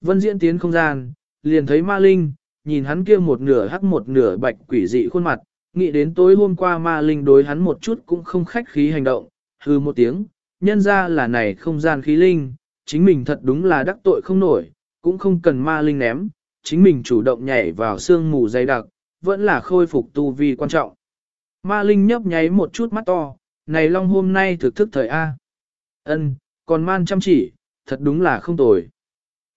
Vân diễn tiến không gian, liền thấy ma linh, nhìn hắn kia một nửa hắc một nửa bạch quỷ dị khuôn mặt, nghĩ đến tối hôm qua ma linh đối hắn một chút cũng không khách khí hành động, hư một tiếng, nhân ra là này không gian khí linh, chính mình thật đúng là đắc tội không nổi, cũng không cần ma linh ném, chính mình chủ động nhảy vào sương mù dày đặc, vẫn là khôi phục tu vi quan trọng. Ma linh nhấp nháy một chút mắt to, này long hôm nay thực thức thời A. ân còn man chăm chỉ, thật đúng là không tồi.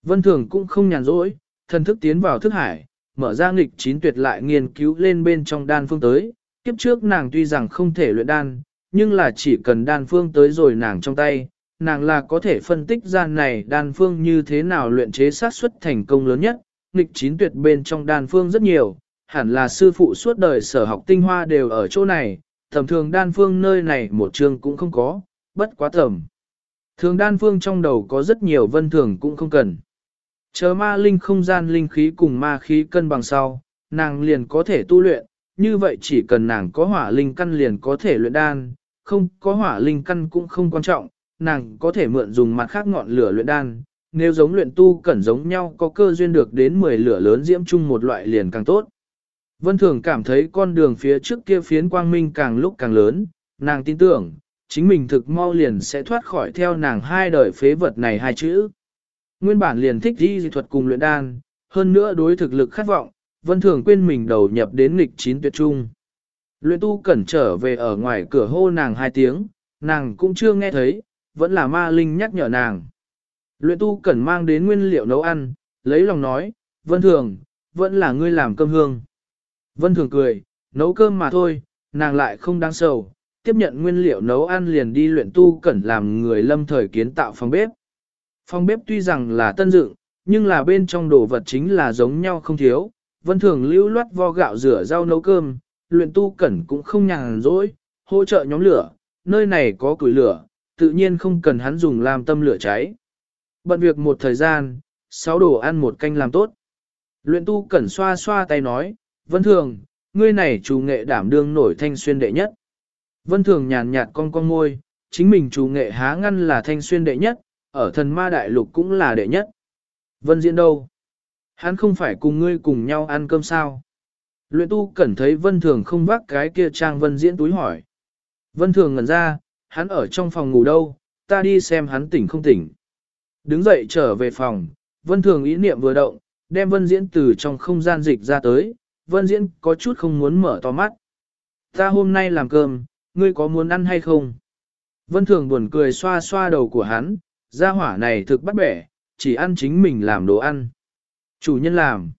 Vân Thường cũng không nhàn rỗi, thần thức tiến vào thức hải, mở ra nghịch chín tuyệt lại nghiên cứu lên bên trong đan phương tới. Kiếp trước nàng tuy rằng không thể luyện đan, nhưng là chỉ cần đan phương tới rồi nàng trong tay, nàng là có thể phân tích ra này đan phương như thế nào luyện chế sát xuất thành công lớn nhất. Nghịch chín tuyệt bên trong đan phương rất nhiều, hẳn là sư phụ suốt đời sở học tinh hoa đều ở chỗ này, tầm thường đan phương nơi này một chương cũng không có, bất quá tầm. Thường đan phương trong đầu có rất nhiều vân thường cũng không cần. Chờ ma linh không gian linh khí cùng ma khí cân bằng sau, nàng liền có thể tu luyện, như vậy chỉ cần nàng có hỏa linh căn liền có thể luyện đan, không có hỏa linh căn cũng không quan trọng, nàng có thể mượn dùng mặt khác ngọn lửa luyện đan, nếu giống luyện tu cẩn giống nhau có cơ duyên được đến 10 lửa lớn diễm chung một loại liền càng tốt. Vân Thường cảm thấy con đường phía trước kia phiến quang minh càng lúc càng lớn, nàng tin tưởng, chính mình thực mau liền sẽ thoát khỏi theo nàng hai đời phế vật này hai chữ. Nguyên bản liền thích đi dị thuật cùng luyện đan, hơn nữa đối thực lực khát vọng, Vân Thường quên mình đầu nhập đến nghịch chín tuyệt trung. Luyện tu cẩn trở về ở ngoài cửa hô nàng hai tiếng, nàng cũng chưa nghe thấy, vẫn là ma linh nhắc nhở nàng. Luyện tu cẩn mang đến nguyên liệu nấu ăn, lấy lòng nói, Vân Thường, vẫn là ngươi làm cơm hương. Vân Thường cười, nấu cơm mà thôi, nàng lại không đáng sầu, tiếp nhận nguyên liệu nấu ăn liền đi luyện tu cẩn làm người lâm thời kiến tạo phòng bếp. Phòng bếp tuy rằng là tân dựng, nhưng là bên trong đồ vật chính là giống nhau không thiếu. Vân Thường lưu loát vo gạo rửa rau nấu cơm, luyện tu cẩn cũng không nhàn rỗi, hỗ trợ nhóm lửa, nơi này có củi lửa, tự nhiên không cần hắn dùng làm tâm lửa cháy. Bận việc một thời gian, sáu đồ ăn một canh làm tốt. Luyện tu cẩn xoa xoa tay nói, Vân Thường, ngươi này chủ nghệ đảm đương nổi thanh xuyên đệ nhất. Vân Thường nhàn nhạt con con môi, chính mình chủ nghệ há ngăn là thanh xuyên đệ nhất, ở thần ma đại lục cũng là đệ nhất. Vân Diễn đâu? Hắn không phải cùng ngươi cùng nhau ăn cơm sao? Luyện tu cẩn thấy Vân Thường không vác cái kia trang Vân Diễn túi hỏi. Vân Thường ngẩn ra, hắn ở trong phòng ngủ đâu, ta đi xem hắn tỉnh không tỉnh. Đứng dậy trở về phòng, Vân Thường ý niệm vừa động, đem Vân Diễn từ trong không gian dịch ra tới, Vân Diễn có chút không muốn mở to mắt. Ta hôm nay làm cơm, ngươi có muốn ăn hay không? Vân Thường buồn cười xoa xoa đầu của hắn, gia hỏa này thực bắt bẻ, chỉ ăn chính mình làm đồ ăn. Chủ nhân làm.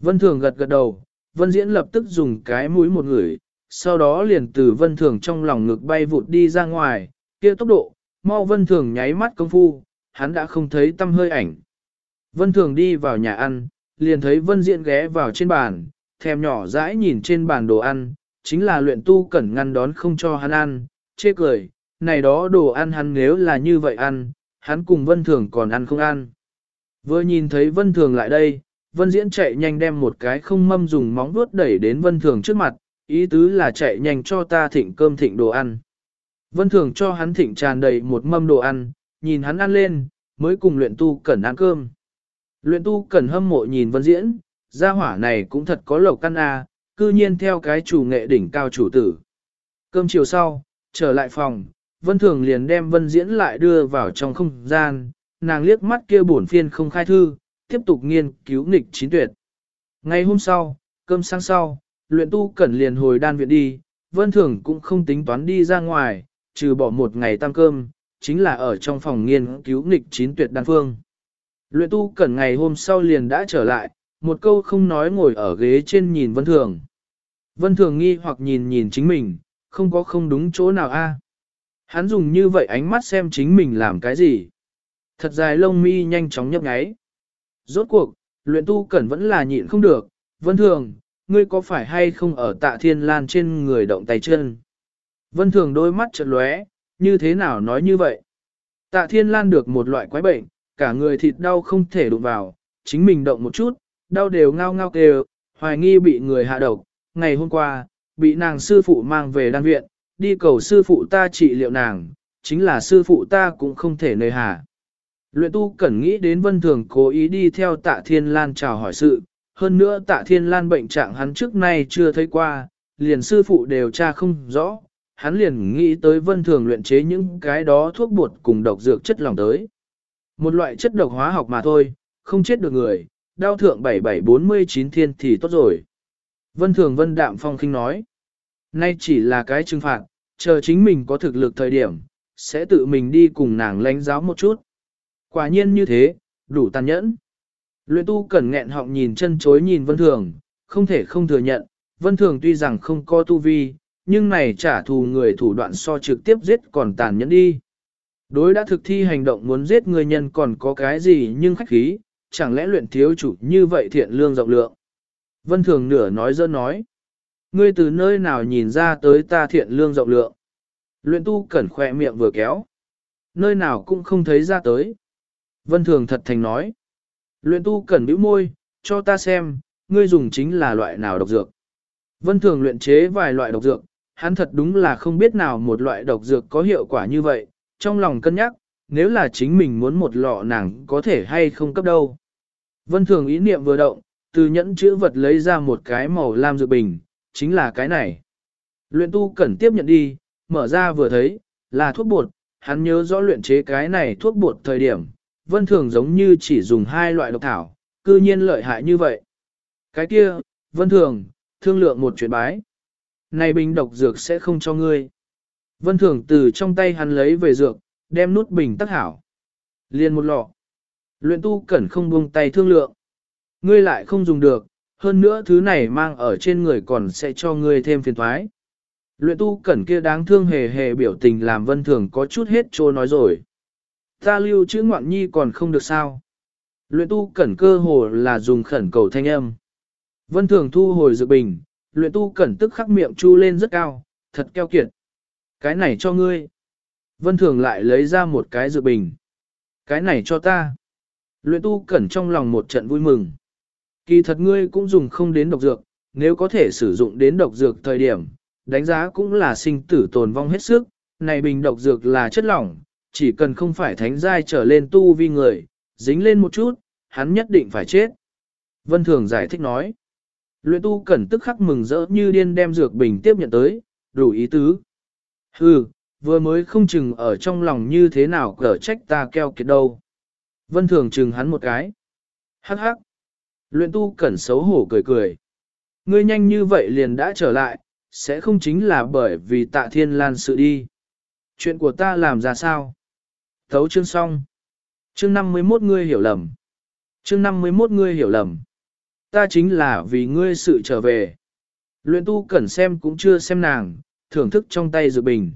Vân Thường gật gật đầu, Vân Diễn lập tức dùng cái mũi một người, sau đó liền từ Vân Thường trong lòng ngực bay vụt đi ra ngoài, kia tốc độ, mau Vân Thường nháy mắt công phu, hắn đã không thấy tâm hơi ảnh. Vân Thường đi vào nhà ăn, liền thấy Vân Diễn ghé vào trên bàn, thèm nhỏ dãi nhìn trên bàn đồ ăn, chính là luyện tu cẩn ngăn đón không cho hắn ăn, chê cười, này đó đồ ăn hắn nếu là như vậy ăn, hắn cùng Vân Thường còn ăn không ăn. Vừa nhìn thấy Vân Thường lại đây, Vân Diễn chạy nhanh đem một cái không mâm dùng móng vuốt đẩy đến Vân Thường trước mặt, ý tứ là chạy nhanh cho ta thịnh cơm thịnh đồ ăn. Vân Thường cho hắn thịnh tràn đầy một mâm đồ ăn, nhìn hắn ăn lên, mới cùng luyện tu cẩn ăn cơm. Luyện tu cẩn hâm mộ nhìn Vân Diễn, gia hỏa này cũng thật có lộc căn a, à, cư nhiên theo cái chủ nghệ đỉnh cao chủ tử. Cơm chiều sau, trở lại phòng, Vân Thường liền đem Vân Diễn lại đưa vào trong không gian, nàng liếc mắt kia bổn phiên không khai thư, tiếp tục nghiên cứu nghịch chín tuyệt. Ngày hôm sau, cơm sáng sau, luyện tu cẩn liền hồi đan viện đi, Vân Thường cũng không tính toán đi ra ngoài, trừ bỏ một ngày tăng cơm, chính là ở trong phòng nghiên cứu nghịch chín tuyệt đan phương. Luyện tu cẩn ngày hôm sau liền đã trở lại, một câu không nói ngồi ở ghế trên nhìn Vân Thường. Vân Thường nghi hoặc nhìn nhìn chính mình, không có không đúng chỗ nào a. Hắn dùng như vậy ánh mắt xem chính mình làm cái gì. Thật dài lông mi nhanh chóng nhấp nháy. Rốt cuộc, luyện tu cẩn vẫn là nhịn không được. Vân Thường, ngươi có phải hay không ở tạ thiên lan trên người động tay chân? Vân Thường đôi mắt chợt lóe, như thế nào nói như vậy? Tạ thiên lan được một loại quái bệnh, cả người thịt đau không thể đụng vào, chính mình động một chút, đau đều ngao ngao kêu, hoài nghi bị người hạ độc. Ngày hôm qua, bị nàng sư phụ mang về đan viện, đi cầu sư phụ ta trị liệu nàng, chính là sư phụ ta cũng không thể nơi hà. Luyện tu cần nghĩ đến vân thường cố ý đi theo tạ thiên lan chào hỏi sự, hơn nữa tạ thiên lan bệnh trạng hắn trước nay chưa thấy qua, liền sư phụ đều tra không rõ, hắn liền nghĩ tới vân thường luyện chế những cái đó thuốc bột cùng độc dược chất lòng tới. Một loại chất độc hóa học mà thôi, không chết được người, đau thượng 7749 thiên thì tốt rồi. Vân thường vân đạm phong khinh nói, nay chỉ là cái trừng phạt, chờ chính mình có thực lực thời điểm, sẽ tự mình đi cùng nàng lãnh giáo một chút. Quả nhiên như thế, đủ tàn nhẫn. Luyện tu cẩn nghẹn họng nhìn chân chối nhìn vân thường, không thể không thừa nhận, vân thường tuy rằng không có tu vi, nhưng này trả thù người thủ đoạn so trực tiếp giết còn tàn nhẫn đi. Đối đã thực thi hành động muốn giết người nhân còn có cái gì nhưng khách khí, chẳng lẽ luyện thiếu chủ như vậy thiện lương rộng lượng. Vân thường nửa nói dơ nói. Ngươi từ nơi nào nhìn ra tới ta thiện lương rộng lượng. Luyện tu cẩn khỏe miệng vừa kéo. Nơi nào cũng không thấy ra tới. Vân thường thật thành nói. Luyện tu cẩn bĩu môi, cho ta xem, ngươi dùng chính là loại nào độc dược. Vân thường luyện chế vài loại độc dược, hắn thật đúng là không biết nào một loại độc dược có hiệu quả như vậy, trong lòng cân nhắc, nếu là chính mình muốn một lọ nàng có thể hay không cấp đâu. Vân thường ý niệm vừa động, từ nhẫn chữ vật lấy ra một cái màu lam dược bình, chính là cái này. Luyện tu cẩn tiếp nhận đi, mở ra vừa thấy, là thuốc bột, hắn nhớ rõ luyện chế cái này thuốc bột thời điểm, vân thường giống như chỉ dùng hai loại độc thảo, cư nhiên lợi hại như vậy. Cái kia, vân thường, thương lượng một chuyện bái. Này bình độc dược sẽ không cho ngươi. Vân thường từ trong tay hắn lấy về dược, đem nút bình tắc hảo. Liên một lọ. Luyện tu cẩn không buông tay thương lượng. Ngươi lại không dùng được, hơn nữa thứ này mang ở trên người còn sẽ cho ngươi thêm phiền thoái. Luyện tu cẩn kia đáng thương hề hề biểu tình làm vân thường có chút hết trô nói rồi. Ta lưu chữ ngoạn nhi còn không được sao. Luyện tu cẩn cơ hồ là dùng khẩn cầu thanh âm. Vân thường thu hồi dự bình, luyện tu cẩn tức khắc miệng chu lên rất cao, thật keo kiệt. Cái này cho ngươi. Vân thường lại lấy ra một cái dự bình. Cái này cho ta. Luyện tu cẩn trong lòng một trận vui mừng. Kỳ thật ngươi cũng dùng không đến độc dược, nếu có thể sử dụng đến độc dược thời điểm, đánh giá cũng là sinh tử tồn vong hết sức, này bình độc dược là chất lỏng, chỉ cần không phải thánh giai trở lên tu vi người, dính lên một chút, hắn nhất định phải chết. Vân Thường giải thích nói, luyện tu cẩn tức khắc mừng rỡ như điên đem dược bình tiếp nhận tới, đủ ý tứ. Hừ, vừa mới không chừng ở trong lòng như thế nào cở trách ta keo kiệt đâu. Vân Thường chừng hắn một cái. Hắc hắc. Luyện tu cẩn xấu hổ cười cười. Ngươi nhanh như vậy liền đã trở lại, sẽ không chính là bởi vì tạ thiên lan sự đi. Chuyện của ta làm ra sao? Thấu chương xong. Chương 51 ngươi hiểu lầm. Chương 51 ngươi hiểu lầm. Ta chính là vì ngươi sự trở về. Luyện tu cẩn xem cũng chưa xem nàng, thưởng thức trong tay dự bình.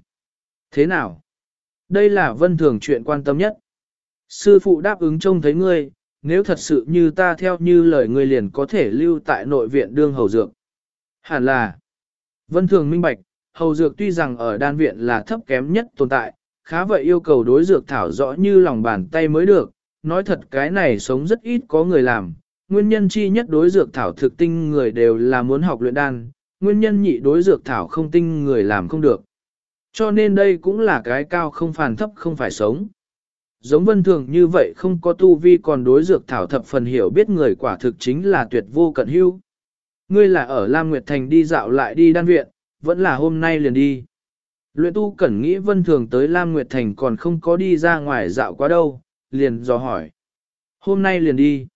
Thế nào? Đây là vân thường chuyện quan tâm nhất. Sư phụ đáp ứng trông thấy ngươi, nếu thật sự như ta theo như lời ngươi liền có thể lưu tại nội viện đương hầu dược. Hẳn là, vân thường minh bạch, hầu dược tuy rằng ở đan viện là thấp kém nhất tồn tại, khá vậy yêu cầu đối dược thảo rõ như lòng bàn tay mới được, nói thật cái này sống rất ít có người làm, nguyên nhân chi nhất đối dược thảo thực tinh người đều là muốn học luyện đan, nguyên nhân nhị đối dược thảo không tinh người làm không được. Cho nên đây cũng là cái cao không phản thấp không phải sống. Giống vân thường như vậy không có tu vi còn đối dược thảo thập phần hiểu biết người quả thực chính là tuyệt vô cận hưu. Ngươi là ở Lam Nguyệt Thành đi dạo lại đi đan viện, vẫn là hôm nay liền đi. Luyện tu cẩn nghĩ vân thường tới Lam Nguyệt Thành còn không có đi ra ngoài dạo quá đâu, liền dò hỏi. Hôm nay liền đi.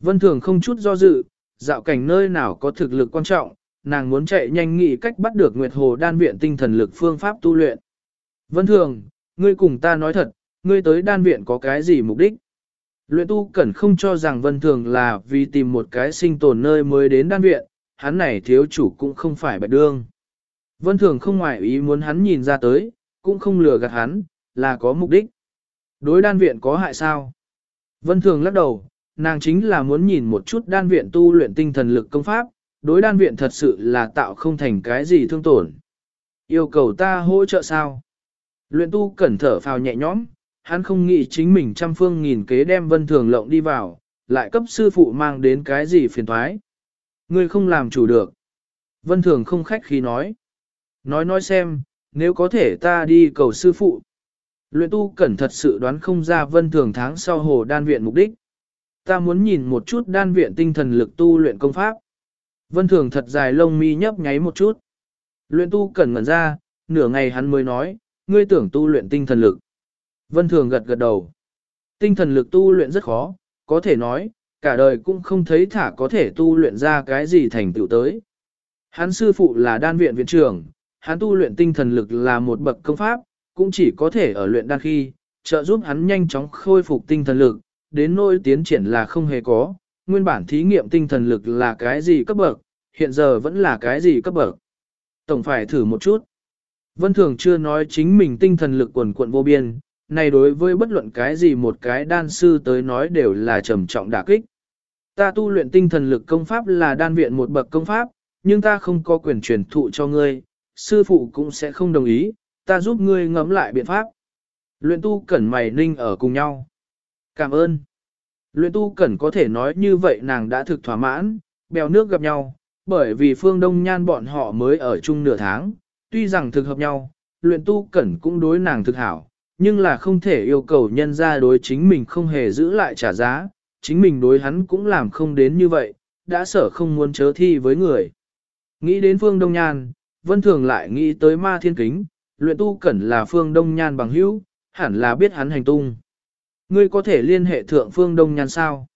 Vân thường không chút do dự, dạo cảnh nơi nào có thực lực quan trọng, nàng muốn chạy nhanh nghĩ cách bắt được Nguyệt Hồ đan viện tinh thần lực phương pháp tu luyện. Vân thường, ngươi cùng ta nói thật, ngươi tới đan viện có cái gì mục đích? Luyện tu cẩn không cho rằng vân thường là vì tìm một cái sinh tồn nơi mới đến đan viện, hắn này thiếu chủ cũng không phải bạch đương. Vân thường không ngoại ý muốn hắn nhìn ra tới, cũng không lừa gạt hắn, là có mục đích. Đối đan viện có hại sao? Vân thường lắc đầu, nàng chính là muốn nhìn một chút đan viện tu luyện tinh thần lực công pháp, đối đan viện thật sự là tạo không thành cái gì thương tổn. Yêu cầu ta hỗ trợ sao? Luyện tu cẩn thở phào nhẹ nhõm, hắn không nghĩ chính mình trăm phương nghìn kế đem vân thường lộng đi vào, lại cấp sư phụ mang đến cái gì phiền thoái. Ngươi không làm chủ được. Vân thường không khách khí nói. Nói nói xem, nếu có thể ta đi cầu sư phụ. Luyện tu cẩn thật sự đoán không ra vân thường tháng sau hồ đan viện mục đích. Ta muốn nhìn một chút đan viện tinh thần lực tu luyện công pháp. Vân thường thật dài lông mi nhấp nháy một chút. Luyện tu cẩn ngẩn ra, nửa ngày hắn mới nói, ngươi tưởng tu luyện tinh thần lực. Vân thường gật gật đầu. Tinh thần lực tu luyện rất khó, có thể nói, cả đời cũng không thấy thả có thể tu luyện ra cái gì thành tựu tới. Hắn sư phụ là đan viện viện trưởng, hắn tu luyện tinh thần lực là một bậc công pháp, cũng chỉ có thể ở luyện đan khi, trợ giúp hắn nhanh chóng khôi phục tinh thần lực, đến nỗi tiến triển là không hề có, nguyên bản thí nghiệm tinh thần lực là cái gì cấp bậc, hiện giờ vẫn là cái gì cấp bậc. Tổng phải thử một chút. Vân Thường chưa nói chính mình tinh thần lực quần quận vô biên, này đối với bất luận cái gì một cái đan sư tới nói đều là trầm trọng đả kích. Ta tu luyện tinh thần lực công pháp là đan viện một bậc công pháp, nhưng ta không có quyền truyền thụ cho ngươi, sư phụ cũng sẽ không đồng ý, ta giúp ngươi ngẫm lại biện pháp. Luyện tu cẩn mày ninh ở cùng nhau. Cảm ơn. Luyện tu cẩn có thể nói như vậy nàng đã thực thỏa mãn, bèo nước gặp nhau, bởi vì phương đông nhan bọn họ mới ở chung nửa tháng, tuy rằng thực hợp nhau, luyện tu cẩn cũng đối nàng thực hảo, nhưng là không thể yêu cầu nhân ra đối chính mình không hề giữ lại trả giá, chính mình đối hắn cũng làm không đến như vậy, đã sở không muốn chớ thi với người. Nghĩ đến phương đông nhan, vân thường lại nghĩ tới ma thiên kính, luyện tu cẩn là phương đông nhan bằng hữu, hẳn là biết hắn hành tung. Ngươi có thể liên hệ thượng phương đông nhan sao?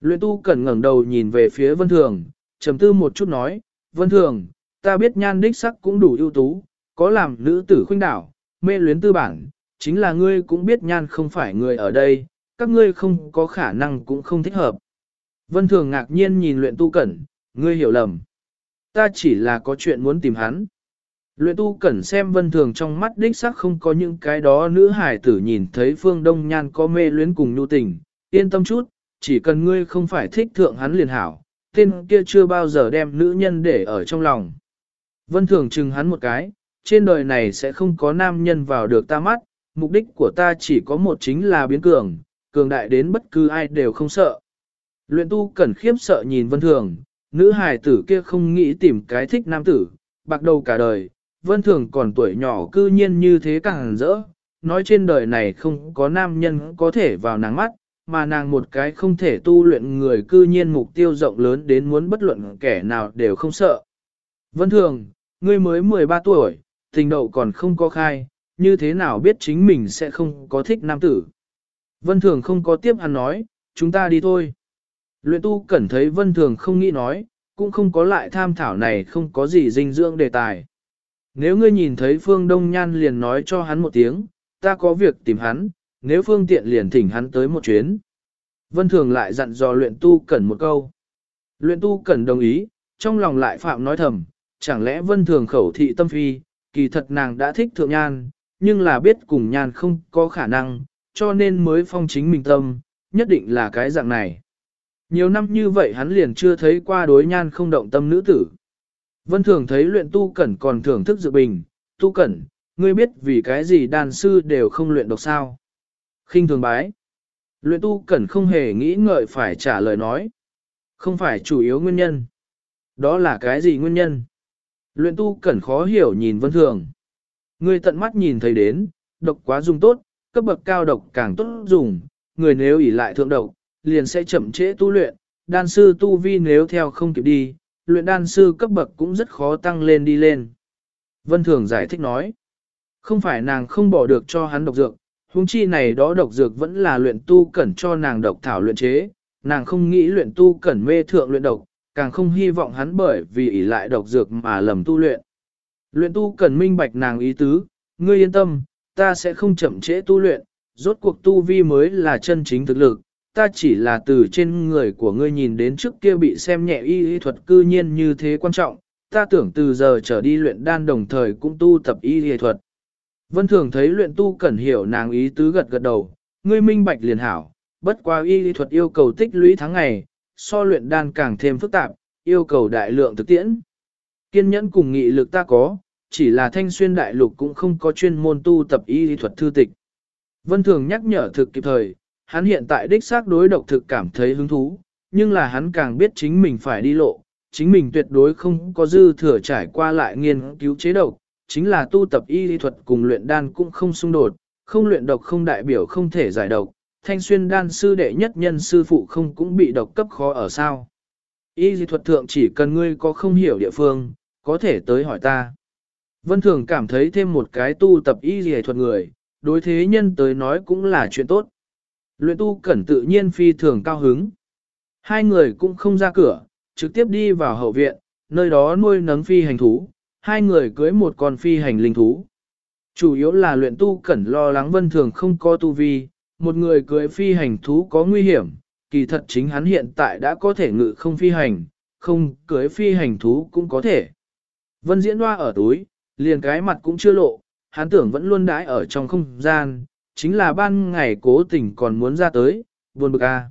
Luyện tu cẩn ngẩng đầu nhìn về phía vân thường, trầm tư một chút nói, vân thường, ta biết nhan đích sắc cũng đủ ưu tú, có làm nữ tử khuynh đảo, mê luyến tư bản, chính là ngươi cũng biết nhan không phải người ở đây, các ngươi không có khả năng cũng không thích hợp. Vân thường ngạc nhiên nhìn luyện tu cẩn, ngươi hiểu lầm. Ta chỉ là có chuyện muốn tìm hắn. Luyện tu cẩn xem vân thường trong mắt đích sắc không có những cái đó nữ hải tử nhìn thấy phương đông nhan có mê luyến cùng nhu tình, yên tâm chút, chỉ cần ngươi không phải thích thượng hắn liền hảo, tên kia chưa bao giờ đem nữ nhân để ở trong lòng. Vân thường chừng hắn một cái, trên đời này sẽ không có nam nhân vào được ta mắt, mục đích của ta chỉ có một chính là biến cường, cường đại đến bất cứ ai đều không sợ. Luyện tu cẩn khiếp sợ nhìn vân thường, nữ hài tử kia không nghĩ tìm cái thích nam tử, bạc đầu cả đời, vân thường còn tuổi nhỏ cư nhiên như thế càng rỡ, nói trên đời này không có nam nhân có thể vào nàng mắt, mà nàng một cái không thể tu luyện người cư nhiên mục tiêu rộng lớn đến muốn bất luận kẻ nào đều không sợ. Vân thường, ngươi mới 13 tuổi, tình đậu còn không có khai, như thế nào biết chính mình sẽ không có thích nam tử. Vân thường không có tiếp hắn nói, chúng ta đi thôi. Luyện tu cẩn thấy vân thường không nghĩ nói, cũng không có lại tham thảo này không có gì dinh dưỡng đề tài. Nếu ngươi nhìn thấy Phương Đông Nhan liền nói cho hắn một tiếng, ta có việc tìm hắn, nếu Phương tiện liền thỉnh hắn tới một chuyến. Vân Thường lại dặn dò luyện tu cẩn một câu. Luyện tu cẩn đồng ý, trong lòng lại phạm nói thầm, chẳng lẽ Vân Thường khẩu thị tâm phi, kỳ thật nàng đã thích thượng nhan, nhưng là biết cùng nhan không có khả năng, cho nên mới phong chính mình tâm, nhất định là cái dạng này. Nhiều năm như vậy hắn liền chưa thấy qua đối nhan không động tâm nữ tử. Vân thường thấy luyện tu cẩn còn thưởng thức dự bình, tu cẩn, ngươi biết vì cái gì đàn sư đều không luyện độc sao. khinh thường bái. Luyện tu cẩn không hề nghĩ ngợi phải trả lời nói. Không phải chủ yếu nguyên nhân. Đó là cái gì nguyên nhân? Luyện tu cẩn khó hiểu nhìn vân thường. Ngươi tận mắt nhìn thấy đến, độc quá dùng tốt, cấp bậc cao độc càng tốt dùng, người nếu ỷ lại thượng độc, liền sẽ chậm trễ tu luyện, đan sư tu vi nếu theo không kịp đi, luyện đan sư cấp bậc cũng rất khó tăng lên đi lên. Vân Thường giải thích nói, không phải nàng không bỏ được cho hắn độc dược, huống chi này đó độc dược vẫn là luyện tu cẩn cho nàng độc thảo luyện chế, nàng không nghĩ luyện tu cẩn mê thượng luyện độc, càng không hy vọng hắn bởi vì ỷ lại độc dược mà lầm tu luyện. Luyện tu cần minh bạch nàng ý tứ, ngươi yên tâm, ta sẽ không chậm trễ tu luyện, rốt cuộc tu vi mới là chân chính thực lực, ta chỉ là từ trên người của ngươi nhìn đến trước kia bị xem nhẹ y y thuật cư nhiên như thế quan trọng, ta tưởng từ giờ trở đi luyện đan đồng thời cũng tu tập y y thuật. Vân thường thấy luyện tu cần hiểu nàng ý tứ gật gật đầu, ngươi minh bạch liền hảo, bất qua y y thuật yêu cầu tích lũy tháng ngày, so luyện đan càng thêm phức tạp, yêu cầu đại lượng thực tiễn. Kiên nhẫn cùng nghị lực ta có, chỉ là thanh xuyên đại lục cũng không có chuyên môn tu tập y y thuật thư tịch. Vân thường nhắc nhở thực kịp thời, hắn hiện tại đích xác đối độc thực cảm thấy hứng thú, nhưng là hắn càng biết chính mình phải đi lộ, chính mình tuyệt đối không có dư thừa trải qua lại nghiên cứu chế độc, chính là tu tập y lý thuật cùng luyện đan cũng không xung đột, không luyện độc không đại biểu không thể giải độc, thanh xuyên đan sư đệ nhất nhân sư phụ không cũng bị độc cấp khó ở sao. Y dị thuật thượng chỉ cần ngươi có không hiểu địa phương, có thể tới hỏi ta. Vân Thường cảm thấy thêm một cái tu tập y dì thuật người, đối thế nhân tới nói cũng là chuyện tốt. Luyện tu cẩn tự nhiên phi thường cao hứng. Hai người cũng không ra cửa, trực tiếp đi vào hậu viện, nơi đó nuôi nấng phi hành thú, hai người cưới một con phi hành linh thú. Chủ yếu là luyện tu cẩn lo lắng vân thường không có tu vi, một người cưới phi hành thú có nguy hiểm, kỳ thật chính hắn hiện tại đã có thể ngự không phi hành, không cưới phi hành thú cũng có thể. Vân diễn hoa ở túi, liền cái mặt cũng chưa lộ, hắn tưởng vẫn luôn đãi ở trong không gian, chính là ban ngày cố tình còn muốn ra tới, buồn bực a. À.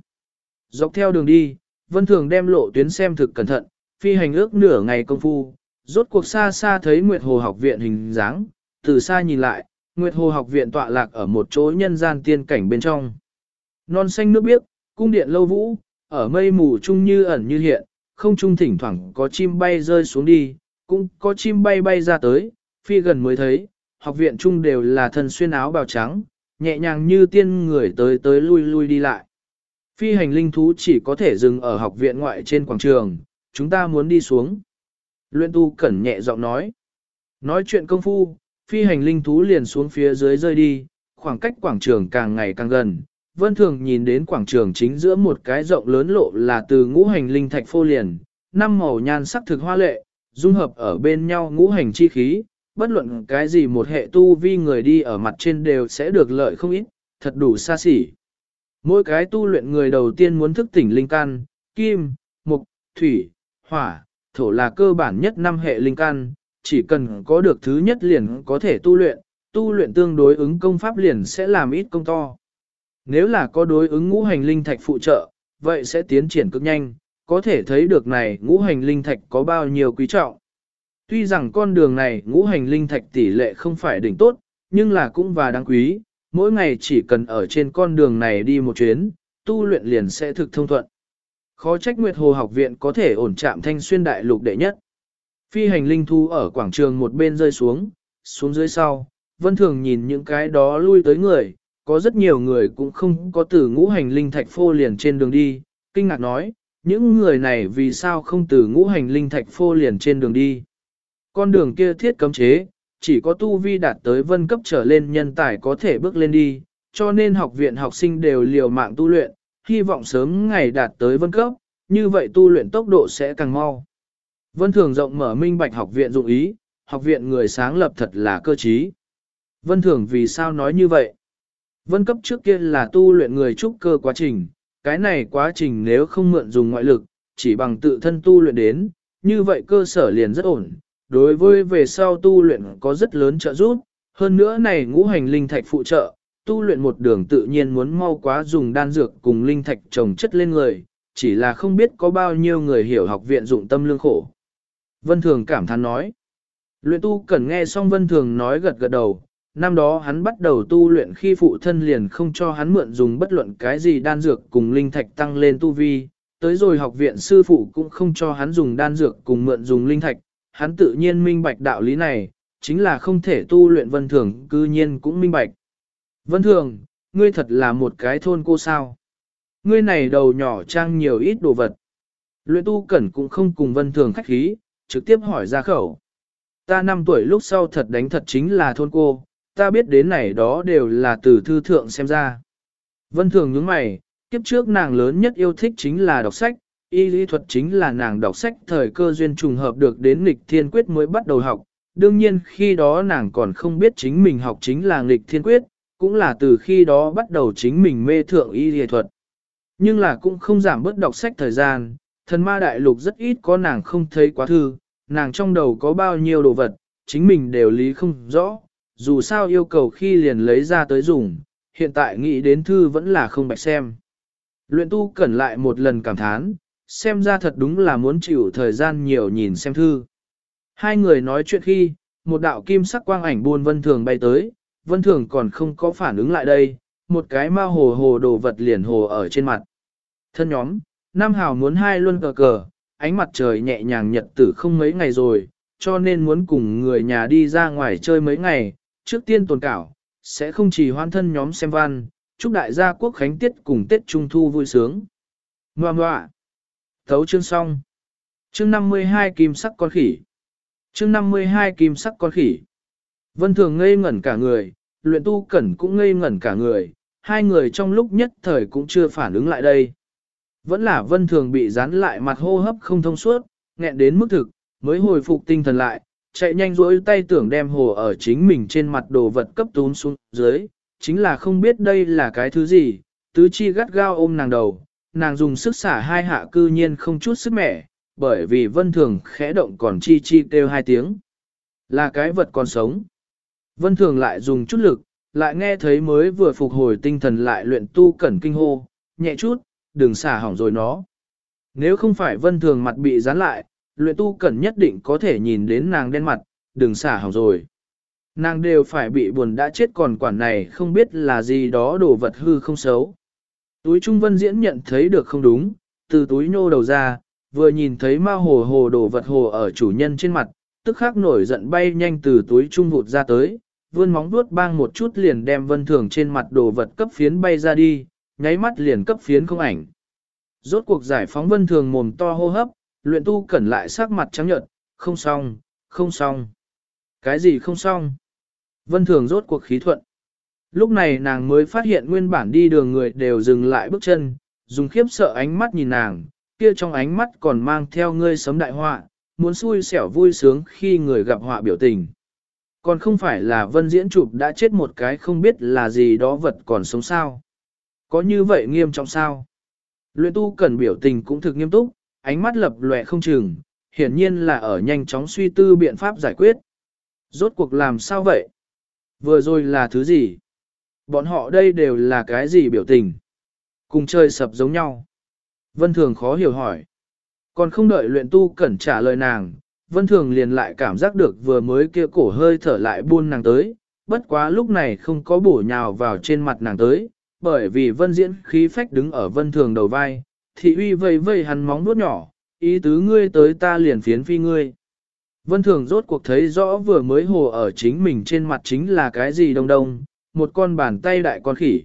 Dọc theo đường đi, Vân Thường đem lộ tuyến xem thực cẩn thận, phi hành ước nửa ngày công phu, rốt cuộc xa xa thấy Nguyệt Hồ học viện hình dáng, từ xa nhìn lại, Nguyệt Hồ học viện tọa lạc ở một chỗ nhân gian tiên cảnh bên trong. Non xanh nước biếc, cung điện lâu vũ, ở mây mù trung như ẩn như hiện, không trung thỉnh thoảng có chim bay rơi xuống đi, cũng có chim bay bay ra tới, phi gần mới thấy, học viện chung đều là thân xuyên áo bào trắng, nhẹ nhàng như tiên người tới tới lui lui đi lại. Phi hành linh thú chỉ có thể dừng ở học viện ngoại trên quảng trường, chúng ta muốn đi xuống. Luyện tu cẩn nhẹ giọng nói. Nói chuyện công phu, phi hành linh thú liền xuống phía dưới rơi đi, khoảng cách quảng trường càng ngày càng gần. Vân Thường nhìn đến quảng trường chính giữa một cái rộng lớn lộ là từ ngũ hành linh thạch phô liền, năm màu nhan sắc thực hoa lệ, dung hợp ở bên nhau ngũ hành chi khí, bất luận cái gì một hệ tu vi người đi ở mặt trên đều sẽ được lợi không ít, thật đủ xa xỉ. Mỗi cái tu luyện người đầu tiên muốn thức tỉnh linh căn, kim, mục, thủy, hỏa, thổ là cơ bản nhất năm hệ linh căn, chỉ cần có được thứ nhất liền có thể tu luyện, tu luyện tương đối ứng công pháp liền sẽ làm ít công to. Nếu là có đối ứng ngũ hành linh thạch phụ trợ, vậy sẽ tiến triển cực nhanh, có thể thấy được này ngũ hành linh thạch có bao nhiêu quý trọng. Tuy rằng con đường này ngũ hành linh thạch tỷ lệ không phải đỉnh tốt, nhưng là cũng và đáng quý, mỗi ngày chỉ cần ở trên con đường này đi một chuyến, tu luyện liền sẽ thực thông thuận. Khó trách Nguyệt Hồ học viện có thể ổn chạm thanh xuyên đại lục đệ nhất. Phi hành linh thu ở quảng trường một bên rơi xuống, xuống dưới sau, vân thường nhìn những cái đó lui tới người, có rất nhiều người cũng không có từ ngũ hành linh thạch phô liền trên đường đi, kinh ngạc nói, những người này vì sao không từ ngũ hành linh thạch phô liền trên đường đi. Con đường kia thiết cấm chế, chỉ có tu vi đạt tới vân cấp trở lên nhân tài có thể bước lên đi, cho nên học viện học sinh đều liều mạng tu luyện, hy vọng sớm ngày đạt tới vân cấp, như vậy tu luyện tốc độ sẽ càng mau. Vân Thường rộng mở minh bạch học viện dụng ý, học viện người sáng lập thật là cơ trí. Vân Thường vì sao nói như vậy? Vân cấp trước kia là tu luyện người trúc cơ quá trình, cái này quá trình nếu không mượn dùng ngoại lực, chỉ bằng tự thân tu luyện đến, như vậy cơ sở liền rất ổn, đối với về sau tu luyện có rất lớn trợ giúp, hơn nữa này ngũ hành linh thạch phụ trợ, tu luyện một đường tự nhiên muốn mau quá dùng đan dược cùng linh thạch trồng chất lên người, chỉ là không biết có bao nhiêu người hiểu học viện dụng tâm lương khổ. Vân Thường cảm thán nói. Luyện tu cần nghe xong Vân Thường nói gật gật đầu, năm đó hắn bắt đầu tu luyện khi phụ thân liền không cho hắn mượn dùng bất luận cái gì đan dược cùng linh thạch tăng lên tu vi, tới rồi học viện sư phụ cũng không cho hắn dùng đan dược cùng mượn dùng linh thạch, hắn tự nhiên minh bạch đạo lý này, chính là không thể tu luyện vân thường cư nhiên cũng minh bạch. Vân thường, ngươi thật là một cái thôn cô sao. Ngươi này đầu nhỏ trang nhiều ít đồ vật. Luyện tu cẩn cũng không cùng vân thường khách khí, trực tiếp hỏi ra khẩu. Ta năm tuổi lúc sau thật đánh thật chính là thôn cô, ta biết đến này đó đều là từ thư thượng xem ra. Vân thường nhướng mày, kiếp trước nàng lớn nhất yêu thích chính là đọc sách, Y lý thuật chính là nàng đọc sách thời cơ duyên trùng hợp được đến nghịch thiên quyết mới bắt đầu học. Đương nhiên khi đó nàng còn không biết chính mình học chính là nghịch thiên quyết, cũng là từ khi đó bắt đầu chính mình mê thượng y lý thuật. Nhưng là cũng không giảm bớt đọc sách thời gian, thần ma đại lục rất ít có nàng không thấy quá thư, nàng trong đầu có bao nhiêu đồ vật, chính mình đều lý không rõ, dù sao yêu cầu khi liền lấy ra tới dùng, hiện tại nghĩ đến thư vẫn là không bạch xem. Luyện tu cẩn lại một lần cảm thán, xem ra thật đúng là muốn chịu thời gian nhiều nhìn xem thư. Hai người nói chuyện khi, một đạo kim sắc quang ảnh buôn vân thường bay tới, vân thường còn không có phản ứng lại đây, một cái ma hồ hồ đồ vật liền hồ ở trên mặt. Thân nhóm, Nam Hào muốn hai luân cờ cờ, ánh mặt trời nhẹ nhàng nhật tử không mấy ngày rồi, cho nên muốn cùng người nhà đi ra ngoài chơi mấy ngày, trước tiên tồn cảo, sẽ không chỉ hoan thân nhóm xem văn, chúc đại gia quốc khánh tiết cùng Tết Trung Thu vui sướng. Ngoà ngoạ. Thấu chương xong. Chương 52 kim sắc con khỉ. Chương 52 kim sắc con khỉ. Vân Thường ngây ngẩn cả người, luyện tu cẩn cũng ngây ngẩn cả người, hai người trong lúc nhất thời cũng chưa phản ứng lại đây. Vẫn là Vân Thường bị dán lại mặt hô hấp không thông suốt, nghẹn đến mức thực, mới hồi phục tinh thần lại, chạy nhanh rỗi tay tưởng đem hồ ở chính mình trên mặt đồ vật cấp tún xuống dưới, chính là không biết đây là cái thứ gì, tứ chi gắt gao ôm nàng đầu, nàng dùng sức xả hai hạ cư nhiên không chút sức mẻ, bởi vì vân thường khẽ động còn chi chi kêu hai tiếng. Là cái vật còn sống. Vân thường lại dùng chút lực, lại nghe thấy mới vừa phục hồi tinh thần lại luyện tu cẩn kinh hô, nhẹ chút, đừng xả hỏng rồi nó. Nếu không phải vân thường mặt bị dán lại, luyện tu cẩn nhất định có thể nhìn đến nàng đen mặt, đừng xả hỏng rồi. Nàng đều phải bị buồn đã chết còn quản này không biết là gì đó đồ vật hư không xấu. Túi Trung Vân diễn nhận thấy được không đúng, từ túi nhô đầu ra, vừa nhìn thấy ma hồ hồ đổ vật hồ ở chủ nhân trên mặt, tức khắc nổi giận bay nhanh từ túi Trung vụt ra tới, vươn móng vuốt bang một chút liền đem vân thường trên mặt đồ vật cấp phiến bay ra đi, nháy mắt liền cấp phiến không ảnh. Rốt cuộc giải phóng vân thường mồm to hô hấp, luyện tu cẩn lại sắc mặt trắng nhợt, không xong, không xong. Cái gì không xong? Vân thường rốt cuộc khí thuận. Lúc này nàng mới phát hiện nguyên bản đi đường người đều dừng lại bước chân, dùng khiếp sợ ánh mắt nhìn nàng, kia trong ánh mắt còn mang theo ngươi sấm đại họa, muốn xui xẻo vui sướng khi người gặp họa biểu tình. Còn không phải là vân diễn chụp đã chết một cái không biết là gì đó vật còn sống sao. Có như vậy nghiêm trọng sao? Luyện tu cần biểu tình cũng thực nghiêm túc, ánh mắt lập lòe không chừng, hiển nhiên là ở nhanh chóng suy tư biện pháp giải quyết. Rốt cuộc làm sao vậy? Vừa rồi là thứ gì? Bọn họ đây đều là cái gì biểu tình? Cùng chơi sập giống nhau. Vân Thường khó hiểu hỏi. Còn không đợi luyện tu cẩn trả lời nàng, Vân Thường liền lại cảm giác được vừa mới kia cổ hơi thở lại buôn nàng tới, bất quá lúc này không có bổ nhào vào trên mặt nàng tới, bởi vì Vân Diễn khí phách đứng ở Vân Thường đầu vai, thị uy vây vây hắn móng nuốt nhỏ, ý tứ ngươi tới ta liền phiến phi ngươi. Vân Thường rốt cuộc thấy rõ vừa mới hồ ở chính mình trên mặt chính là cái gì đông đông, một con bàn tay đại con khỉ.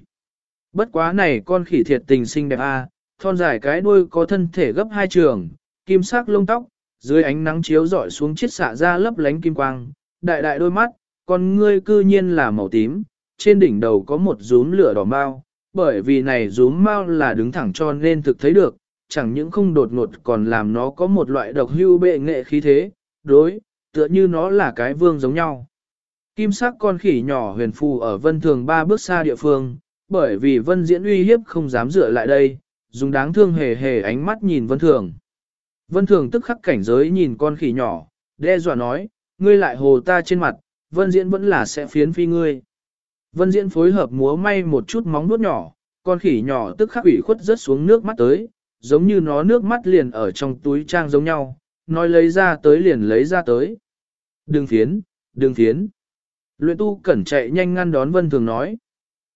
Bất quá này con khỉ thiệt tình xinh đẹp a, à, thon dài cái đuôi có thân thể gấp hai trường, kim sắc lông tóc, dưới ánh nắng chiếu rọi xuống chiết xạ ra lấp lánh kim quang, đại đại đôi mắt, con ngươi cư nhiên là màu tím, trên đỉnh đầu có một rúm lửa đỏ mau, bởi vì này rúm mau là đứng thẳng cho nên thực thấy được, chẳng những không đột ngột còn làm nó có một loại độc hưu bệ nghệ khí thế, đối, tựa như nó là cái vương giống nhau. Kim sắc con khỉ nhỏ huyền phù ở vân thường ba bước xa địa phương, bởi vì vân diễn uy hiếp không dám dựa lại đây, dùng đáng thương hề hề ánh mắt nhìn vân thường. Vân thường tức khắc cảnh giới nhìn con khỉ nhỏ, đe dọa nói, ngươi lại hồ ta trên mặt, vân diễn vẫn là sẽ phiến phi ngươi. Vân diễn phối hợp múa may một chút móng vuốt nhỏ, con khỉ nhỏ tức khắc ủy khuất rớt xuống nước mắt tới, giống như nó nước mắt liền ở trong túi trang giống nhau, nói lấy ra tới liền lấy ra tới. Đừng phiến, đừng phiến. Luyện tu cẩn chạy nhanh ngăn đón vân thường nói.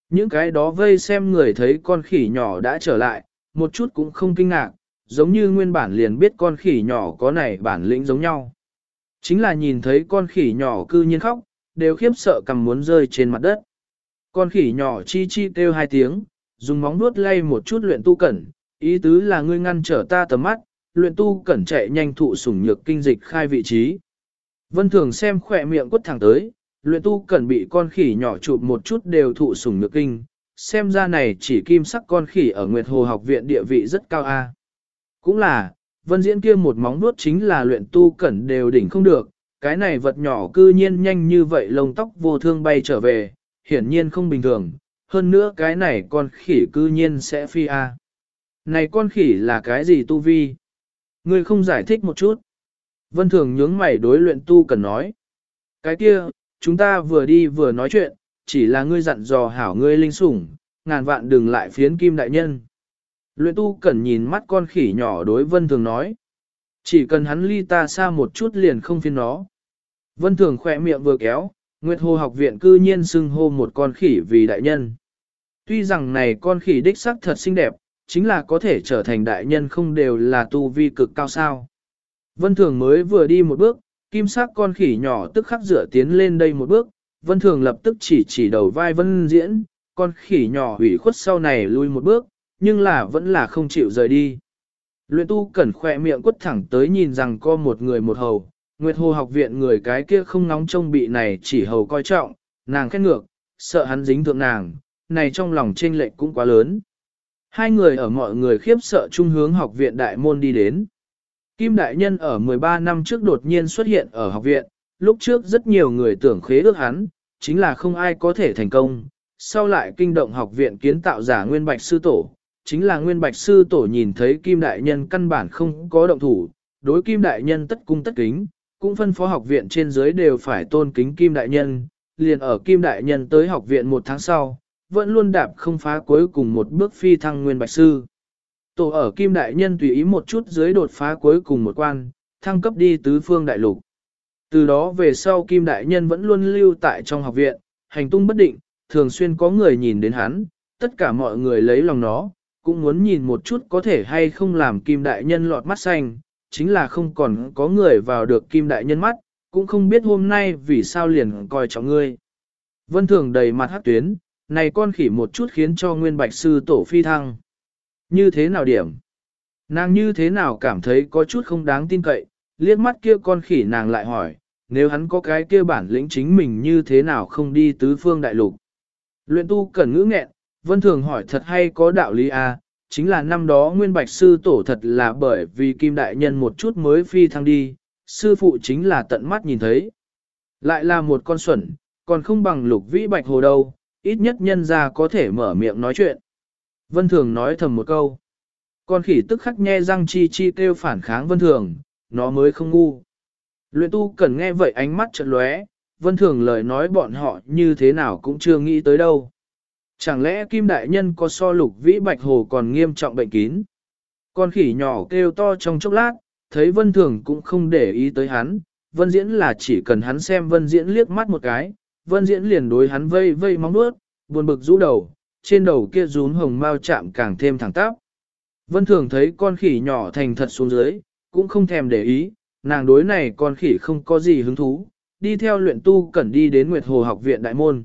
Những cái đó vây xem người thấy con khỉ nhỏ đã trở lại, một chút cũng không kinh ngạc, giống như nguyên bản liền biết con khỉ nhỏ có này bản lĩnh giống nhau. Chính là nhìn thấy con khỉ nhỏ cư nhiên khóc, đều khiếp sợ cầm muốn rơi trên mặt đất. Con khỉ nhỏ chi chi kêu hai tiếng, dùng móng vuốt lay một chút luyện tu cẩn, ý tứ là ngươi ngăn trở ta tầm mắt, luyện tu cẩn chạy nhanh thụ sủng nhược kinh dịch khai vị trí. Vân thường xem khỏe miệng quất thẳng tới, luyện tu cần bị con khỉ nhỏ chụp một chút đều thụ sủng nước kinh, xem ra này chỉ kim sắc con khỉ ở Nguyệt Hồ học viện địa vị rất cao a. Cũng là, vân diễn kia một móng nuốt chính là luyện tu cẩn đều đỉnh không được, cái này vật nhỏ cư nhiên nhanh như vậy lông tóc vô thương bay trở về, hiển nhiên không bình thường, hơn nữa cái này con khỉ cư nhiên sẽ phi a. Này con khỉ là cái gì tu vi? Ngươi không giải thích một chút. Vân Thường nhướng mày đối luyện tu cần nói. Cái kia, chúng ta vừa đi vừa nói chuyện, chỉ là ngươi dặn dò hảo ngươi linh sủng, ngàn vạn đừng lại phiến kim đại nhân. Luyện tu cần nhìn mắt con khỉ nhỏ đối Vân Thường nói. Chỉ cần hắn ly ta xa một chút liền không phiến nó. Vân Thường khỏe miệng vừa kéo, Nguyệt Hồ học viện cư nhiên xưng hô một con khỉ vì đại nhân. Tuy rằng này con khỉ đích sắc thật xinh đẹp, chính là có thể trở thành đại nhân không đều là tu vi cực cao sao. Vân Thường mới vừa đi một bước, kim sắc con khỉ nhỏ tức khắc dựa tiến lên đây một bước, Vân Thường lập tức chỉ chỉ đầu vai Vân Diễn, con khỉ nhỏ hủy khuất sau này lui một bước, nhưng là vẫn là không chịu rời đi. Luyện tu cẩn khỏe miệng quất thẳng tới nhìn rằng có một người một hầu, Nguyệt Hồ học viện người cái kia không nóng trông bị này chỉ hầu coi trọng, nàng khét ngược, sợ hắn dính thượng nàng, này trong lòng chênh lệch cũng quá lớn. Hai người ở mọi người khiếp sợ trung hướng học viện đại môn đi đến. Kim Đại Nhân ở 13 năm trước đột nhiên xuất hiện ở học viện, lúc trước rất nhiều người tưởng khế ước hắn, chính là không ai có thể thành công. Sau lại kinh động học viện kiến tạo giả Nguyên Bạch Sư Tổ, chính là Nguyên Bạch Sư Tổ nhìn thấy Kim Đại Nhân căn bản không có động thủ, đối Kim Đại Nhân tất cung tất kính, cũng phân phó học viện trên dưới đều phải tôn kính Kim Đại Nhân, liền ở Kim Đại Nhân tới học viện một tháng sau, vẫn luôn đạp không phá cuối cùng một bước phi thăng Nguyên Bạch Sư. Tổ ở Kim Đại Nhân tùy ý một chút dưới đột phá cuối cùng một quan, thăng cấp đi tứ phương đại lục. Từ đó về sau Kim Đại Nhân vẫn luôn lưu tại trong học viện, hành tung bất định, thường xuyên có người nhìn đến hắn, tất cả mọi người lấy lòng nó, cũng muốn nhìn một chút có thể hay không làm Kim Đại Nhân lọt mắt xanh, chính là không còn có người vào được Kim Đại Nhân mắt, cũng không biết hôm nay vì sao liền coi trọng ngươi. Vân Thường đầy mặt hát tuyến, này con khỉ một chút khiến cho Nguyên Bạch Sư tổ phi thăng. Như thế nào điểm? Nàng như thế nào cảm thấy có chút không đáng tin cậy, liếc mắt kia con khỉ nàng lại hỏi, nếu hắn có cái kia bản lĩnh chính mình như thế nào không đi tứ phương đại lục. Luyện tu cần ngữ nghẹn, vân thường hỏi thật hay có đạo lý à, chính là năm đó nguyên bạch sư tổ thật là bởi vì kim đại nhân một chút mới phi thăng đi, sư phụ chính là tận mắt nhìn thấy. Lại là một con xuẩn, còn không bằng lục vĩ bạch hồ đâu, ít nhất nhân ra có thể mở miệng nói chuyện. Vân Thường nói thầm một câu. Con khỉ tức khắc nhe răng chi chi kêu phản kháng Vân Thường, nó mới không ngu. Luyện tu cần nghe vậy ánh mắt chợt lóe, Vân Thường lời nói bọn họ như thế nào cũng chưa nghĩ tới đâu. Chẳng lẽ Kim Đại Nhân có so lục vĩ bạch hồ còn nghiêm trọng bệnh kín? Con khỉ nhỏ kêu to trong chốc lát, thấy Vân Thường cũng không để ý tới hắn, Vân Diễn là chỉ cần hắn xem Vân Diễn liếc mắt một cái, Vân Diễn liền đối hắn vây vây móng nuốt, buồn bực rũ đầu, trên đầu kia rún hồng mau chạm càng thêm thẳng tắp. Vân Thường thấy con khỉ nhỏ thành thật xuống dưới, cũng không thèm để ý, nàng đối này con khỉ không có gì hứng thú, đi theo luyện tu cẩn đi đến Nguyệt Hồ học viện đại môn.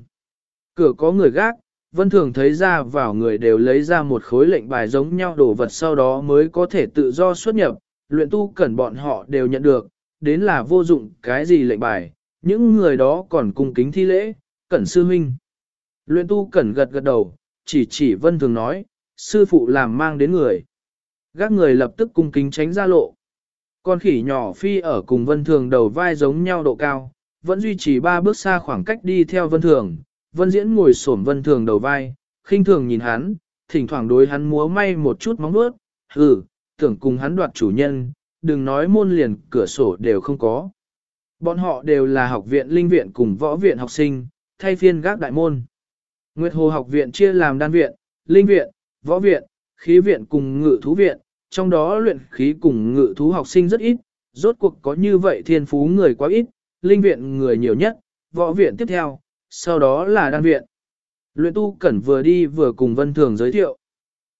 Cửa có người gác, Vân Thường thấy ra vào người đều lấy ra một khối lệnh bài giống nhau đồ vật sau đó mới có thể tự do xuất nhập, luyện tu cẩn bọn họ đều nhận được, đến là vô dụng cái gì lệnh bài, những người đó còn cung kính thi lễ, cẩn sư huynh. Luyện tu cẩn gật gật đầu, chỉ chỉ vân thường nói, sư phụ làm mang đến người. gác người lập tức cung kính tránh ra lộ. Con khỉ nhỏ phi ở cùng vân thường đầu vai giống nhau độ cao, vẫn duy trì ba bước xa khoảng cách đi theo vân thường. Vân diễn ngồi xổm vân thường đầu vai, khinh thường nhìn hắn, thỉnh thoảng đối hắn múa may một chút móng vuốt, ừ tưởng cùng hắn đoạt chủ nhân, đừng nói môn liền cửa sổ đều không có. Bọn họ đều là học viện linh viện cùng võ viện học sinh, thay phiên gác đại môn. Nguyệt Hồ học viện chia làm đan viện, linh viện, võ viện, khí viện cùng ngự thú viện, trong đó luyện khí cùng ngự thú học sinh rất ít, rốt cuộc có như vậy thiên phú người quá ít, linh viện người nhiều nhất, võ viện tiếp theo, sau đó là đan viện. Luyện tu cẩn vừa đi vừa cùng vân thường giới thiệu.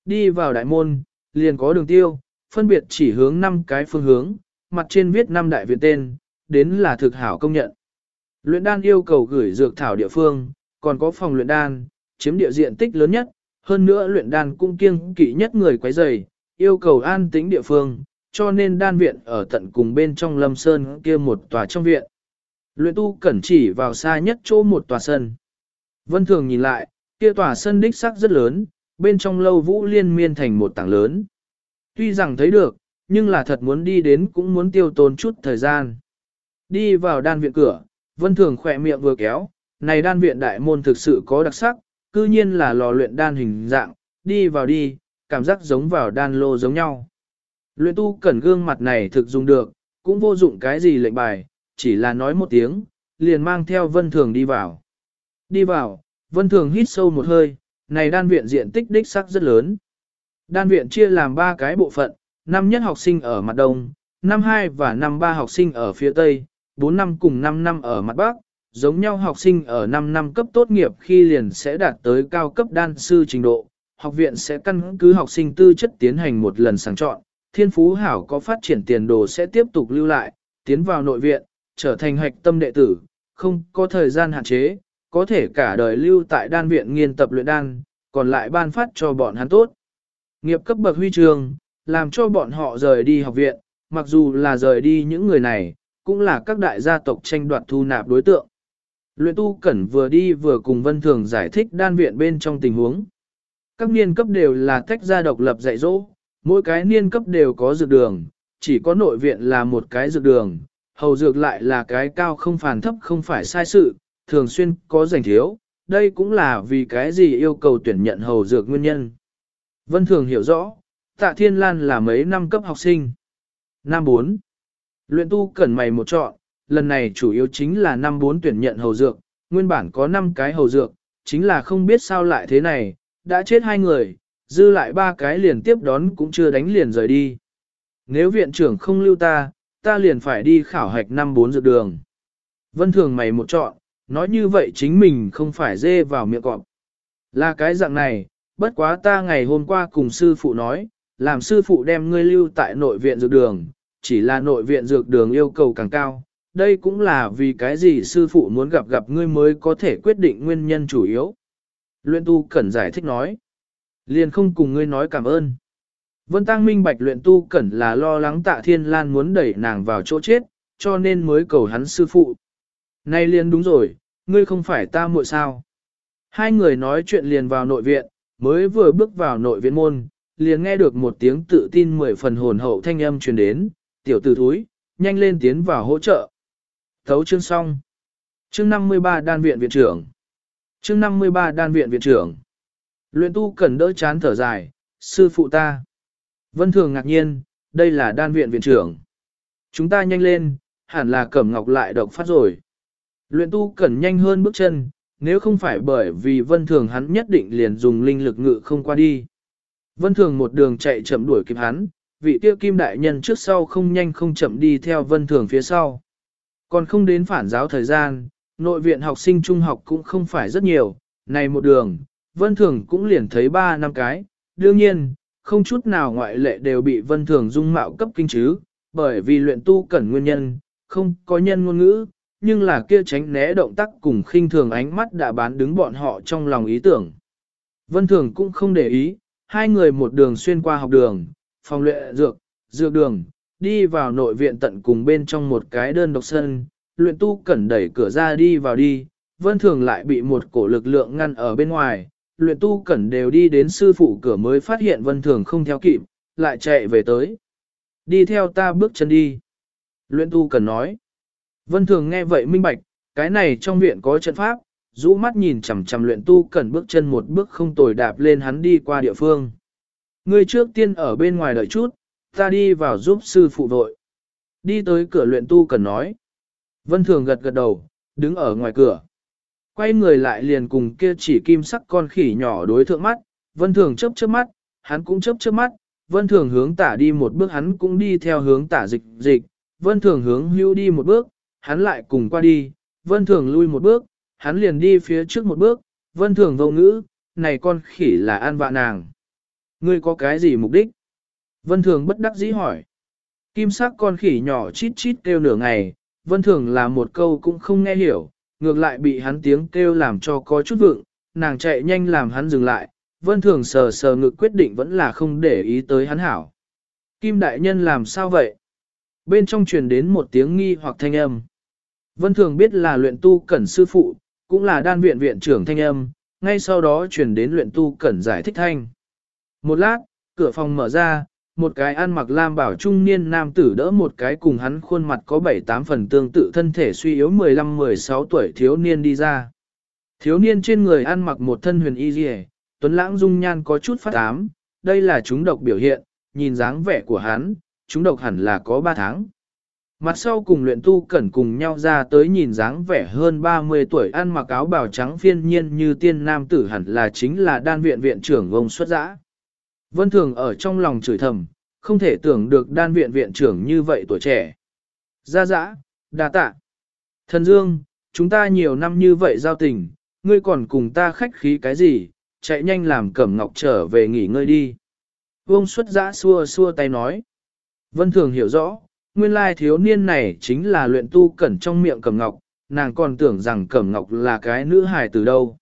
Đi vào đại môn, liền có đường tiêu, phân biệt chỉ hướng năm cái phương hướng, mặt trên viết năm đại viện tên, đến là thực hảo công nhận. Luyện đan yêu cầu gửi dược thảo địa phương, còn có phòng luyện đan, chiếm địa diện tích lớn nhất, hơn nữa luyện đan cũng kiêng kỵ nhất người quấy rầy, yêu cầu an tĩnh địa phương, cho nên đan viện ở tận cùng bên trong lâm sơn kia một tòa trong viện. Luyện tu cẩn chỉ vào xa nhất chỗ một tòa sân. Vân thường nhìn lại, kia tòa sân đích sắc rất lớn, bên trong lâu vũ liên miên thành một tảng lớn. Tuy rằng thấy được, nhưng là thật muốn đi đến cũng muốn tiêu tốn chút thời gian. Đi vào đan viện cửa, vân thường khỏe miệng vừa kéo, này đan viện đại môn thực sự có đặc sắc, cư nhiên là lò luyện đan hình dạng, đi vào đi, cảm giác giống vào đan lô giống nhau. Luyện tu cẩn gương mặt này thực dùng được, cũng vô dụng cái gì lệnh bài, chỉ là nói một tiếng, liền mang theo vân thường đi vào. Đi vào, vân thường hít sâu một hơi, này đan viện diện tích đích sắc rất lớn. Đan viện chia làm ba cái bộ phận, năm nhất học sinh ở mặt đông, năm hai và năm ba học sinh ở phía tây, bốn năm cùng năm năm ở mặt bắc, giống nhau học sinh ở 5 năm cấp tốt nghiệp khi liền sẽ đạt tới cao cấp đan sư trình độ, học viện sẽ căn cứ học sinh tư chất tiến hành một lần sàng chọn, thiên phú hảo có phát triển tiền đồ sẽ tiếp tục lưu lại, tiến vào nội viện, trở thành hạch tâm đệ tử, không có thời gian hạn chế, có thể cả đời lưu tại đan viện nghiên tập luyện đan, còn lại ban phát cho bọn hắn tốt. Nghiệp cấp bậc huy trường, làm cho bọn họ rời đi học viện, mặc dù là rời đi những người này, cũng là các đại gia tộc tranh đoạt thu nạp đối tượng. Luyện tu cẩn vừa đi vừa cùng Vân Thường giải thích đan viện bên trong tình huống. Các niên cấp đều là tách ra độc lập dạy dỗ, mỗi cái niên cấp đều có dược đường, chỉ có nội viện là một cái dược đường, hầu dược lại là cái cao không phản thấp không phải sai sự, thường xuyên có giành thiếu, đây cũng là vì cái gì yêu cầu tuyển nhận hầu dược nguyên nhân. Vân Thường hiểu rõ, Tạ Thiên Lan là mấy năm cấp học sinh. Năm 4. Luyện tu cẩn mày một chọn, lần này chủ yếu chính là năm bốn tuyển nhận hầu dược, nguyên bản có 5 cái hầu dược, chính là không biết sao lại thế này, đã chết hai người, dư lại ba cái liền tiếp đón cũng chưa đánh liền rời đi. Nếu viện trưởng không lưu ta, ta liền phải đi khảo hạch năm bốn dược đường. Vân thường mày một chọn, nói như vậy chính mình không phải dê vào miệng cọp. Là cái dạng này, bất quá ta ngày hôm qua cùng sư phụ nói, làm sư phụ đem ngươi lưu tại nội viện dược đường, chỉ là nội viện dược đường yêu cầu càng cao. Đây cũng là vì cái gì sư phụ muốn gặp gặp ngươi mới có thể quyết định nguyên nhân chủ yếu. Luyện tu cẩn giải thích nói. Liền không cùng ngươi nói cảm ơn. Vân Tăng minh bạch luyện tu cẩn là lo lắng tạ thiên lan muốn đẩy nàng vào chỗ chết, cho nên mới cầu hắn sư phụ. Nay liền đúng rồi, ngươi không phải ta muội sao. Hai người nói chuyện liền vào nội viện, mới vừa bước vào nội viện môn, liền nghe được một tiếng tự tin mười phần hồn hậu thanh âm truyền đến, tiểu tử thúi, nhanh lên tiến vào hỗ trợ. Thấu chương xong. Chương 53 đan viện viện trưởng. Chương 53 đan viện viện trưởng. Luyện tu cần đỡ chán thở dài, sư phụ ta. Vân thường ngạc nhiên, đây là đan viện viện trưởng. Chúng ta nhanh lên, hẳn là cẩm ngọc lại độc phát rồi. Luyện tu cần nhanh hơn bước chân, nếu không phải bởi vì vân thường hắn nhất định liền dùng linh lực ngự không qua đi. Vân thường một đường chạy chậm đuổi kịp hắn, vị tiêu kim đại nhân trước sau không nhanh không chậm đi theo vân thường phía sau. Còn không đến phản giáo thời gian, nội viện học sinh trung học cũng không phải rất nhiều, này một đường, vân thường cũng liền thấy ba năm cái, đương nhiên, không chút nào ngoại lệ đều bị vân thường dung mạo cấp kinh chứ, bởi vì luyện tu cẩn nguyên nhân, không có nhân ngôn ngữ, nhưng là kia tránh né động tác cùng khinh thường ánh mắt đã bán đứng bọn họ trong lòng ý tưởng. Vân thường cũng không để ý, hai người một đường xuyên qua học đường, phòng luyện dược, dược đường, đi vào nội viện tận cùng bên trong một cái đơn độc sân, luyện tu cẩn đẩy cửa ra đi vào đi, vân thường lại bị một cổ lực lượng ngăn ở bên ngoài, luyện tu cẩn đều đi đến sư phụ cửa mới phát hiện vân thường không theo kịp, lại chạy về tới. Đi theo ta bước chân đi. Luyện tu cẩn nói. Vân thường nghe vậy minh bạch, cái này trong viện có trận pháp, rũ mắt nhìn chằm chằm luyện tu cẩn bước chân một bước không tồi đạp lên hắn đi qua địa phương. Ngươi trước tiên ở bên ngoài đợi chút, ta đi vào giúp sư phụ vội. Đi tới cửa luyện tu cần nói. Vân thường gật gật đầu, đứng ở ngoài cửa. Quay người lại liền cùng kia chỉ kim sắc con khỉ nhỏ đối thượng mắt, vân thường chớp chớp mắt, hắn cũng chớp chớp mắt, vân thường hướng tả đi một bước hắn cũng đi theo hướng tả dịch dịch, vân thường hướng hưu đi một bước, hắn lại cùng qua đi, vân thường lui một bước, hắn liền đi phía trước một bước, vân thường vô ngữ, này con khỉ là an vạ nàng. Ngươi có cái gì mục đích? Vân thường bất đắc dĩ hỏi. Kim sắc con khỉ nhỏ chít chít kêu nửa ngày, vân thường là một câu cũng không nghe hiểu, ngược lại bị hắn tiếng kêu làm cho có chút vượng, nàng chạy nhanh làm hắn dừng lại, vân thường sờ sờ ngực quyết định vẫn là không để ý tới hắn hảo. Kim đại nhân làm sao vậy? Bên trong truyền đến một tiếng nghi hoặc thanh âm. Vân thường biết là luyện tu cẩn sư phụ, cũng là đan viện viện trưởng thanh âm, ngay sau đó truyền đến luyện tu cẩn giải thích thanh. Một lát, cửa phòng mở ra, một cái ăn mặc lam bảo trung niên nam tử đỡ một cái cùng hắn khuôn mặt có 7-8 phần tương tự thân thể suy yếu 15-16 tuổi thiếu niên đi ra. Thiếu niên trên người ăn mặc một thân huyền y dì tuấn lãng dung nhan có chút phát ám, đây là chúng độc biểu hiện, nhìn dáng vẻ của hắn, chúng độc hẳn là có 3 tháng. Mặt sau cùng luyện tu cẩn cùng nhau ra tới nhìn dáng vẻ hơn 30 tuổi ăn mặc áo bào trắng phiên nhiên như tiên nam tử hẳn là chính là đan viện viện trưởng ông xuất giã. Vân Thường ở trong lòng chửi thầm, không thể tưởng được đan viện viện trưởng như vậy tuổi trẻ. Gia dã, đa tạ. Thần Dương, chúng ta nhiều năm như vậy giao tình, ngươi còn cùng ta khách khí cái gì, chạy nhanh làm cẩm ngọc trở về nghỉ ngơi đi. Vương xuất giã xua xua tay nói. Vân Thường hiểu rõ, nguyên lai thiếu niên này chính là luyện tu cẩn trong miệng cẩm ngọc, nàng còn tưởng rằng Cẩm Ngọc là cái nữ hài từ đâu.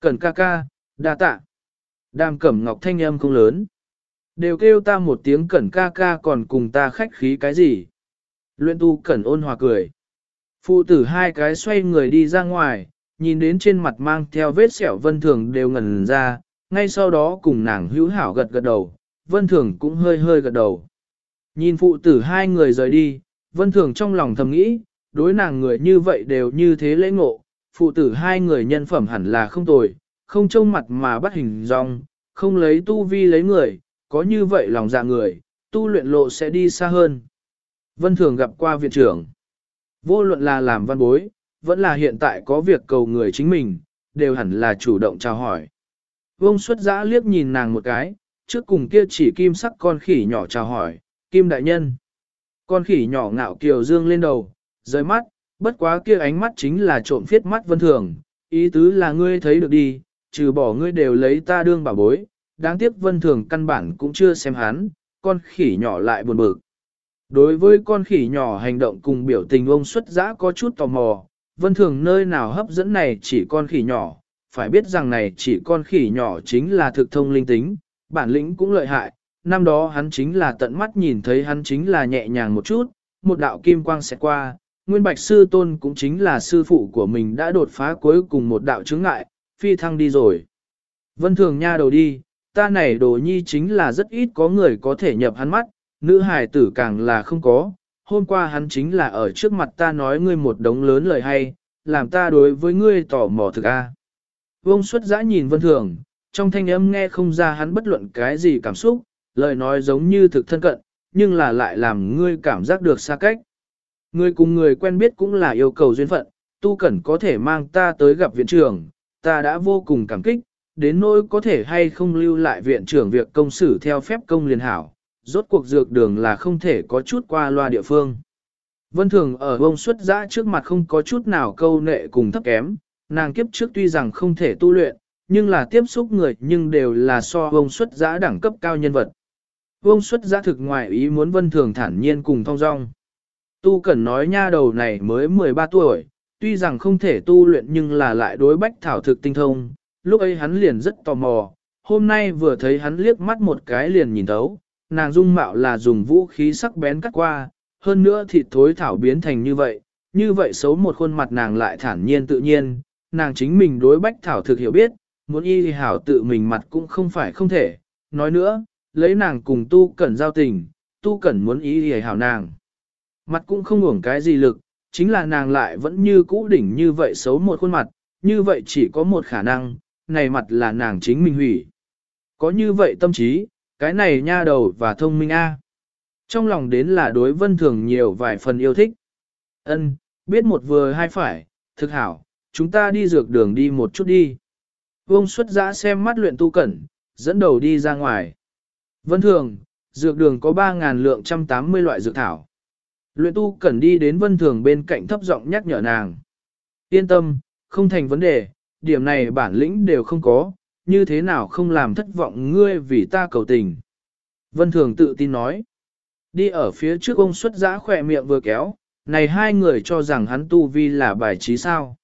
Cẩn ca ca, đa tạ. Đàm Cẩm Ngọc thanh âm không lớn. Đều kêu ta một tiếng Cẩn ca ca còn cùng ta khách khí cái gì. Luyện tu Cẩn ôn hòa cười. Phụ tử hai cái xoay người đi ra ngoài, nhìn đến trên mặt mang theo vết sẹo vân thường đều ngẩn ra, ngay sau đó cùng nàng hữu hảo gật gật đầu, vân thường cũng hơi hơi gật đầu. Nhìn phụ tử hai người rời đi, vân thường trong lòng thầm nghĩ, đối nàng người như vậy đều như thế lễ ngộ, phụ tử hai người nhân phẩm hẳn là không tồi, không trông mặt mà bắt hình dong, không lấy tu vi lấy người, có như vậy lòng dạ người, tu luyện lộ sẽ đi xa hơn. Vân thường gặp qua viện trưởng. Vô luận là làm văn bối, vẫn là hiện tại có việc cầu người chính mình, đều hẳn là chủ động chào hỏi. Vông xuất giã liếc nhìn nàng một cái, trước cùng kia chỉ kim sắc con khỉ nhỏ chào hỏi, kim đại nhân. Con khỉ nhỏ ngạo kiều dương lên đầu, rời mắt, bất quá kia ánh mắt chính là trộm phiết mắt vân thường, ý tứ là ngươi thấy được đi, trừ bỏ ngươi đều lấy ta đương bảo bối, đáng tiếc vân thường căn bản cũng chưa xem hắn, con khỉ nhỏ lại buồn bực. Đối với con khỉ nhỏ hành động cùng biểu tình ông xuất giã có chút tò mò, vân thường nơi nào hấp dẫn này chỉ con khỉ nhỏ, phải biết rằng này chỉ con khỉ nhỏ chính là thực thông linh tính, bản lĩnh cũng lợi hại, năm đó hắn chính là tận mắt nhìn thấy hắn chính là nhẹ nhàng một chút, một đạo kim quang sẽ qua, nguyên bạch sư tôn cũng chính là sư phụ của mình đã đột phá cuối cùng một đạo chứng ngại, phi thăng đi rồi. Vân thường nha đầu đi, ta này đồ nhi chính là rất ít có người có thể nhập hắn mắt, nữ hài tử càng là không có, hôm qua hắn chính là ở trước mặt ta nói ngươi một đống lớn lời hay, làm ta đối với ngươi tỏ mò thực a. Vông xuất giã nhìn vân thường, trong thanh âm nghe không ra hắn bất luận cái gì cảm xúc, lời nói giống như thực thân cận, nhưng là lại làm ngươi cảm giác được xa cách. Ngươi cùng người quen biết cũng là yêu cầu duyên phận, tu cẩn có thể mang ta tới gặp viện trưởng, ta đã vô cùng cảm kích, đến nỗi có thể hay không lưu lại viện trưởng việc công xử theo phép công liền hảo, rốt cuộc dược đường là không thể có chút qua loa địa phương. Vân Thường ở bông xuất giã trước mặt không có chút nào câu nệ cùng thấp kém, nàng kiếp trước tuy rằng không thể tu luyện, nhưng là tiếp xúc người nhưng đều là so bông xuất giã đẳng cấp cao nhân vật. Bông xuất giã thực ngoại ý muốn Vân Thường thản nhiên cùng thong dong. Tu Cẩn nói nha đầu này mới 13 tuổi, tuy rằng không thể tu luyện nhưng là lại đối bách thảo thực tinh thông, lúc ấy hắn liền rất tò mò, hôm nay vừa thấy hắn liếc mắt một cái liền nhìn thấu, nàng dung mạo là dùng vũ khí sắc bén cắt qua, hơn nữa thịt thối thảo biến thành như vậy, như vậy xấu một khuôn mặt nàng lại thản nhiên tự nhiên, nàng chính mình đối bách thảo thực hiểu biết, muốn y thì hảo tự mình mặt cũng không phải không thể, nói nữa, lấy nàng cùng tu cẩn giao tình, tu cẩn muốn y thì hảo nàng. Mặt cũng không ngủng cái gì lực, chính là nàng lại vẫn như cũ đỉnh như vậy xấu một khuôn mặt, như vậy chỉ có một khả năng, này mặt là nàng chính mình hủy. Có như vậy tâm trí, cái này nha đầu và thông minh A. Trong lòng đến là đối vân thường nhiều vài phần yêu thích. Ân, biết một vừa hai phải, thực hảo, chúng ta đi dược đường đi một chút đi. Vông xuất giã xem mắt luyện tu cẩn, dẫn đầu đi ra ngoài. Vân thường, dược đường có 3.000 lượng trăm tám mươi loại dược thảo. Luyện tu cần đi đến vân thường bên cạnh thấp giọng nhắc nhở nàng. Yên tâm, không thành vấn đề, điểm này bản lĩnh đều không có, như thế nào không làm thất vọng ngươi vì ta cầu tình. Vân thường tự tin nói. Đi ở phía trước ông xuất giã khỏe miệng vừa kéo, này hai người cho rằng hắn tu vi là bài trí sao.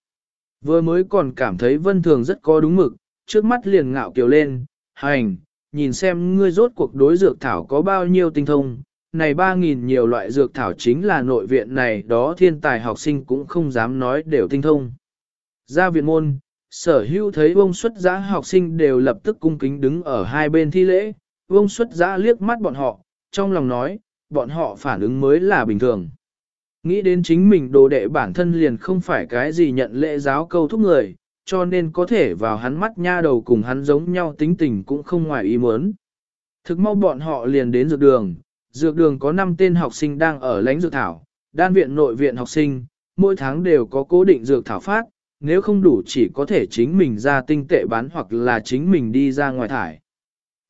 Vừa mới còn cảm thấy vân thường rất có đúng mực, trước mắt liền ngạo kiều lên, hành, nhìn xem ngươi rốt cuộc đối dược thảo có bao nhiêu tinh thông, này ba nghìn nhiều loại dược thảo chính là nội viện này đó thiên tài học sinh cũng không dám nói đều tinh thông. Ra viện môn, sở hữu thấy vông xuất giã học sinh đều lập tức cung kính đứng ở hai bên thi lễ, vông xuất giã liếc mắt bọn họ, trong lòng nói, bọn họ phản ứng mới là bình thường. Nghĩ đến chính mình đồ đệ bản thân liền không phải cái gì nhận lễ giáo câu thúc người, cho nên có thể vào hắn mắt nha đầu cùng hắn giống nhau tính tình cũng không ngoài ý muốn. Thực mau bọn họ liền đến dược đường, dược đường có 5 tên học sinh đang ở lãnh dược thảo, đan viện nội viện học sinh, mỗi tháng đều có cố định dược thảo phát, nếu không đủ chỉ có thể chính mình ra tinh tệ bán hoặc là chính mình đi ra ngoài thải.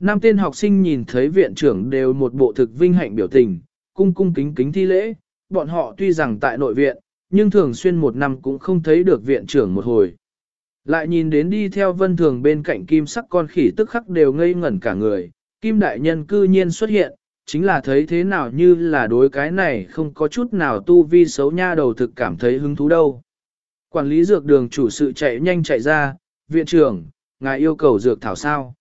Năm tên học sinh nhìn thấy viện trưởng đều một bộ thực vinh hạnh biểu tình, cung cung kính kính thi lễ, bọn họ tuy rằng tại nội viện, nhưng thường xuyên một năm cũng không thấy được viện trưởng một hồi. Lại nhìn đến đi theo vân thường bên cạnh kim sắc con khỉ tức khắc đều ngây ngẩn cả người, kim đại nhân cư nhiên xuất hiện, chính là thấy thế nào như là đối cái này không có chút nào tu vi xấu nha đầu thực cảm thấy hứng thú đâu. Quản lý dược đường chủ sự chạy nhanh chạy ra, viện trưởng, ngài yêu cầu dược thảo sao.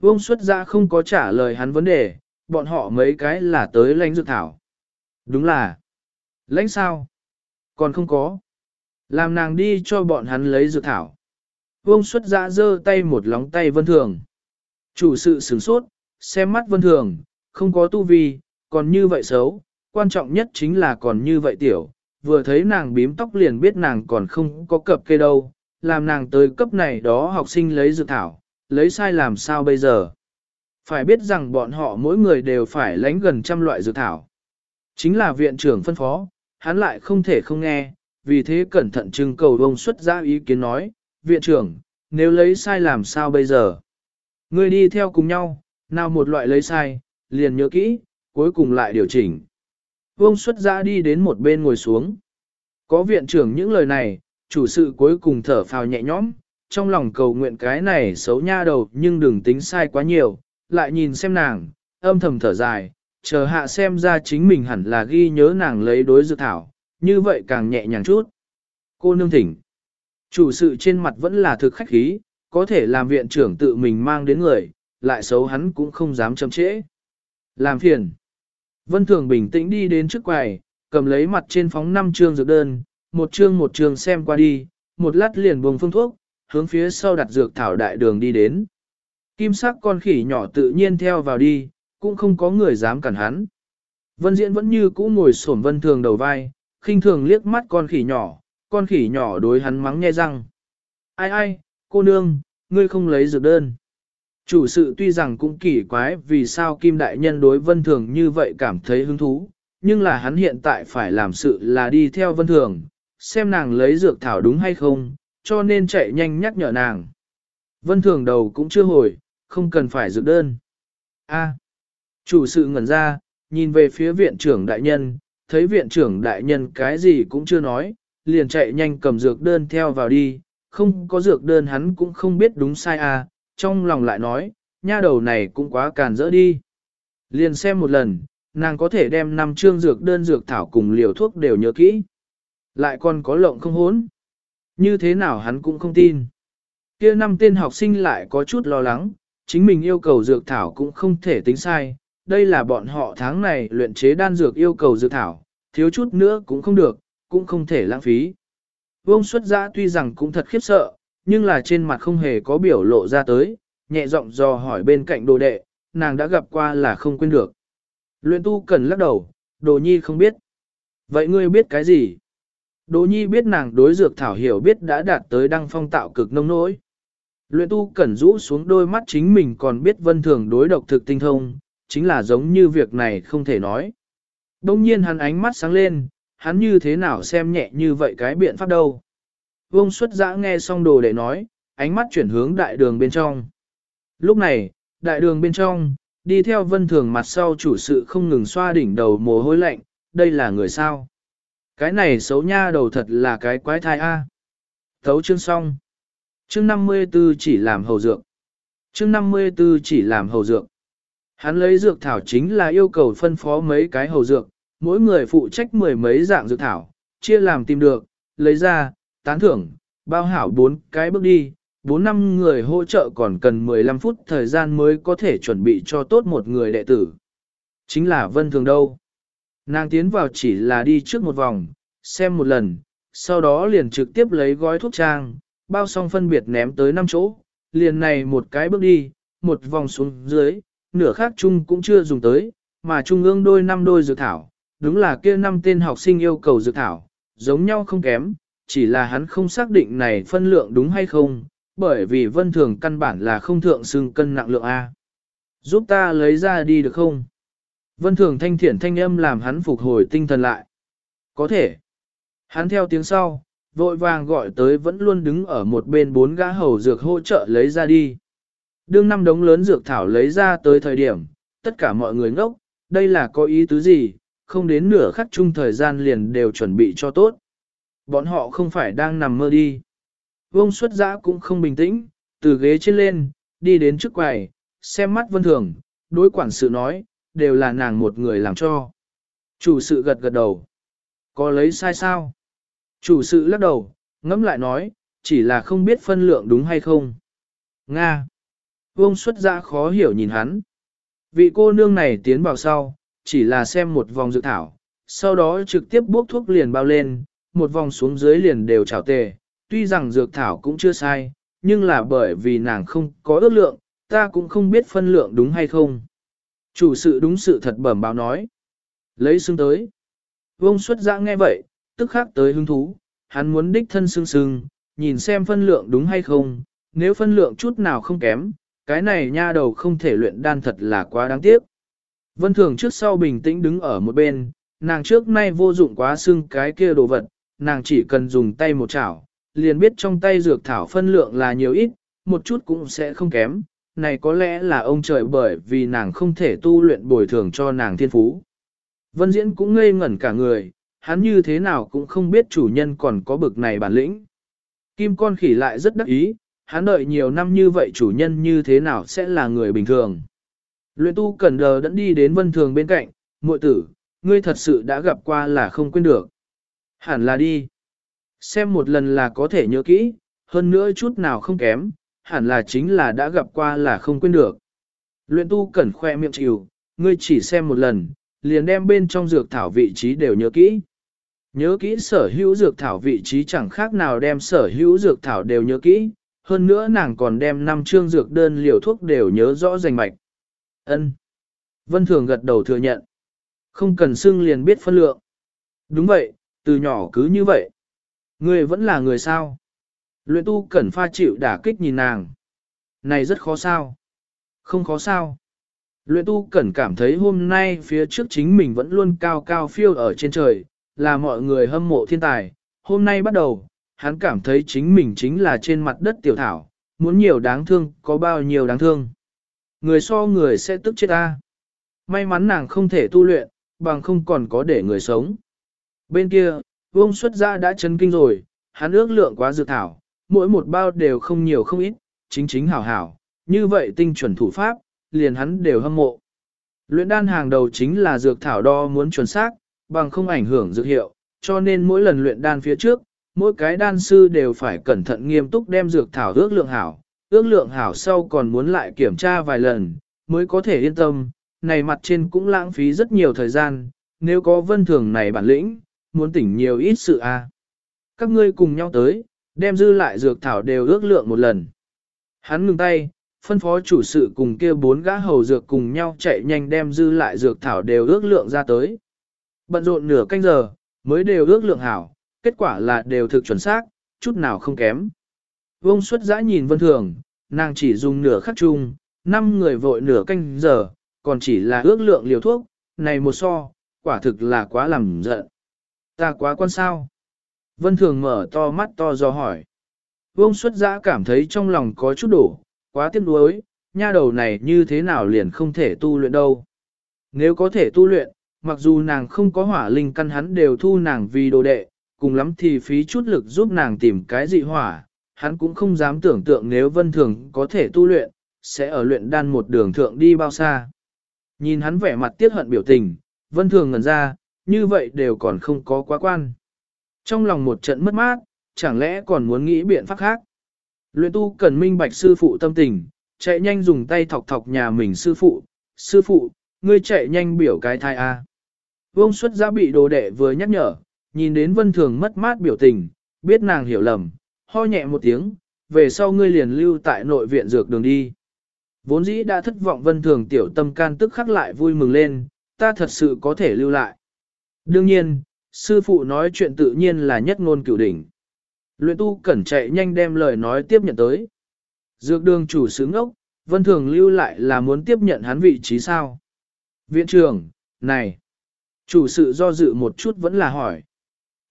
Vương xuất ra không có trả lời hắn vấn đề, bọn họ mấy cái là tới lãnh dược thảo. Đúng là. Lãnh sao? Còn không có. Làm nàng đi cho bọn hắn lấy dược thảo. Vương xuất ra giơ tay một lóng tay vân thường. Chủ sự sửng sốt, xem mắt vân thường, không có tu vi, còn như vậy xấu, quan trọng nhất chính là còn như vậy tiểu, vừa thấy nàng bím tóc liền biết nàng còn không có cập kê đâu, làm nàng tới cấp này đó học sinh lấy dự thảo, lấy sai làm sao bây giờ. Phải biết rằng bọn họ mỗi người đều phải lãnh gần trăm loại dự thảo. Chính là viện trưởng phân phó, hắn lại không thể không nghe, vì thế cẩn thận trưng cầu ông xuất ra ý kiến nói, viện trưởng, nếu lấy sai làm sao bây giờ? Ngươi đi theo cùng nhau, nào một loại lấy sai, liền nhớ kỹ, cuối cùng lại điều chỉnh. Vương xuất ra đi đến một bên ngồi xuống. Có viện trưởng những lời này, chủ sự cuối cùng thở phào nhẹ nhõm, trong lòng cầu nguyện cái này xấu nha đầu nhưng đừng tính sai quá nhiều, lại nhìn xem nàng, âm thầm thở dài, chờ hạ xem ra chính mình hẳn là ghi nhớ nàng lấy đối dược thảo, như vậy càng nhẹ nhàng chút. Cô nương thỉnh. Chủ sự trên mặt vẫn là thực khách khí, có thể làm viện trưởng tự mình mang đến người, lại xấu hắn cũng không dám chậm trễ. Làm phiền. Vân Thường bình tĩnh đi đến trước quầy, cầm lấy mặt trên phóng năm chương dược đơn, một chương một chương xem qua đi, một lát liền buông phương thuốc, hướng phía sau đặt dược thảo đại đường đi đến. Kim sắc con khỉ nhỏ tự nhiên theo vào đi, cũng không có người dám cản hắn. Vân Diễn vẫn như cũ ngồi xổm Vân Thường đầu vai, khinh thường liếc mắt con khỉ nhỏ, con khỉ nhỏ đối hắn mắng nghe răng. Ai ai, cô nương, ngươi không lấy dược đơn. Chủ sự tuy rằng cũng kỳ quái vì sao Kim Đại Nhân đối Vân Thường như vậy cảm thấy hứng thú, nhưng là hắn hiện tại phải làm sự là đi theo Vân Thường, xem nàng lấy dược thảo đúng hay không, cho nên chạy nhanh nhắc nhở nàng. Vân Thường đầu cũng chưa hồi, không cần phải dược đơn. A. À. chủ sự ngẩn ra, nhìn về phía viện trưởng đại nhân, thấy viện trưởng đại nhân cái gì cũng chưa nói, liền chạy nhanh cầm dược đơn theo vào đi, không có dược đơn hắn cũng không biết đúng sai à, trong lòng lại nói, nha đầu này cũng quá càn rỡ đi. Liền xem một lần, nàng có thể đem năm chương dược đơn dược thảo cùng liều thuốc đều nhớ kỹ. Lại còn có lộng không hốn. Như thế nào hắn cũng không tin. kia năm tên học sinh lại có chút lo lắng, chính mình yêu cầu dược thảo cũng không thể tính sai. Đây là bọn họ tháng này luyện chế đan dược yêu cầu dược thảo, thiếu chút nữa cũng không được, cũng không thể lãng phí. Vương xuất giã tuy rằng cũng thật khiếp sợ, nhưng là trên mặt không hề có biểu lộ ra tới, nhẹ giọng dò hỏi bên cạnh đồ đệ, nàng đã gặp qua là không quên được. Luyện tu cần lắc đầu, đồ nhi không biết. Vậy ngươi biết cái gì? Đồ nhi biết nàng đối dược thảo hiểu biết đã đạt tới đăng phong tạo cực nông nỗi. Luyện tu cẩn rũ xuống đôi mắt chính mình còn biết vân thường đối độc thực tinh thông, chính là giống như việc này không thể nói. Đông nhiên hắn ánh mắt sáng lên, hắn như thế nào xem nhẹ như vậy cái biện pháp đâu. Vông xuất giã nghe xong đồ để nói, ánh mắt chuyển hướng đại đường bên trong. Lúc này, đại đường bên trong, đi theo vân thường mặt sau chủ sự không ngừng xoa đỉnh đầu mồ hôi lạnh, đây là người sao. Cái này xấu nha đầu thật là cái quái thai A. Thấu chương xong. Chương 54 chỉ làm hầu dược. Chương 54 chỉ làm hầu dược. Hắn lấy dược thảo chính là yêu cầu phân phó mấy cái hầu dược, mỗi người phụ trách mười mấy dạng dược thảo, chia làm tìm được, lấy ra, tán thưởng, bao hảo bốn cái bước đi, bốn năm người hỗ trợ còn cần 15 phút thời gian mới có thể chuẩn bị cho tốt một người đệ tử. Chính là Vân Thường đâu. Nàng tiến vào chỉ là đi trước một vòng, xem một lần, sau đó liền trực tiếp lấy gói thuốc trang, bao xong phân biệt ném tới năm chỗ, liền này một cái bước đi, một vòng xuống dưới, nửa khác chung cũng chưa dùng tới, mà trung ương đôi năm đôi dược thảo, đúng là kia năm tên học sinh yêu cầu dược thảo, giống nhau không kém, chỉ là hắn không xác định này phân lượng đúng hay không, bởi vì vân thường căn bản là không thượng xưng cân nặng lượng A. Giúp ta lấy ra đi được không? Vân thường thanh thiện thanh âm làm hắn phục hồi tinh thần lại. Có thể. Hắn theo tiếng sau, vội vàng gọi tới vẫn luôn đứng ở một bên bốn gã hầu dược hỗ trợ lấy ra đi. Đương năm đống lớn dược thảo lấy ra tới thời điểm, tất cả mọi người ngốc, đây là có ý tứ gì, không đến nửa khắc chung thời gian liền đều chuẩn bị cho tốt. Bọn họ không phải đang nằm mơ đi. Vông xuất giã cũng không bình tĩnh, từ ghế trên lên, đi đến trước quầy, xem mắt vân thường, đối quản sự nói, đều là nàng một người làm cho. Chủ sự gật gật đầu. Có lấy sai sao? Chủ sự lắc đầu, ngẫm lại nói, chỉ là không biết phân lượng đúng hay không. Nga. Vương xuất ra khó hiểu nhìn hắn. Vị cô nương này tiến vào sau, chỉ là xem một vòng dự thảo, sau đó trực tiếp bốc thuốc liền bao lên, một vòng xuống dưới liền đều trào tề. Tuy rằng dược thảo cũng chưa sai, nhưng là bởi vì nàng không có ước lượng, ta cũng không biết phân lượng đúng hay không. Chủ sự đúng sự thật bẩm báo nói. Lấy xương tới. Vông xuất giã nghe vậy, tức khắc tới hứng thú, hắn muốn đích thân xương xương, nhìn xem phân lượng đúng hay không, nếu phân lượng chút nào không kém, cái này nha đầu không thể luyện đan thật là quá đáng tiếc. Vân Thường trước sau bình tĩnh đứng ở một bên, nàng trước nay vô dụng quá xương cái kia đồ vật, nàng chỉ cần dùng tay một chảo, liền biết trong tay dược thảo phân lượng là nhiều ít, một chút cũng sẽ không kém, này có lẽ là ông trời bởi vì nàng không thể tu luyện bồi thường cho nàng thiên phú. Vân Diễn cũng ngây ngẩn cả người, hắn như thế nào cũng không biết chủ nhân còn có bực này bản lĩnh. Kim con khỉ lại rất đắc ý, hắn đợi nhiều năm như vậy chủ nhân như thế nào sẽ là người bình thường. Luyện tu cần đờ đẫn đi đến vân thường bên cạnh, muội tử, ngươi thật sự đã gặp qua là không quên được. Hẳn là đi. Xem một lần là có thể nhớ kỹ, hơn nữa chút nào không kém, hẳn là chính là đã gặp qua là không quên được. Luyện tu cẩn khoe miệng chịu, ngươi chỉ xem một lần, liền đem bên trong dược thảo vị trí đều nhớ kỹ. Nhớ kỹ sở hữu dược thảo vị trí chẳng khác nào đem sở hữu dược thảo đều nhớ kỹ, hơn nữa nàng còn đem năm chương dược đơn liều thuốc đều nhớ rõ rành mạch. Ân. Vân Thường gật đầu thừa nhận. Không cần xưng liền biết phân lượng. Đúng vậy, từ nhỏ cứ như vậy. Ngươi vẫn là người sao? Luyện tu cẩn pha chịu đả kích nhìn nàng. Này rất khó sao? Không khó sao? Luyện tu cẩn cảm thấy hôm nay phía trước chính mình vẫn luôn cao cao phiêu ở trên trời, là mọi người hâm mộ thiên tài. Hôm nay bắt đầu, hắn cảm thấy chính mình chính là trên mặt đất tiểu thảo, muốn nhiều đáng thương, có bao nhiêu đáng thương. Người so người sẽ tức chết ta. May mắn nàng không thể tu luyện, bằng không còn có để người sống. Bên kia, vông xuất ra đã chấn kinh rồi, hắn ước lượng quá dược thảo, mỗi một bao đều không nhiều không ít, chính chính hảo hảo, như vậy tinh chuẩn thủ pháp, liền hắn đều hâm mộ. Luyện đan hàng đầu chính là dược thảo đo muốn chuẩn xác, bằng không ảnh hưởng dược hiệu, cho nên mỗi lần luyện đan phía trước, mỗi cái đan sư đều phải cẩn thận nghiêm túc đem dược thảo ước lượng hảo, ước lượng hảo sau còn muốn lại kiểm tra vài lần, mới có thể yên tâm, này mặt trên cũng lãng phí rất nhiều thời gian, nếu có vân thường này bản lĩnh, muốn tỉnh nhiều ít sự a. Các ngươi cùng nhau tới, đem dư lại dược thảo đều ước lượng một lần. Hắn ngừng tay, phân phó chủ sự cùng kia bốn gã hầu dược cùng nhau chạy nhanh đem dư lại dược thảo đều ước lượng ra tới. Bận rộn nửa canh giờ, mới đều ước lượng hảo, kết quả là đều thực chuẩn xác, chút nào không kém. Vông xuất giã nhìn vân thường, nàng chỉ dùng nửa khắc chung, năm người vội nửa canh giờ, còn chỉ là ước lượng liều thuốc, này một so, quả thực là quá làm giận. Ta quá quan sao? Vân thường mở to mắt to do hỏi. Vương xuất giã cảm thấy trong lòng có chút đổ, quá tiếc nuối, nha đầu này như thế nào liền không thể tu luyện đâu. Nếu có thể tu luyện, mặc dù nàng không có hỏa linh căn hắn đều thu nàng vì đồ đệ, cùng lắm thì phí chút lực giúp nàng tìm cái dị hỏa, hắn cũng không dám tưởng tượng nếu vân thường có thể tu luyện, sẽ ở luyện đan một đường thượng đi bao xa. Nhìn hắn vẻ mặt tiếc hận biểu tình, vân thường ngẩn ra, như vậy đều còn không có quá quan. Trong lòng một trận mất mát, chẳng lẽ còn muốn nghĩ biện pháp khác. Luyện tu cần minh bạch sư phụ tâm tình, chạy nhanh dùng tay thọc thọc nhà mình sư phụ, sư phụ, ngươi chạy nhanh biểu cái thai A. Vông xuất giá bị đồ đệ vừa nhắc nhở, nhìn đến vân thường mất mát biểu tình, biết nàng hiểu lầm, ho nhẹ một tiếng, về sau ngươi liền lưu tại nội viện dược đường đi. Vốn dĩ đã thất vọng vân thường tiểu tâm can tức khắc lại vui mừng lên, ta thật sự có thể lưu lại. Đương nhiên, sư phụ nói chuyện tự nhiên là nhất ngôn cửu đỉnh. Luyện tu cẩn chạy nhanh đem lời nói tiếp nhận tới. Dược đường chủ sứ ngốc, vân thường lưu lại là muốn tiếp nhận hắn vị trí sao. Viện trưởng, này, chủ sự do dự một chút vẫn là hỏi.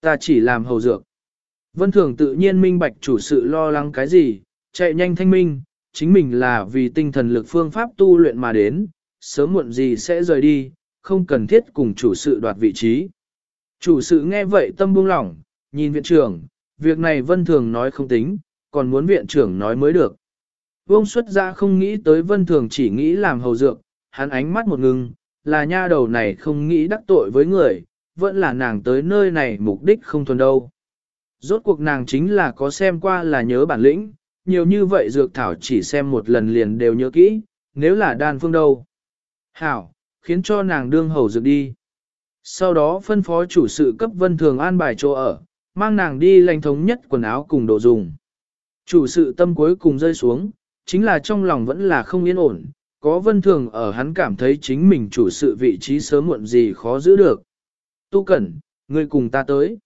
Ta chỉ làm hầu dược. Vân thường tự nhiên minh bạch chủ sự lo lắng cái gì, chạy nhanh thanh minh, chính mình là vì tinh thần lực phương pháp tu luyện mà đến, sớm muộn gì sẽ rời đi, không cần thiết cùng chủ sự đoạt vị trí. Chủ sự nghe vậy tâm buông lỏng, nhìn viện trưởng, việc này vân thường nói không tính, còn muốn viện trưởng nói mới được. vương xuất ra không nghĩ tới vân thường chỉ nghĩ làm hầu dược, hắn ánh mắt một ngừng, là nha đầu này không nghĩ đắc tội với người, vẫn là nàng tới nơi này mục đích không thuần đâu. Rốt cuộc nàng chính là có xem qua là nhớ bản lĩnh, nhiều như vậy dược thảo chỉ xem một lần liền đều nhớ kỹ, nếu là đan phương đâu. Hảo, khiến cho nàng đương hầu dược đi. Sau đó phân phó chủ sự cấp vân thường an bài chỗ ở, mang nàng đi lãnh thống nhất quần áo cùng đồ dùng. Chủ sự tâm cuối cùng rơi xuống, chính là trong lòng vẫn là không yên ổn, có vân thường ở hắn cảm thấy chính mình chủ sự vị trí sớm muộn gì khó giữ được. Tu Cẩn, ngươi cùng ta tới.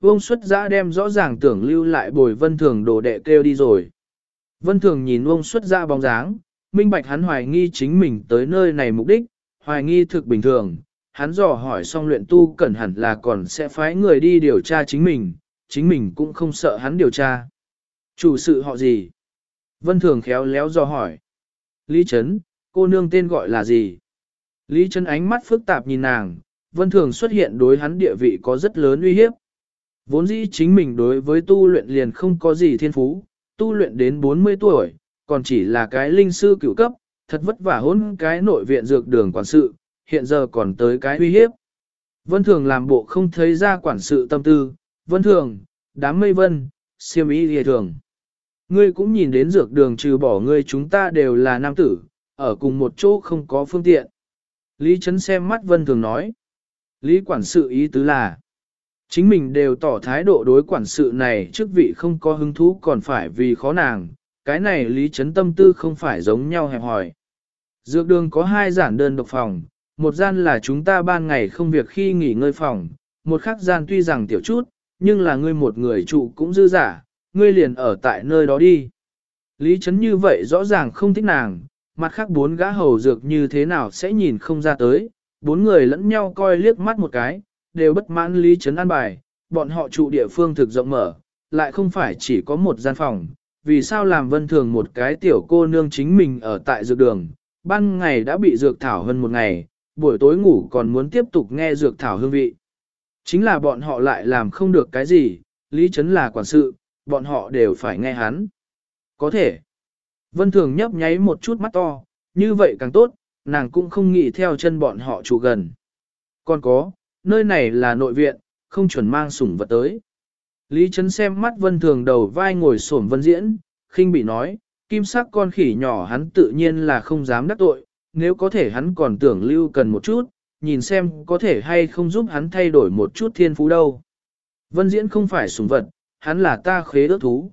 Vương xuất giã đem rõ ràng tưởng lưu lại bồi vân thường đồ đệ kêu đi rồi. Vân thường nhìn Vương xuất giã bóng dáng, minh bạch hắn hoài nghi chính mình tới nơi này mục đích, hoài nghi thực bình thường. Hắn dò hỏi xong luyện tu cẩn hẳn là còn sẽ phái người đi điều tra chính mình, chính mình cũng không sợ hắn điều tra. Chủ sự họ gì? Vân thường khéo léo dò hỏi. Lý Trấn, cô nương tên gọi là gì? Lý Trấn ánh mắt phức tạp nhìn nàng, vân thường xuất hiện đối hắn địa vị có rất lớn uy hiếp. Vốn dĩ chính mình đối với tu luyện liền không có gì thiên phú, tu luyện đến 40 tuổi, còn chỉ là cái linh sư cửu cấp, thật vất vả hôn cái nội viện dược đường quản sự, hiện giờ còn tới cái uy hiếp. Vân thường làm bộ không thấy ra quản sự tâm tư, vân thường, đám mây vân, siêm ý hề thường. Ngươi cũng nhìn đến dược đường trừ bỏ ngươi chúng ta đều là nam tử, ở cùng một chỗ không có phương tiện. Lý Trấn xem mắt vân thường nói. Lý quản sự ý tứ là, chính mình đều tỏ thái độ đối quản sự này trước vị không có hứng thú còn phải vì khó nàng, cái này Lý Trấn tâm tư không phải giống nhau hẹp hỏi. Dược đường có hai giản đơn độc phòng, một gian là chúng ta ban ngày không việc khi nghỉ ngơi phòng, một khác gian tuy rằng tiểu chút, nhưng là ngươi một người trụ cũng dư giả, ngươi liền ở tại nơi đó đi. Lý Trấn như vậy rõ ràng không thích nàng, mặt khác bốn gã hầu dược như thế nào sẽ nhìn không ra tới, bốn người lẫn nhau coi liếc mắt một cái, đều bất mãn Lý Trấn an bài, bọn họ trụ địa phương thực rộng mở, lại không phải chỉ có một gian phòng, vì sao làm vân thường một cái tiểu cô nương chính mình ở tại dược đường, ban ngày đã bị dược thảo hơn một ngày, buổi tối ngủ còn muốn tiếp tục nghe dược thảo hương vị. Chính là bọn họ lại làm không được cái gì, Lý Trấn là quản sự, bọn họ đều phải nghe hắn. Có thể. Vân Thường nhấp nháy một chút mắt to, như vậy càng tốt, nàng cũng không nghĩ theo chân bọn họ trụ gần. Còn có, nơi này là nội viện, không chuẩn mang sủng vật tới. Lý Trấn xem mắt Vân Thường đầu vai ngồi xổm Vân Diễn, khinh bị nói, kim sắc con khỉ nhỏ hắn tự nhiên là không dám đắc tội, nếu có thể hắn còn tưởng lưu cần một chút, nhìn xem có thể hay không giúp hắn thay đổi một chút thiên phú đâu. Vân Diễn không phải sủng vật, hắn là ta khế ước thú.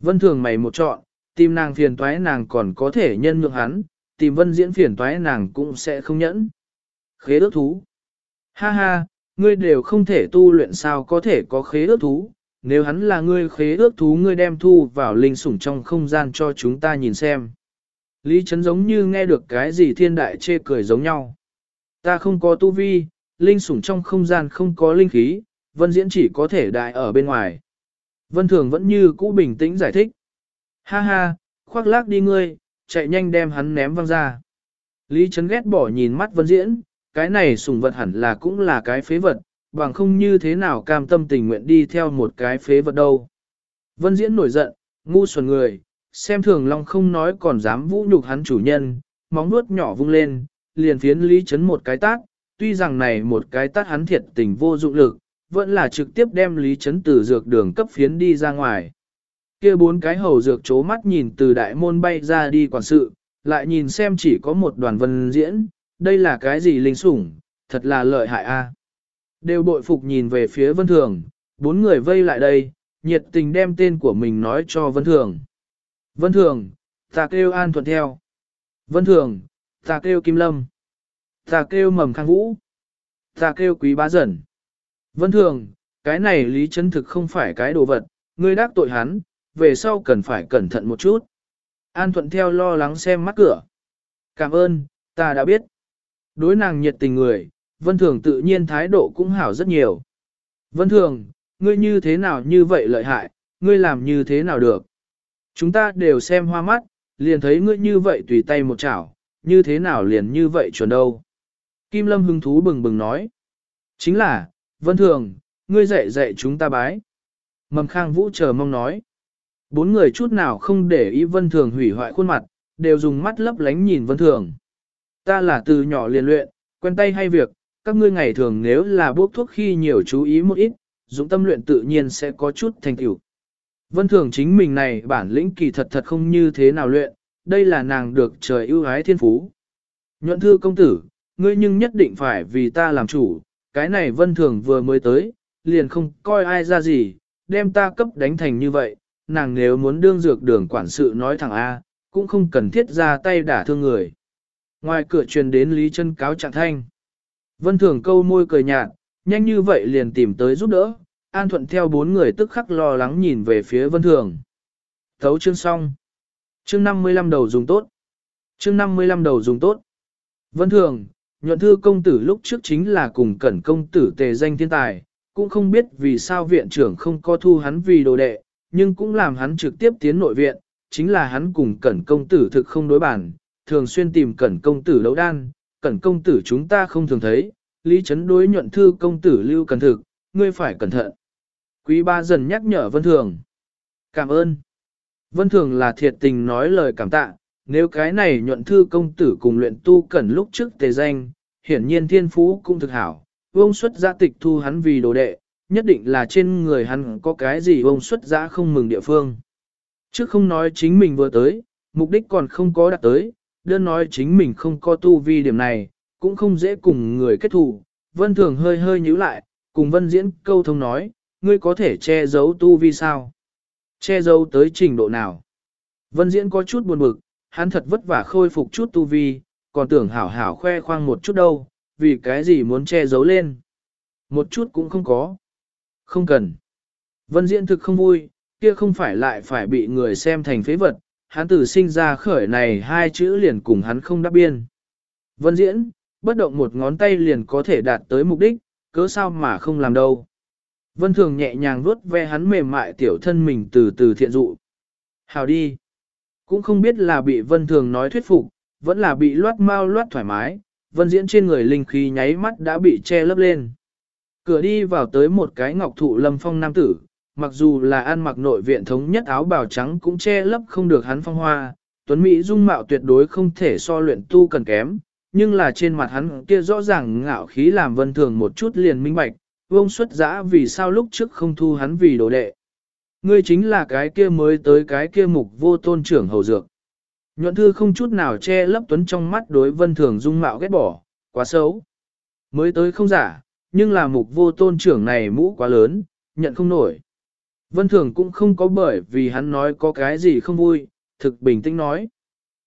Vân Thường mày một chọn, tìm nàng phiền toái nàng còn có thể nhân nhượng hắn, tìm Vân Diễn phiền toái nàng cũng sẽ không nhẫn. Khế ước thú. Ha ha, ngươi đều không thể tu luyện sao có thể có khế ước thú, nếu hắn là ngươi khế ước thú ngươi đem thu vào linh sủng trong không gian cho chúng ta nhìn xem. Lý Trấn giống như nghe được cái gì thiên đại chê cười giống nhau. Ta không có tu vi, linh sủng trong không gian không có linh khí, vân diễn chỉ có thể đại ở bên ngoài. Vân Thường vẫn như cũ bình tĩnh giải thích. Ha ha, khoác lác đi ngươi, chạy nhanh đem hắn ném văng ra. Lý Trấn ghét bỏ nhìn mắt vân diễn, cái này sủng vật hẳn là cũng là cái phế vật, bằng không như thế nào cam tâm tình nguyện đi theo một cái phế vật đâu. Vân Diễn nổi giận, ngu xuẩn người, xem thường Long không nói còn dám vũ nhục hắn chủ nhân, móng nuốt nhỏ vung lên, liền phiến Lý Trấn một cái tát, tuy rằng này một cái tát hắn thiệt tình vô dụng lực, vẫn là trực tiếp đem Lý Trấn từ dược đường cấp phiến đi ra ngoài. kia bốn cái hầu dược chố mắt nhìn từ đại môn bay ra đi quản sự, lại nhìn xem chỉ có một đoàn vân diễn, đây là cái gì linh sủng, thật là lợi hại a. Đều bội phục nhìn về phía Vân Thường, bốn người vây lại đây, nhiệt tình đem tên của mình nói cho Vân Thường. Vân Thường, ta kêu An Thuận theo. Vân Thường, ta kêu Kim Lâm. Ta kêu Mầm Khang Vũ. Ta kêu Quý Bá Dần. Vân Thường, cái này lý chân thực không phải cái đồ vật, ngươi đắc tội hắn, về sau cần phải cẩn thận một chút. An Thuận theo lo lắng xem mắt cửa. Cảm ơn, ta đã biết. Đối nàng nhiệt tình người, Vân Thường tự nhiên thái độ cũng hảo rất nhiều. Vân Thường, ngươi như thế nào như vậy lợi hại, ngươi làm như thế nào được. Chúng ta đều xem hoa mắt, liền thấy ngươi như vậy tùy tay một chảo, như thế nào liền như vậy chuẩn đâu. Kim Lâm hứng thú bừng bừng nói. Chính là, Vân Thường, ngươi dạy dạy chúng ta bái. Mầm Khang Vũ chờ mong nói. Bốn người chút nào không để ý Vân Thường hủy hoại khuôn mặt, đều dùng mắt lấp lánh nhìn Vân Thường. Ta là từ nhỏ liền luyện, quen tay hay việc, các ngươi ngày thường nếu là bốc thuốc khi nhiều chú ý một ít, dũng tâm luyện tự nhiên sẽ có chút thành tựu. Vân thường chính mình này bản lĩnh kỳ thật thật không như thế nào luyện, đây là nàng được trời ưu ái thiên phú. Nhuận thư công tử, ngươi nhưng nhất định phải vì ta làm chủ, cái này vân thường vừa mới tới, liền không coi ai ra gì, đem ta cấp đánh thành như vậy, nàng nếu muốn đương dược đường quản sự nói thẳng A, cũng không cần thiết ra tay đả thương người. Ngoài cửa truyền đến Lý chân cáo trạng thanh. Vân thường câu môi cười nhạt, nhanh như vậy liền tìm tới giúp đỡ, An Thuận theo bốn người tức khắc lo lắng nhìn về phía Vân Thường. Thấu chương xong. Chương 55 đầu dùng tốt. Chương 55 đầu dùng tốt. Vân Thường, nhuận thư công tử lúc trước chính là cùng cẩn công tử tề danh thiên tài, cũng không biết vì sao viện trưởng không có thu hắn vì đồ đệ, nhưng cũng làm hắn trực tiếp tiến nội viện, chính là hắn cùng cẩn công tử thực không đối bản, thường xuyên tìm cẩn công tử đấu đan, cẩn công tử chúng ta không thường thấy, lý chấn đối nhuận thư công tử lưu cẩn thực, ngươi phải cẩn thận. Quý ba dần nhắc nhở Vân Thường. Cảm ơn. Vân Thường là thiệt tình nói lời cảm tạ, nếu cái này nhuận thư công tử cùng luyện tu cẩn lúc trước tề danh, hiển nhiên thiên phú cũng thực hảo, vông xuất gia tịch thu hắn vì đồ đệ, nhất định là trên người hắn có cái gì vông xuất giã không mừng địa phương. Trước không nói chính mình vừa tới, mục đích còn không có đạt tới, đơn nói chính mình không có tu vi điểm này, cũng không dễ cùng người kết thù. Vân Thường hơi hơi nhíu lại, cùng Vân Diễn câu thông nói, ngươi có thể che giấu tu vi sao? Che giấu tới trình độ nào? Vân Diễn có chút buồn bực, hắn thật vất vả khôi phục chút tu vi, còn tưởng hảo hảo khoe khoang một chút đâu, vì cái gì muốn che giấu lên. Một chút cũng không có. Không cần. Vân Diễn thực không vui, kia không phải lại phải bị người xem thành phế vật, hắn từ sinh ra khởi này hai chữ liền cùng hắn không đáp biên. Vân Diễn, bất động một ngón tay liền có thể đạt tới mục đích, cớ sao mà không làm đâu. Vân Thường nhẹ nhàng vuốt ve hắn mềm mại tiểu thân mình từ từ thiện dụ. Hào đi. Cũng không biết là bị Vân Thường nói thuyết phục, vẫn là bị loát mau loát thoải mái, Vân Diễn trên người linh khí nháy mắt đã bị che lấp lên. Cửa đi vào tới một cái ngọc thụ lâm phong nam tử, mặc dù là ăn mặc nội viện thống nhất áo bào trắng cũng che lấp không được hắn phong hoa, tuấn Mỹ dung mạo tuyệt đối không thể so luyện tu cần kém, nhưng là trên mặt hắn kia rõ ràng ngạo khí làm vân thường một chút liền minh bạch, vông xuất giã vì sao lúc trước không thu hắn vì đồ đệ. Ngươi chính là cái kia mới tới cái kia mục vô tôn trưởng hầu dược. Nhuận thư không chút nào che lấp tuấn trong mắt đối vân thường dung mạo ghét bỏ, quá xấu. Mới tới không giả, nhưng là mục vô tôn trưởng này mũ quá lớn, nhận không nổi. Vân thường cũng không có bởi vì hắn nói có cái gì không vui, thực bình tĩnh nói.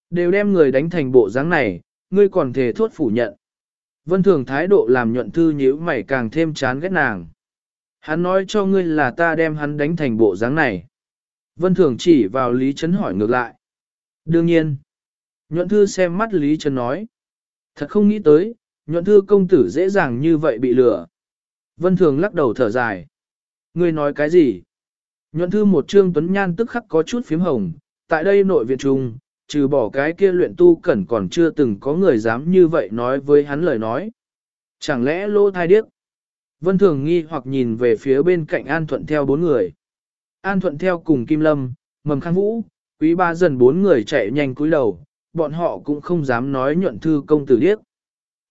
Đều đem người đánh thành bộ dáng này, ngươi còn thể thốt phủ nhận. Vân thường thái độ làm nhuận thư nhíu mày càng thêm chán ghét nàng. Hắn nói cho ngươi là ta đem hắn đánh thành bộ dáng này. Vân thường chỉ vào Lý Trấn hỏi ngược lại. Đương nhiên. Nhuận thư xem mắt Lý Trấn nói. Thật không nghĩ tới, nhuận thư công tử dễ dàng như vậy bị lừa. Vân thường lắc đầu thở dài. Ngươi nói cái gì? Nhuận thư một trương tuấn nhan tức khắc có chút phím hồng. Tại đây nội viện trung, trừ bỏ cái kia luyện tu cẩn còn chưa từng có người dám như vậy nói với hắn lời nói. Chẳng lẽ lô thai điếc? Vân Thường nghi hoặc nhìn về phía bên cạnh An Thuận theo bốn người. An Thuận theo cùng Kim Lâm, Mầm Khang Vũ, quý ba dần bốn người chạy nhanh cúi đầu, bọn họ cũng không dám nói nhuận thư công tử điếc.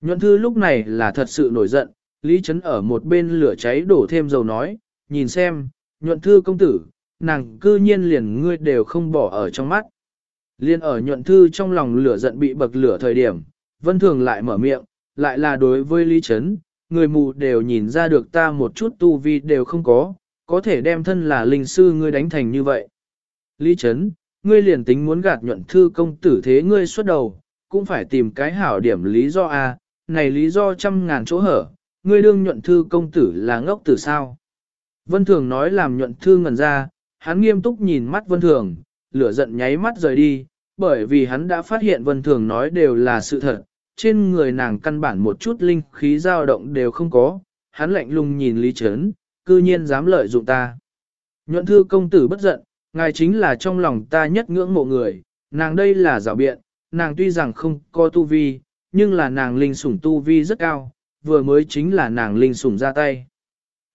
Nhuận thư lúc này là thật sự nổi giận, Lý Trấn ở một bên lửa cháy đổ thêm dầu nói, nhìn xem, nhuận thư công tử, nàng cư nhiên liền ngươi đều không bỏ ở trong mắt. Liên ở nhuận thư trong lòng lửa giận bị bậc lửa thời điểm, vân thường lại mở miệng, lại là đối với Lý Trấn, người mù đều nhìn ra được ta một chút tu vi đều không có, có thể đem thân là linh sư ngươi đánh thành như vậy. Lý Trấn, ngươi liền tính muốn gạt nhuận thư công tử thế ngươi xuất đầu, cũng phải tìm cái hảo điểm lý do a này lý do trăm ngàn chỗ hở, ngươi đương nhuận thư công tử là ngốc tử sao. Vân Thường nói làm nhuận thư ngẩn ra, hắn nghiêm túc nhìn mắt Vân Thường, lửa giận nháy mắt rời đi, bởi vì hắn đã phát hiện Vân Thường nói đều là sự thật, trên người nàng căn bản một chút linh khí dao động đều không có, hắn lạnh lùng nhìn Lý Trấn, cư nhiên dám lợi dụng ta. Nhuận thư công tử bất giận, ngài chính là trong lòng ta nhất ngưỡng mộ người, nàng đây là dạo biện, nàng tuy rằng không có tu vi, nhưng là nàng linh sủng tu vi rất cao, vừa mới chính là nàng linh sủng ra tay.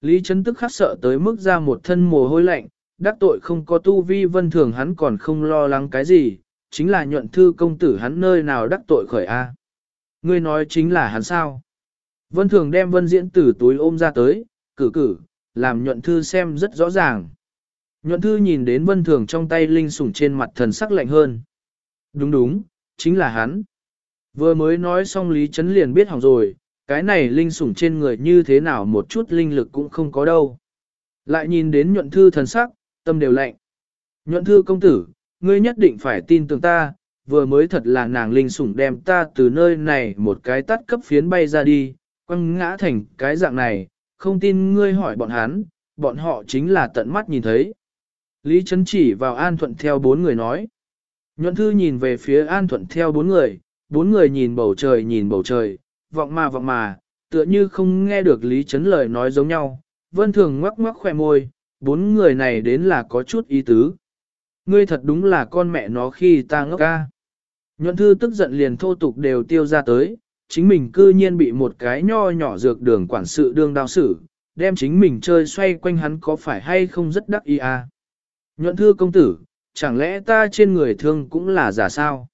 Lý Trấn tức khắc sợ tới mức ra một thân mồ hôi lạnh, đắc tội không có tu vi vân thường hắn còn không lo lắng cái gì, chính là nhuận thư công tử hắn nơi nào đắc tội khởi A. Ngươi nói chính là hắn sao. Vân thường đem vân diễn tử túi ôm ra tới, cử cử, làm nhuận thư xem rất rõ ràng. Nhuận thư nhìn đến vân thường trong tay linh sủng trên mặt thần sắc lạnh hơn. Đúng đúng, chính là hắn. Vừa mới nói xong Lý Trấn liền biết hỏng rồi, cái này linh sủng trên người như thế nào một chút linh lực cũng không có đâu. Lại nhìn đến nhuận thư thần sắc, tâm đều lạnh. Nhuận thư công tử, ngươi nhất định phải tin tưởng ta, vừa mới thật là nàng linh sủng đem ta từ nơi này một cái tắt cấp phiến bay ra đi, quăng ngã thành cái dạng này, không tin ngươi hỏi bọn hắn, bọn họ chính là tận mắt nhìn thấy. Lý Trấn chỉ vào An Thuận theo bốn người nói. Nhuận thư nhìn về phía An Thuận theo bốn người, bốn người nhìn bầu trời nhìn bầu trời, vọng mà vọng mà, tựa như không nghe được Lý Trấn lời nói giống nhau. Vân Thường ngoắc ngoắc khoe môi, bốn người này đến là có chút ý tứ. Ngươi thật đúng là con mẹ nó khi ta ngốc ca. Nhuận thư tức giận liền thô tục đều tiêu ra tới, chính mình cư nhiên bị một cái nho nhỏ dược đường quản sự đương đao xử, đem chính mình chơi xoay quanh hắn có phải hay không rất đắc ý à. Nhuận thư công tử, chẳng lẽ ta trên người thương cũng là giả sao?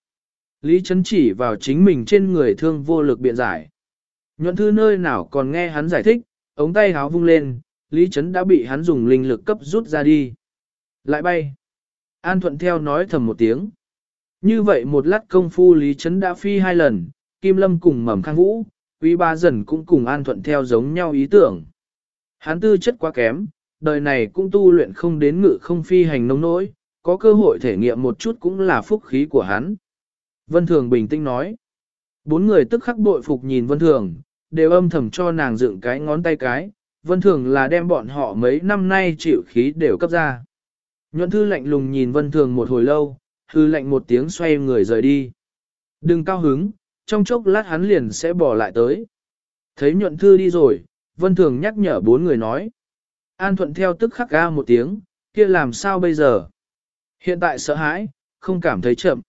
Lý Trấn chỉ vào chính mình trên người thương vô lực biện giải. Nhuận thư nơi nào còn nghe hắn giải thích, ống tay háo vung lên, Lý Trấn đã bị hắn dùng linh lực cấp rút ra đi. Lại bay. An thuận theo nói thầm một tiếng. Như vậy một lát công phu Lý Trấn đã phi hai lần, Kim Lâm cùng mầm khang vũ, quý ba dần cũng cùng an thuận theo giống nhau ý tưởng. Hắn tư chất quá kém, đời này cũng tu luyện không đến ngự không phi hành nông nỗi, có cơ hội thể nghiệm một chút cũng là phúc khí của hắn. Vân Thường bình tĩnh nói. Bốn người tức khắc bội phục nhìn Vân Thường, đều âm thầm cho nàng dựng cái ngón tay cái. Vân Thường là đem bọn họ mấy năm nay chịu khí đều cấp ra. Nhuận thư lạnh lùng nhìn Vân Thường một hồi lâu, hư lạnh một tiếng xoay người rời đi. Đừng cao hứng, trong chốc lát hắn liền sẽ bỏ lại tới. Thấy nhuận thư đi rồi, Vân Thường nhắc nhở bốn người nói. An thuận theo tức khắc ga một tiếng, kia làm sao bây giờ? Hiện tại sợ hãi, không cảm thấy chậm.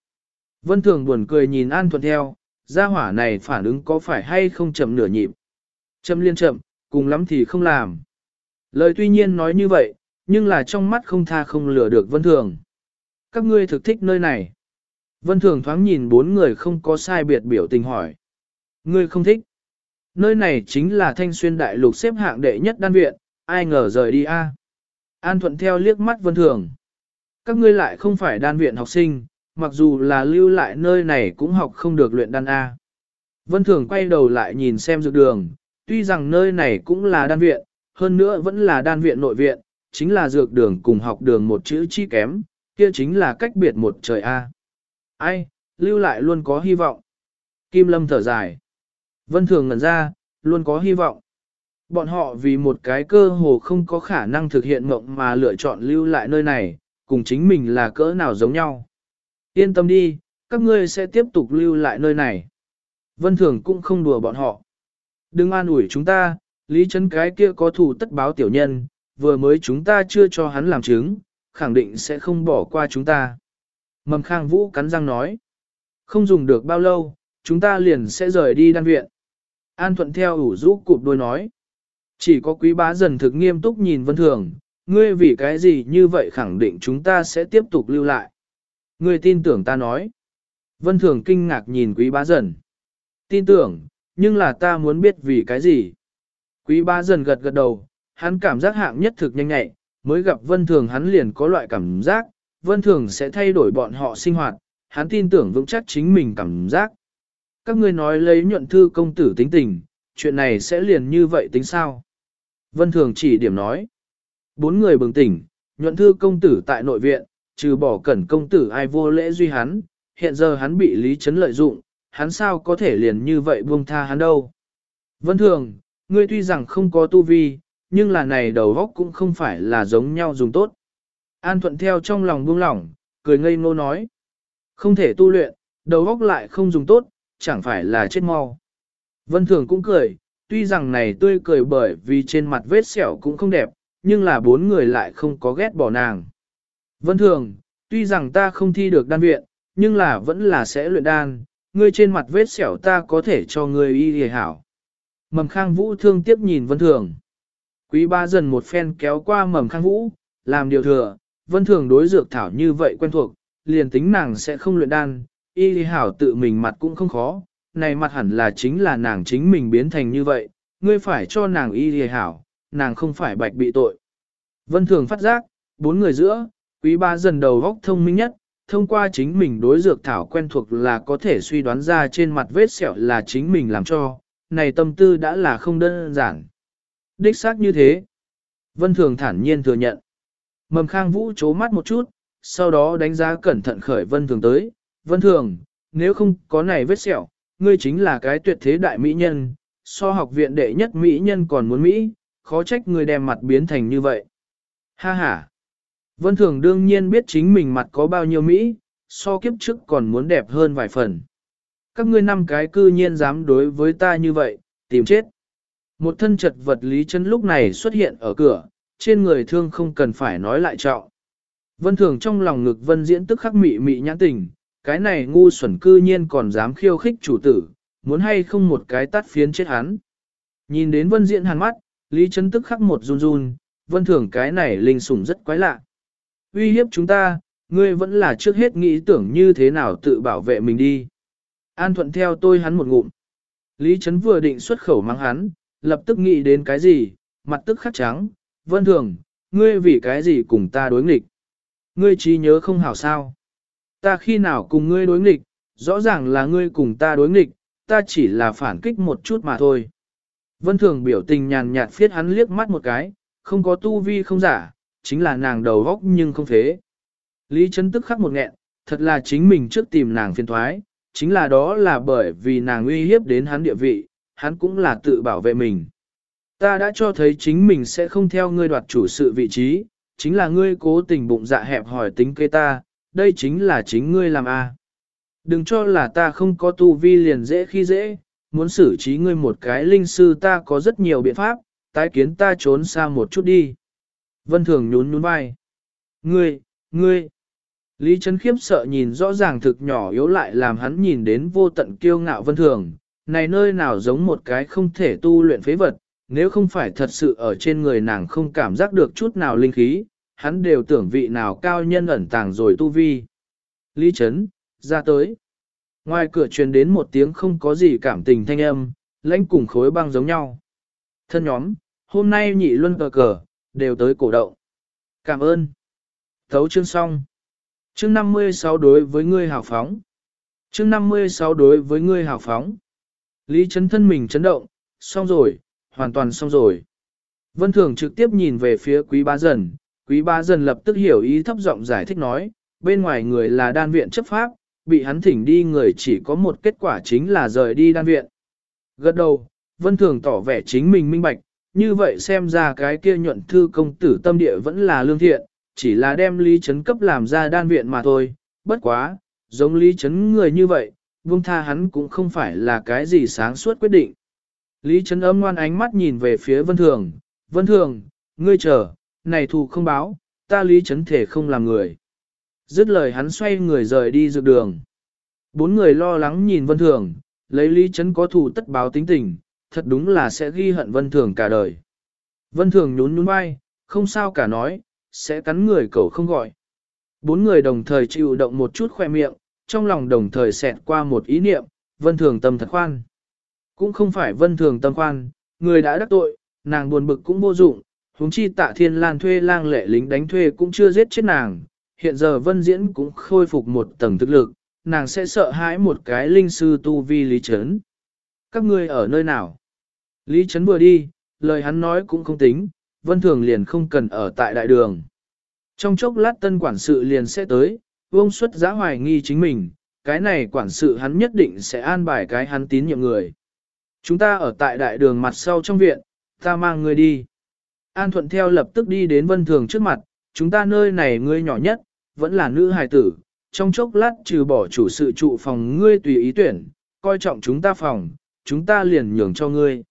Vân Thường buồn cười nhìn An thuận theo, gia hỏa này phản ứng có phải hay không chậm nửa nhịp. Chậm liên chậm, cùng lắm thì không làm. Lời tuy nhiên nói như vậy, nhưng là trong mắt không tha không lừa được Vân Thường. Các ngươi thực thích nơi này. Vân Thường thoáng nhìn bốn người không có sai biệt biểu tình hỏi. Ngươi không thích. Nơi này chính là thanh xuyên đại lục xếp hạng đệ nhất đan viện, ai ngờ rời đi a? An thuận theo liếc mắt Vân Thường. Các ngươi lại không phải đan viện học sinh, mặc dù là lưu lại nơi này cũng học không được luyện đan A. Vân Thường quay đầu lại nhìn xem dược đường, tuy rằng nơi này cũng là đan viện, hơn nữa vẫn là đan viện nội viện, chính là dược đường cùng học đường một chữ chi kém, kia chính là cách biệt một trời A. Ai, lưu lại luôn có hy vọng. Kim Lâm thở dài. Vân Thường ngẩn ra, luôn có hy vọng. Bọn họ vì một cái cơ hồ không có khả năng thực hiện mộng mà lựa chọn lưu lại nơi này, cùng chính mình là cỡ nào giống nhau. Yên tâm đi, các ngươi sẽ tiếp tục lưu lại nơi này. Vân Thường cũng không đùa bọn họ. Đừng an ủi chúng ta, lý Trấn cái kia có thủ tất báo tiểu nhân, vừa mới chúng ta chưa cho hắn làm chứng, khẳng định sẽ không bỏ qua chúng ta. Mầm Khang Vũ cắn răng nói. Không dùng được bao lâu, chúng ta liền sẽ rời đi đan viện. An thuận theo ủ rũ cụp đôi nói. Chỉ có quý bá dần thực nghiêm túc nhìn Vân Thường, ngươi vì cái gì như vậy khẳng định chúng ta sẽ tiếp tục lưu lại. Ngươi tin tưởng ta nói. Vân Thường kinh ngạc nhìn quý bá dần. Tin tưởng, nhưng là ta muốn biết vì cái gì. Quý bá dần gật gật đầu, hắn cảm giác hạng nhất thực nhanh nhẹ, mới gặp Vân Thường hắn liền có loại cảm giác, Vân Thường sẽ thay đổi bọn họ sinh hoạt, hắn tin tưởng vững chắc chính mình cảm giác. Các ngươi nói lấy nhuận thư công tử tính tình, chuyện này sẽ liền như vậy tính sao? Vân Thường chỉ điểm nói. Bốn người bừng tỉnh, nhuận thư công tử tại nội viện, trừ bỏ cẩn công tử ai vô lễ duy hắn, hiện giờ hắn bị lý chấn lợi dụng, hắn sao có thể liền như vậy buông tha hắn đâu. Vân Thường, ngươi tuy rằng không có tu vi, nhưng là này đầu góc cũng không phải là giống nhau dùng tốt. An thuận theo trong lòng buông lỏng, cười ngây ngô nói. Không thể tu luyện, đầu góc lại không dùng tốt, chẳng phải là chết mau. Vân Thường cũng cười, tuy rằng này tươi cười bởi vì trên mặt vết sẹo cũng không đẹp, nhưng là bốn người lại không có ghét bỏ nàng. Vân Thường, tuy rằng ta không thi được đan viện, nhưng là vẫn là sẽ luyện đan, ngươi trên mặt vết sẹo ta có thể cho ngươi y hề hảo. Mầm Khang Vũ thương tiếp nhìn Vân Thường. Quý ba dần một phen kéo qua Mầm Khang Vũ, làm điều thừa, Vân Thường đối dược thảo như vậy quen thuộc, liền tính nàng sẽ không luyện đan, y hảo tự mình mặt cũng không khó, này mặt hẳn là chính là nàng chính mình biến thành như vậy, ngươi phải cho nàng y hảo, nàng không phải bạch bị tội. Vân thường phát giác, bốn người giữa, quý ba dần đầu góc thông minh nhất, thông qua chính mình đối dược thảo quen thuộc là có thể suy đoán ra trên mặt vết sẹo là chính mình làm cho, này tâm tư đã là không đơn giản. Đích xác như thế. Vân Thường thản nhiên thừa nhận. Mầm Khang Vũ chố mắt một chút, sau đó đánh giá cẩn thận khởi Vân Thường tới. Vân Thường, nếu không có này vết sẹo, ngươi chính là cái tuyệt thế đại mỹ nhân, so học viện đệ nhất mỹ nhân còn muốn Mỹ, khó trách ngươi đem mặt biến thành như vậy. Ha ha. Vân Thường đương nhiên biết chính mình mặt có bao nhiêu Mỹ, so kiếp trước còn muốn đẹp hơn vài phần. Các ngươi năm cái cư nhiên dám đối với ta như vậy, tìm chết. Một thân chật vật Lý chân lúc này xuất hiện ở cửa, trên người thương không cần phải nói lại trọng. Vân Thường trong lòng ngực Vân Diễn tức khắc mị mị nhãn tình, cái này ngu xuẩn cư nhiên còn dám khiêu khích chủ tử, muốn hay không một cái tắt phiến chết hắn. Nhìn đến Vân Diễn hàn mắt, Lý chân tức khắc một run run, Vân Thường cái này linh sủng rất quái lạ. Uy hiếp chúng ta, ngươi vẫn là trước hết nghĩ tưởng như thế nào tự bảo vệ mình đi. An thuận theo tôi hắn một ngụm. Lý Trấn vừa định xuất khẩu mang hắn, lập tức nghĩ đến cái gì, mặt tức khắc trắng, vân thường, ngươi vì cái gì cùng ta đối nghịch. Ngươi trí nhớ không hảo sao. Ta khi nào cùng ngươi đối nghịch, rõ ràng là ngươi cùng ta đối nghịch, ta chỉ là phản kích một chút mà thôi. Vân thường biểu tình nhàn nhạt phiết hắn liếc mắt một cái, không có tu vi không giả, chính là nàng đầu góc nhưng không phế. Lý Trấn tức khắc một nghẹn, thật là chính mình trước tìm nàng phiền thoái, chính là đó là bởi vì nàng uy hiếp đến hắn địa vị, hắn cũng là tự bảo vệ mình. Ta đã cho thấy chính mình sẽ không theo ngươi đoạt chủ sự vị trí, chính là ngươi cố tình bụng dạ hẹp hỏi tính kế ta, đây chính là chính ngươi làm a. Đừng cho là ta không có tu vi liền dễ khi dễ, muốn xử trí ngươi một cái linh sư ta có rất nhiều biện pháp, tái kiến ta trốn xa một chút đi. Vân Thường nhún nhún vai. Ngươi, ngươi. Lý Trấn khiếp sợ nhìn rõ ràng thực nhỏ yếu lại làm hắn nhìn đến vô tận kiêu ngạo Vân Thường. Này nơi nào giống một cái không thể tu luyện phế vật, nếu không phải thật sự ở trên người nàng không cảm giác được chút nào linh khí, hắn đều tưởng vị nào cao nhân ẩn tàng rồi tu vi. Lý Trấn, ra tới. Ngoài cửa truyền đến một tiếng không có gì cảm tình thanh âm, lãnh cùng khối băng giống nhau. Thân nhóm, hôm nay nhị luân cờ cờ, đều tới cổ động. Cảm ơn. Thấu chương xong. Chương 56 đối với ngươi hào phóng. Chương 56 đối với ngươi hào phóng. Lý chấn thân mình chấn động, xong rồi, hoàn toàn xong rồi. Vân Thường trực tiếp nhìn về phía quý bá dần, quý bá dần lập tức hiểu ý thấp giọng giải thích nói, bên ngoài người là đan viện chấp pháp, bị hắn thỉnh đi người chỉ có một kết quả chính là rời đi đan viện. Gật đầu, Vân Thường tỏ vẻ chính mình minh bạch, như vậy xem ra cái kia nhuận thư công tử tâm địa vẫn là lương thiện, chỉ là đem lý chấn cấp làm ra đan viện mà thôi, bất quá, giống lý chấn người như vậy, vương tha hắn cũng không phải là cái gì sáng suốt quyết định. Lý chấn ấm ngoan ánh mắt nhìn về phía vân thường, vân thường, ngươi chờ, này thù không báo, ta lý chấn thể không làm người. Dứt lời hắn xoay người rời đi dược đường. Bốn người lo lắng nhìn vân thường, lấy lý chấn có thù tất báo tính tình, thật đúng là sẽ ghi hận vân thường cả đời. Vân thường nhún nhún vai, không sao cả nói, sẽ cắn người cậu không gọi. Bốn người đồng thời chịu động một chút khoe miệng, trong lòng đồng thời xẹt qua một ý niệm, vân thường tâm thật khoan. Cũng không phải vân thường tâm khoan, người đã đắc tội, nàng buồn bực cũng vô dụng, huống chi tạ thiên lan thuê lang lệ lính đánh thuê cũng chưa giết chết nàng, hiện giờ vân diễn cũng khôi phục một tầng thực lực, nàng sẽ sợ hãi một cái linh sư tu vi lý chấn. Các ngươi ở nơi nào? Lý Trấn vừa đi, lời hắn nói cũng không tính, Vân Thường liền không cần ở tại đại đường. Trong chốc lát tân quản sự liền sẽ tới, vông xuất giá hoài nghi chính mình, cái này quản sự hắn nhất định sẽ an bài cái hắn tín nhiệm người. Chúng ta ở tại đại đường mặt sau trong viện, ta mang người đi. An thuận theo lập tức đi đến Vân Thường trước mặt, chúng ta nơi này ngươi nhỏ nhất, vẫn là nữ hài tử, trong chốc lát trừ bỏ chủ sự trụ phòng ngươi tùy ý tuyển, coi trọng chúng ta phòng, chúng ta liền nhường cho ngươi.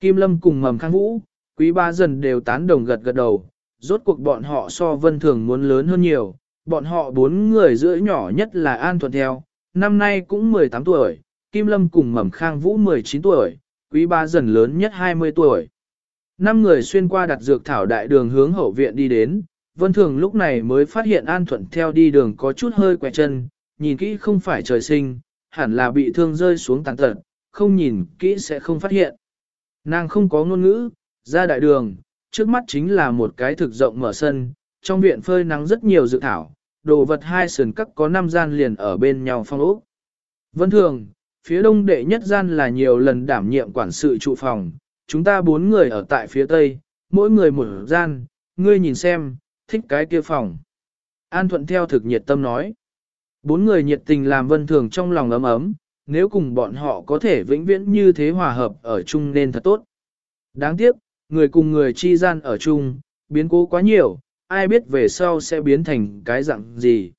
Kim Lâm cùng mầm khang vũ, quý ba dần đều tán đồng gật gật đầu, rốt cuộc bọn họ so vân thường muốn lớn hơn nhiều, bọn họ bốn người giữa nhỏ nhất là An Thuận Theo, năm nay cũng 18 tuổi, Kim Lâm cùng mầm khang vũ 19 tuổi, quý ba dần lớn nhất 20 tuổi. Năm người xuyên qua đặt dược thảo đại đường hướng hậu viện đi đến, vân thường lúc này mới phát hiện An Thuận Theo đi đường có chút hơi quẹt chân, nhìn kỹ không phải trời sinh, hẳn là bị thương rơi xuống tàn tật, không nhìn kỹ sẽ không phát hiện. Nàng không có ngôn ngữ, ra đại đường, trước mắt chính là một cái thực rộng mở sân, trong viện phơi nắng rất nhiều dự thảo, đồ vật hai sườn cắt có năm gian liền ở bên nhau phong ốc. Vân thường, phía đông đệ nhất gian là nhiều lần đảm nhiệm quản sự trụ phòng, chúng ta bốn người ở tại phía tây, mỗi người một gian, ngươi nhìn xem, thích cái kia phòng. An thuận theo thực nhiệt tâm nói. Bốn người nhiệt tình làm vân thường trong lòng ấm ấm, nếu cùng bọn họ có thể vĩnh viễn như thế hòa hợp ở chung nên thật tốt. Đáng tiếc, người cùng người chi gian ở chung, biến cố quá nhiều, ai biết về sau sẽ biến thành cái dạng gì.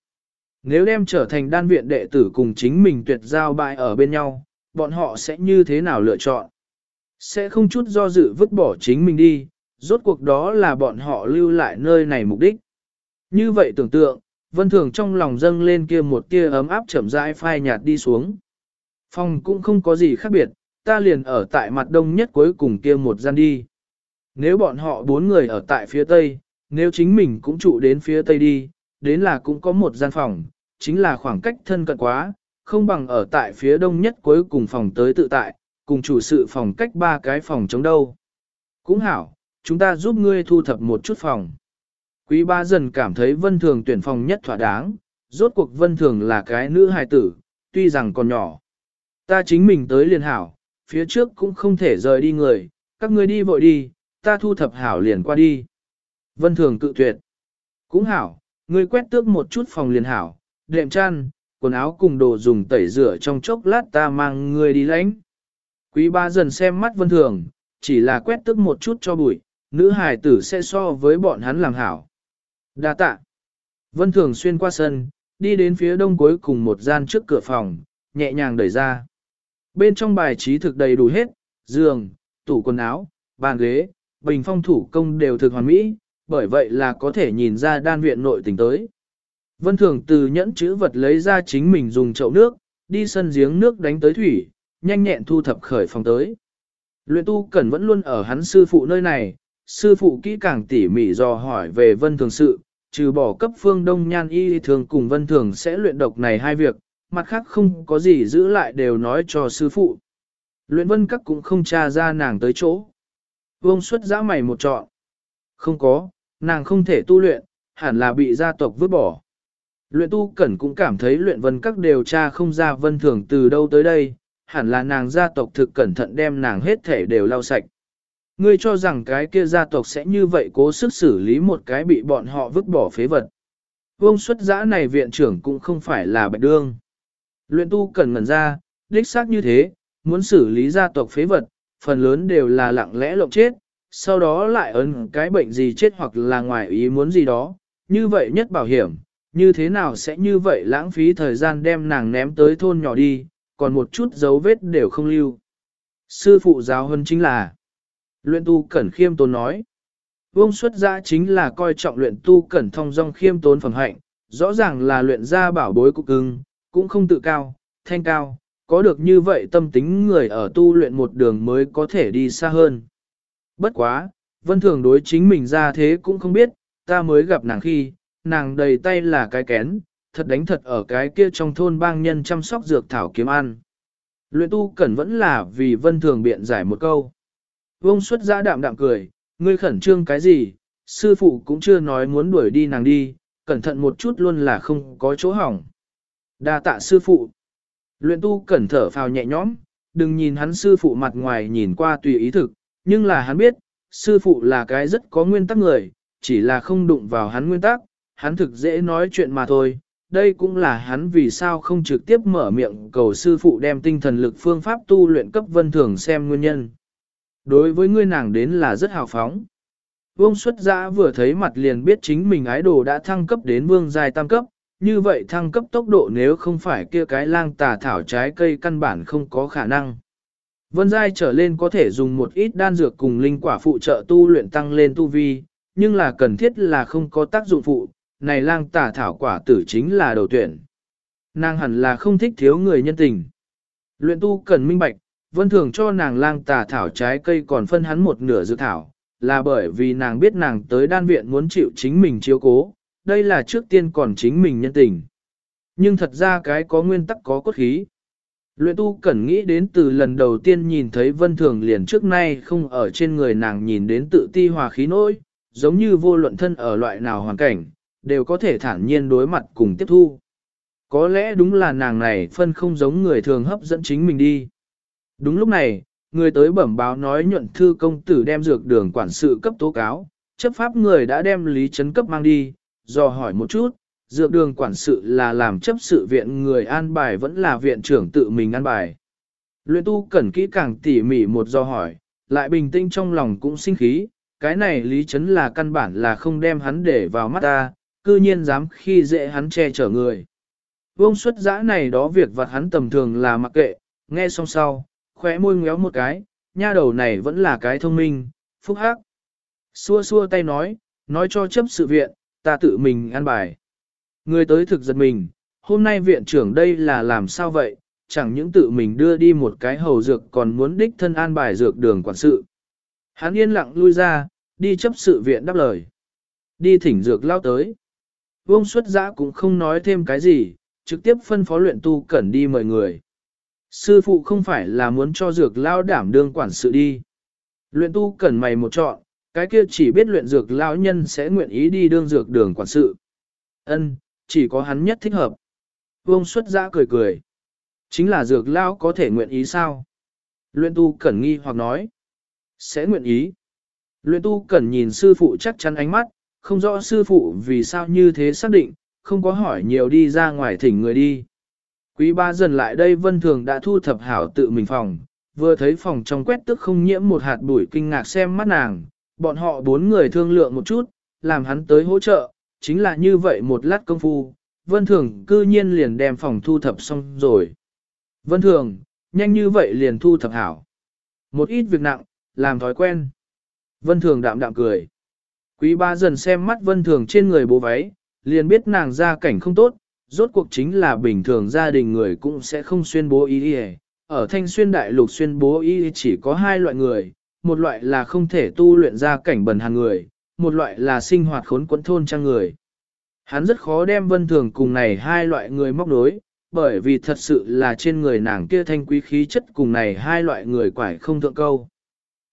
Nếu đem trở thành đan viện đệ tử cùng chính mình tuyệt giao bại ở bên nhau, bọn họ sẽ như thế nào lựa chọn? Sẽ không chút do dự vứt bỏ chính mình đi, rốt cuộc đó là bọn họ lưu lại nơi này mục đích. Như vậy tưởng tượng, vân thường trong lòng dâng lên kia một tia ấm áp chậm rãi phai nhạt đi xuống. Phòng cũng không có gì khác biệt, ta liền ở tại mặt đông nhất cuối cùng kia một gian đi. Nếu bọn họ bốn người ở tại phía tây, nếu chính mình cũng trụ đến phía tây đi, đến là cũng có một gian phòng, chính là khoảng cách thân cận quá, không bằng ở tại phía đông nhất cuối cùng phòng tới tự tại, cùng chủ sự phòng cách ba cái phòng chống đâu. Cũng hảo, chúng ta giúp ngươi thu thập một chút phòng. Quý ba dần cảm thấy vân thường tuyển phòng nhất thỏa đáng, rốt cuộc vân thường là cái nữ hài tử, tuy rằng còn nhỏ. Ta chính mình tới liền hảo, phía trước cũng không thể rời đi người, các ngươi đi vội đi, ta thu thập hảo liền qua đi. Vân thường cự tuyệt. Cũng hảo, ngươi quét tước một chút phòng liền hảo, đệm chăn, quần áo cùng đồ dùng tẩy rửa trong chốc lát ta mang ngươi đi lãnh. Quý ba dần xem mắt vân thường, chỉ là quét tước một chút cho bụi, nữ hài tử sẽ so với bọn hắn làm hảo. Đa tạ. Vân thường xuyên qua sân, đi đến phía đông cuối cùng một gian trước cửa phòng, nhẹ nhàng đẩy ra. Bên trong bài trí thực đầy đủ hết, giường, tủ quần áo, bàn ghế, bình phong thủ công đều thực hoàn mỹ, bởi vậy là có thể nhìn ra đan viện nội tình tới. Vân Thường từ nhẫn chữ vật lấy ra chính mình dùng chậu nước, đi sân giếng nước đánh tới thủy, nhanh nhẹn thu thập khởi phòng tới. Luyện tu cẩn vẫn luôn ở hắn sư phụ nơi này, sư phụ kỹ càng tỉ mỉ dò hỏi về Vân Thường sự, trừ bỏ cấp phương đông nhan y thường cùng Vân Thường sẽ luyện độc này hai việc, mặt khác không có gì giữ lại đều nói cho sư phụ. Luyện vân các cũng không tra ra nàng tới chỗ. vương xuất giã mày một trọn. Không có, nàng không thể tu luyện, hẳn là bị gia tộc vứt bỏ. Luyện tu cẩn cũng cảm thấy luyện vân các điều tra không ra vân thường từ đâu tới đây, hẳn là nàng gia tộc thực cẩn thận đem nàng hết thể đều lau sạch. Ngươi cho rằng cái kia gia tộc sẽ như vậy cố sức xử lý một cái bị bọn họ vứt bỏ phế vật. Vương xuất giã này viện trưởng cũng không phải là bạch đương. Luyện tu cần ngẩn ra, đích xác như thế, muốn xử lý gia tộc phế vật, phần lớn đều là lặng lẽ lộng chết, sau đó lại ấn cái bệnh gì chết hoặc là ngoài ý muốn gì đó, như vậy nhất bảo hiểm, như thế nào sẽ như vậy lãng phí thời gian đem nàng ném tới thôn nhỏ đi, còn một chút dấu vết đều không lưu. Sư phụ giáo hơn chính là, luyện tu cẩn khiêm tốn nói, vông xuất gia chính là coi trọng luyện tu cẩn thông dong khiêm tốn phần hạnh, rõ ràng là luyện ra bảo bối cục cưng, cũng không tự cao, thanh cao, có được như vậy tâm tính người ở tu luyện một đường mới có thể đi xa hơn. Bất quá, vân thường đối chính mình ra thế cũng không biết, ta mới gặp nàng khi, nàng đầy tay là cái kén, thật đánh thật ở cái kia trong thôn bang nhân chăm sóc dược thảo kiếm ăn. Luyện tu cẩn vẫn là vì vân thường biện giải một câu. Vông xuất ra đạm đạm cười, ngươi khẩn trương cái gì, sư phụ cũng chưa nói muốn đuổi đi nàng đi, cẩn thận một chút luôn là không có chỗ hỏng đa tạ sư phụ. Luyện tu cẩn thở phào nhẹ nhõm, đừng nhìn hắn sư phụ mặt ngoài nhìn qua tùy ý thực, nhưng là hắn biết, sư phụ là cái rất có nguyên tắc người, chỉ là không đụng vào hắn nguyên tắc, hắn thực dễ nói chuyện mà thôi. Đây cũng là hắn vì sao không trực tiếp mở miệng cầu sư phụ đem tinh thần lực phương pháp tu luyện cấp vân thường xem nguyên nhân. Đối với ngươi nàng đến là rất hào phóng. Vương xuất giã vừa thấy mặt liền biết chính mình ái đồ đã thăng cấp đến vương dài tam cấp, như vậy thăng cấp tốc độ nếu không phải kia cái lang tà thảo trái cây căn bản không có khả năng. Vân giai trở lên có thể dùng một ít đan dược cùng linh quả phụ trợ tu luyện tăng lên tu vi, nhưng là cần thiết là không có tác dụng phụ, này lang tà thảo quả tử chính là đầu tuyển. Nàng hẳn là không thích thiếu người nhân tình. Luyện tu cần minh bạch, vân thường cho nàng lang tà thảo trái cây còn phân hắn một nửa dược thảo, là bởi vì nàng biết nàng tới đan viện muốn chịu chính mình chiếu cố, đây là trước tiên còn chính mình nhân tình. Nhưng thật ra cái có nguyên tắc có cốt khí. Luyện tu cần nghĩ đến từ lần đầu tiên nhìn thấy vân thường liền trước nay không ở trên người nàng nhìn đến tự ti hòa khí nỗi, giống như vô luận thân ở loại nào hoàn cảnh, đều có thể thản nhiên đối mặt cùng tiếp thu. Có lẽ đúng là nàng này phân không giống người thường hấp dẫn chính mình đi. Đúng lúc này, người tới bẩm báo nói nhuận thư công tử đem dược đường quản sự cấp tố cáo, chấp pháp người đã đem lý chấn cấp mang đi, dò hỏi một chút, dược đường quản sự là làm chấp sự viện người an bài vẫn là viện trưởng tự mình an bài. Luyện tu cẩn kỹ càng tỉ mỉ một do hỏi, lại bình tĩnh trong lòng cũng sinh khí, cái này lý chấn là căn bản là không đem hắn để vào mắt ta, cư nhiên dám khi dễ hắn che chở người. Vương xuất giã này đó việc vặt hắn tầm thường là mặc kệ, nghe xong sau, khóe môi ngéo một cái, nha đầu này vẫn là cái thông minh, phúc hắc. Xua xua tay nói, nói cho chấp sự viện, ta tự mình ăn bài. Người tới thực giật mình, hôm nay viện trưởng đây là làm sao vậy, chẳng những tự mình đưa đi một cái hầu dược còn muốn đích thân an bài dược đường quản sự. Hắn yên lặng lui ra, đi chấp sự viện đáp lời. Đi thỉnh dược lao tới. Vương xuất giã cũng không nói thêm cái gì, trực tiếp phân phó luyện tu cẩn đi mời người. Sư phụ không phải là muốn cho dược lao đảm đương quản sự đi. Luyện tu cẩn mày một chọn, cái kia chỉ biết luyện dược lão nhân sẽ nguyện ý đi đương dược đường quản sự. Ân, chỉ có hắn nhất thích hợp. Vương xuất giã cười cười. Chính là dược lão có thể nguyện ý sao? Luyện tu cẩn nghi hoặc nói. Sẽ nguyện ý. Luyện tu cẩn nhìn sư phụ chắc chắn ánh mắt, không rõ sư phụ vì sao như thế xác định, không có hỏi nhiều đi ra ngoài thỉnh người đi. Quý ba dần lại đây vân thường đã thu thập hảo tự mình phòng, vừa thấy phòng trong quét tức không nhiễm một hạt bụi kinh ngạc xem mắt nàng, bọn họ bốn người thương lượng một chút, làm hắn tới hỗ trợ, chính là như vậy một lát công phu, vân thường cư nhiên liền đem phòng thu thập xong rồi. Vân thường, nhanh như vậy liền thu thập hảo. Một ít việc nặng, làm thói quen. Vân thường đạm đạm cười. Quý ba dần xem mắt vân thường trên người bố váy, liền biết nàng gia cảnh không tốt, rốt cuộc chính là bình thường gia đình người cũng sẽ không xuyên bố y y. Ở thanh xuyên đại lục xuyên bố y chỉ có hai loại người, một loại là không thể tu luyện ra cảnh bẩn hàng người, một loại là sinh hoạt khốn quẫn thôn trang người. Hắn rất khó đem vân thường cùng này hai loại người móc đối, bởi vì thật sự là trên người nàng kia thanh quý khí chất cùng này hai loại người quải không thượng câu.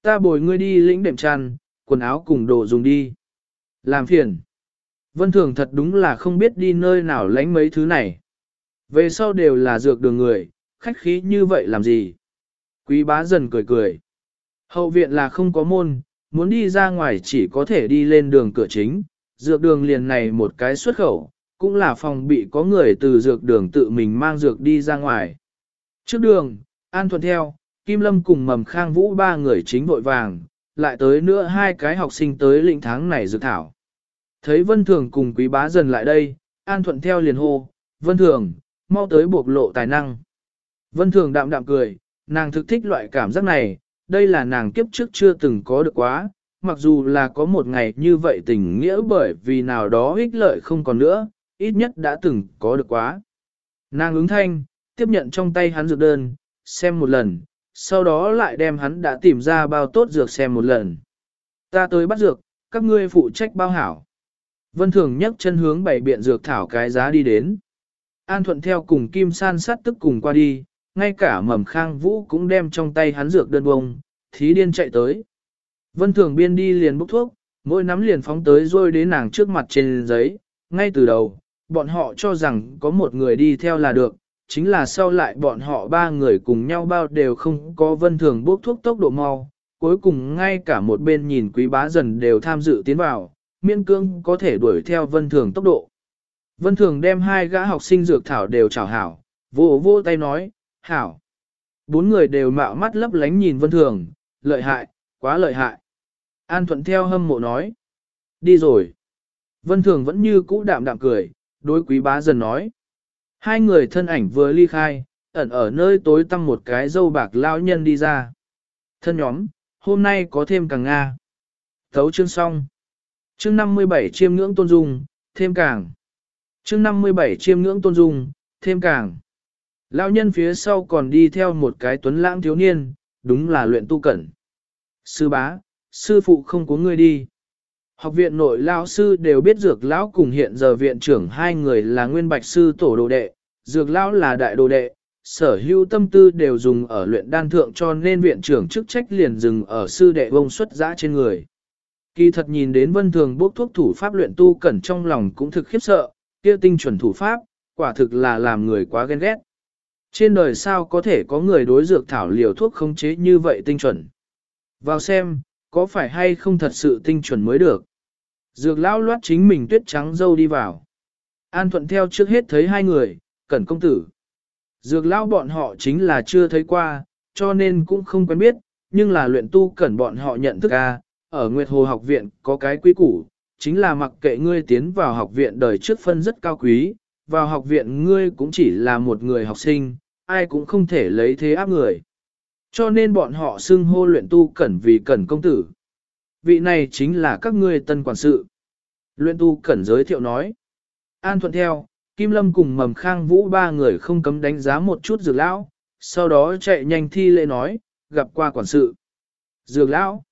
Ta bồi ngươi đi lĩnh đệm chăn, quần áo cùng đồ dùng đi. Làm phiền. Vân Thường thật đúng là không biết đi nơi nào lánh mấy thứ này. Về sau đều là dược đường người, khách khí như vậy làm gì? Quý bá dần cười cười. Hậu viện là không có môn, muốn đi ra ngoài chỉ có thể đi lên đường cửa chính, dược đường liền này một cái xuất khẩu, cũng là phòng bị có người từ dược đường tự mình mang dược đi ra ngoài. Trước đường, An Thuận theo, Kim Lâm cùng Mầm Khang Vũ ba người chính vội vàng, lại tới nữa hai cái học sinh tới lĩnh tháng này dược thảo. Thấy Vân Thường cùng quý bá dần lại đây, An Thuận theo liền hô, Vân Thường, mau tới bộc lộ tài năng. Vân Thường đạm đạm cười, nàng thực thích loại cảm giác này, đây là nàng kiếp trước chưa từng có được quá, mặc dù là có một ngày như vậy tình nghĩa bởi vì nào đó ích lợi không còn nữa, ít nhất đã từng có được quá. Nàng ứng thanh, tiếp nhận trong tay hắn dược đơn, xem một lần, sau đó lại đem hắn đã tìm ra bao tốt dược xem một lần. Ta tới bắt dược, các ngươi phụ trách bao hảo. Vân Thường nhấc chân hướng bảy biện dược thảo cái giá đi đến. An Thuận theo cùng Kim San sát tức cùng qua đi, ngay cả mầm khang vũ cũng đem trong tay hắn dược đơn bông, thí điên chạy tới. Vân Thường biên đi liền bốc thuốc, mỗi nắm liền phóng tới rồi đến nàng trước mặt trên giấy, ngay từ đầu, bọn họ cho rằng có một người đi theo là được, chính là sau lại bọn họ ba người cùng nhau bao đều không có Vân Thường bốc thuốc tốc độ mau, cuối cùng ngay cả một bên nhìn quý bá dần đều tham dự tiến vào, miên cương có thể đuổi theo vân thường tốc độ. Vân thường đem hai gã học sinh dược thảo đều chào hảo, vô vô tay nói, hảo. Bốn người đều mạo mắt lấp lánh nhìn vân thường, lợi hại, quá lợi hại. An thuận theo hâm mộ nói, đi rồi. Vân thường vẫn như cũ đạm đạm cười, đối quý bá dần nói. Hai người thân ảnh vừa ly khai, ẩn ở nơi tối tăm một cái dâu bạc lao nhân đi ra. Thân nhóm, hôm nay có thêm càng Nga. Thấu chương xong chương 57 chiêm ngưỡng tôn dung, thêm càng. chương 57 chiêm ngưỡng tôn dung, thêm càng. Lão nhân phía sau còn đi theo một cái tuấn lãng thiếu niên, đúng là luyện tu cẩn. Sư bá, sư phụ không có người đi. Học viện nội lão sư đều biết dược lão cùng hiện giờ viện trưởng hai người là nguyên bạch sư tổ đồ đệ, dược lão là đại đồ đệ, sở hữu tâm tư đều dùng ở luyện đan thượng cho nên viện trưởng chức trách liền dừng ở sư đệ vông xuất giã trên người. Kỳ thật nhìn đến vân thường bốc thuốc thủ pháp luyện tu cẩn trong lòng cũng thực khiếp sợ, kia tinh chuẩn thủ pháp, quả thực là làm người quá ghen ghét. Trên đời sao có thể có người đối dược thảo liều thuốc không chế như vậy tinh chuẩn. Vào xem, có phải hay không thật sự tinh chuẩn mới được. Dược lão loát chính mình tuyết trắng dâu đi vào. An thuận theo trước hết thấy hai người, cẩn công tử. Dược lão bọn họ chính là chưa thấy qua, cho nên cũng không quen biết, nhưng là luyện tu cẩn bọn họ nhận thức a. Ở Nguyệt Hồ học viện có cái quý củ, chính là mặc kệ ngươi tiến vào học viện đời trước phân rất cao quý, vào học viện ngươi cũng chỉ là một người học sinh, ai cũng không thể lấy thế áp người. Cho nên bọn họ xưng hô luyện tu cẩn vì cẩn công tử. Vị này chính là các ngươi tân quản sự. Luyện tu cẩn giới thiệu nói. An thuận theo, Kim Lâm cùng mầm khang vũ ba người không cấm đánh giá một chút dược lão, sau đó chạy nhanh thi lễ nói, gặp qua quản sự. Dược lão,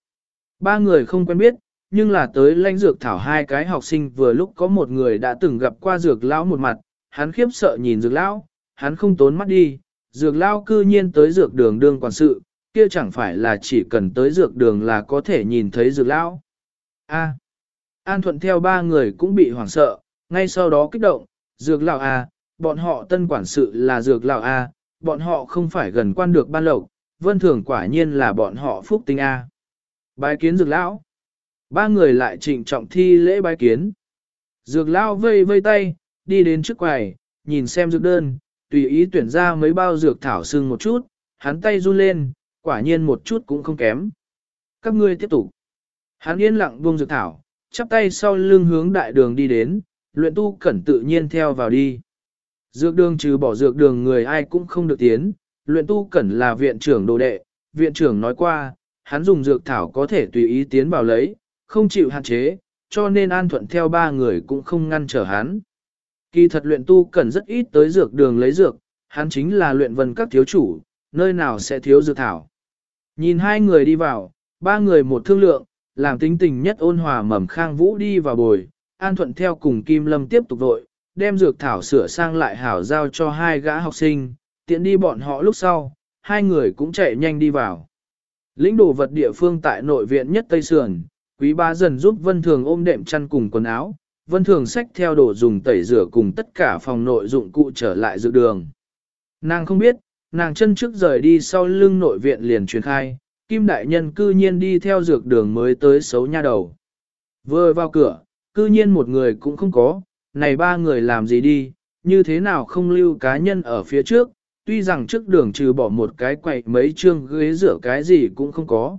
ba người không quen biết, nhưng là tới lãnh dược thảo hai cái học sinh vừa lúc có một người đã từng gặp qua dược lão một mặt, hắn khiếp sợ nhìn dược lão, hắn không tốn mắt đi, dược lão cư nhiên tới dược đường đương quản sự, kia chẳng phải là chỉ cần tới dược đường là có thể nhìn thấy dược lão. A. An thuận theo ba người cũng bị hoảng sợ, ngay sau đó kích động, dược lão A, bọn họ tân quản sự là dược lão A, bọn họ không phải gần quan được ban lộc, vân thường quả nhiên là bọn họ phúc tinh A. Bái kiến dược lão. Ba người lại trịnh trọng thi lễ bái kiến. Dược lão vây vây tay, đi đến trước quầy, nhìn xem dược đơn, tùy ý tuyển ra mấy bao dược thảo sưng một chút, hắn tay run lên, quả nhiên một chút cũng không kém. Các ngươi tiếp tục. Hắn yên lặng buông dược thảo, chắp tay sau lưng hướng đại đường đi đến, luyện tu cẩn tự nhiên theo vào đi. Dược đường trừ bỏ dược đường người ai cũng không được tiến, luyện tu cẩn là viện trưởng đồ đệ, viện trưởng nói qua, hắn dùng dược thảo có thể tùy ý tiến vào lấy, không chịu hạn chế, cho nên an thuận theo ba người cũng không ngăn trở hắn. Kỳ thật luyện tu cần rất ít tới dược đường lấy dược, hắn chính là luyện vân các thiếu chủ, nơi nào sẽ thiếu dược thảo. Nhìn hai người đi vào, ba người một thương lượng, làm tính tình nhất ôn hòa mầm khang vũ đi vào bồi, an thuận theo cùng Kim Lâm tiếp tục vội, đem dược thảo sửa sang lại hảo giao cho hai gã học sinh, tiện đi bọn họ lúc sau, hai người cũng chạy nhanh đi vào. Lĩnh đồ vật địa phương tại nội viện nhất Tây Sườn, quý ba dần giúp Vân Thường ôm đệm chăn cùng quần áo, Vân Thường sách theo đồ dùng tẩy rửa cùng tất cả phòng nội dụng cụ trở lại dự đường. Nàng không biết, nàng chân trước rời đi sau lưng nội viện liền truyền khai, Kim Đại Nhân cư nhiên đi theo dược đường mới tới xấu nha đầu. Vừa vào cửa, cư nhiên một người cũng không có, này ba người làm gì đi, như thế nào không lưu cá nhân ở phía trước, tuy rằng trước đường trừ bỏ một cái quậy mấy chương ghế rửa cái gì cũng không có.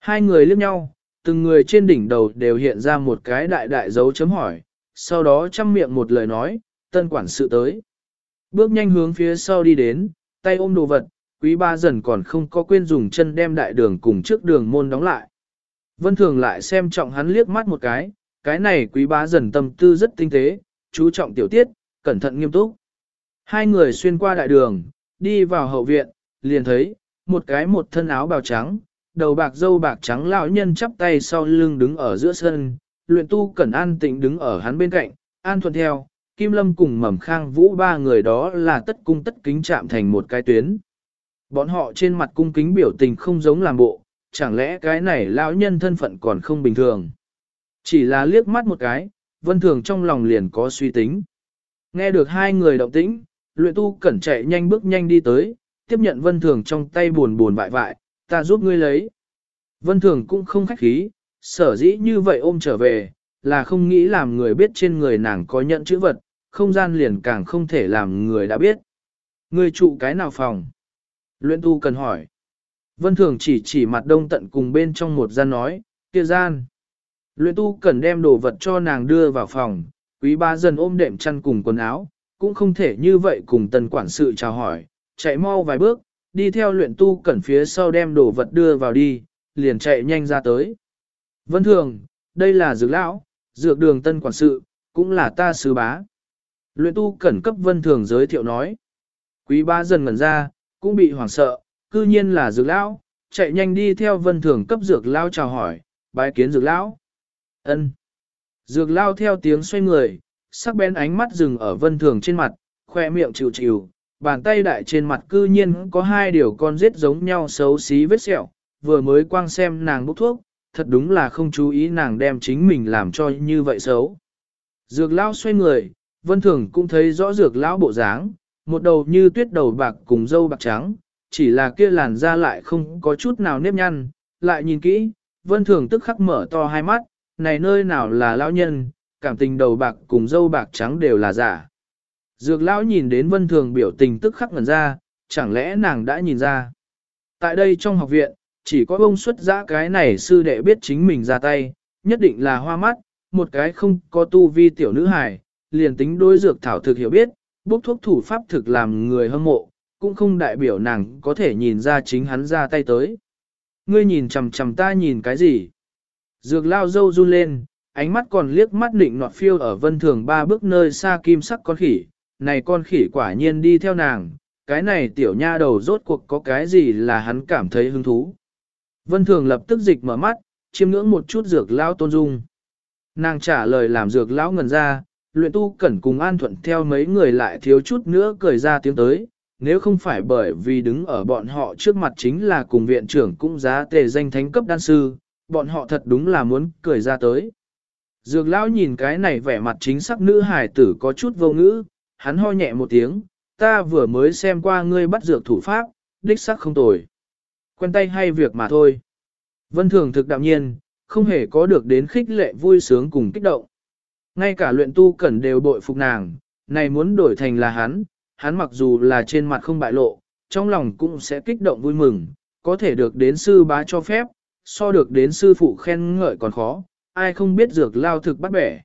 Hai người liếc nhau, từng người trên đỉnh đầu đều hiện ra một cái đại đại dấu chấm hỏi, sau đó chăm miệng một lời nói, tân quản sự tới. Bước nhanh hướng phía sau đi đến, tay ôm đồ vật, quý ba dần còn không có quên dùng chân đem đại đường cùng trước đường môn đóng lại. Vân Thường lại xem trọng hắn liếc mắt một cái, cái này quý bá dần tâm tư rất tinh tế, chú trọng tiểu tiết, cẩn thận nghiêm túc. Hai người xuyên qua đại đường, đi vào hậu viện, liền thấy, một cái một thân áo bào trắng, đầu bạc dâu bạc trắng lão nhân chắp tay sau lưng đứng ở giữa sân, luyện tu cẩn an tịnh đứng ở hắn bên cạnh, an thuận theo, Kim Lâm cùng mầm khang vũ ba người đó là tất cung tất kính chạm thành một cái tuyến. Bọn họ trên mặt cung kính biểu tình không giống làm bộ, chẳng lẽ cái này lão nhân thân phận còn không bình thường. Chỉ là liếc mắt một cái, vân thường trong lòng liền có suy tính. Nghe được hai người động tĩnh, luyện tu cẩn chạy nhanh bước nhanh đi tới, tiếp nhận vân thường trong tay buồn buồn bại vại, ta giúp ngươi lấy. Vân thường cũng không khách khí, sở dĩ như vậy ôm trở về, là không nghĩ làm người biết trên người nàng có nhận chữ vật, không gian liền càng không thể làm người đã biết. Ngươi trụ cái nào phòng? Luyện tu cần hỏi. Vân thường chỉ chỉ mặt đông tận cùng bên trong một gian nói, kia gian. Luyện tu cần đem đồ vật cho nàng đưa vào phòng, quý ba dần ôm đệm chăn cùng quần áo, cũng không thể như vậy cùng tần quản sự chào hỏi, chạy mau vài bước, đi theo luyện tu cẩn phía sau đem đồ vật đưa vào đi, liền chạy nhanh ra tới. Vân thường, đây là dược lão, dược đường tân quản sự, cũng là ta sứ bá. Luyện tu cẩn cấp vân thường giới thiệu nói. Quý ba dần ngẩn ra, cũng bị hoảng sợ, cư nhiên là dược lão, chạy nhanh đi theo vân thường cấp dược lão chào hỏi, bái kiến dược lão. ân Dược lão theo tiếng xoay người, sắc bén ánh mắt dừng ở vân thường trên mặt, khoe miệng chịu chịu, bàn tay đại trên mặt cư nhiên có hai điều con rết giống nhau xấu xí vết sẹo, vừa mới quang xem nàng bốc thuốc, thật đúng là không chú ý nàng đem chính mình làm cho như vậy xấu. Dược lão xoay người, vân thường cũng thấy rõ dược lão bộ dáng, một đầu như tuyết đầu bạc cùng dâu bạc trắng, chỉ là kia làn da lại không có chút nào nếp nhăn, lại nhìn kỹ, vân thường tức khắc mở to hai mắt, này nơi nào là lão nhân, cảm tình đầu bạc cùng dâu bạc trắng đều là giả. Dược lão nhìn đến vân thường biểu tình tức khắc ngẩn ra, chẳng lẽ nàng đã nhìn ra. Tại đây trong học viện, chỉ có ông xuất giã cái này sư đệ biết chính mình ra tay, nhất định là hoa mắt, một cái không có tu vi tiểu nữ hài, liền tính đối dược thảo thực hiểu biết, bốc thuốc thủ pháp thực làm người hâm mộ, cũng không đại biểu nàng có thể nhìn ra chính hắn ra tay tới. Ngươi nhìn chằm chằm ta nhìn cái gì? Dược lao dâu run lên, ánh mắt còn liếc mắt định nọt phiêu ở vân thường ba bước nơi xa kim sắc con khỉ, này con khỉ quả nhiên đi theo nàng, cái này tiểu nha đầu rốt cuộc có cái gì là hắn cảm thấy hứng thú. Vân thường lập tức dịch mở mắt, chiêm ngưỡng một chút dược lão tôn dung. Nàng trả lời làm dược lão ngần ra, luyện tu cẩn cùng an thuận theo mấy người lại thiếu chút nữa cười ra tiếng tới, nếu không phải bởi vì đứng ở bọn họ trước mặt chính là cùng viện trưởng cũng giá tề danh thánh cấp đan sư, bọn họ thật đúng là muốn cười ra tới. Dược lão nhìn cái này vẻ mặt chính sắc nữ hài tử có chút vô ngữ, hắn ho nhẹ một tiếng, ta vừa mới xem qua ngươi bắt dược thủ pháp, đích sắc không tồi. Quen tay hay việc mà thôi. Vân thường thực đạm nhiên, không hề có được đến khích lệ vui sướng cùng kích động. Ngay cả luyện tu cẩn đều bội phục nàng, này muốn đổi thành là hắn, hắn mặc dù là trên mặt không bại lộ, trong lòng cũng sẽ kích động vui mừng, có thể được đến sư bá cho phép, so được đến sư phụ khen ngợi còn khó, ai không biết dược lao thực bắt bẻ.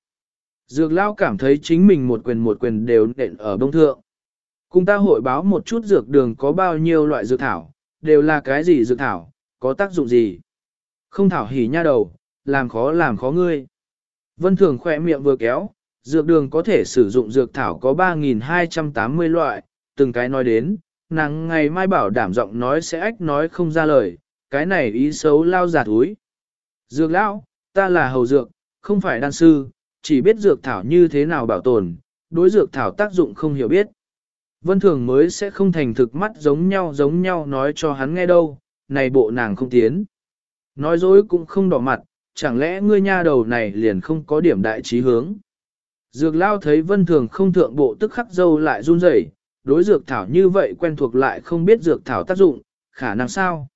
Dược lao cảm thấy chính mình một quyền một quyền đều nện ở bông thượng. Cùng ta hội báo một chút dược đường có bao nhiêu loại dược thảo, đều là cái gì dược thảo, có tác dụng gì. Không thảo hỉ nha đầu, làm khó làm khó ngươi. Vân Thường khỏe miệng vừa kéo, dược đường có thể sử dụng dược thảo có 3.280 loại, từng cái nói đến, nàng ngày mai bảo đảm giọng nói sẽ ách nói không ra lời, cái này ý xấu lao giả túi. Dược lão, ta là hầu dược, không phải đan sư, chỉ biết dược thảo như thế nào bảo tồn, đối dược thảo tác dụng không hiểu biết. Vân Thường mới sẽ không thành thực mắt giống nhau giống nhau nói cho hắn nghe đâu, này bộ nàng không tiến. Nói dối cũng không đỏ mặt, chẳng lẽ ngươi nha đầu này liền không có điểm đại trí hướng. Dược lao thấy vân thường không thượng bộ tức khắc dâu lại run rẩy, đối dược thảo như vậy quen thuộc lại không biết dược thảo tác dụng, khả năng sao.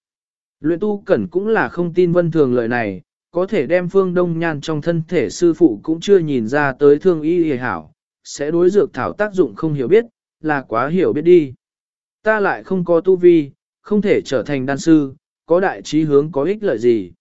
Luyện tu cẩn cũng là không tin vân thường lời này, có thể đem phương đông nhan trong thân thể sư phụ cũng chưa nhìn ra tới thương y hề hảo, sẽ đối dược thảo tác dụng không hiểu biết, là quá hiểu biết đi. Ta lại không có tu vi, không thể trở thành đan sư, có đại trí hướng có ích lợi gì.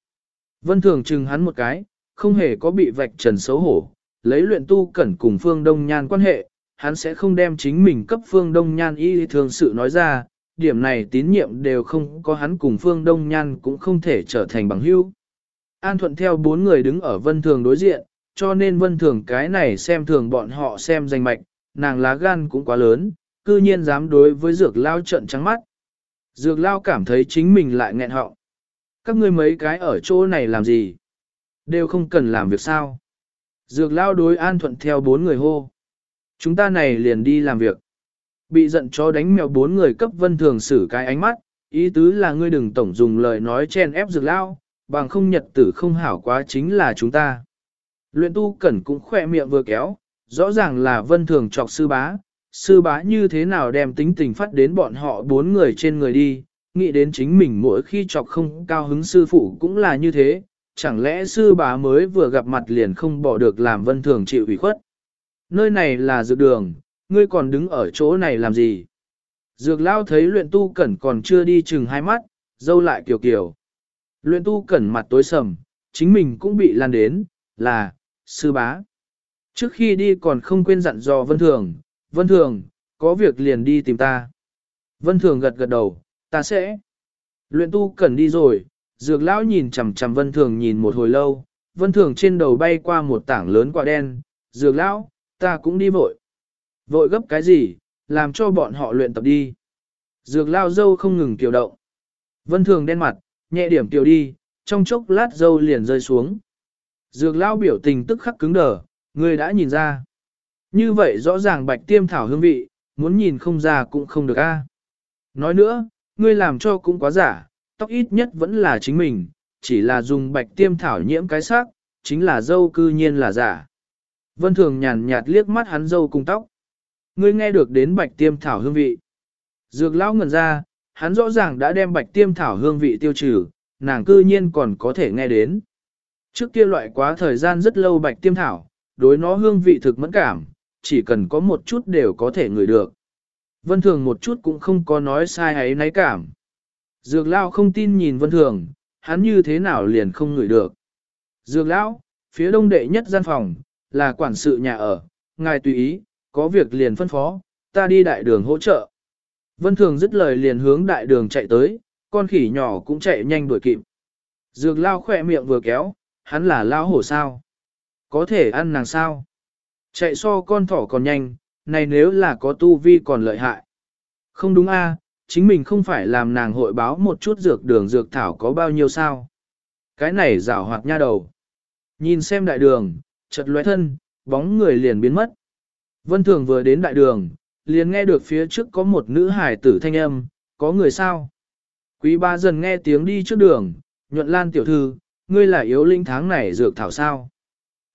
Vân thường chừng hắn một cái, không hề có bị vạch trần xấu hổ, lấy luyện tu cẩn cùng phương đông nhan quan hệ, hắn sẽ không đem chính mình cấp phương đông nhan y thường sự nói ra, điểm này tín nhiệm đều không có hắn cùng phương đông nhan cũng không thể trở thành bằng hữu. An thuận theo bốn người đứng ở vân thường đối diện, cho nên vân thường cái này xem thường bọn họ xem danh mạch, nàng lá gan cũng quá lớn, cư nhiên dám đối với dược lao trận trắng mắt. Dược lao cảm thấy chính mình lại nghẹn họng. Các ngươi mấy cái ở chỗ này làm gì? Đều không cần làm việc sao? Dược lao đối an thuận theo bốn người hô. Chúng ta này liền đi làm việc. Bị giận cho đánh mèo bốn người cấp vân thường xử cái ánh mắt, ý tứ là ngươi đừng tổng dùng lời nói chen ép dược lao, bằng không nhật tử không hảo quá chính là chúng ta. Luyện tu cẩn cũng khỏe miệng vừa kéo, rõ ràng là vân thường chọc sư bá, sư bá như thế nào đem tính tình phát đến bọn họ bốn người trên người đi, nghĩ đến chính mình mỗi khi chọc không cao hứng sư phụ cũng là như thế, chẳng lẽ sư bá mới vừa gặp mặt liền không bỏ được làm vân thường chịu ủy khuất. Nơi này là dược đường, ngươi còn đứng ở chỗ này làm gì? Dược lao thấy luyện tu cẩn còn chưa đi chừng hai mắt, dâu lại kiều kiều. Luyện tu cẩn mặt tối sầm, chính mình cũng bị lan đến, là, sư bá. Trước khi đi còn không quên dặn dò vân thường, vân thường, có việc liền đi tìm ta. Vân thường gật gật đầu, ta sẽ. Luyện tu cẩn đi rồi, dược lão nhìn chằm chằm vân thường nhìn một hồi lâu, vân thường trên đầu bay qua một tảng lớn quả đen, dược lão, ta cũng đi vội. Vội gấp cái gì, làm cho bọn họ luyện tập đi. Dược lao dâu không ngừng kiều động. Vân thường đen mặt, nhẹ điểm tiểu đi, trong chốc lát dâu liền rơi xuống. Dược lao biểu tình tức khắc cứng đờ, người đã nhìn ra. Như vậy rõ ràng bạch tiêm thảo hương vị, muốn nhìn không ra cũng không được a. Nói nữa, ngươi làm cho cũng quá giả, tóc ít nhất vẫn là chính mình, chỉ là dùng bạch tiêm thảo nhiễm cái xác, chính là dâu cư nhiên là giả. Vân Thường nhàn nhạt liếc mắt hắn dâu cùng tóc. Ngươi nghe được đến bạch tiêm thảo hương vị. Dược lão ngẩn ra, hắn rõ ràng đã đem bạch tiêm thảo hương vị tiêu trừ, nàng cư nhiên còn có thể nghe đến. Trước kia loại quá thời gian rất lâu bạch tiêm thảo, đối nó hương vị thực mẫn cảm, chỉ cần có một chút đều có thể ngửi được. Vân Thường một chút cũng không có nói sai ấy náy cảm. Dược lão không tin nhìn Vân Thường, hắn như thế nào liền không ngửi được. Dược lão, phía đông đệ nhất gian phòng, là quản sự nhà ở, ngài tùy ý, có việc liền phân phó, ta đi đại đường hỗ trợ. Vân Thường dứt lời liền hướng đại đường chạy tới, con khỉ nhỏ cũng chạy nhanh đuổi kịp. Dược lao khỏe miệng vừa kéo, hắn là lao hổ sao? Có thể ăn nàng sao? Chạy so con thỏ còn nhanh, này nếu là có tu vi còn lợi hại. Không đúng a, chính mình không phải làm nàng hội báo một chút dược đường dược thảo có bao nhiêu sao? Cái này rảo hoạt nha đầu. Nhìn xem đại đường, chợt lóe thân, bóng người liền biến mất. Vân Thường vừa đến đại đường, liền nghe được phía trước có một nữ hải tử thanh âm, có người sao? Quý ba dần nghe tiếng đi trước đường, nhuận lan tiểu thư, ngươi là yếu linh tháng này dược thảo sao?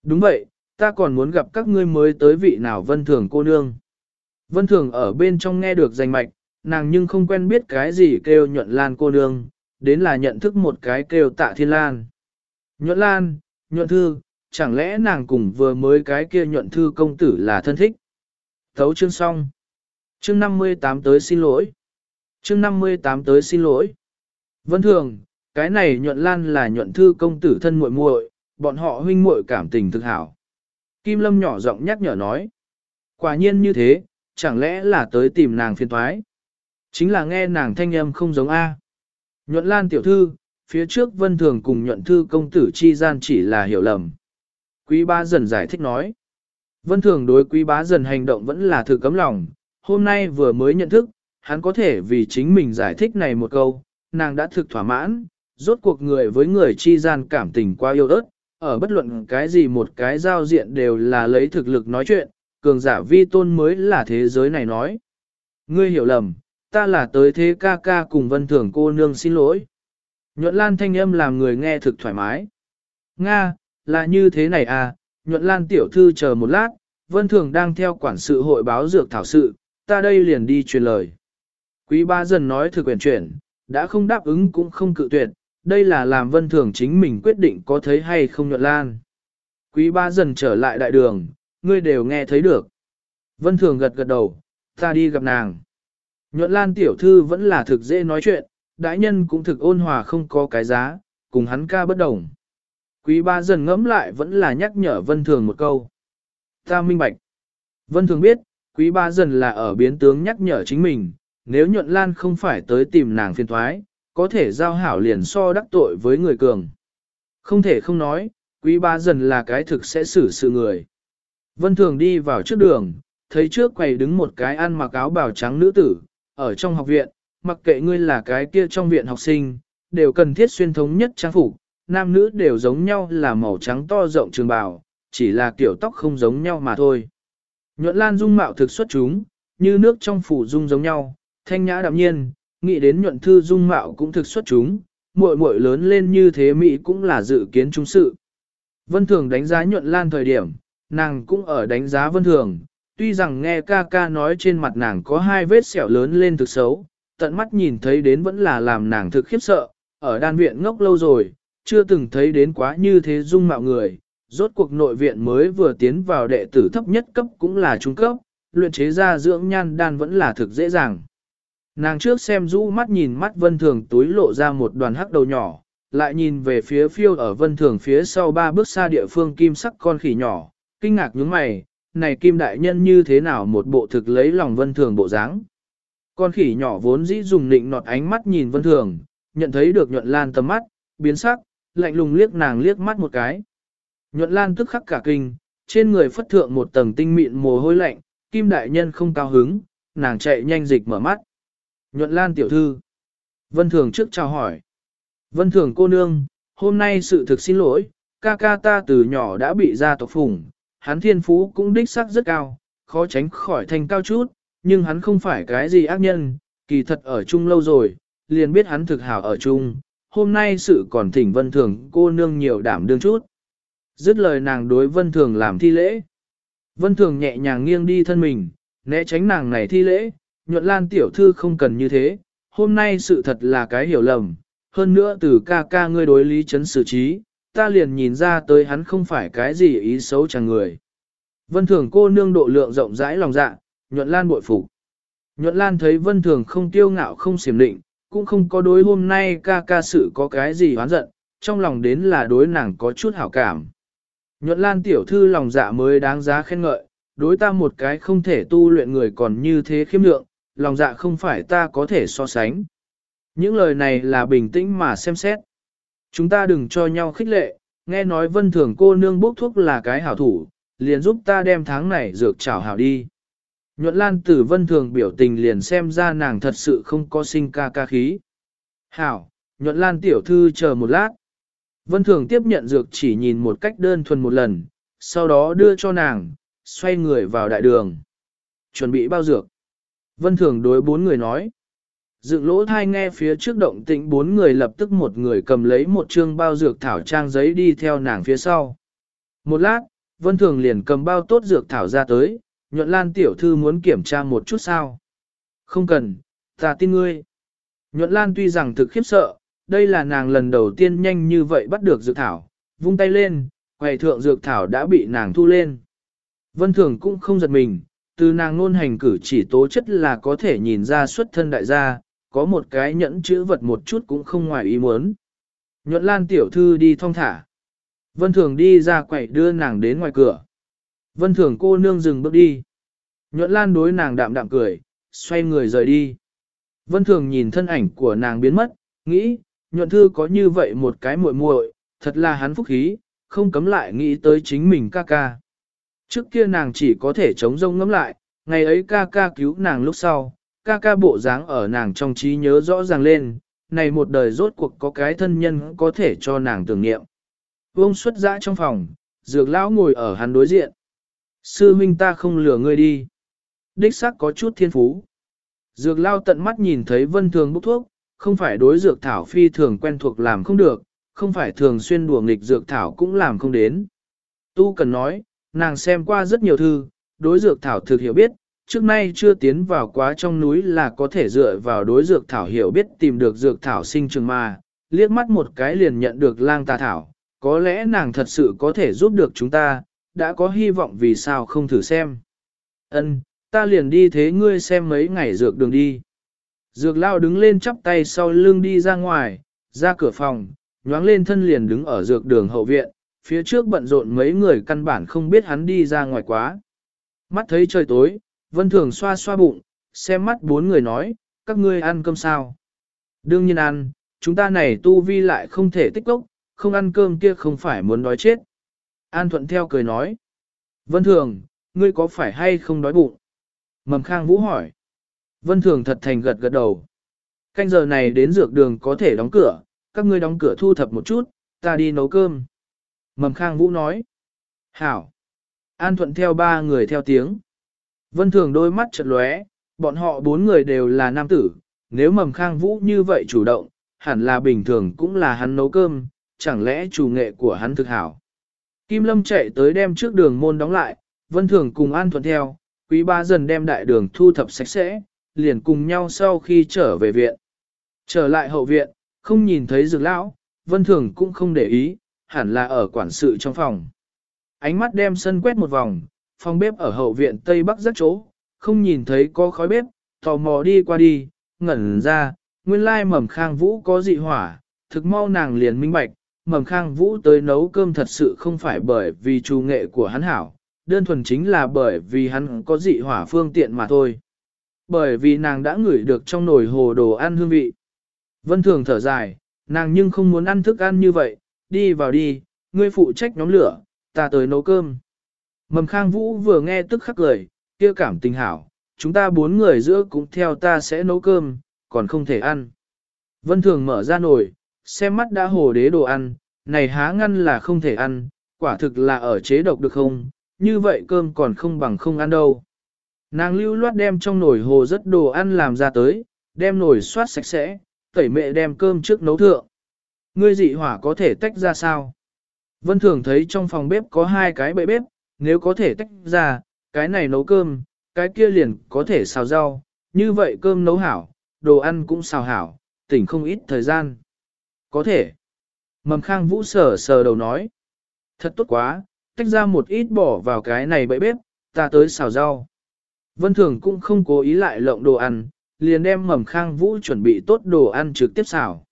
Đúng vậy, ta còn muốn gặp các ngươi mới tới vị nào vân thường cô nương. Vân thường ở bên trong nghe được danh mạch, nàng nhưng không quen biết cái gì kêu nhuận lan cô nương, đến là nhận thức một cái kêu tạ thiên lan. Nhuận lan, nhuận thư, chẳng lẽ nàng cùng vừa mới cái kia nhuận thư công tử là thân thích? Thấu chương xong. Chương 58 tới xin lỗi. Chương 58 tới xin lỗi. Vân thường, cái này nhuận lan là nhuận thư công tử thân muội muội, bọn họ huynh muội cảm tình thực hảo. Kim Lâm nhỏ giọng nhắc nhở nói. Quả nhiên như thế, chẳng lẽ là tới tìm nàng phiền thoái. Chính là nghe nàng thanh âm không giống A. Nhuận lan tiểu thư, phía trước vân thường cùng nhuận thư công tử chi gian chỉ là hiểu lầm. Quý bá dần giải thích nói. Vân thường đối quý bá dần hành động vẫn là thử cấm lòng, hôm nay vừa mới nhận thức, hắn có thể vì chính mình giải thích này một câu, nàng đã thực thỏa mãn, rốt cuộc người với người chi gian cảm tình qua yêu ớt, ở bất luận cái gì một cái giao diện đều là lấy thực lực nói chuyện, cường giả vi tôn mới là thế giới này nói. Ngươi hiểu lầm, ta là tới thế ca ca cùng vân thường cô nương xin lỗi. Nhuận lan thanh âm làm người nghe thực thoải mái. Nga, là như thế này à, nhuận lan tiểu thư chờ một lát, vân thường đang theo quản sự hội báo dược thảo sự, ta đây liền đi truyền lời. Quý ba dần nói thực quyền chuyển, đã không đáp ứng cũng không cự tuyệt, đây là làm vân thường chính mình quyết định có thấy hay không nhuận lan. Quý ba dần trở lại đại đường, ngươi đều nghe thấy được. Vân thường gật gật đầu, ta đi gặp nàng. Nhuận lan tiểu thư vẫn là thực dễ nói chuyện, đại nhân cũng thực ôn hòa không có cái giá, cùng hắn ca bất đồng. Quý ba dần ngẫm lại vẫn là nhắc nhở vân thường một câu. Ta minh bạch. Vân thường biết, quý ba dần là ở biến tướng nhắc nhở chính mình, nếu nhuận lan không phải tới tìm nàng phiền thoái, có thể giao hảo liền so đắc tội với người cường. Không thể không nói, quý ba dần là cái thực sẽ xử sự người. Vân thường đi vào trước đường, thấy trước quầy đứng một cái ăn mặc áo bào trắng nữ tử, ở trong học viện, mặc kệ ngươi là cái kia trong viện học sinh, đều cần thiết xuyên thống nhất trang phục, nam nữ đều giống nhau là màu trắng to rộng trường bào, chỉ là kiểu tóc không giống nhau mà thôi. Nhuận lan dung mạo thực xuất chúng, như nước trong phủ dung giống nhau, thanh nhã đạm nhiên, nghĩ đến nhuận thư dung mạo cũng thực xuất chúng, muội muội lớn lên như thế Mỹ cũng là dự kiến chúng sự. Vân Thường đánh giá nhuận lan thời điểm, nàng cũng ở đánh giá Vân Thường, tuy rằng nghe ca ca nói trên mặt nàng có hai vết sẹo lớn lên thực xấu, tận mắt nhìn thấy đến vẫn là làm nàng thực khiếp sợ, ở đan viện ngốc lâu rồi, chưa từng thấy đến quá như thế dung mạo người, rốt cuộc nội viện mới vừa tiến vào đệ tử thấp nhất cấp cũng là trung cấp, luyện chế ra dưỡng nhan đan vẫn là thực dễ dàng. Nàng trước xem rũ mắt nhìn mắt vân thường túi lộ ra một đoàn hắc đầu nhỏ, lại nhìn về phía phiêu ở vân thường phía sau ba bước xa địa phương kim sắc con khỉ nhỏ, kinh ngạc nhướng mày, này kim đại nhân như thế nào một bộ thực lấy lòng vân thường bộ dáng. Con khỉ nhỏ vốn dĩ dùng nịnh nọt ánh mắt nhìn vân thường, nhận thấy được nhuận lan tầm mắt, biến sắc, lạnh lùng liếc nàng liếc mắt một cái. Nhuận lan tức khắc cả kinh, trên người phất thượng một tầng tinh mịn mồ hôi lạnh, kim đại nhân không cao hứng, nàng chạy nhanh dịch mở mắt. Nhuận lan tiểu thư. Vân Thường trước chào hỏi. Vân Thường cô nương, hôm nay sự thực xin lỗi, ca ca ta từ nhỏ đã bị gia tộc phủng, hắn thiên phú cũng đích sắc rất cao, khó tránh khỏi thành cao chút, nhưng hắn không phải cái gì ác nhân, kỳ thật ở chung lâu rồi, liền biết hắn thực hảo ở chung, hôm nay sự còn thỉnh vân thường cô nương nhiều đảm đương chút. Dứt lời nàng đối vân thường làm thi lễ. Vân thường nhẹ nhàng nghiêng đi thân mình, né tránh nàng này thi lễ, nhuận lan tiểu thư không cần như thế, hôm nay sự thật là cái hiểu lầm, hơn nữa từ ca ca ngươi đối lý chấn xử trí, ta liền nhìn ra tới hắn không phải cái gì ý xấu chẳng người. Vân thường cô nương độ lượng rộng rãi lòng dạ, nhuận lan bội phục. Nhuận lan thấy vân thường không tiêu ngạo không xiểm định, cũng không có đối hôm nay ca ca sự có cái gì hoán giận, trong lòng đến là đối nàng có chút hảo cảm. Nhuận lan tiểu thư lòng dạ mới đáng giá khen ngợi, đối ta một cái không thể tu luyện người còn như thế khiêm lượng, lòng dạ không phải ta có thể so sánh. Những lời này là bình tĩnh mà xem xét. Chúng ta đừng cho nhau khích lệ, nghe nói vân thường cô nương bốc thuốc là cái hảo thủ, liền giúp ta đem tháng này dược chảo hảo đi. Nhuận lan tử vân thường biểu tình liền xem ra nàng thật sự không có sinh ca ca khí. Hảo, nhuận lan tiểu thư chờ một lát. Vân thường tiếp nhận dược chỉ nhìn một cách đơn thuần một lần, sau đó đưa cho nàng, xoay người vào đại đường. Chuẩn bị bao dược. Vân thường đối bốn người nói. Dựng lỗ thai nghe phía trước động tĩnh bốn người lập tức một người cầm lấy một chương bao dược thảo trang giấy đi theo nàng phía sau. Một lát, Vân Thường liền cầm bao tốt dược thảo ra tới, nhuận lan tiểu thư muốn kiểm tra một chút sao. Không cần, ta tin ngươi. Nhuận lan tuy rằng thực khiếp sợ, đây là nàng lần đầu tiên nhanh như vậy bắt được dược thảo, vung tay lên, quầy thượng dược thảo đã bị nàng thu lên. Vân Thường cũng không giật mình, từ nàng nôn hành cử chỉ tố chất là có thể nhìn ra xuất thân đại gia, có một cái nhẫn chữ vật một chút cũng không ngoài ý muốn. Nhuận lan tiểu thư đi thong thả. Vân Thường đi ra quậy đưa nàng đến ngoài cửa. Vân Thường cô nương dừng bước đi. Nhuận lan đối nàng đạm đạm cười, xoay người rời đi. Vân Thường nhìn thân ảnh của nàng biến mất, nghĩ, nhuận thư có như vậy một cái muội muội, thật là hắn phúc khí, không cấm lại nghĩ tới chính mình ca ca. Trước kia nàng chỉ có thể chống rông ngắm lại, ngày ấy ca ca cứu nàng lúc sau, ca ca bộ dáng ở nàng trong trí nhớ rõ ràng lên, này một đời rốt cuộc có cái thân nhân có thể cho nàng tưởng niệm. Vương xuất dã trong phòng, dược lão ngồi ở hắn đối diện. Sư huynh ta không lừa ngươi đi. Đích xác có chút thiên phú. Dược lao tận mắt nhìn thấy vân thường bốc thuốc, không phải đối dược thảo phi thường quen thuộc làm không được, không phải thường xuyên đùa nghịch dược thảo cũng làm không đến. Tu cần nói, nàng xem qua rất nhiều thư, đối dược thảo thực hiểu biết, trước nay chưa tiến vào quá trong núi là có thể dựa vào đối dược thảo hiểu biết tìm được dược thảo sinh trường mà, liếc mắt một cái liền nhận được lang tà thảo, có lẽ nàng thật sự có thể giúp được chúng ta, đã có hy vọng vì sao không thử xem. Ân, ta liền đi thế ngươi xem mấy ngày dược đường đi. Dược lao đứng lên chắp tay sau lưng đi ra ngoài, ra cửa phòng, nhoáng lên thân liền đứng ở dược đường hậu viện, phía trước bận rộn mấy người căn bản không biết hắn đi ra ngoài quá. Mắt thấy trời tối, Vân Thường xoa xoa bụng, xem mắt bốn người nói, các ngươi ăn cơm sao? Đương nhiên ăn, chúng ta này tu vi lại không thể tích cốc, không ăn cơm kia không phải muốn đói chết. An Thuận theo cười nói, Vân Thường, ngươi có phải hay không đói bụng? Mầm Khang Vũ hỏi. Vân Thường thật thành gật gật đầu. Canh giờ này đến dược đường có thể đóng cửa, các ngươi đóng cửa thu thập một chút, ta đi nấu cơm. Mầm Khang Vũ nói. Hảo. An Thuận theo ba người theo tiếng. Vân Thường đôi mắt chật lóe, bọn họ bốn người đều là nam tử, nếu Mầm Khang Vũ như vậy chủ động, hẳn là bình thường cũng là hắn nấu cơm, chẳng lẽ chủ nghệ của hắn thực hảo. Kim Lâm chạy tới đem trước đường môn đóng lại, Vân Thường cùng An Thuận theo, quý ba dần đem đại đường thu thập sạch sẽ, liền cùng nhau sau khi trở về viện. Trở lại hậu viện, không nhìn thấy dược lão, Vân Thường cũng không để ý, hẳn là ở quản sự trong phòng. Ánh mắt đem sân quét một vòng, phòng bếp ở hậu viện Tây Bắc rất chỗ, không nhìn thấy có khói bếp, tò mò đi qua đi, ngẩn ra, nguyên lai mầm khang vũ có dị hỏa, thực mau nàng liền minh bạch, mầm khang vũ tới nấu cơm thật sự không phải bởi vì trù nghệ của hắn hảo, đơn thuần chính là bởi vì hắn có dị hỏa phương tiện mà thôi. Bởi vì nàng đã ngửi được trong nồi hồ đồ ăn hương vị. Vân thường thở dài, nàng nhưng không muốn ăn thức ăn như vậy, đi vào đi, ngươi phụ trách nhóm lửa, ta tới nấu cơm. Mầm khang vũ vừa nghe tức khắc cười, kia cảm tình hảo, chúng ta bốn người giữa cũng theo ta sẽ nấu cơm, còn không thể ăn. Vân thường mở ra nồi, xem mắt đã hồ đế đồ ăn, này há ngăn là không thể ăn, quả thực là ở chế độc được không, như vậy cơm còn không bằng không ăn đâu. Nàng lưu loát đem trong nồi hồ rất đồ ăn làm ra tới, đem nồi xoát sạch sẽ, tẩy mẹ đem cơm trước nấu thượng. Ngươi dị hỏa có thể tách ra sao? Vân Thường thấy trong phòng bếp có hai cái bệ bếp, nếu có thể tách ra, cái này nấu cơm, cái kia liền có thể xào rau, như vậy cơm nấu hảo, đồ ăn cũng xào hảo, tỉnh không ít thời gian. Có thể. Mầm khang vũ sở sờ đầu nói. Thật tốt quá, tách ra một ít bỏ vào cái này bậy bếp, ta tới xào rau. Vân Thường cũng không cố ý lại lộng đồ ăn, liền đem mầm khang vũ chuẩn bị tốt đồ ăn trực tiếp xào.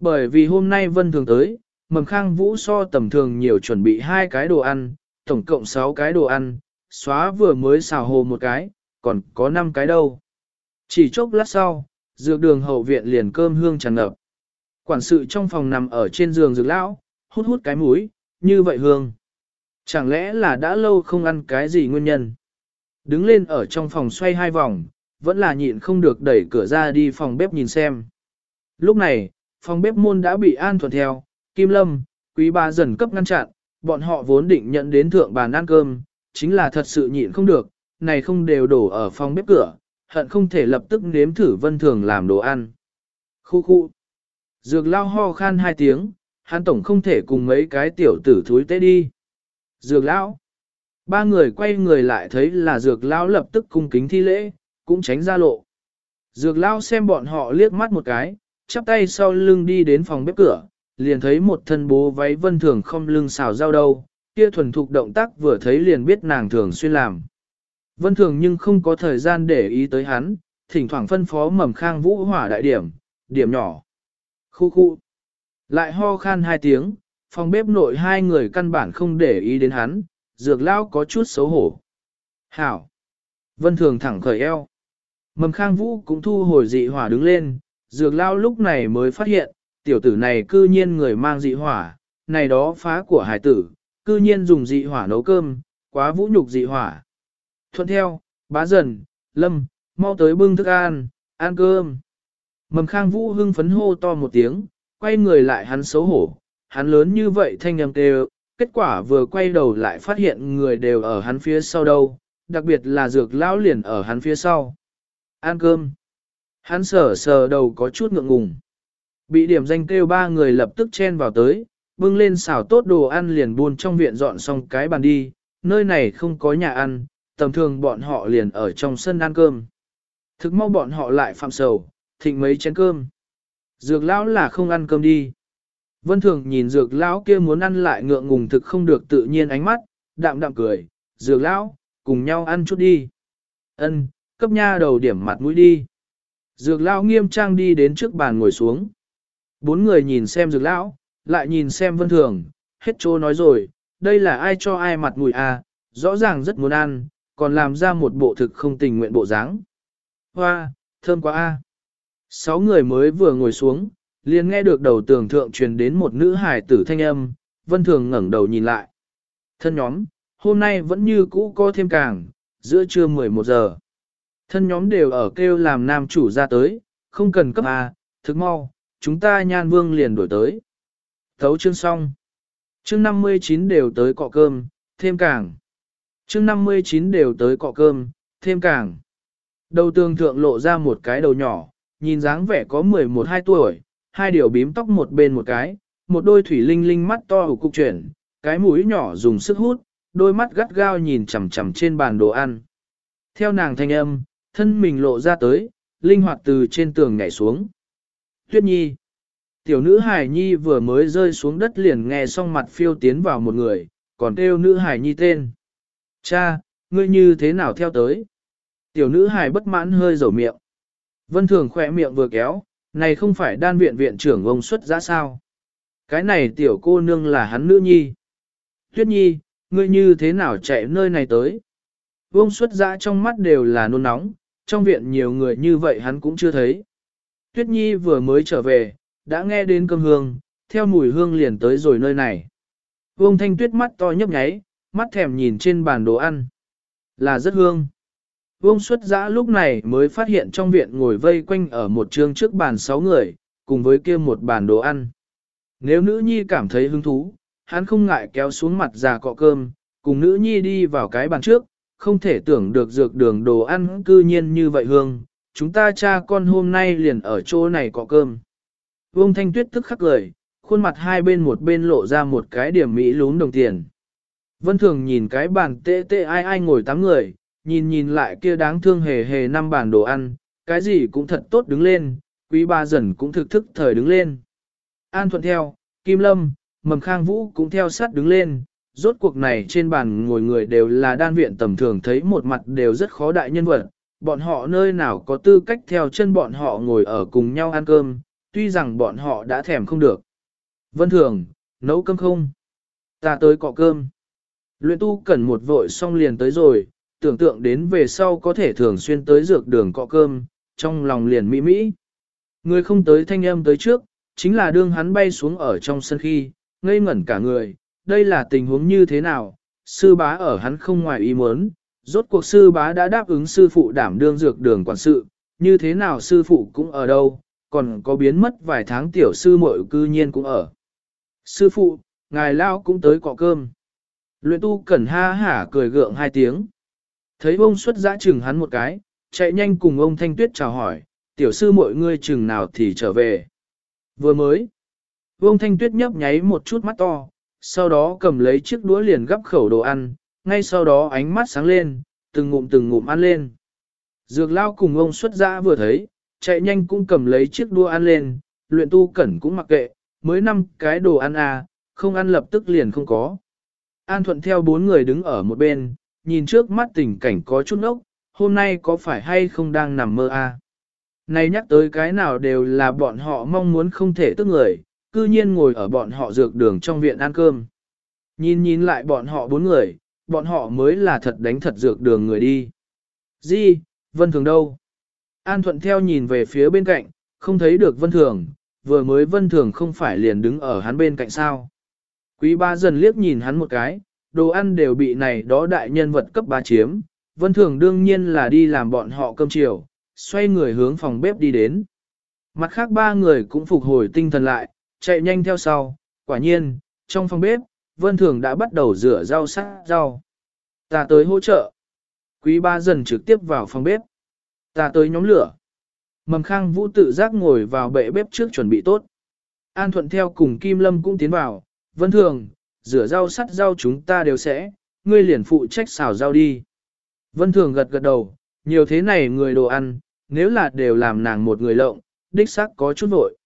Bởi vì hôm nay Vân Thường tới, mầm khang vũ so tầm thường nhiều chuẩn bị hai cái đồ ăn, tổng cộng 6 cái đồ ăn, xóa vừa mới xào hồ một cái, còn có 5 cái đâu. Chỉ chốc lát sau, dược đường hậu viện liền cơm hương tràn ngập. Quản sự trong phòng nằm ở trên giường dược lão, hút hút cái mũi, như vậy hương. Chẳng lẽ là đã lâu không ăn cái gì nguyên nhân? Đứng lên ở trong phòng xoay hai vòng, vẫn là nhịn không được đẩy cửa ra đi phòng bếp nhìn xem. Lúc này, phòng bếp môn đã bị an thuận theo, Kim Lâm, Quý Ba dần cấp ngăn chặn, bọn họ vốn định nhận đến thượng bàn ăn cơm, chính là thật sự nhịn không được, này không đều đổ ở phòng bếp cửa, hận không thể lập tức nếm thử vân thường làm đồ ăn. Khu khu. Dược lao ho khan hai tiếng, hắn tổng không thể cùng mấy cái tiểu tử thúi tế đi. Dược lão. Ba người quay người lại thấy là dược lão lập tức cung kính thi lễ, cũng tránh ra lộ. Dược lão xem bọn họ liếc mắt một cái, chắp tay sau lưng đi đến phòng bếp cửa, liền thấy một thân bố váy vân thường không lưng xào dao đâu, kia thuần thục động tác vừa thấy liền biết nàng thường xuyên làm. Vân thường nhưng không có thời gian để ý tới hắn, thỉnh thoảng phân phó mầm khang vũ hỏa đại điểm, điểm nhỏ. Khu khu. Lại ho khan hai tiếng, phòng bếp nội hai người căn bản không để ý đến hắn, dược lao có chút xấu hổ. Hảo. Vân thường thẳng khởi eo. Mầm khang vũ cũng thu hồi dị hỏa đứng lên, dược lao lúc này mới phát hiện, tiểu tử này cư nhiên người mang dị hỏa, này đó phá của hải tử, cư nhiên dùng dị hỏa nấu cơm, quá vũ nhục dị hỏa. Thuận theo, bá dần, lâm, mau tới bưng thức ăn, ăn cơm. Mầm khang vũ hưng phấn hô to một tiếng, quay người lại hắn xấu hổ, hắn lớn như vậy thanh âm kêu, kết quả vừa quay đầu lại phát hiện người đều ở hắn phía sau đâu, đặc biệt là dược lão liền ở hắn phía sau. Ăn cơm. Hắn sờ sờ đầu có chút ngượng ngùng. Bị điểm danh kêu ba người lập tức chen vào tới, bưng lên xào tốt đồ ăn liền buôn trong viện dọn xong cái bàn đi, nơi này không có nhà ăn, tầm thường bọn họ liền ở trong sân ăn cơm. Thực mau bọn họ lại phạm sầu, thịnh mấy chén cơm. Dược lão là không ăn cơm đi. Vân thường nhìn dược lão kia muốn ăn lại ngượng ngùng thực không được tự nhiên ánh mắt, đạm đạm cười, dược lão, cùng nhau ăn chút đi. Ân, cấp nha đầu điểm mặt mũi đi. Dược lão nghiêm trang đi đến trước bàn ngồi xuống. Bốn người nhìn xem dược lão, lại nhìn xem vân thường, hết chỗ nói rồi, đây là ai cho ai mặt mũi à, rõ ràng rất muốn ăn, còn làm ra một bộ thực không tình nguyện bộ dáng. Hoa, thơm quá a. Sáu người mới vừa ngồi xuống, liền nghe được đầu tường thượng truyền đến một nữ hài tử thanh âm, vân thường ngẩng đầu nhìn lại. Thân nhóm, hôm nay vẫn như cũ có thêm càng, giữa trưa 11 giờ. Thân nhóm đều ở kêu làm nam chủ ra tới, không cần cấp A, thức mau, chúng ta nhan vương liền đổi tới. Thấu chương xong. Chương 59 đều tới cọ cơm, thêm càng. Chương 59 đều tới cọ cơm, thêm càng. Đầu tường thượng lộ ra một cái đầu nhỏ, nhìn dáng vẻ có 11-12 tuổi, hai điều bím tóc một bên một cái, một đôi thủy linh linh mắt to ở cục chuyển, cái mũi nhỏ dùng sức hút, đôi mắt gắt gao nhìn chằm chằm trên bàn đồ ăn. Theo nàng thanh âm, thân mình lộ ra tới, linh hoạt từ trên tường nhảy xuống. Tuyết Nhi Tiểu nữ Hải Nhi vừa mới rơi xuống đất liền nghe xong mặt phiêu tiến vào một người, còn kêu nữ Hải Nhi tên. Cha, ngươi như thế nào theo tới? Tiểu nữ Hải bất mãn hơi dầu miệng. Vân Thường khỏe miệng vừa kéo, này không phải đan viện viện trưởng ông xuất giá sao? Cái này tiểu cô nương là hắn nữ nhi. Tuyết nhi, ngươi như thế nào chạy nơi này tới? Ông xuất giá trong mắt đều là nôn nóng, trong viện nhiều người như vậy hắn cũng chưa thấy. Tuyết nhi vừa mới trở về, đã nghe đến cơm hương, theo mùi hương liền tới rồi nơi này. Vương thanh tuyết mắt to nhấp nháy, mắt thèm nhìn trên bàn đồ ăn. Là rất hương. Vương xuất giã lúc này mới phát hiện trong viện ngồi vây quanh ở một trường trước bàn sáu người, cùng với kia một bàn đồ ăn. Nếu nữ nhi cảm thấy hứng thú, hắn không ngại kéo xuống mặt già cọ cơm, cùng nữ nhi đi vào cái bàn trước, không thể tưởng được dược đường đồ ăn cư nhiên như vậy hương, chúng ta cha con hôm nay liền ở chỗ này cọ cơm. Vương Thanh Tuyết tức khắc cười, khuôn mặt hai bên một bên lộ ra một cái điểm mỹ lún đồng tiền. Vân Thường nhìn cái bàn tê tê ai ai ngồi tám người, nhìn nhìn lại kia đáng thương hề hề năm bàn đồ ăn, cái gì cũng thật tốt đứng lên, quý ba dần cũng thực thức thời đứng lên. An thuận theo, Kim Lâm, Mầm Khang Vũ cũng theo sát đứng lên, rốt cuộc này trên bàn ngồi người đều là đan viện tầm thường thấy một mặt đều rất khó đại nhân vật, bọn họ nơi nào có tư cách theo chân bọn họ ngồi ở cùng nhau ăn cơm, tuy rằng bọn họ đã thèm không được. Vân Thường, nấu cơm không? Ta tới cọ cơm. Luyện tu cần một vội xong liền tới rồi, tưởng tượng đến về sau có thể thường xuyên tới dược đường cọ cơm, trong lòng liền mỹ mỹ. Người không tới thanh âm tới trước, chính là đương hắn bay xuống ở trong sân khi, ngây ngẩn cả người, đây là tình huống như thế nào, sư bá ở hắn không ngoài ý muốn, rốt cuộc sư bá đã đáp ứng sư phụ đảm đương dược đường quản sự, như thế nào sư phụ cũng ở đâu, còn có biến mất vài tháng tiểu sư muội cư nhiên cũng ở. Sư phụ, ngài lao cũng tới cọ cơm. Luyện tu cẩn ha hả cười gượng hai tiếng. Thấy ông xuất giã chừng hắn một cái, chạy nhanh cùng ông Thanh Tuyết chào hỏi, tiểu sư mọi ngươi chừng nào thì trở về. Vừa mới, ông Thanh Tuyết nhấp nháy một chút mắt to, sau đó cầm lấy chiếc đũa liền gắp khẩu đồ ăn, ngay sau đó ánh mắt sáng lên, từng ngụm từng ngụm ăn lên. Dược lao cùng ông xuất giã vừa thấy, chạy nhanh cũng cầm lấy chiếc đũa ăn lên, luyện tu cẩn cũng mặc kệ, mới năm cái đồ ăn à, không ăn lập tức liền không có. An thuận theo bốn người đứng ở một bên, nhìn trước mắt tình cảnh có chút ốc, hôm nay có phải hay không đang nằm mơ à? Này nhắc tới cái nào đều là bọn họ mong muốn không thể tức người, cư nhiên ngồi ở bọn họ dược đường trong viện ăn cơm. Nhìn nhìn lại bọn họ bốn người, bọn họ mới là thật đánh thật dược đường người đi. Di, Vân Thường đâu? An Thuận theo nhìn về phía bên cạnh, không thấy được Vân Thường, vừa mới Vân Thường không phải liền đứng ở hắn bên cạnh sao. Quý ba dần liếc nhìn hắn một cái, đồ ăn đều bị này đó đại nhân vật cấp ba chiếm, Vân Thường đương nhiên là đi làm bọn họ cơm chiều, xoay người hướng phòng bếp đi đến. Mặt khác ba người cũng phục hồi tinh thần lại, chạy nhanh theo sau, quả nhiên, trong phòng bếp, Vân Thường đã bắt đầu rửa rau sắc rau. Ta tới hỗ trợ. Quý ba dần trực tiếp vào phòng bếp. Ta tới nhóm lửa. Mầm khang vũ tự giác ngồi vào bệ bếp trước chuẩn bị tốt. An thuận theo cùng Kim Lâm cũng tiến vào. Vân Thường, rửa rau sắt rau chúng ta đều sẽ, ngươi liền phụ trách xào rau đi. Vân Thường gật gật đầu, nhiều thế này người đồ ăn, nếu là đều làm nàng một người lộng, đích xác có chút vội.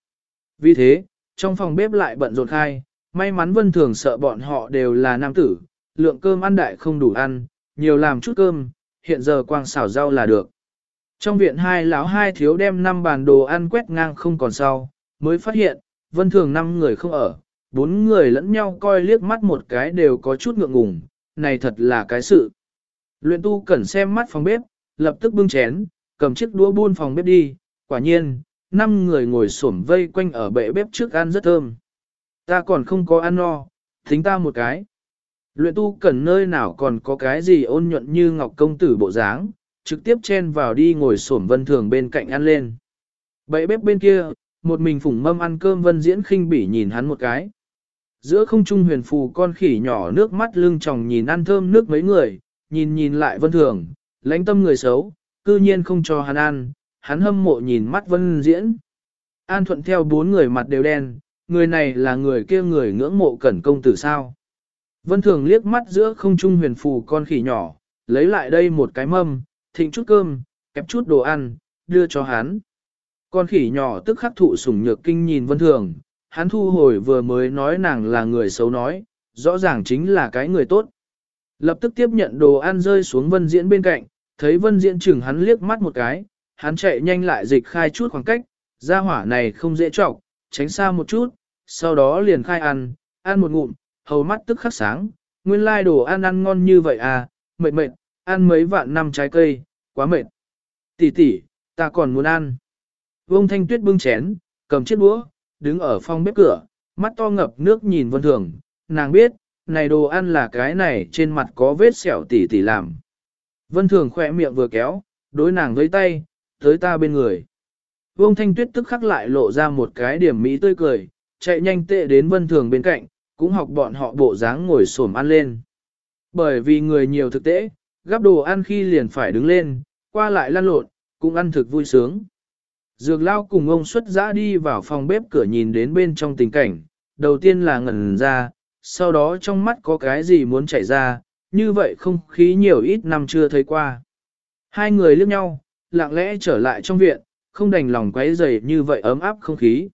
Vì thế, trong phòng bếp lại bận rộn khai, may mắn Vân Thường sợ bọn họ đều là nam tử, lượng cơm ăn đại không đủ ăn, nhiều làm chút cơm, hiện giờ quang xào rau là được. Trong viện hai lão hai thiếu đem năm bàn đồ ăn quét ngang không còn sau, mới phát hiện, Vân Thường năm người không ở, bốn người lẫn nhau coi liếc mắt một cái đều có chút ngượng ngùng, này thật là cái sự. Luyện tu cẩn xem mắt phòng bếp, lập tức bưng chén, cầm chiếc đũa buôn phòng bếp đi, quả nhiên, năm người ngồi xổm vây quanh ở bệ bếp trước ăn rất thơm. Ta còn không có ăn no, tính ta một cái. Luyện tu cần nơi nào còn có cái gì ôn nhuận như ngọc công tử bộ dáng, trực tiếp chen vào đi ngồi xổm vân thường bên cạnh ăn lên. Bệ bếp bên kia, một mình phủng mâm ăn cơm vân diễn khinh bỉ nhìn hắn một cái. Giữa không trung huyền phù con khỉ nhỏ nước mắt lưng tròng nhìn ăn thơm nước mấy người, nhìn nhìn lại vân thường, lãnh tâm người xấu, cư nhiên không cho hắn ăn, hắn hâm mộ nhìn mắt vân diễn. An thuận theo bốn người mặt đều đen, người này là người kia người ngưỡng mộ cẩn công tử sao. Vân thường liếc mắt giữa không trung huyền phù con khỉ nhỏ, lấy lại đây một cái mâm, thịnh chút cơm, kẹp chút đồ ăn, đưa cho hắn. Con khỉ nhỏ tức khắc thụ sủng nhược kinh nhìn vân thường, hắn thu hồi vừa mới nói nàng là người xấu nói, rõ ràng chính là cái người tốt. Lập tức tiếp nhận đồ ăn rơi xuống vân diễn bên cạnh, thấy vân diễn chừng hắn liếc mắt một cái, hắn chạy nhanh lại dịch khai chút khoảng cách, ra hỏa này không dễ trọc, tránh xa một chút, sau đó liền khai ăn, ăn một ngụm, hầu mắt tức khắc sáng, nguyên lai đồ ăn ăn ngon như vậy à, mệt mệt, ăn mấy vạn năm trái cây, quá mệt. Tỷ tỷ, ta còn muốn ăn. Vương Thanh Tuyết bưng chén, cầm chiếc đũa, đứng ở phòng bếp cửa, mắt to ngập nước nhìn Vân Thường, nàng biết, này đồ ăn là cái này trên mặt có vết sẹo tỉ tỉ làm. Vân Thường khỏe miệng vừa kéo, đối nàng với tay, tới ta bên người. Vương Thanh Tuyết tức khắc lại lộ ra một cái điểm mỹ tươi cười, chạy nhanh tệ đến Vân Thường bên cạnh, cũng học bọn họ bộ dáng ngồi xổm ăn lên. Bởi vì người nhiều thực tế, gắp đồ ăn khi liền phải đứng lên, qua lại lăn lộn, cũng ăn thực vui sướng. Dược lao cùng ông xuất giã đi vào phòng bếp cửa nhìn đến bên trong tình cảnh, đầu tiên là ngẩn ra, sau đó trong mắt có cái gì muốn chảy ra, như vậy không khí nhiều ít năm chưa thấy qua. Hai người liếc nhau, lặng lẽ trở lại trong viện, không đành lòng quấy rầy như vậy ấm áp không khí.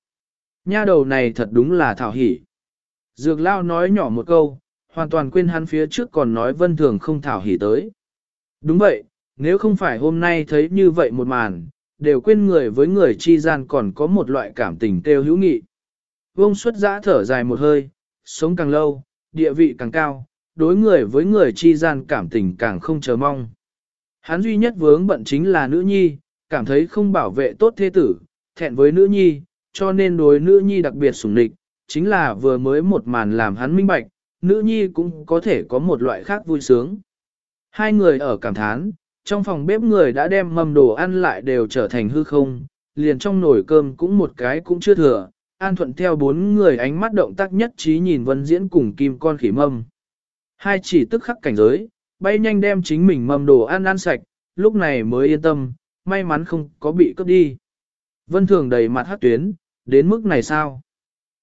Nha đầu này thật đúng là thảo hỉ. Dược lao nói nhỏ một câu, hoàn toàn quên hắn phía trước còn nói vân thường không thảo hỉ tới. Đúng vậy, nếu không phải hôm nay thấy như vậy một màn, đều quên người với người chi gian còn có một loại cảm tình tiêu hữu nghị. Vông xuất giã thở dài một hơi, sống càng lâu, địa vị càng cao, đối người với người chi gian cảm tình càng không chờ mong. Hắn duy nhất vướng bận chính là nữ nhi, cảm thấy không bảo vệ tốt thế tử, thẹn với nữ nhi, cho nên đối nữ nhi đặc biệt sủng địch, chính là vừa mới một màn làm hắn minh bạch, nữ nhi cũng có thể có một loại khác vui sướng. Hai người ở cảm thán, trong phòng bếp người đã đem mâm đồ ăn lại đều trở thành hư không, liền trong nồi cơm cũng một cái cũng chưa thừa, an thuận theo bốn người ánh mắt động tác nhất trí nhìn vân diễn cùng kim con khỉ mâm. Hai chỉ tức khắc cảnh giới, bay nhanh đem chính mình mâm đồ ăn ăn sạch, lúc này mới yên tâm, may mắn không có bị cướp đi. Vân thường đầy mặt hát tuyến, đến mức này sao?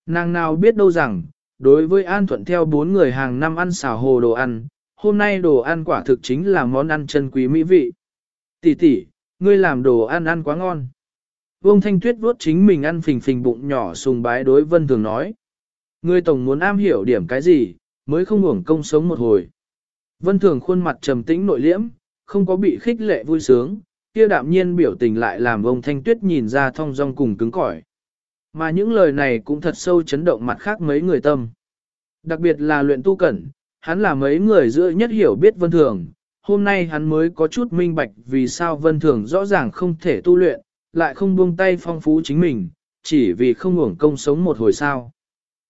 Nàng nào biết đâu rằng, đối với an thuận theo bốn người hàng năm ăn xào hồ đồ ăn, hôm nay đồ ăn quả thực chính là món ăn chân quý mỹ vị. Tỷ tỷ, ngươi làm đồ ăn ăn quá ngon. Vương Thanh Tuyết vuốt chính mình ăn phình phình bụng nhỏ sùng bái đối Vân Thường nói. Ngươi tổng muốn am hiểu điểm cái gì, mới không hưởng công sống một hồi. Vân Thường khuôn mặt trầm tĩnh nội liễm, không có bị khích lệ vui sướng, kia đạm nhiên biểu tình lại làm ông Thanh Tuyết nhìn ra thong dong cùng cứng cỏi. Mà những lời này cũng thật sâu chấn động mặt khác mấy người tâm. Đặc biệt là luyện tu cẩn, hắn là mấy người giữa nhất hiểu biết Vân Thường. Hôm nay hắn mới có chút minh bạch vì sao Vân Thường rõ ràng không thể tu luyện, lại không buông tay phong phú chính mình, chỉ vì không hưởng công sống một hồi sao.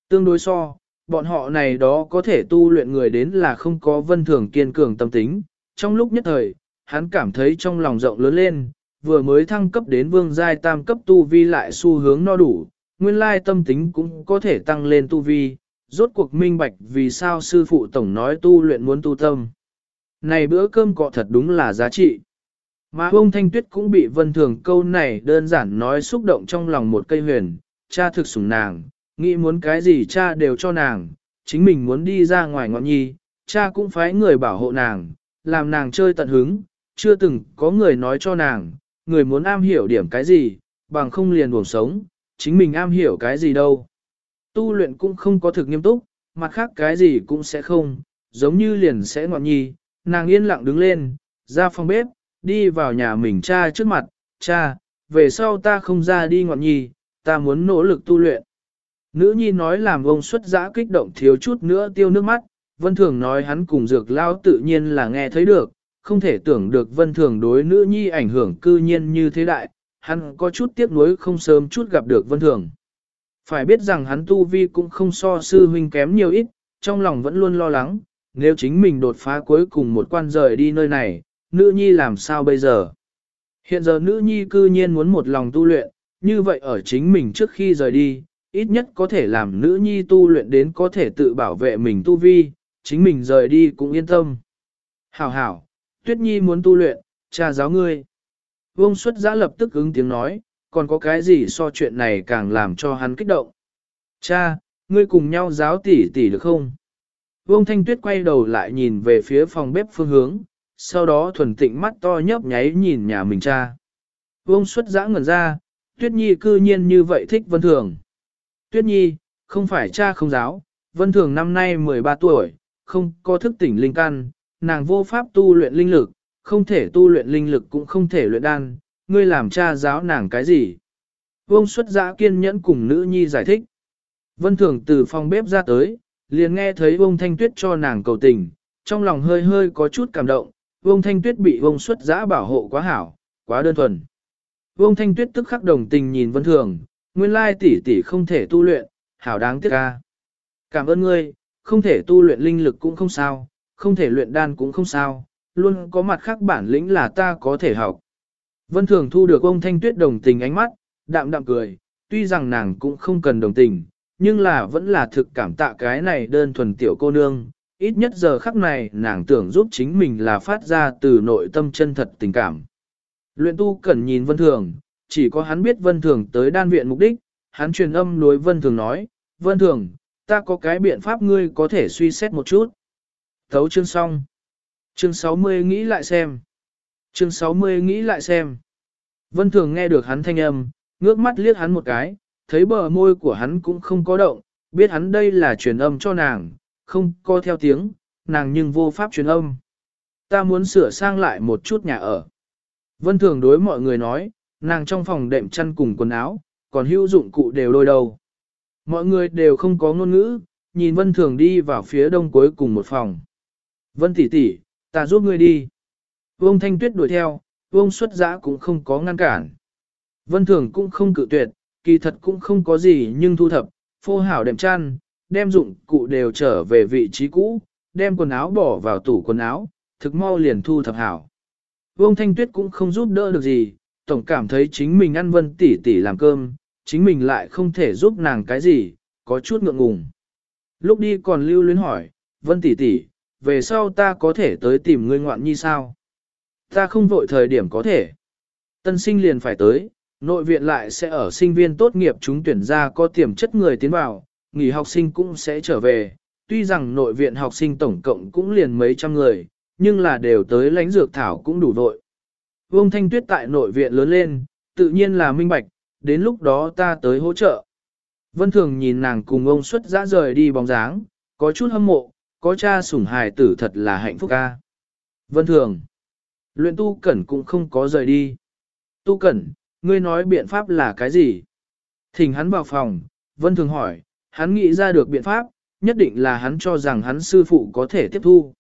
Tương đối so, bọn họ này đó có thể tu luyện người đến là không có Vân Thường kiên cường tâm tính. Trong lúc nhất thời, hắn cảm thấy trong lòng rộng lớn lên, vừa mới thăng cấp đến vương giai tam cấp tu vi lại xu hướng no đủ, nguyên lai tâm tính cũng có thể tăng lên tu vi, rốt cuộc minh bạch vì sao sư phụ tổng nói tu luyện muốn tu tâm. Này bữa cơm cọ thật đúng là giá trị. Mà ông Thanh Tuyết cũng bị vân thường câu này đơn giản nói xúc động trong lòng một cây huyền, cha thực sủng nàng, nghĩ muốn cái gì cha đều cho nàng, chính mình muốn đi ra ngoài ngọn nhi, cha cũng phái người bảo hộ nàng, làm nàng chơi tận hứng, chưa từng có người nói cho nàng, người muốn am hiểu điểm cái gì, bằng không liền buồn sống, chính mình am hiểu cái gì đâu. Tu luyện cũng không có thực nghiêm túc, mặt khác cái gì cũng sẽ không, giống như liền sẽ ngọn nhi, nàng yên lặng đứng lên, ra phòng bếp, đi vào nhà mình cha trước mặt, cha, về sau ta không ra đi ngọn nhi, ta muốn nỗ lực tu luyện. Nữ nhi nói làm ông xuất giã kích động thiếu chút nữa tiêu nước mắt, vân thường nói hắn cùng dược lao tự nhiên là nghe thấy được, không thể tưởng được vân thường đối nữ nhi ảnh hưởng cư nhiên như thế đại, hắn có chút tiếc nuối không sớm chút gặp được vân thường. Phải biết rằng hắn tu vi cũng không so sư huynh kém nhiều ít, trong lòng vẫn luôn lo lắng, nếu chính mình đột phá cuối cùng một quan rời đi nơi này, nữ nhi làm sao bây giờ? Hiện giờ nữ nhi cư nhiên muốn một lòng tu luyện, như vậy ở chính mình trước khi rời đi, ít nhất có thể làm nữ nhi tu luyện đến có thể tự bảo vệ mình tu vi, chính mình rời đi cũng yên tâm. Hảo hảo, tuyết nhi muốn tu luyện, cha giáo ngươi. Vương xuất giã lập tức ứng tiếng nói, còn có cái gì so chuyện này càng làm cho hắn kích động. Cha, ngươi cùng nhau giáo tỉ tỉ được không? Vương Thanh Tuyết quay đầu lại nhìn về phía phòng bếp phương hướng, sau đó thuần tịnh mắt to nhấp nháy nhìn nhà mình cha. Vương xuất giã ngẩn ra, Tuyết Nhi cư nhiên như vậy thích Vân Thường. Tuyết Nhi, không phải cha không giáo, Vân Thường năm nay 13 tuổi, không có thức tỉnh linh căn, nàng vô pháp tu luyện linh lực, không thể tu luyện linh lực cũng không thể luyện đan, ngươi làm cha giáo nàng cái gì? Vương xuất giã kiên nhẫn cùng nữ nhi giải thích. Vân Thường từ phòng bếp ra tới, liền nghe thấy Vương Thanh Tuyết cho nàng cầu tình, trong lòng hơi hơi có chút cảm động, Vương Thanh Tuyết bị Vương xuất giã bảo hộ quá hảo, quá đơn thuần. Vương Thanh Tuyết tức khắc đồng tình nhìn Vân Thường, nguyên lai tỷ tỷ không thể tu luyện, hảo đáng tiếc ca. Cảm ơn ngươi, không thể tu luyện linh lực cũng không sao, không thể luyện đan cũng không sao, luôn có mặt khác bản lĩnh là ta có thể học. Vân Thường thu được ông Thanh Tuyết đồng tình ánh mắt, đạm đạm cười, tuy rằng nàng cũng không cần đồng tình, nhưng là vẫn là thực cảm tạ cái này đơn thuần tiểu cô nương, ít nhất giờ khắc này nàng tưởng giúp chính mình là phát ra từ nội tâm chân thật tình cảm. Luyện tu cần nhìn vân thường, chỉ có hắn biết vân thường tới đan viện mục đích, hắn truyền âm đối vân thường nói, vân thường, ta có cái biện pháp ngươi có thể suy xét một chút. Thấu chương xong. Chương 60 nghĩ lại xem. Chương 60 nghĩ lại xem. Vân thường nghe được hắn thanh âm, ngước mắt liếc hắn một cái, thấy bờ môi của hắn cũng không có động, biết hắn đây là truyền âm cho nàng, không có theo tiếng, nàng nhưng vô pháp truyền âm. Ta muốn sửa sang lại một chút nhà ở. Vân thường đối mọi người nói, nàng trong phòng đệm chăn cùng quần áo, còn hữu dụng cụ đều đôi đầu. Mọi người đều không có ngôn ngữ, nhìn Vân thường đi vào phía đông cuối cùng một phòng. Vân tỷ tỷ, ta giúp ngươi đi. Vương Thanh Tuyết đuổi theo, Vương xuất giã cũng không có ngăn cản. Vân thường cũng không cự tuyệt, kỳ thật cũng không có gì nhưng thu thập, phô hảo đệm chăn, đem dụng cụ đều trở về vị trí cũ, đem quần áo bỏ vào tủ quần áo, thực mau liền thu thập hảo. Vương Thanh Tuyết cũng không giúp đỡ được gì, tổng cảm thấy chính mình ăn vân Tỷ Tỷ làm cơm, chính mình lại không thể giúp nàng cái gì, có chút ngượng ngùng. Lúc đi còn lưu luyến hỏi, vân tỷ tỷ, về sau ta có thể tới tìm ngươi ngoạn nhi sao? Ta không vội thời điểm có thể. Tân sinh liền phải tới, nội viện lại sẽ ở sinh viên tốt nghiệp chúng tuyển ra có tiềm chất người tiến vào, nghỉ học sinh cũng sẽ trở về. Tuy rằng nội viện học sinh tổng cộng cũng liền mấy trăm người, nhưng là đều tới lãnh dược thảo cũng đủ vội. Vương Thanh Tuyết tại nội viện lớn lên, tự nhiên là minh bạch, đến lúc đó ta tới hỗ trợ. Vân Thường nhìn nàng cùng ông xuất dã rời đi bóng dáng, có chút hâm mộ, có cha sủng hài tử thật là hạnh phúc ca. Vân Thường, luyện tu cẩn cũng không có rời đi. Tu cẩn, ngươi nói biện pháp là cái gì? Thỉnh hắn vào phòng, Vân Thường hỏi, hắn nghĩ ra được biện pháp, nhất định là hắn cho rằng hắn sư phụ có thể tiếp thu.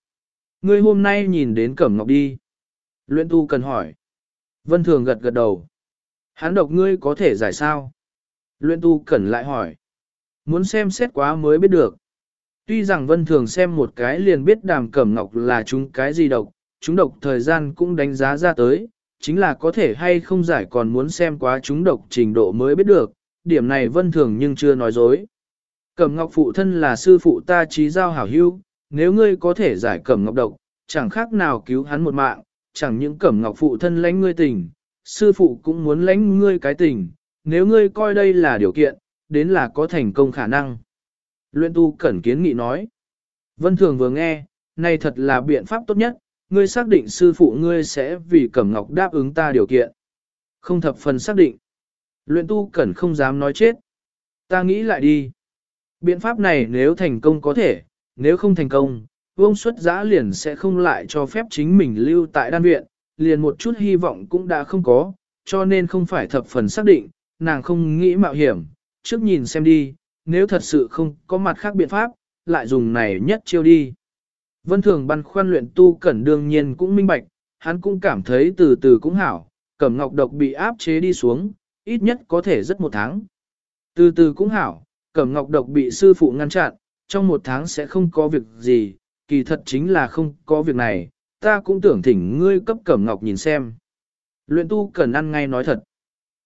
Ngươi hôm nay nhìn đến Cẩm Ngọc đi. Luyện tu cần hỏi. Vân Thường gật gật đầu. Hắn độc ngươi có thể giải sao? Luyện tu cần lại hỏi. Muốn xem xét quá mới biết được. Tuy rằng Vân Thường xem một cái liền biết đàm Cẩm Ngọc là chúng cái gì độc, chúng độc thời gian cũng đánh giá ra tới, chính là có thể hay không giải còn muốn xem quá chúng độc trình độ mới biết được, điểm này Vân Thường nhưng chưa nói dối. Cẩm Ngọc phụ thân là sư phụ ta trí giao hảo hữu, nếu ngươi có thể giải Cẩm Ngọc độc, chẳng khác nào cứu hắn một mạng, chẳng những Cẩm Ngọc phụ thân lãnh ngươi tình, sư phụ cũng muốn lãnh ngươi cái tình, nếu ngươi coi đây là điều kiện, đến là có thành công khả năng. Luyện tu cẩn kiến nghị nói. Vân Thường vừa nghe, này thật là biện pháp tốt nhất, ngươi xác định sư phụ ngươi sẽ vì Cẩm Ngọc đáp ứng ta điều kiện. Không thập phần xác định. Luyện tu cẩn không dám nói chết. Ta nghĩ lại đi. Biện pháp này nếu thành công có thể, nếu không thành công, vông xuất giã liền sẽ không lại cho phép chính mình lưu tại đan viện, liền một chút hy vọng cũng đã không có, cho nên không phải thập phần xác định, nàng không nghĩ mạo hiểm, trước nhìn xem đi, nếu thật sự không có mặt khác biện pháp, lại dùng này nhất chiêu đi. Vân thường băn khoăn luyện tu cẩn đương nhiên cũng minh bạch, hắn cũng cảm thấy từ từ cũng hảo, cẩm ngọc độc bị áp chế đi xuống, ít nhất có thể rất một tháng. Từ từ cũng hảo, cẩm ngọc độc bị sư phụ ngăn chặn, trong một tháng sẽ không có việc gì, kỳ thật chính là không có việc này, ta cũng tưởng thỉnh ngươi cấp cẩm ngọc nhìn xem. Luyện tu cần ăn ngay nói thật.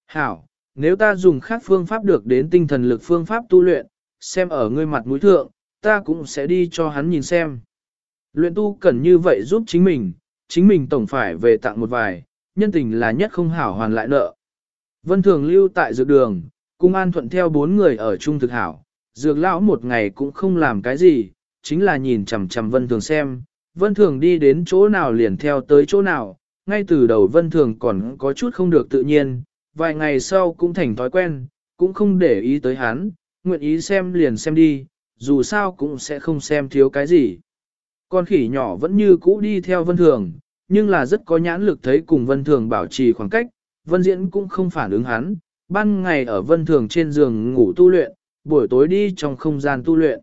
Hảo, nếu ta dùng khác phương pháp được đến tinh thần lực phương pháp tu luyện, xem ở ngươi mặt mũi thượng, ta cũng sẽ đi cho hắn nhìn xem. Luyện tu cần như vậy giúp chính mình, chính mình tổng phải về tặng một vài, nhân tình là nhất không hảo hoàn lại nợ. Vân Thường lưu tại dược đường, cung an thuận theo bốn người ở chung thực hảo, dược lão một ngày cũng không làm cái gì, chính là nhìn chằm chằm Vân Thường xem, Vân Thường đi đến chỗ nào liền theo tới chỗ nào, ngay từ đầu Vân Thường còn có chút không được tự nhiên, vài ngày sau cũng thành thói quen, cũng không để ý tới hắn, nguyện ý xem liền xem đi, dù sao cũng sẽ không xem thiếu cái gì. Con khỉ nhỏ vẫn như cũ đi theo Vân Thường, nhưng là rất có nhãn lực thấy cùng Vân Thường bảo trì khoảng cách, Vân Diễn cũng không phản ứng hắn, ban ngày ở Vân Thường trên giường ngủ tu luyện, buổi tối đi trong không gian tu luyện.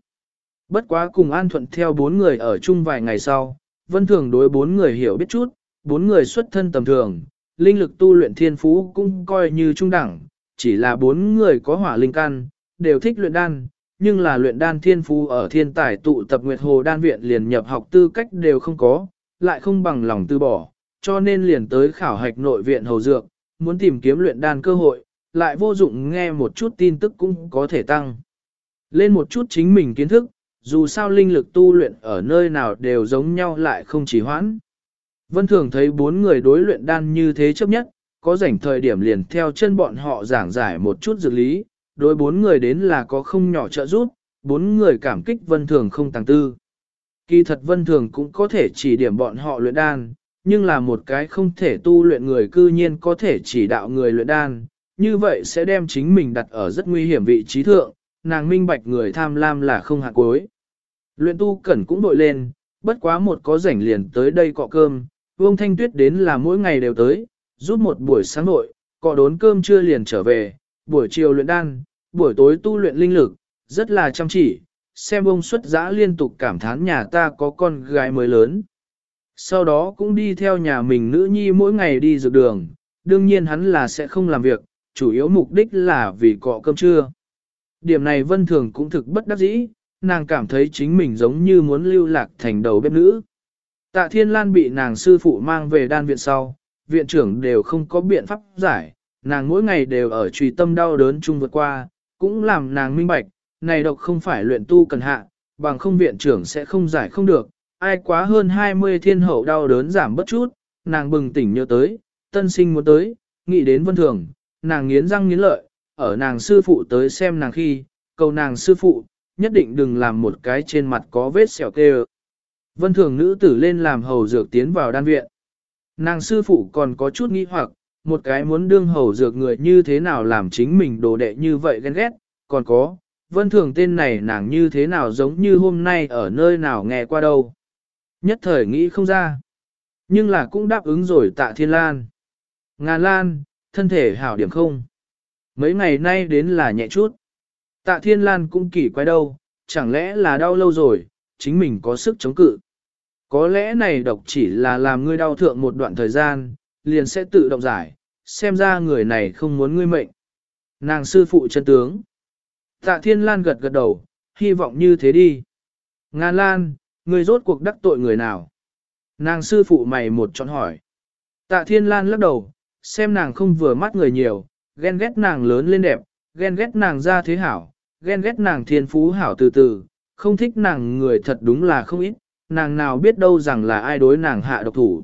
Bất quá cùng An Thuận theo bốn người ở chung vài ngày sau, Vân Thường đối bốn người hiểu biết chút, bốn người xuất thân tầm thường, linh lực tu luyện thiên phú cũng coi như trung đẳng, chỉ là bốn người có hỏa linh căn, đều thích luyện đan, nhưng là luyện đan thiên phú ở thiên tài tụ tập Nguyệt Hồ đan viện liền nhập học tư cách đều không có, lại không bằng lòng từ bỏ, cho nên liền tới khảo hạch nội viện hầu dược, muốn tìm kiếm luyện đan cơ hội, lại vô dụng nghe một chút tin tức cũng có thể tăng. Lên một chút chính mình kiến thức, dù sao linh lực tu luyện ở nơi nào đều giống nhau lại không chỉ hoãn. Vân Thường thấy bốn người đối luyện đan như thế chấp nhất, có rảnh thời điểm liền theo chân bọn họ giảng giải một chút dược lý, đối bốn người đến là có không nhỏ trợ giúp, bốn người cảm kích Vân Thường không tàng tư. Kỳ thật Vân Thường cũng có thể chỉ điểm bọn họ luyện đan, nhưng là một cái không thể tu luyện người cư nhiên có thể chỉ đạo người luyện đan, như vậy sẽ đem chính mình đặt ở rất nguy hiểm vị trí thượng, nàng minh bạch người tham lam là không hạ cuối. Luyện tu cẩn cũng đội lên, bất quá một có rảnh liền tới đây cọ cơm, Vương Thanh Tuyết đến là mỗi ngày đều tới, giúp một buổi sáng nội, cọ đốn cơm trưa liền trở về, buổi chiều luyện đan, buổi tối tu luyện linh lực, rất là chăm chỉ, xem ông xuất giã liên tục cảm thán nhà ta có con gái mới lớn. Sau đó cũng đi theo nhà mình nữ nhi mỗi ngày đi dược đường, đương nhiên hắn là sẽ không làm việc, chủ yếu mục đích là vì cọ cơm trưa. Điểm này vân thường cũng thực bất đắc dĩ, nàng cảm thấy chính mình giống như muốn lưu lạc thành đầu bếp nữ. Tạ Thiên Lan bị nàng sư phụ mang về đan viện sau, viện trưởng đều không có biện pháp giải, nàng mỗi ngày đều ở trùy tâm đau đớn chung vượt qua, cũng làm nàng minh bạch, này độc không phải luyện tu cần hạ, bằng không viện trưởng sẽ không giải không được, ai quá hơn 20 thiên hậu đau đớn giảm bất chút, nàng bừng tỉnh nhớ tới, tân sinh muốn tới, nghĩ đến vân thường, nàng nghiến răng nghiến lợi, ở nàng sư phụ tới xem nàng khi, cầu nàng sư phụ, nhất định đừng làm một cái trên mặt có vết sẹo tê Vân thường nữ tử lên làm hầu dược tiến vào đan viện. Nàng sư phụ còn có chút nghi hoặc, một cái muốn đương hầu dược người như thế nào làm chính mình đồ đệ như vậy ghen ghét, còn có, vân thường tên này nàng như thế nào giống như hôm nay ở nơi nào nghe qua đâu. Nhất thời nghĩ không ra. Nhưng là cũng đáp ứng rồi tạ thiên lan. Ngàn lan, thân thể hảo điểm không. Mấy ngày nay đến là nhẹ chút. Tạ thiên lan cũng kỳ quái đâu, chẳng lẽ là đau lâu rồi, chính mình có sức chống cự. Có lẽ này độc chỉ là làm ngươi đau thượng một đoạn thời gian, liền sẽ tự động giải, xem ra người này không muốn ngươi mệnh. Nàng sư phụ chân tướng. Tạ Thiên Lan gật gật đầu, hy vọng như thế đi. Ngàn Lan, ngươi rốt cuộc đắc tội người nào? Nàng sư phụ mày một trọn hỏi. Tạ Thiên Lan lắc đầu, xem nàng không vừa mắt người nhiều, ghen ghét nàng lớn lên đẹp, ghen ghét nàng ra thế hảo, ghen ghét nàng thiên phú hảo từ từ, không thích nàng người thật đúng là không ít, nàng nào biết đâu rằng là ai đối nàng hạ độc thủ.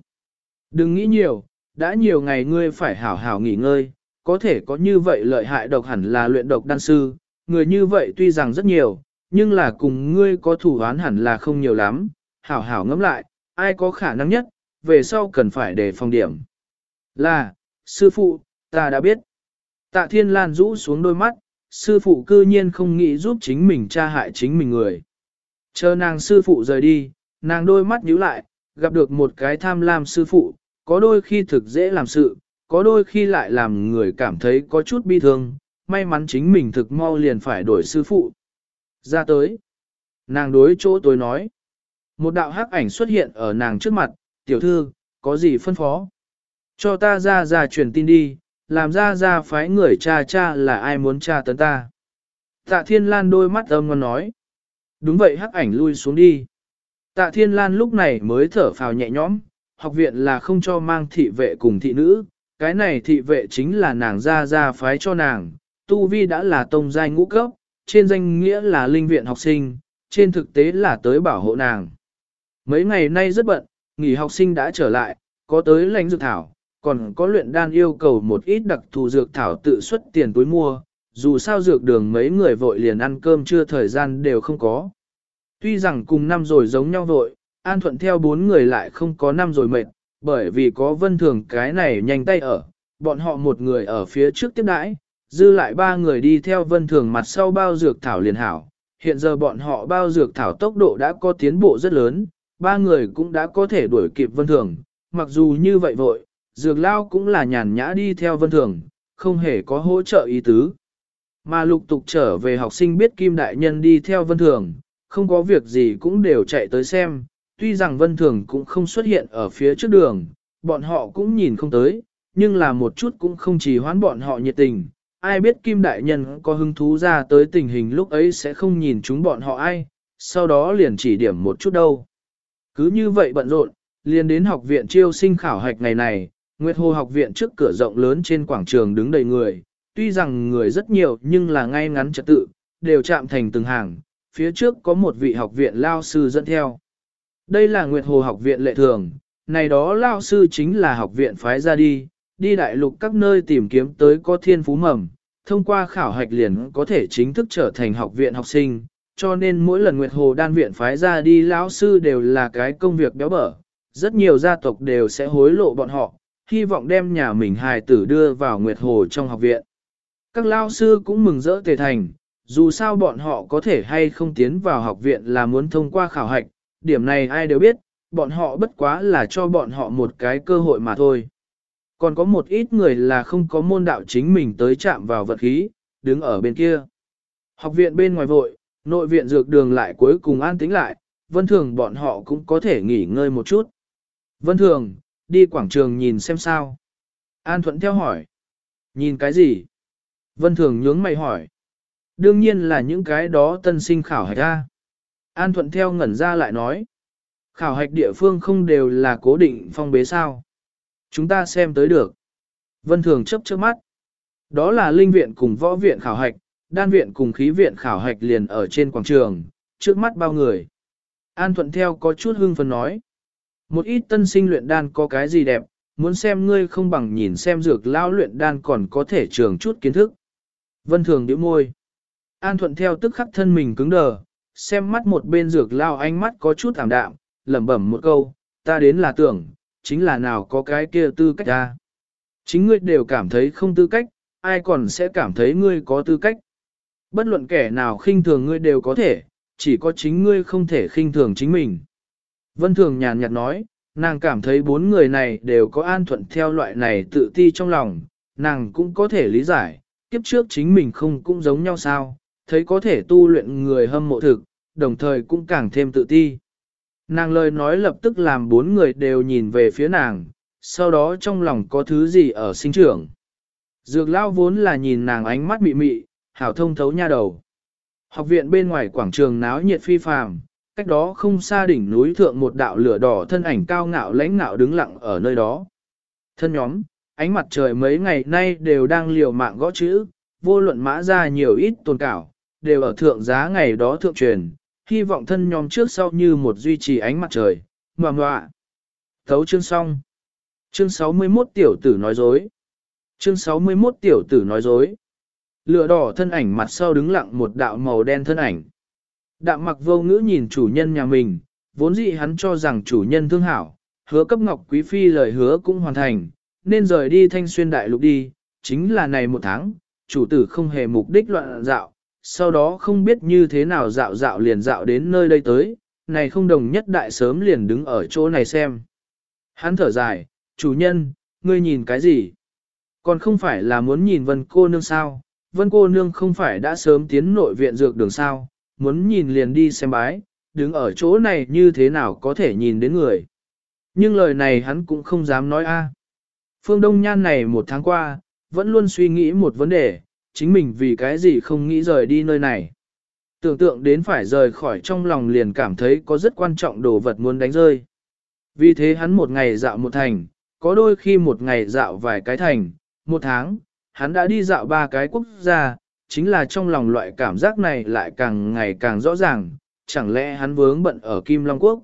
Đừng nghĩ nhiều, đã nhiều ngày ngươi phải hảo hảo nghỉ ngơi, có thể có như vậy lợi hại độc hẳn là luyện độc đan sư, người như vậy tuy rằng rất nhiều, nhưng là cùng ngươi có thủ án hẳn là không nhiều lắm, hảo hảo ngẫm lại, ai có khả năng nhất, về sau cần phải đề phòng điểm. Là, sư phụ, ta đã biết. Tạ Thiên Lan rũ xuống đôi mắt, sư phụ cư nhiên không nghĩ giúp chính mình tra hại chính mình người. Chờ nàng sư phụ rời đi, nàng đôi mắt nhíu lại, gặp được một cái tham lam sư phụ, có đôi khi thực dễ làm sự, có đôi khi lại làm người cảm thấy có chút bi thương, may mắn chính mình thực mau liền phải đổi sư phụ. Ra tới, nàng đối chỗ tôi nói, một đạo hắc ảnh xuất hiện ở nàng trước mặt, tiểu thư, có gì phân phó? Cho ta ra ra truyền tin đi, làm ra ra phái người cha cha là ai muốn cha tấn ta. Tạ Thiên Lan đôi mắt âm ngon nói. Đúng vậy hắc ảnh lui xuống đi. Tạ Thiên Lan lúc này mới thở phào nhẹ nhõm, học viện là không cho mang thị vệ cùng thị nữ, cái này thị vệ chính là nàng ra ra phái cho nàng, tu vi đã là tông giai ngũ cấp, trên danh nghĩa là linh viện học sinh, trên thực tế là tới bảo hộ nàng. Mấy ngày nay rất bận, nghỉ học sinh đã trở lại, có tới lãnh dược thảo, còn có luyện đan yêu cầu một ít đặc thù dược thảo tự xuất tiền túi mua, dù sao dược đường mấy người vội liền ăn cơm chưa thời gian đều không có. Tuy rằng cùng năm rồi giống nhau vội, an thuận theo bốn người lại không có năm rồi mệt, bởi vì có vân thường cái này nhanh tay ở, bọn họ một người ở phía trước tiếp đãi, dư lại ba người đi theo vân thường mặt sau bao dược thảo liền hảo. Hiện giờ bọn họ bao dược thảo tốc độ đã có tiến bộ rất lớn, ba người cũng đã có thể đuổi kịp vân thường, mặc dù như vậy vội, dược lao cũng là nhàn nhã đi theo vân thường, không hề có hỗ trợ ý tứ. Mà lục tục trở về học sinh biết Kim Đại Nhân đi theo vân thường, không có việc gì cũng đều chạy tới xem, tuy rằng vân thường cũng không xuất hiện ở phía trước đường, bọn họ cũng nhìn không tới, nhưng là một chút cũng không chỉ hoán bọn họ nhiệt tình. Ai biết Kim Đại Nhân có hứng thú ra tới tình hình lúc ấy sẽ không nhìn chúng bọn họ ai, sau đó liền chỉ điểm một chút đâu. Cứ như vậy bận rộn, liền đến học viện chiêu sinh khảo hạch ngày này, Nguyệt Hồ học viện trước cửa rộng lớn trên quảng trường đứng đầy người, tuy rằng người rất nhiều nhưng là ngay ngắn trật tự, đều chạm thành từng hàng, phía trước có một vị học viện lao sư dẫn theo. Đây là Nguyệt Hồ học viện lệ thường, này đó lao sư chính là học viện phái ra đi, đi đại lục các nơi tìm kiếm tới có thiên phú mầm, thông qua khảo hạch liền có thể chính thức trở thành học viện học sinh, cho nên mỗi lần Nguyệt Hồ đan viện phái ra đi lão sư đều là cái công việc béo bở, rất nhiều gia tộc đều sẽ hối lộ bọn họ, hy vọng đem nhà mình hài tử đưa vào Nguyệt Hồ trong học viện. Các lao sư cũng mừng rỡ tề thành, dù sao bọn họ có thể hay không tiến vào học viện là muốn thông qua khảo hạch, điểm này ai đều biết, bọn họ bất quá là cho bọn họ một cái cơ hội mà thôi. Còn có một ít người là không có môn đạo chính mình tới chạm vào vật khí, đứng ở bên kia. Học viện bên ngoài vội, nội viện dược đường lại cuối cùng an tĩnh lại, vân thường bọn họ cũng có thể nghỉ ngơi một chút. Vân thường, đi quảng trường nhìn xem sao. An thuận theo hỏi. Nhìn cái gì? Vân thường nhướng mày hỏi. Đương nhiên là những cái đó tân sinh khảo hạch ra. An thuận theo ngẩn ra lại nói. Khảo hạch địa phương không đều là cố định phong bế sao. Chúng ta xem tới được. Vân thường chấp trước mắt. Đó là linh viện cùng võ viện khảo hạch, đan viện cùng khí viện khảo hạch liền ở trên quảng trường, trước mắt bao người. An thuận theo có chút hưng phấn nói. Một ít tân sinh luyện đan có cái gì đẹp, muốn xem ngươi không bằng nhìn xem dược lao luyện đan còn có thể trường chút kiến thức. Vân thường điệu môi. An thuận theo tức khắc thân mình cứng đờ, xem mắt một bên dược lao ánh mắt có chút thảm đạm, lẩm bẩm một câu, ta đến là tưởng, chính là nào có cái kia tư cách ra. Chính ngươi đều cảm thấy không tư cách, ai còn sẽ cảm thấy ngươi có tư cách. Bất luận kẻ nào khinh thường ngươi đều có thể, chỉ có chính ngươi không thể khinh thường chính mình. Vân Thường nhàn nhạt nói, nàng cảm thấy bốn người này đều có an thuận theo loại này tự ti trong lòng, nàng cũng có thể lý giải, kiếp trước chính mình không cũng giống nhau sao, thấy có thể tu luyện người hâm mộ thực, đồng thời cũng càng thêm tự ti. Nàng lời nói lập tức làm bốn người đều nhìn về phía nàng, sau đó trong lòng có thứ gì ở sinh trưởng. Dược lao vốn là nhìn nàng ánh mắt mị mị, hảo thông thấu nha đầu. Học viện bên ngoài quảng trường náo nhiệt phi phàm, cách đó không xa đỉnh núi thượng một đạo lửa đỏ thân ảnh cao ngạo lãnh ngạo đứng lặng ở nơi đó. Thân nhóm, ánh mặt trời mấy ngày nay đều đang liều mạng gõ chữ, vô luận mã ra nhiều ít tồn cảo, đều ở thượng giá ngày đó thượng truyền, hy vọng thân nhóm trước sau như một duy trì ánh mặt trời, ngoà ngoạ. Thấu chương xong. Chương 61 tiểu tử nói dối. Chương 61 tiểu tử nói dối. Lửa đỏ thân ảnh mặt sau đứng lặng một đạo màu đen thân ảnh. Đạm mặc vô ngữ nhìn chủ nhân nhà mình, vốn dĩ hắn cho rằng chủ nhân thương hảo, hứa cấp ngọc quý phi lời hứa cũng hoàn thành, nên rời đi thanh xuyên đại lục đi, chính là này một tháng, chủ tử không hề mục đích loạn dạo, sau đó không biết như thế nào dạo dạo liền dạo đến nơi đây tới, này không đồng nhất đại sớm liền đứng ở chỗ này xem. Hắn thở dài, chủ nhân, ngươi nhìn cái gì? Còn không phải là muốn nhìn vân cô nương sao, vân cô nương không phải đã sớm tiến nội viện dược đường sao, muốn nhìn liền đi xem bái, đứng ở chỗ này như thế nào có thể nhìn đến người. Nhưng lời này hắn cũng không dám nói a. Phương Đông Nhan này một tháng qua, vẫn luôn suy nghĩ một vấn đề, chính mình vì cái gì không nghĩ rời đi nơi này. Tưởng tượng đến phải rời khỏi trong lòng liền cảm thấy có rất quan trọng đồ vật muốn đánh rơi. Vì thế hắn một ngày dạo một thành, có đôi khi một ngày dạo vài cái thành, một tháng, hắn đã đi dạo ba cái quốc gia, chính là trong lòng loại cảm giác này lại càng ngày càng rõ ràng, chẳng lẽ hắn vướng bận ở Kim Long Quốc.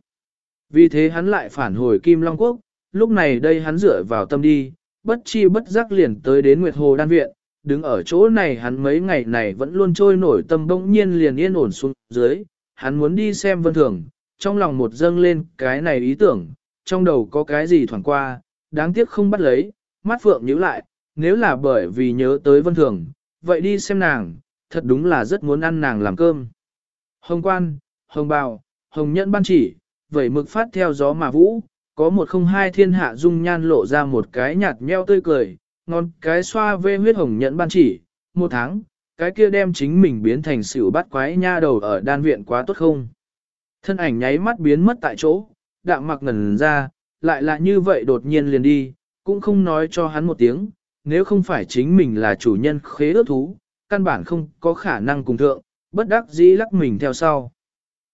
Vì thế hắn lại phản hồi Kim Long Quốc, lúc này đây hắn dựa vào tâm đi, bất chi bất giác liền tới đến Nguyệt Hồ Đan Viện, đứng ở chỗ này hắn mấy ngày này vẫn luôn trôi nổi tâm bỗng nhiên liền yên ổn xuống dưới, hắn muốn đi xem vân thường, trong lòng một dâng lên cái này ý tưởng, trong đầu có cái gì thoảng qua, đáng tiếc không bắt lấy, mắt phượng nhíu lại, nếu là bởi vì nhớ tới vân thường, vậy đi xem nàng, thật đúng là rất muốn ăn nàng làm cơm. Hồng quan, hồng bào, hồng nhẫn ban chỉ, vậy mực phát theo gió mà vũ, có một không hai thiên hạ dung nhan lộ ra một cái nhạt nheo tươi cười, ngon cái xoa vê huyết hồng nhẫn ban chỉ, một tháng, cái kia đem chính mình biến thành xỉu bắt quái nha đầu ở đan viện quá tốt không. Thân ảnh nháy mắt biến mất tại chỗ, đạm mặc ngẩn ra, lại là như vậy đột nhiên liền đi, cũng không nói cho hắn một tiếng, nếu không phải chính mình là chủ nhân khế ước thú, căn bản không có khả năng cùng thượng, bất đắc dĩ lắc mình theo sau.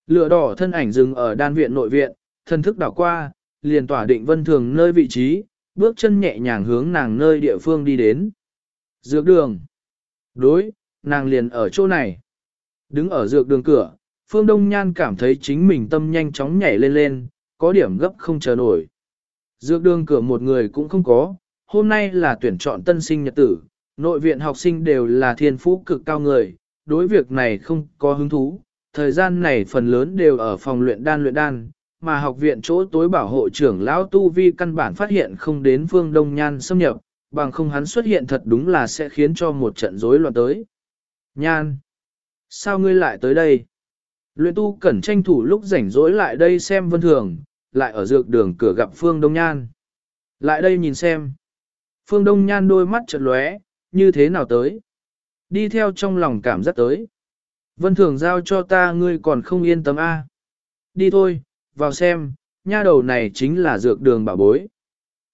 Lửa đỏ thân ảnh dừng ở đan viện nội viện, thân thức đảo qua, liền tỏa định vân thường nơi vị trí, bước chân nhẹ nhàng hướng nàng nơi địa phương đi đến. Dược đường. Đối, nàng liền ở chỗ này. Đứng ở dược đường cửa, Phương Đông Nhan cảm thấy chính mình tâm nhanh chóng nhảy lên lên, có điểm gấp không chờ nổi. Dược đường cửa một người cũng không có, hôm nay là tuyển chọn tân sinh nhật tử, nội viện học sinh đều là thiên phú cực cao người, đối việc này không có hứng thú, thời gian này phần lớn đều ở phòng luyện đan luyện đan, mà học viện chỗ tối bảo hộ trưởng lão Tu Vi căn bản phát hiện không đến phương Đông Nhan xâm nhập, bằng không hắn xuất hiện thật đúng là sẽ khiến cho một trận rối loạn tới. Nhan! Sao ngươi lại tới đây? Luyện tu cẩn tranh thủ lúc rảnh rỗi lại đây xem vân thường, lại ở dược đường cửa gặp Phương Đông Nhan. Lại đây nhìn xem. Phương Đông Nhan đôi mắt chợt lóe, như thế nào tới? Đi theo trong lòng cảm giác tới. Vân thường giao cho ta ngươi còn không yên tâm a. Đi thôi, vào xem, nha đầu này chính là dược đường bảo bối.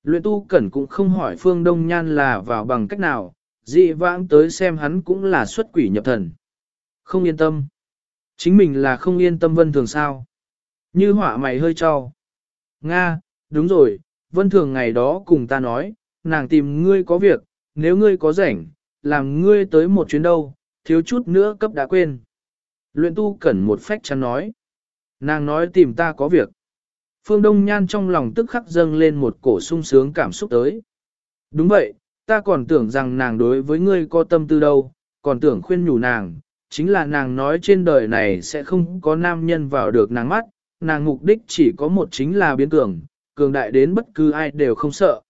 Luyện tu cẩn cũng không hỏi Phương Đông Nhan là vào bằng cách nào, dị vãng tới xem hắn cũng là xuất quỷ nhập thần. Không yên tâm. Chính mình là không yên tâm vân thường sao. Như họa mày hơi cho. Nga, đúng rồi, vân thường ngày đó cùng ta nói, nàng tìm ngươi có việc, nếu ngươi có rảnh, làm ngươi tới một chuyến đâu, thiếu chút nữa cấp đã quên. Luyện tu cẩn một phách chắn nói. Nàng nói tìm ta có việc. Phương Đông Nhan trong lòng tức khắc dâng lên một cổ sung sướng cảm xúc tới. Đúng vậy, ta còn tưởng rằng nàng đối với ngươi có tâm tư đâu, còn tưởng khuyên nhủ nàng, chính là nàng nói trên đời này sẽ không có nam nhân vào được nàng mắt, nàng mục đích chỉ có một chính là biến cường, cường đại đến bất cứ ai đều không sợ.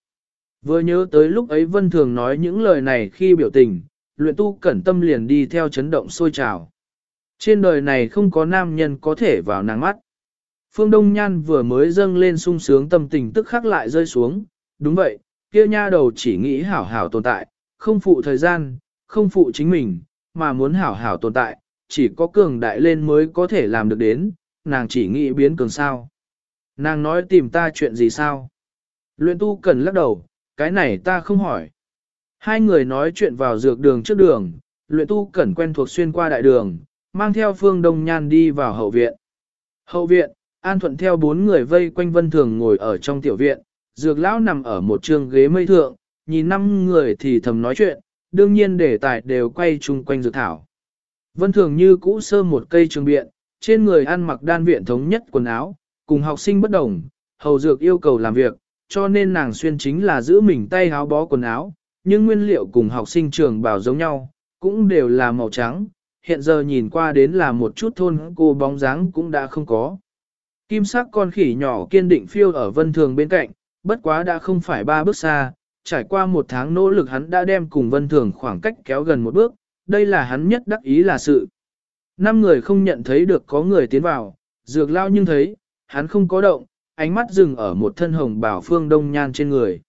Vừa nhớ tới lúc ấy Vân Thường nói những lời này khi biểu tình, luyện tu cẩn tâm liền đi theo chấn động sôi trào. Trên đời này không có nam nhân có thể vào nàng mắt. Phương Đông Nhan vừa mới dâng lên sung sướng tâm tình tức khắc lại rơi xuống, đúng vậy, kia nha đầu chỉ nghĩ hảo hảo tồn tại, không phụ thời gian, không phụ chính mình, mà muốn hảo hảo tồn tại, chỉ có cường đại lên mới có thể làm được đến, nàng chỉ nghĩ biến cường sao. Nàng nói tìm ta chuyện gì sao? Luyện tu cần lắc đầu, cái này ta không hỏi. Hai người nói chuyện vào dược đường trước đường, luyện tu cẩn quen thuộc xuyên qua đại đường, mang theo phương đông nhan đi vào hậu viện. Hậu viện, An Thuận theo bốn người vây quanh vân thường ngồi ở trong tiểu viện, dược lão nằm ở một trường ghế mây thượng, nhìn năm người thì thầm nói chuyện, đương nhiên đề tài đều quay chung quanh dược thảo. Vân thường như cũ sơ một cây trường biện, trên người ăn mặc đan viện thống nhất quần áo, cùng học sinh bất đồng, hầu dược yêu cầu làm việc, cho nên nàng xuyên chính là giữ mình tay áo bó quần áo, nhưng nguyên liệu cùng học sinh trường bảo giống nhau, cũng đều là màu trắng, hiện giờ nhìn qua đến là một chút thôn cô bóng dáng cũng đã không có. Kim sắc con khỉ nhỏ kiên định phiêu ở vân thường bên cạnh, bất quá đã không phải ba bước xa, trải qua một tháng nỗ lực hắn đã đem cùng vân thường khoảng cách kéo gần một bước, đây là hắn nhất đắc ý là sự. Năm người không nhận thấy được có người tiến vào, dược lao nhưng thấy, hắn không có động, ánh mắt dừng ở một thân hồng bảo phương đông nhan trên người.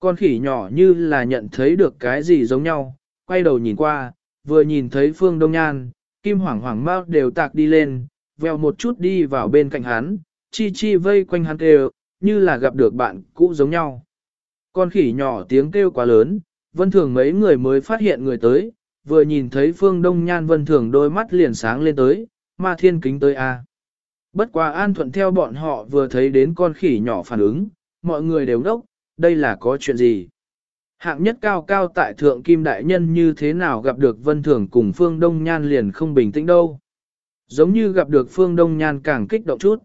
Con khỉ nhỏ như là nhận thấy được cái gì giống nhau, quay đầu nhìn qua, vừa nhìn thấy phương đông nhan, kim hoàng hoàng mau đều tạc đi lên, veo một chút đi vào bên cạnh hắn, chi chi vây quanh hắn kêu, như là gặp được bạn cũ giống nhau. Con khỉ nhỏ tiếng kêu quá lớn, vân thường mấy người mới phát hiện người tới, vừa nhìn thấy phương đông nhan vân thường đôi mắt liền sáng lên tới, ma thiên kính tới a. Bất quá an thuận theo bọn họ vừa thấy đến con khỉ nhỏ phản ứng, mọi người đều đốc, đây là có chuyện gì. Hạng nhất cao cao tại thượng kim đại nhân như thế nào gặp được vân thường cùng phương đông nhan liền không bình tĩnh đâu. Giống như gặp được phương đông nhan càng kích động chút.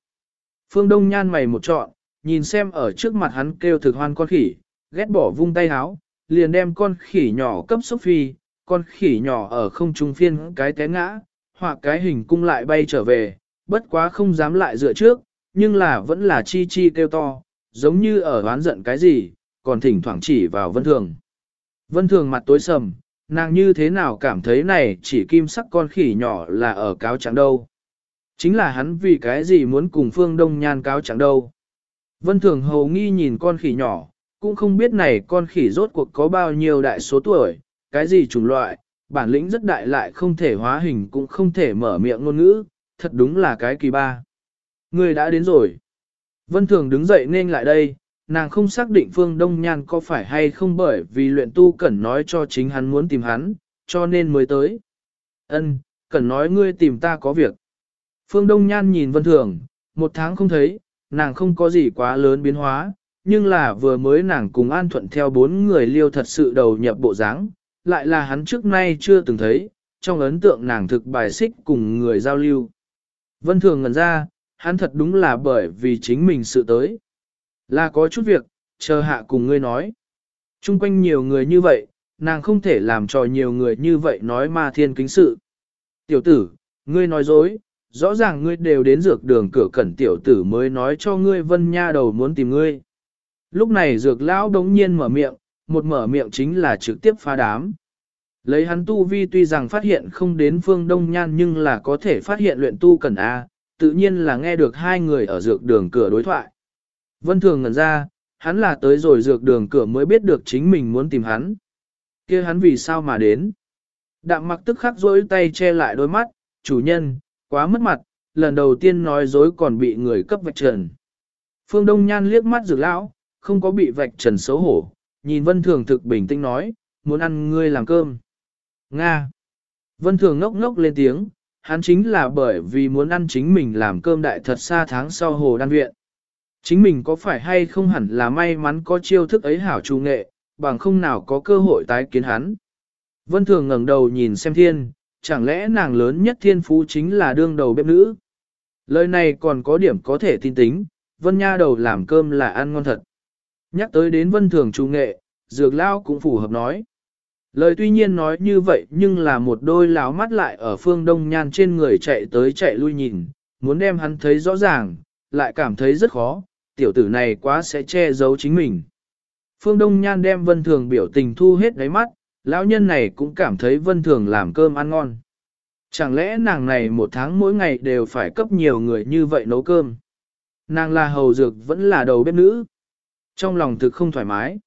Phương đông nhan mày một trọn, nhìn xem ở trước mặt hắn kêu thực hoan con khỉ, ghét bỏ vung tay háo, liền đem con khỉ nhỏ cấp Sophie, con khỉ nhỏ ở không trung phiên cái té ngã, hoặc cái hình cung lại bay trở về, bất quá không dám lại dựa trước, nhưng là vẫn là chi chi kêu to, giống như ở oán giận cái gì, còn thỉnh thoảng chỉ vào vân thường. Vân thường mặt tối sầm, nàng như thế nào cảm thấy này chỉ kim sắc con khỉ nhỏ là ở cáo trắng đâu. Chính là hắn vì cái gì muốn cùng phương đông nhan cáo trắng đâu. Vân thường hầu nghi nhìn con khỉ nhỏ, cũng không biết này con khỉ rốt cuộc có bao nhiêu đại số tuổi, cái gì chủng loại, bản lĩnh rất đại lại không thể hóa hình cũng không thể mở miệng ngôn ngữ, thật đúng là cái kỳ ba. Người đã đến rồi. Vân Thường đứng dậy nên lại đây, nàng không xác định Phương Đông Nhan có phải hay không bởi vì luyện tu Cẩn nói cho chính hắn muốn tìm hắn, cho nên mới tới. Ân, Cẩn nói ngươi tìm ta có việc. Phương Đông Nhan nhìn Vân Thường, một tháng không thấy, nàng không có gì quá lớn biến hóa, nhưng là vừa mới nàng cùng An Thuận theo bốn người liêu thật sự đầu nhập bộ dáng, lại là hắn trước nay chưa từng thấy, trong ấn tượng nàng thực bài xích cùng người giao lưu. Vân Thường ngẩn ra, hắn thật đúng là bởi vì chính mình sự tới. Là có chút việc, chờ hạ cùng ngươi nói. Trung quanh nhiều người như vậy, nàng không thể làm cho nhiều người như vậy nói ma thiên kính sự. Tiểu tử, ngươi nói dối, rõ ràng ngươi đều đến dược đường cửa cẩn tiểu tử mới nói cho ngươi vân nha đầu muốn tìm ngươi. Lúc này dược lão đống nhiên mở miệng, một mở miệng chính là trực tiếp phá đám. Lấy hắn tu vi tuy rằng phát hiện không đến phương đông nhan nhưng là có thể phát hiện luyện tu cần A, tự nhiên là nghe được hai người ở dược đường cửa đối thoại. Vân thường ngẩn ra, hắn là tới rồi dược đường cửa mới biết được chính mình muốn tìm hắn. kia hắn vì sao mà đến? Đạm mặc tức khắc rỗi tay che lại đôi mắt, chủ nhân, quá mất mặt, lần đầu tiên nói dối còn bị người cấp vạch trần. Phương Đông Nhan liếc mắt dược lão, không có bị vạch trần xấu hổ, nhìn Vân Thường thực bình tĩnh nói, muốn ăn ngươi làm cơm. Nga. Vân Thường ngốc ngốc lên tiếng, hắn chính là bởi vì muốn ăn chính mình làm cơm đại thật xa tháng sau hồ đan viện. Chính mình có phải hay không hẳn là may mắn có chiêu thức ấy hảo trù nghệ, bằng không nào có cơ hội tái kiến hắn. Vân Thường ngẩng đầu nhìn xem thiên, chẳng lẽ nàng lớn nhất thiên phú chính là đương đầu bếp nữ. Lời này còn có điểm có thể tin tính, Vân Nha đầu làm cơm là ăn ngon thật. Nhắc tới đến Vân Thường trù nghệ, dược lao cũng phù hợp nói. Lời tuy nhiên nói như vậy nhưng là một đôi láo mắt lại ở phương đông nhan trên người chạy tới chạy lui nhìn, muốn đem hắn thấy rõ ràng, lại cảm thấy rất khó, tiểu tử này quá sẽ che giấu chính mình. Phương Đông Nhan đem Vân Thường biểu tình thu hết đáy mắt, lão nhân này cũng cảm thấy Vân Thường làm cơm ăn ngon. Chẳng lẽ nàng này một tháng mỗi ngày đều phải cấp nhiều người như vậy nấu cơm? Nàng là hầu dược vẫn là đầu bếp nữ. Trong lòng thực không thoải mái.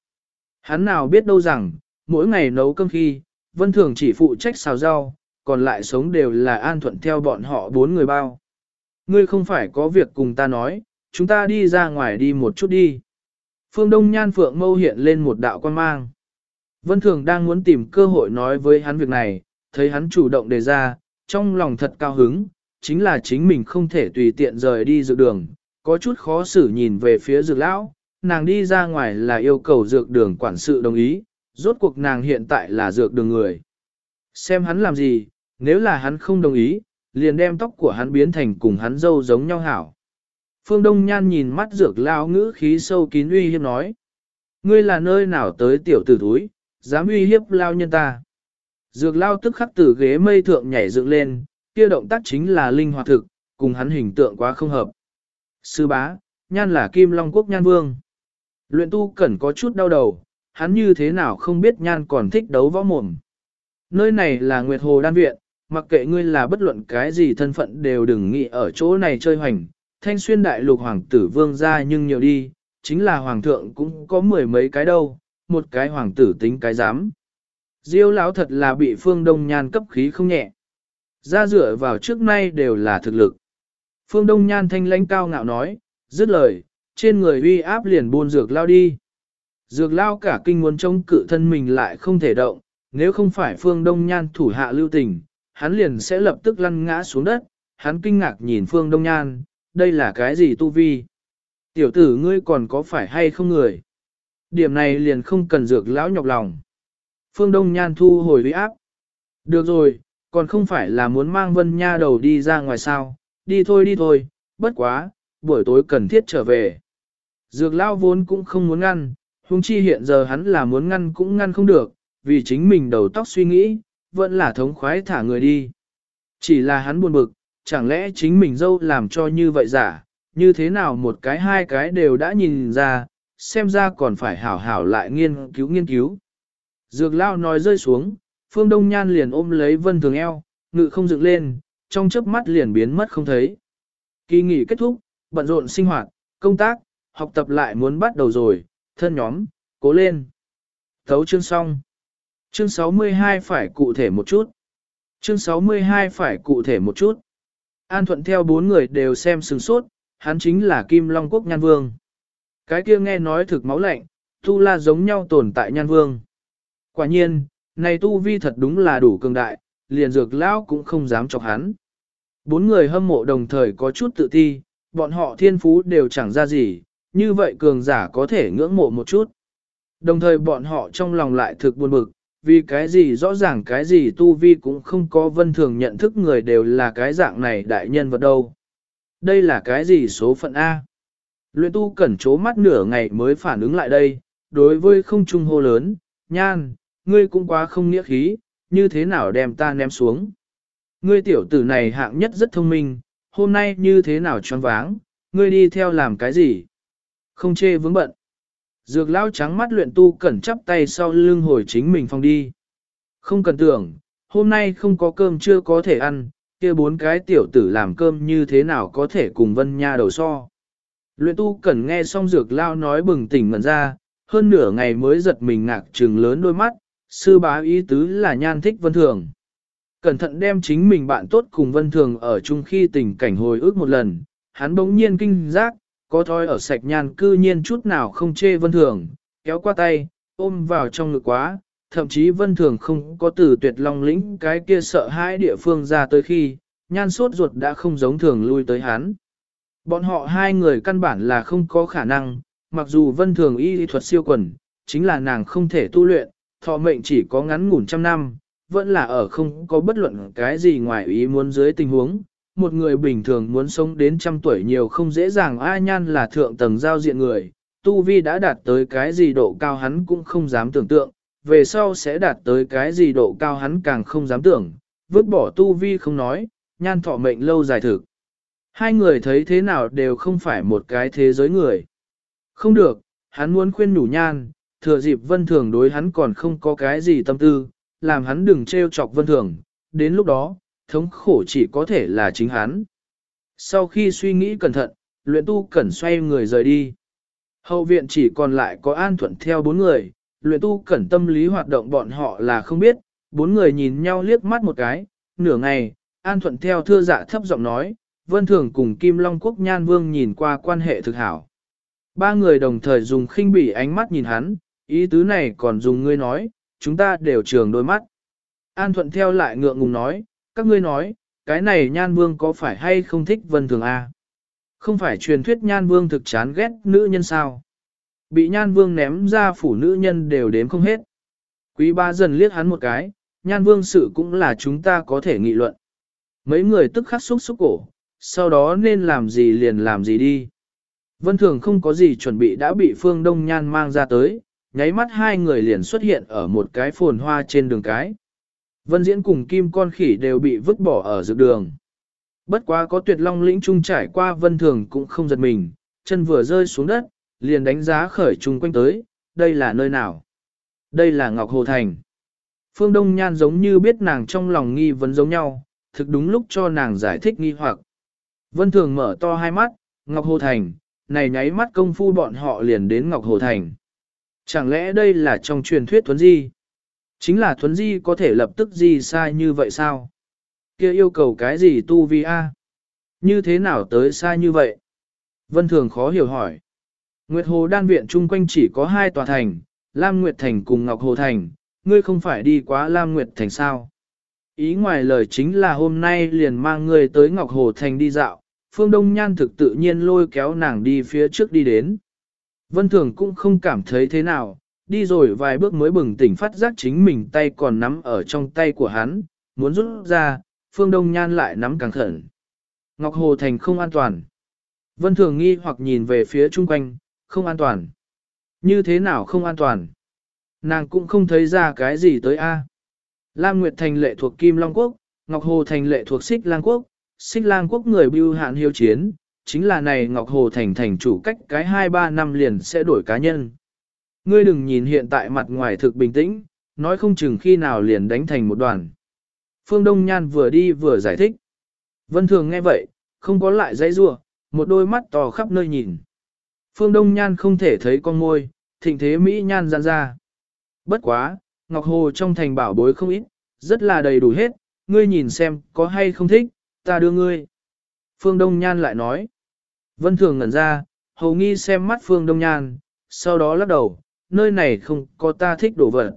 Hắn nào biết đâu rằng, mỗi ngày nấu cơm khi, Vân Thường chỉ phụ trách xào rau, còn lại sống đều là an thuận theo bọn họ bốn người bao. Ngươi không phải có việc cùng ta nói, chúng ta đi ra ngoài đi một chút đi. Phương Đông Nhan Phượng mâu hiện lên một đạo quan mang. Vân Thường đang muốn tìm cơ hội nói với hắn việc này, thấy hắn chủ động đề ra, trong lòng thật cao hứng, chính là chính mình không thể tùy tiện rời đi dược đường, có chút khó xử nhìn về phía dược lão, nàng đi ra ngoài là yêu cầu dược đường quản sự đồng ý, rốt cuộc nàng hiện tại là dược đường người. Xem hắn làm gì, nếu là hắn không đồng ý, liền đem tóc của hắn biến thành cùng hắn dâu giống nhau hảo. Phương Đông Nhan nhìn mắt dược lao ngữ khí sâu kín uy hiếp nói. Ngươi là nơi nào tới tiểu tử thúi, dám uy hiếp lao nhân ta. Dược lao tức khắc từ ghế mây thượng nhảy dựng lên, kia động tác chính là linh hoạt thực, cùng hắn hình tượng quá không hợp. Sư bá, nhan là kim long quốc nhan vương. Luyện tu cẩn có chút đau đầu, hắn như thế nào không biết nhan còn thích đấu võ mồm. Nơi này là Nguyệt Hồ Đan Viện, mặc kệ ngươi là bất luận cái gì thân phận đều đừng nghĩ ở chỗ này chơi hoành, thanh xuyên đại lục hoàng tử vương ra nhưng nhiều đi, chính là hoàng thượng cũng có mười mấy cái đâu, một cái hoàng tử tính cái dám. Diêu lão thật là bị phương đông nhan cấp khí không nhẹ. Ra dựa vào trước nay đều là thực lực. Phương đông nhan thanh lãnh cao ngạo nói, dứt lời, trên người uy áp liền buôn dược lao đi. Dược lao cả kinh muốn chống cự thân mình lại không thể động, nếu không phải phương đông nhan thủ hạ lưu tình, hắn liền sẽ lập tức lăn ngã xuống đất, hắn kinh ngạc nhìn phương đông nhan, đây là cái gì tu vi? Tiểu tử ngươi còn có phải hay không người? Điểm này liền không cần dược lão nhọc lòng. Phương Đông Nhan thu hồi uy áp. Được rồi, còn không phải là muốn mang Vân Nha đầu đi ra ngoài sao, đi thôi đi thôi, bất quá, buổi tối cần thiết trở về. Dược lão vốn cũng không muốn ngăn, huống chi hiện giờ hắn là muốn ngăn cũng ngăn không được, vì chính mình đầu tóc suy nghĩ, vẫn là thống khoái thả người đi. Chỉ là hắn buồn bực, chẳng lẽ chính mình dâu làm cho như vậy giả, như thế nào một cái hai cái đều đã nhìn ra, xem ra còn phải hảo hảo lại nghiên cứu nghiên cứu. Dược lao nói rơi xuống, phương đông nhan liền ôm lấy vân thường eo, ngự không dựng lên, trong chớp mắt liền biến mất không thấy. Kỳ nghỉ kết thúc, bận rộn sinh hoạt, công tác, học tập lại muốn bắt đầu rồi, thân nhóm, cố lên. Thấu chương xong. Chương 62 phải cụ thể một chút. Chương 62 phải cụ thể một chút. An thuận theo bốn người đều xem sừng sốt, hắn chính là Kim Long Quốc Nhan Vương. Cái kia nghe nói thực máu lạnh, tu la giống nhau tồn tại Nhan Vương. Quả nhiên, này tu vi thật đúng là đủ cường đại, liền dược lão cũng không dám chọc hắn. Bốn người hâm mộ đồng thời có chút tự ti, bọn họ thiên phú đều chẳng ra gì, như vậy cường giả có thể ngưỡng mộ một chút. Đồng thời bọn họ trong lòng lại thực buồn bực, vì cái gì rõ ràng cái gì tu vi cũng không có vân thường nhận thức người đều là cái dạng này đại nhân vật đâu. Đây là cái gì số phận A? Luyện tu cẩn chố mắt nửa ngày mới phản ứng lại đây, đối với không trung hô lớn, nhan, ngươi cũng quá không nghĩa khí, như thế nào đem ta ném xuống. Ngươi tiểu tử này hạng nhất rất thông minh, hôm nay như thế nào choáng váng, ngươi đi theo làm cái gì? Không chê vướng bận. Dược lao trắng mắt luyện tu cẩn chắp tay sau lưng hồi chính mình phong đi. Không cần tưởng, hôm nay không có cơm chưa có thể ăn, kia bốn cái tiểu tử làm cơm như thế nào có thể cùng vân nha đầu so. Luyện tu cẩn nghe xong dược lao nói bừng tỉnh mẩn ra, hơn nửa ngày mới giật mình ngạc trừng lớn đôi mắt, sư bá ý tứ là nhan thích vân thường. Cẩn thận đem chính mình bạn tốt cùng vân thường ở chung khi tình cảnh hồi ức một lần, hắn bỗng nhiên kinh giác, có thói ở sạch nhan cư nhiên chút nào không chê vân thường, kéo qua tay, ôm vào trong ngực quá, thậm chí vân thường không có từ tuyệt long lĩnh cái kia sợ hãi địa phương ra tới khi, nhan suốt ruột đã không giống thường lui tới hắn. Bọn họ hai người căn bản là không có khả năng, mặc dù vân thường y thuật siêu quần, chính là nàng không thể tu luyện, thọ mệnh chỉ có ngắn ngủn trăm năm, vẫn là ở không có bất luận cái gì ngoài ý muốn dưới tình huống. Một người bình thường muốn sống đến trăm tuổi nhiều không dễ dàng ai nhan là thượng tầng giao diện người, tu vi đã đạt tới cái gì độ cao hắn cũng không dám tưởng tượng, về sau sẽ đạt tới cái gì độ cao hắn càng không dám tưởng, vứt bỏ tu vi không nói, nhan thọ mệnh lâu dài thực. Hai người thấy thế nào đều không phải một cái thế giới người. Không được, hắn muốn khuyên nhủ nhan, thừa dịp vân thường đối hắn còn không có cái gì tâm tư, làm hắn đừng trêu chọc vân thường, đến lúc đó, thống khổ chỉ có thể là chính hắn. Sau khi suy nghĩ cẩn thận, luyện tu cẩn xoay người rời đi. Hậu viện chỉ còn lại có an thuận theo bốn người, luyện tu cẩn tâm lý hoạt động bọn họ là không biết, bốn người nhìn nhau liếc mắt một cái, nửa ngày, an thuận theo thưa dạ thấp giọng nói, vân thường cùng Kim Long Quốc Nhan Vương nhìn qua quan hệ thực hảo. Ba người đồng thời dùng khinh bỉ ánh mắt nhìn hắn, ý tứ này còn dùng ngươi nói, chúng ta đều trường đôi mắt. An thuận theo lại ngượng ngùng nói, các ngươi nói, cái này Nhan Vương có phải hay không thích vân thường a? Không phải truyền thuyết Nhan Vương thực chán ghét nữ nhân sao? Bị nhan vương ném ra phủ nữ nhân đều đếm không hết. Quý ba dần liếc hắn một cái, nhan vương sự cũng là chúng ta có thể nghị luận. Mấy người tức khắc xúc xúc cổ, sau đó nên làm gì liền làm gì đi. Vân thường không có gì chuẩn bị đã bị phương đông nhan mang ra tới, nháy mắt hai người liền xuất hiện ở một cái phồn hoa trên đường cái. Vân diễn cùng kim con khỉ đều bị vứt bỏ ở dược đường. Bất quá có tuyệt long lĩnh trung trải qua vân thường cũng không giật mình, chân vừa rơi xuống đất, liền đánh giá khởi chung quanh tới, đây là nơi nào? Đây là Ngọc Hồ Thành. Phương Đông Nhan giống như biết nàng trong lòng nghi vấn giống nhau, thực đúng lúc cho nàng giải thích nghi hoặc. Vân Thường mở to hai mắt, Ngọc Hồ Thành, này nháy mắt công phu bọn họ liền đến Ngọc Hồ Thành. Chẳng lẽ đây là trong truyền thuyết Thuấn Di? Chính là Thuấn Di có thể lập tức di sai như vậy sao? kia yêu cầu cái gì tu vi a? Như thế nào tới sai như vậy? Vân Thường khó hiểu hỏi. Nguyệt Hồ đan viện chung quanh chỉ có hai tòa thành, Lam Nguyệt Thành cùng Ngọc Hồ Thành, ngươi không phải đi quá Lam Nguyệt Thành sao? Ý ngoài lời chính là hôm nay liền mang ngươi tới Ngọc Hồ Thành đi dạo, Phương Đông Nhan thực tự nhiên lôi kéo nàng đi phía trước đi đến. Vân Thường cũng không cảm thấy thế nào, đi rồi vài bước mới bừng tỉnh phát giác chính mình tay còn nắm ở trong tay của hắn, muốn rút ra, Phương Đông Nhan lại nắm càng khẩn. Ngọc Hồ Thành không an toàn. Vân Thường nghi hoặc nhìn về phía chung quanh, không an toàn. Như thế nào không an toàn? Nàng cũng không thấy ra cái gì tới A. Lam Nguyệt Thành lệ thuộc Kim Long Quốc, Ngọc Hồ Thành lệ thuộc Xích Lang Quốc, Xích Lang Quốc người bưu hạn hiếu chiến, chính là này Ngọc Hồ Thành thành chủ cách cái 2-3 năm liền sẽ đổi cá nhân. Ngươi đừng nhìn hiện tại mặt ngoài thực bình tĩnh, nói không chừng khi nào liền đánh thành một đoàn. Phương Đông Nhan vừa đi vừa giải thích. Vân Thường nghe vậy, không có lại dãy rua, một đôi mắt to khắp nơi nhìn. Phương Đông Nhan không thể thấy con môi, thịnh thế Mỹ Nhan giãn ra. Bất quá, Ngọc Hồ trong thành bảo bối không ít, rất là đầy đủ hết, ngươi nhìn xem có hay không thích, ta đưa ngươi. Phương Đông Nhan lại nói. Vân Thường ngẩn ra, hầu nghi xem mắt Phương Đông Nhan, sau đó lắc đầu, nơi này không có ta thích đồ vật.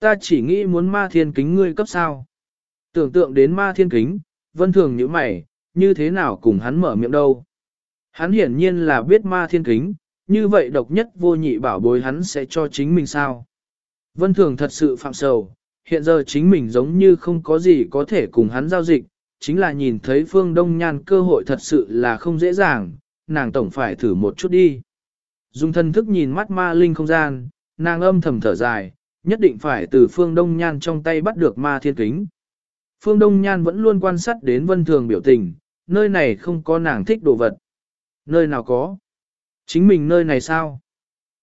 Ta chỉ nghĩ muốn ma thiên kính ngươi cấp sao. Tưởng tượng đến ma thiên kính, Vân Thường như mày, như thế nào cùng hắn mở miệng đâu. Hắn hiển nhiên là biết ma thiên kính, như vậy độc nhất vô nhị bảo bối hắn sẽ cho chính mình sao. Vân Thường thật sự phạm sầu, hiện giờ chính mình giống như không có gì có thể cùng hắn giao dịch, chính là nhìn thấy phương đông nhan cơ hội thật sự là không dễ dàng, nàng tổng phải thử một chút đi. Dùng thân thức nhìn mắt ma linh không gian, nàng âm thầm thở dài, nhất định phải từ phương đông nhan trong tay bắt được ma thiên kính. Phương Đông Nhan vẫn luôn quan sát đến vân thường biểu tình, nơi này không có nàng thích đồ vật. Nơi nào có? Chính mình nơi này sao?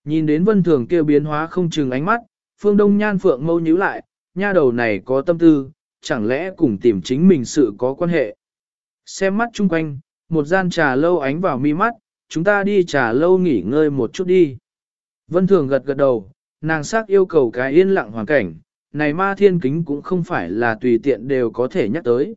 Nhìn đến vân thường kêu biến hóa không chừng ánh mắt, Phương Đông Nhan phượng mâu nhíu lại, nha đầu này có tâm tư, chẳng lẽ cùng tìm chính mình sự có quan hệ. Xem mắt chung quanh, một gian trà lâu ánh vào mi mắt, chúng ta đi trà lâu nghỉ ngơi một chút đi. Vân thường gật gật đầu, nàng sắc yêu cầu cái yên lặng hoàn cảnh, này ma thiên kính cũng không phải là tùy tiện đều có thể nhắc tới.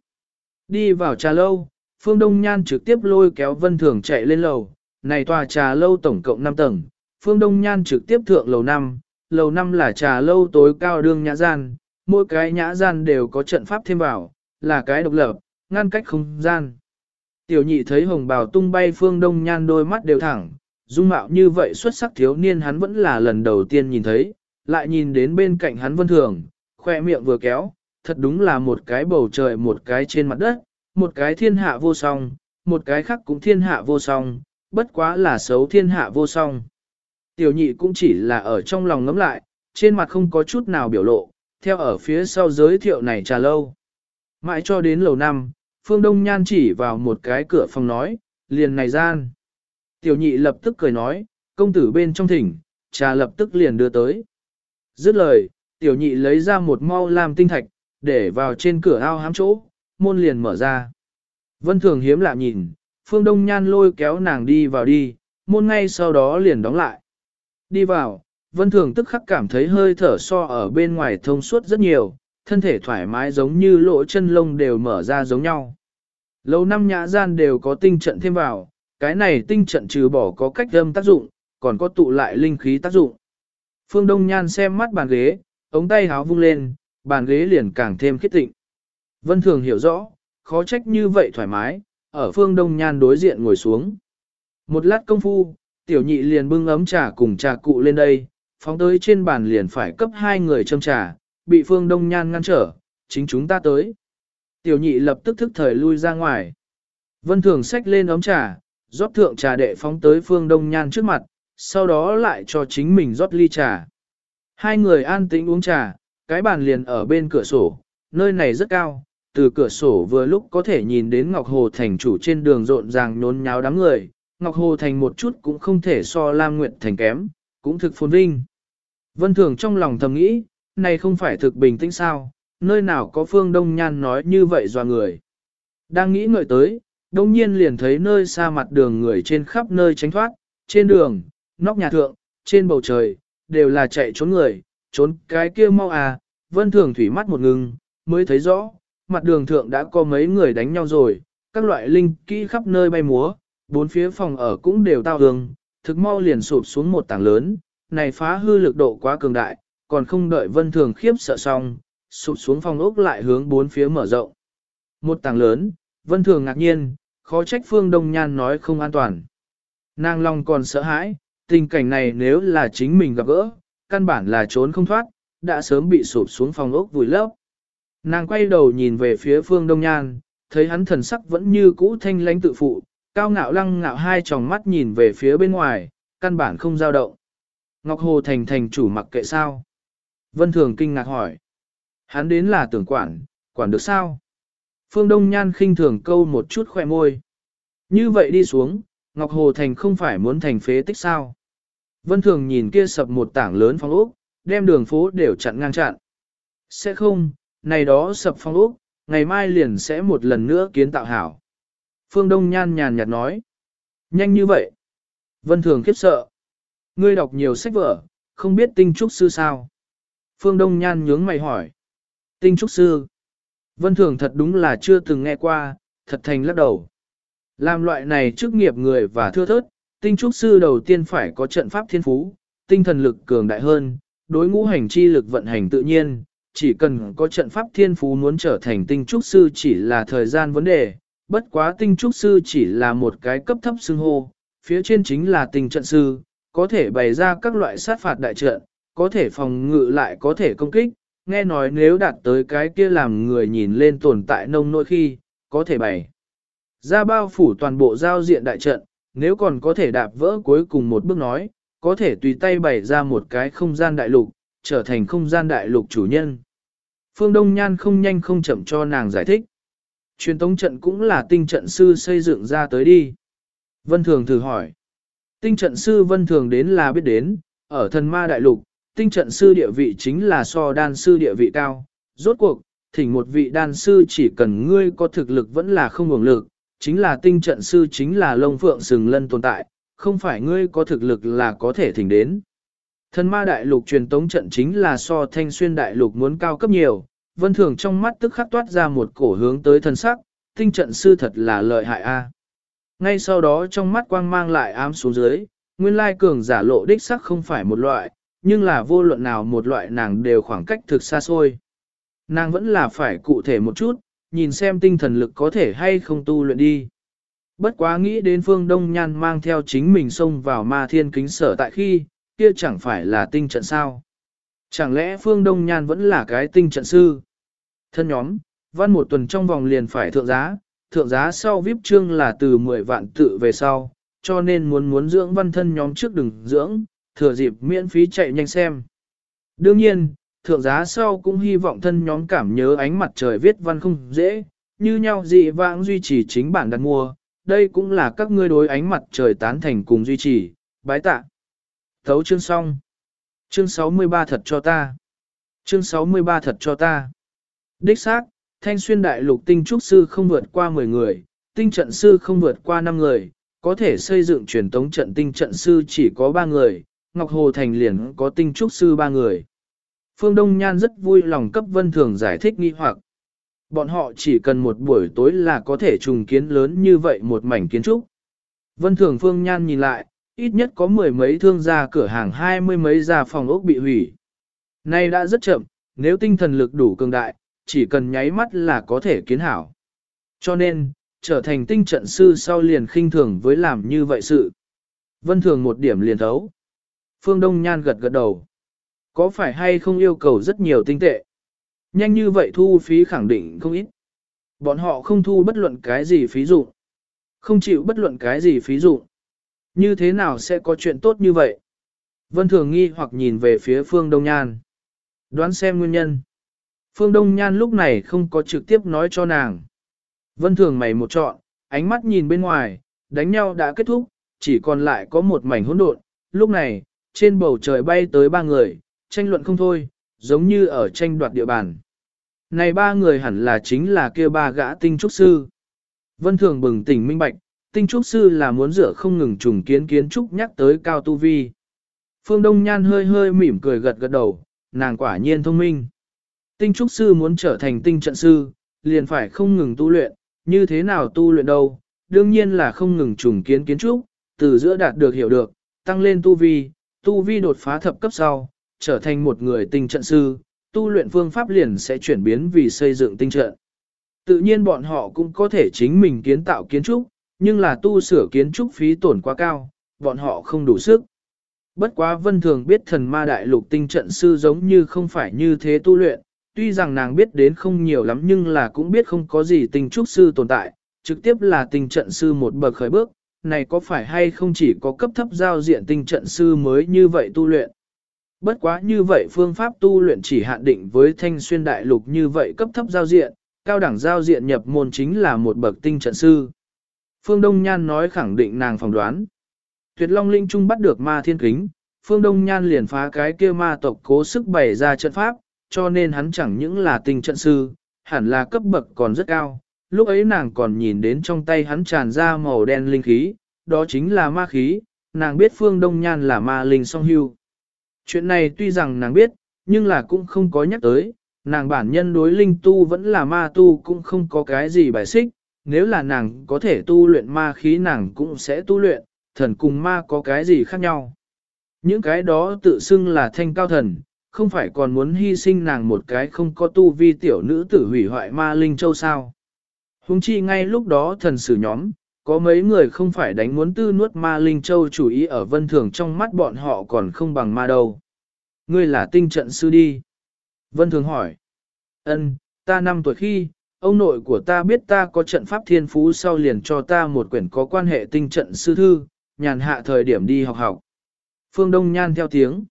Đi vào trà lâu, Phương Đông Nhan trực tiếp lôi kéo Vân Thường chạy lên lầu, này tòa trà lâu tổng cộng 5 tầng, Phương Đông Nhan trực tiếp thượng lầu 5, lầu 5 là trà lâu tối cao đương nhã gian, mỗi cái nhã gian đều có trận pháp thêm vào, là cái độc lập, ngăn cách không gian. Tiểu nhị thấy hồng bào tung bay Phương Đông Nhan đôi mắt đều thẳng, dung mạo như vậy xuất sắc thiếu niên hắn vẫn là lần đầu tiên nhìn thấy, lại nhìn đến bên cạnh hắn vân thường, khoe miệng vừa kéo, thật đúng là một cái bầu trời một cái trên mặt đất, một cái thiên hạ vô song, một cái khác cũng thiên hạ vô song, bất quá là xấu thiên hạ vô song. Tiểu nhị cũng chỉ là ở trong lòng ngấm lại, trên mặt không có chút nào biểu lộ, theo ở phía sau giới thiệu này trà lâu. Mãi cho đến lầu năm, Phương Đông Nhan chỉ vào một cái cửa phòng nói, liền này gian. Tiểu nhị lập tức cười nói, công tử bên trong thỉnh, trà lập tức liền đưa tới. Dứt lời, tiểu nhị lấy ra một mau làm tinh thạch, để vào trên cửa ao hám chỗ, môn liền mở ra. Vân Thường hiếm lạ nhìn, Phương Đông Nhan lôi kéo nàng đi vào đi, môn ngay sau đó liền đóng lại. Đi vào, Vân Thường tức khắc cảm thấy hơi thở so ở bên ngoài thông suốt rất nhiều, thân thể thoải mái giống như lỗ chân lông đều mở ra giống nhau. Lâu năm nhã gian đều có tinh trận thêm vào, cái này tinh trận trừ bỏ có cách âm tác dụng, còn có tụ lại linh khí tác dụng. Phương Đông Nhan xem mắt bàn ghế, ống tay háo vung lên, bàn ghế liền càng thêm khít tịnh. Vân Thường hiểu rõ, khó trách như vậy thoải mái, ở Phương Đông Nhan đối diện ngồi xuống. Một lát công phu, tiểu nhị liền bưng ấm trà cùng trà cụ lên đây, phóng tới trên bàn liền phải cấp hai người châm trà, bị Phương Đông Nhan ngăn trở, chính chúng ta tới. Tiểu nhị lập tức thức thời lui ra ngoài. Vân Thường xách lên ấm trà, rót thượng trà đệ phóng tới Phương Đông Nhan trước mặt, sau đó lại cho chính mình rót ly trà. Hai người an tĩnh uống trà, cái bàn liền ở bên cửa sổ, nơi này rất cao, từ cửa sổ vừa lúc có thể nhìn đến Ngọc Hồ Thành chủ trên đường rộn ràng nhốn nháo đám người, Ngọc Hồ Thành một chút cũng không thể so Lam Nguyệt Thành kém, cũng thực phồn vinh. Vân Thường trong lòng thầm nghĩ, này không phải thực bình tĩnh sao, nơi nào có phương đông nhan nói như vậy dò người. Đang nghĩ ngợi tới, đông nhiên liền thấy nơi xa mặt đường người trên khắp nơi tránh thoát, trên đường, nóc nhà thượng, trên bầu trời, đều là chạy trốn người, trốn cái kia mau à, vân thường thủy mắt một ngừng, mới thấy rõ, mặt đường thượng đã có mấy người đánh nhau rồi, các loại linh kỹ khắp nơi bay múa, bốn phía phòng ở cũng đều tao hương, thực mau liền sụp xuống một tảng lớn, này phá hư lực độ quá cường đại, còn không đợi vân thường khiếp sợ xong, sụp xuống phòng ốc lại hướng bốn phía mở rộng. Một tảng lớn, vân thường ngạc nhiên, khó trách phương đông nhan nói không an toàn. Nàng long còn sợ hãi, tình cảnh này nếu là chính mình gặp gỡ, căn bản là trốn không thoát, đã sớm bị sụp xuống phòng ốc vùi lấp. Nàng quay đầu nhìn về phía phương đông nhan, thấy hắn thần sắc vẫn như cũ thanh lãnh tự phụ, cao ngạo lăng ngạo hai tròng mắt nhìn về phía bên ngoài, căn bản không dao động. Ngọc Hồ Thành thành chủ mặc kệ sao? Vân Thường kinh ngạc hỏi. Hắn đến là tưởng quản, quản được sao? Phương Đông Nhan khinh thường câu một chút khỏe môi. Như vậy đi xuống, Ngọc Hồ Thành không phải muốn thành phế tích sao. Vân Thường nhìn kia sập một tảng lớn phong ốc, đem đường phố đều chặn ngang chặn. Sẽ không, này đó sập phong ốc, ngày mai liền sẽ một lần nữa kiến tạo hảo. Phương Đông Nhan nhàn nhạt nói. Nhanh như vậy. Vân Thường khiếp sợ. Ngươi đọc nhiều sách vở, không biết tinh trúc sư sao. Phương Đông Nhan nhướng mày hỏi. Tinh trúc sư. Vân Thường thật đúng là chưa từng nghe qua, thật thành lắc đầu. Làm loại này chức nghiệp người và thưa thớt, tinh trúc sư đầu tiên phải có trận pháp thiên phú, tinh thần lực cường đại hơn, đối ngũ hành chi lực vận hành tự nhiên, chỉ cần có trận pháp thiên phú muốn trở thành tinh trúc sư chỉ là thời gian vấn đề, bất quá tinh trúc sư chỉ là một cái cấp thấp xưng hô, phía trên chính là tinh trận sư, có thể bày ra các loại sát phạt đại trận, có thể phòng ngự lại có thể công kích, nghe nói nếu đạt tới cái kia làm người nhìn lên tồn tại nông nỗi khi, có thể bày. Ra bao phủ toàn bộ giao diện đại trận, nếu còn có thể đạp vỡ cuối cùng một bước nói, có thể tùy tay bày ra một cái không gian đại lục, trở thành không gian đại lục chủ nhân. Phương Đông Nhan không nhanh không chậm cho nàng giải thích. Truyền tống trận cũng là tinh trận sư xây dựng ra tới đi. Vân Thường thử hỏi. Tinh trận sư Vân Thường đến là biết đến, ở thần ma đại lục, tinh trận sư địa vị chính là so đan sư địa vị cao. Rốt cuộc, thỉnh một vị đan sư chỉ cần ngươi có thực lực vẫn là không hưởng lực, chính là tinh trận sư chính là lông phượng sừng lân tồn tại, không phải ngươi có thực lực là có thể thỉnh đến. Thần ma đại lục truyền tống trận chính là so thanh xuyên đại lục muốn cao cấp nhiều, vân thường trong mắt tức khắc toát ra một cổ hướng tới thân sắc, tinh trận sư thật là lợi hại a. À. Ngay sau đó trong mắt quang mang lại ám xuống dưới, nguyên lai cường giả lộ đích sắc không phải một loại, nhưng là vô luận nào một loại nàng đều khoảng cách thực xa xôi. Nàng vẫn là phải cụ thể một chút, nhìn xem tinh thần lực có thể hay không tu luyện đi. Bất quá nghĩ đến phương Đông Nhan mang theo chính mình xông vào ma thiên kính sở tại khi, kia chẳng phải là tinh trận sao. Chẳng lẽ phương Đông Nhan vẫn là cái tinh trận sư? Thân nhóm, văn một tuần trong vòng liền phải thượng giá, thượng giá sau VIP trương là từ 10 vạn tự về sau, cho nên muốn muốn dưỡng văn thân nhóm trước đừng dưỡng, thừa dịp miễn phí chạy nhanh xem. Đương nhiên, thượng giá sau cũng hy vọng thân nhóm cảm nhớ ánh mặt trời viết văn không dễ, như nhau dị vãng duy trì chính bản đặt mua, đây cũng là các ngươi đối ánh mặt trời tán thành cùng duy trì, bái tạ. Thấu chương xong. Chương 63 thật cho ta. Chương 63 thật cho ta. Đích xác, thanh xuyên đại lục tinh trúc sư không vượt qua 10 người, tinh trận sư không vượt qua 5 người, có thể xây dựng truyền tống trận tinh trận sư chỉ có 3 người, Ngọc Hồ Thành liền có tinh trúc sư ba người. Phương Đông Nhan rất vui lòng cấp vân thường giải thích nghi hoặc. Bọn họ chỉ cần một buổi tối là có thể trùng kiến lớn như vậy một mảnh kiến trúc. Vân thường Phương Nhan nhìn lại, ít nhất có mười mấy thương gia cửa hàng hai mươi mấy gia phòng ốc bị hủy. Nay đã rất chậm, nếu tinh thần lực đủ cường đại, chỉ cần nháy mắt là có thể kiến hảo. Cho nên, trở thành tinh trận sư sau liền khinh thường với làm như vậy sự. Vân thường một điểm liền thấu. Phương Đông Nhan gật gật đầu. Có phải hay không yêu cầu rất nhiều tinh tệ? Nhanh như vậy thu phí khẳng định không ít. Bọn họ không thu bất luận cái gì phí dụ. Không chịu bất luận cái gì phí dụ. Như thế nào sẽ có chuyện tốt như vậy? Vân Thường nghi hoặc nhìn về phía Phương Đông Nhan. Đoán xem nguyên nhân. Phương Đông Nhan lúc này không có trực tiếp nói cho nàng. Vân Thường mày một chọn, ánh mắt nhìn bên ngoài, đánh nhau đã kết thúc, chỉ còn lại có một mảnh hỗn độn. Lúc này, trên bầu trời bay tới ba người, tranh luận không thôi, giống như ở tranh đoạt địa bàn. Này ba người hẳn là chính là kia ba gã tinh trúc sư. Vân Thường bừng tỉnh minh bạch, tinh trúc sư là muốn rửa không ngừng trùng kiến kiến trúc nhắc tới cao tu vi. Phương Đông Nhan hơi hơi mỉm cười gật gật đầu, nàng quả nhiên thông minh. Tinh trúc sư muốn trở thành tinh trận sư, liền phải không ngừng tu luyện, như thế nào tu luyện đâu, đương nhiên là không ngừng trùng kiến kiến trúc, từ giữa đạt được hiểu được, tăng lên tu vi, tu vi đột phá thập cấp sau, trở thành một người tinh trận sư, tu luyện phương pháp liền sẽ chuyển biến vì xây dựng tinh trận. Tự nhiên bọn họ cũng có thể chính mình kiến tạo kiến trúc, nhưng là tu sửa kiến trúc phí tổn quá cao, bọn họ không đủ sức. Bất quá vân thường biết thần ma đại lục tinh trận sư giống như không phải như thế tu luyện, tuy rằng nàng biết đến không nhiều lắm nhưng là cũng biết không có gì tinh trúc sư tồn tại, trực tiếp là tinh trận sư một bậc khởi bước, này có phải hay không chỉ có cấp thấp giao diện tinh trận sư mới như vậy tu luyện. Bất quá như vậy phương pháp tu luyện chỉ hạn định với thanh xuyên đại lục như vậy cấp thấp giao diện, cao đẳng giao diện nhập môn chính là một bậc tinh trận sư. Phương Đông Nhan nói khẳng định nàng phỏng đoán. Tuyệt Long Linh Trung bắt được ma thiên kính, Phương Đông Nhan liền phá cái kia ma tộc cố sức bày ra trận pháp, cho nên hắn chẳng những là tinh trận sư, hẳn là cấp bậc còn rất cao. Lúc ấy nàng còn nhìn đến trong tay hắn tràn ra màu đen linh khí, đó chính là ma khí, nàng biết Phương Đông Nhan là ma linh song hưu. Chuyện này tuy rằng nàng biết, nhưng là cũng không có nhắc tới, nàng bản nhân đối linh tu vẫn là ma tu cũng không có cái gì bài xích, nếu là nàng có thể tu luyện ma khí nàng cũng sẽ tu luyện, thần cùng ma có cái gì khác nhau. Những cái đó tự xưng là thanh cao thần, không phải còn muốn hy sinh nàng một cái không có tu vi tiểu nữ tử hủy hoại ma linh châu sao. Hùng chi ngay lúc đó thần sử nhóm, có mấy người không phải đánh muốn tư nuốt ma linh châu chủ ý ở vân thường trong mắt bọn họ còn không bằng ma đâu. Ngươi là tinh trận sư đi. Vân thường hỏi. Ân, ta năm tuổi khi, ông nội của ta biết ta có trận pháp thiên phú sau liền cho ta một quyển có quan hệ tinh trận sư thư, nhàn hạ thời điểm đi học học. Phương Đông Nhan theo tiếng.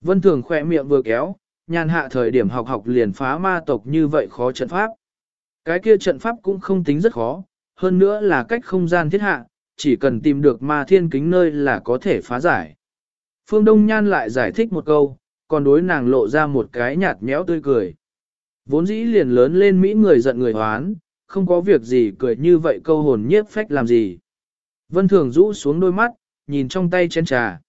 Vân Thường khỏe miệng vừa kéo, nhàn hạ thời điểm học học liền phá ma tộc như vậy khó trận pháp. Cái kia trận pháp cũng không tính rất khó, hơn nữa là cách không gian thiết hạ, chỉ cần tìm được ma thiên kính nơi là có thể phá giải. Phương Đông Nhan lại giải thích một câu, còn đối nàng lộ ra một cái nhạt nhẽo tươi cười. Vốn dĩ liền lớn lên Mỹ người giận người hoán, không có việc gì cười như vậy câu hồn nhiếp phách làm gì. Vân Thường rũ xuống đôi mắt, nhìn trong tay chén trà.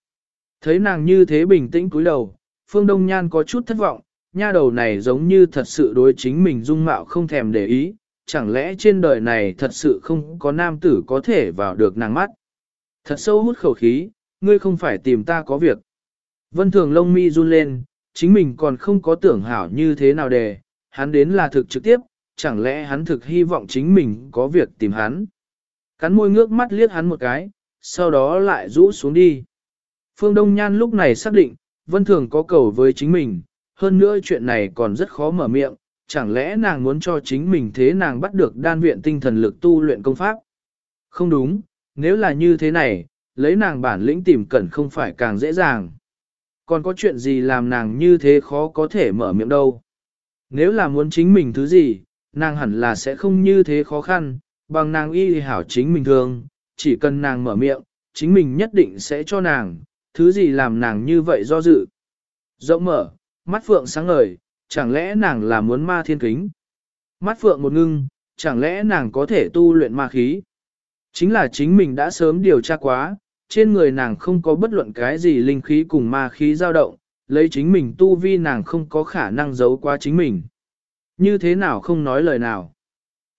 Thấy nàng như thế bình tĩnh cúi đầu, Phương Đông Nhan có chút thất vọng, nha đầu này giống như thật sự đối chính mình dung mạo không thèm để ý, chẳng lẽ trên đời này thật sự không có nam tử có thể vào được nàng mắt. Thật sâu hút khẩu khí, ngươi không phải tìm ta có việc. Vân Thường lông mi run lên, chính mình còn không có tưởng hảo như thế nào đề, hắn đến là thực trực tiếp, chẳng lẽ hắn thực hy vọng chính mình có việc tìm hắn. Cắn môi ngước mắt liếc hắn một cái, sau đó lại rũ xuống đi. Phương Đông Nhan lúc này xác định, Vân Thường có cầu với chính mình, hơn nữa chuyện này còn rất khó mở miệng, chẳng lẽ nàng muốn cho chính mình thế nàng bắt được đan viện tinh thần lực tu luyện công pháp? Không đúng, nếu là như thế này, lấy nàng bản lĩnh tìm cẩn không phải càng dễ dàng. Còn có chuyện gì làm nàng như thế khó có thể mở miệng đâu. Nếu là muốn chính mình thứ gì, nàng hẳn là sẽ không như thế khó khăn, bằng nàng y hảo chính mình thường, chỉ cần nàng mở miệng, chính mình nhất định sẽ cho nàng, thứ gì làm nàng như vậy do dự. Rộng mở, mắt phượng sáng ngời, chẳng lẽ nàng là muốn ma thiên kính? Mắt phượng một ngưng, chẳng lẽ nàng có thể tu luyện ma khí? Chính là chính mình đã sớm điều tra quá, trên người nàng không có bất luận cái gì linh khí cùng ma khí dao động, lấy chính mình tu vi nàng không có khả năng giấu qua chính mình. Như thế nào không nói lời nào.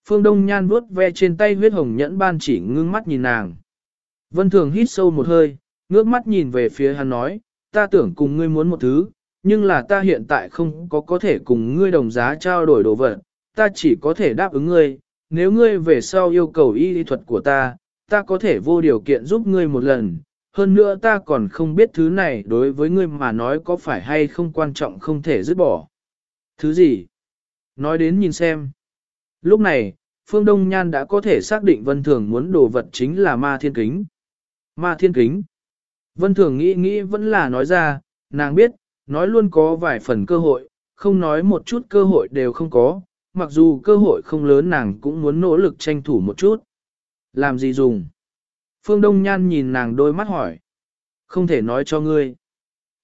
Phương Đông Nhan vuốt ve trên tay huyết hồng nhẫn ban chỉ ngưng mắt nhìn nàng. Vân Thường hít sâu một hơi, ngước mắt nhìn về phía hắn nói, ta tưởng cùng ngươi muốn một thứ, nhưng là ta hiện tại không có có thể cùng ngươi đồng giá trao đổi đồ vật, ta chỉ có thể đáp ứng ngươi, nếu ngươi về sau yêu cầu y lý thuật của ta, ta có thể vô điều kiện giúp ngươi một lần, hơn nữa ta còn không biết thứ này đối với ngươi mà nói có phải hay không quan trọng không thể dứt bỏ. Thứ gì? Nói đến nhìn xem. Lúc này, Phương Đông Nhan đã có thể xác định Vân Thường muốn đồ vật chính là ma thiên kính. Ma thiên kính. Vân Thường nghĩ nghĩ vẫn là nói ra, nàng biết, nói luôn có vài phần cơ hội, không nói một chút cơ hội đều không có, mặc dù cơ hội không lớn nàng cũng muốn nỗ lực tranh thủ một chút. Làm gì dùng? Phương Đông Nhan nhìn nàng đôi mắt hỏi. Không thể nói cho ngươi.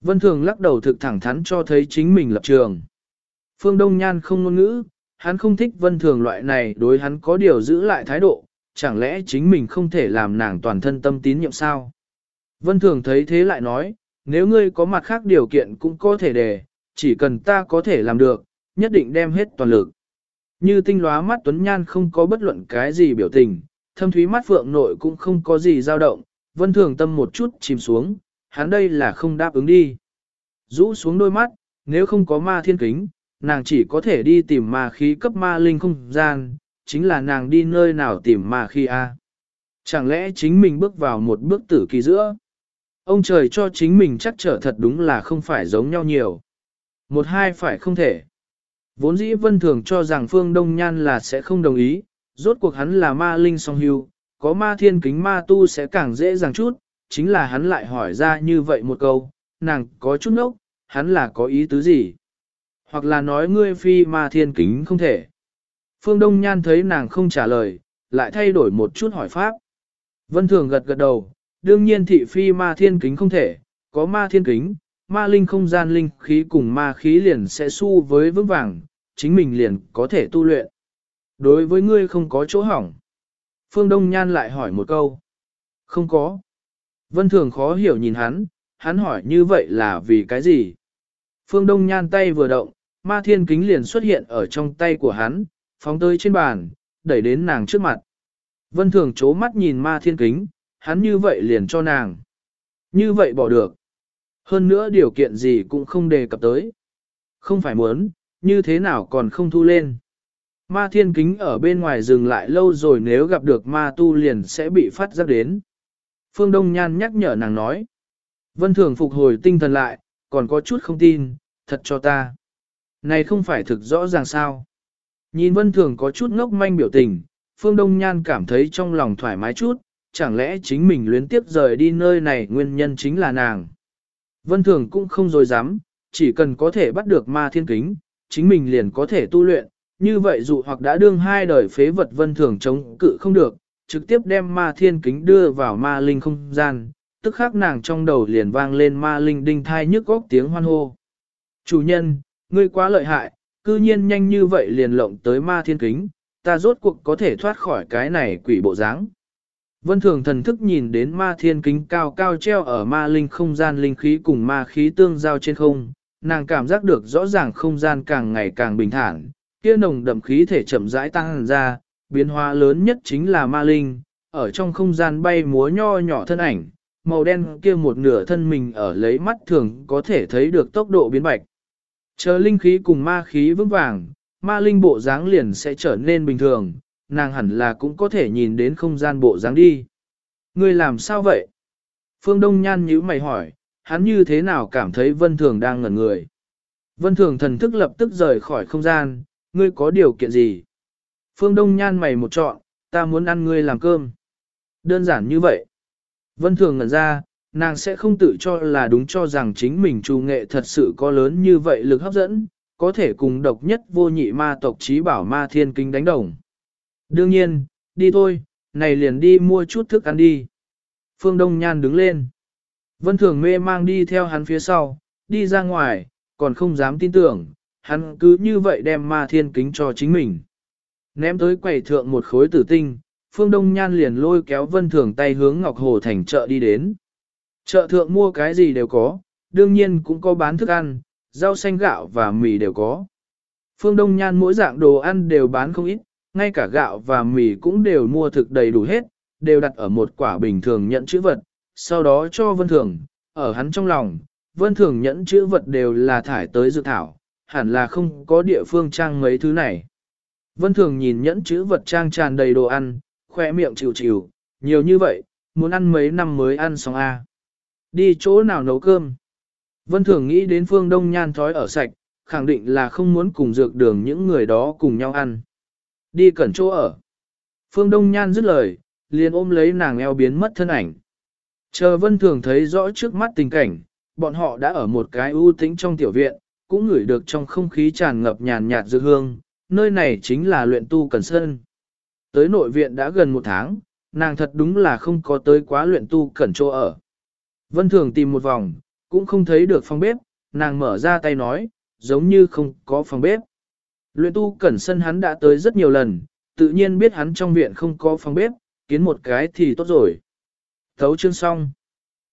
Vân Thường lắc đầu thực thẳng thắn cho thấy chính mình lập trường. Phương Đông Nhan không ngôn ngữ, hắn không thích Vân Thường loại này đối hắn có điều giữ lại thái độ, chẳng lẽ chính mình không thể làm nàng toàn thân tâm tín nhiệm sao? Vân Thường thấy thế lại nói, nếu ngươi có mặt khác điều kiện cũng có thể đề, chỉ cần ta có thể làm được, nhất định đem hết toàn lực. Như tinh lóa mắt Tuấn Nhan không có bất luận cái gì biểu tình, thâm thúy mắt phượng nội cũng không có gì dao động, vân thường tâm một chút chìm xuống, hắn đây là không đáp ứng đi. Rũ xuống đôi mắt, nếu không có ma thiên kính, nàng chỉ có thể đi tìm ma khí cấp ma linh không gian, chính là nàng đi nơi nào tìm ma khí a? Chẳng lẽ chính mình bước vào một bước tử kỳ giữa? Ông trời cho chính mình chắc trở thật đúng là không phải giống nhau nhiều. Một hai phải không thể. Vốn dĩ vân thường cho rằng Phương Đông Nhan là sẽ không đồng ý, rốt cuộc hắn là ma linh song hưu, có ma thiên kính ma tu sẽ càng dễ dàng chút, chính là hắn lại hỏi ra như vậy một câu, nàng có chút nốc, hắn là có ý tứ gì? Hoặc là nói ngươi phi ma thiên kính không thể. Phương Đông Nhan thấy nàng không trả lời, lại thay đổi một chút hỏi pháp. Vân Thường gật gật đầu, đương nhiên thị phi ma thiên kính không thể, có ma thiên kính, ma linh không gian linh khí cùng ma khí liền sẽ su với vững vàng, chính mình liền có thể tu luyện. Đối với ngươi không có chỗ hỏng. Phương Đông Nhan lại hỏi một câu. Không có. Vân Thường khó hiểu nhìn hắn, hắn hỏi như vậy là vì cái gì? Phương Đông Nhan tay vừa động, ma thiên kính liền xuất hiện ở trong tay của hắn, phóng tới trên bàn, đẩy đến nàng trước mặt. Vân Thường chố mắt nhìn ma thiên kính, hắn như vậy liền cho nàng. Như vậy bỏ được. Hơn nữa điều kiện gì cũng không đề cập tới. Không phải muốn, như thế nào còn không thu lên. Ma thiên kính ở bên ngoài dừng lại lâu rồi nếu gặp được ma tu liền sẽ bị phát giác đến. Phương Đông Nhan nhắc nhở nàng nói. Vân Thường phục hồi tinh thần lại, còn có chút không tin, thật cho ta. Này không phải thực rõ ràng sao. Nhìn vân thường có chút ngốc manh biểu tình, Phương Đông Nhan cảm thấy trong lòng thoải mái chút, chẳng lẽ chính mình luyến tiếp rời đi nơi này nguyên nhân chính là nàng. Vân thường cũng không dối dám, chỉ cần có thể bắt được ma thiên kính, chính mình liền có thể tu luyện, như vậy dụ hoặc đã đương hai đời phế vật vân thường chống cự không được, trực tiếp đem ma thiên kính đưa vào ma linh không gian, tức khắc nàng trong đầu liền vang lên ma linh đinh thai nhức góc tiếng hoan hô. Chủ nhân, ngươi quá lợi hại, cư nhiên nhanh như vậy liền lộng tới ma thiên kính, ta rốt cuộc có thể thoát khỏi cái này quỷ bộ dáng. Vân thường thần thức nhìn đến ma thiên kính cao cao treo ở ma linh không gian linh khí cùng ma khí tương giao trên không, nàng cảm giác được rõ ràng không gian càng ngày càng bình thản, kia nồng đậm khí thể chậm rãi tăng ra, biến hóa lớn nhất chính là ma linh, ở trong không gian bay múa nho nhỏ thân ảnh, màu đen kia một nửa thân mình ở lấy mắt thường có thể thấy được tốc độ biến bạch. Chờ linh khí cùng ma khí vững vàng, ma linh bộ dáng liền sẽ trở nên bình thường, nàng hẳn là cũng có thể nhìn đến không gian bộ dáng đi. Ngươi làm sao vậy? Phương Đông Nhan nhíu mày hỏi, hắn như thế nào cảm thấy Vân Thường đang ngẩn người? Vân Thường thần thức lập tức rời khỏi không gian, ngươi có điều kiện gì? Phương Đông Nhan mày một trọn, ta muốn ăn ngươi làm cơm. Đơn giản như vậy. Vân Thường ngẩn ra, nàng sẽ không tự cho là đúng cho rằng chính mình trù nghệ thật sự có lớn như vậy lực hấp dẫn, có thể cùng độc nhất vô nhị ma tộc trí bảo ma thiên kinh đánh đồng. Đương nhiên, đi thôi, này liền đi mua chút thức ăn đi. Phương Đông Nhan đứng lên. Vân Thường mê mang đi theo hắn phía sau, đi ra ngoài, còn không dám tin tưởng, hắn cứ như vậy đem ma thiên kính cho chính mình. Ném tới quầy thượng một khối tử tinh, Phương Đông Nhan liền lôi kéo Vân Thường tay hướng Ngọc Hồ thành chợ đi đến. Chợ thượng mua cái gì đều có, đương nhiên cũng có bán thức ăn, rau xanh gạo và mì đều có. Phương Đông Nhan mỗi dạng đồ ăn đều bán không ít, ngay cả gạo và mì cũng đều mua thực đầy đủ hết, đều đặt ở một quả bình thường nhận chữ vật, sau đó cho Vân Thường, ở hắn trong lòng, Vân Thường nhẫn chữ vật đều là thải tới dự thảo, hẳn là không có địa phương trang mấy thứ này. Vân Thường nhìn nhẫn chữ vật trang tràn đầy đồ ăn, khoe miệng chịu chịu, nhiều như vậy, muốn ăn mấy năm mới ăn xong a. Đi chỗ nào nấu cơm? Vân Thường nghĩ đến phương đông nhan thói ở sạch, khẳng định là không muốn cùng dược đường những người đó cùng nhau ăn. Đi cẩn chỗ ở. Phương Đông Nhan dứt lời, liền ôm lấy nàng eo biến mất thân ảnh. Chờ Vân Thường thấy rõ trước mắt tình cảnh, bọn họ đã ở một cái ưu tĩnh trong tiểu viện, cũng ngửi được trong không khí tràn ngập nhàn nhạt dư hương, nơi này chính là luyện tu Cần Sơn. Tới nội viện đã gần một tháng, nàng thật đúng là không có tới quá luyện tu Cẩn chỗ ở. Vân Thường tìm một vòng, cũng không thấy được phòng bếp, nàng mở ra tay nói, giống như không có phòng bếp. Luyện tu Cẩn Sân hắn đã tới rất nhiều lần, tự nhiên biết hắn trong viện không có phòng bếp, kiến một cái thì tốt rồi. Thấu chương xong.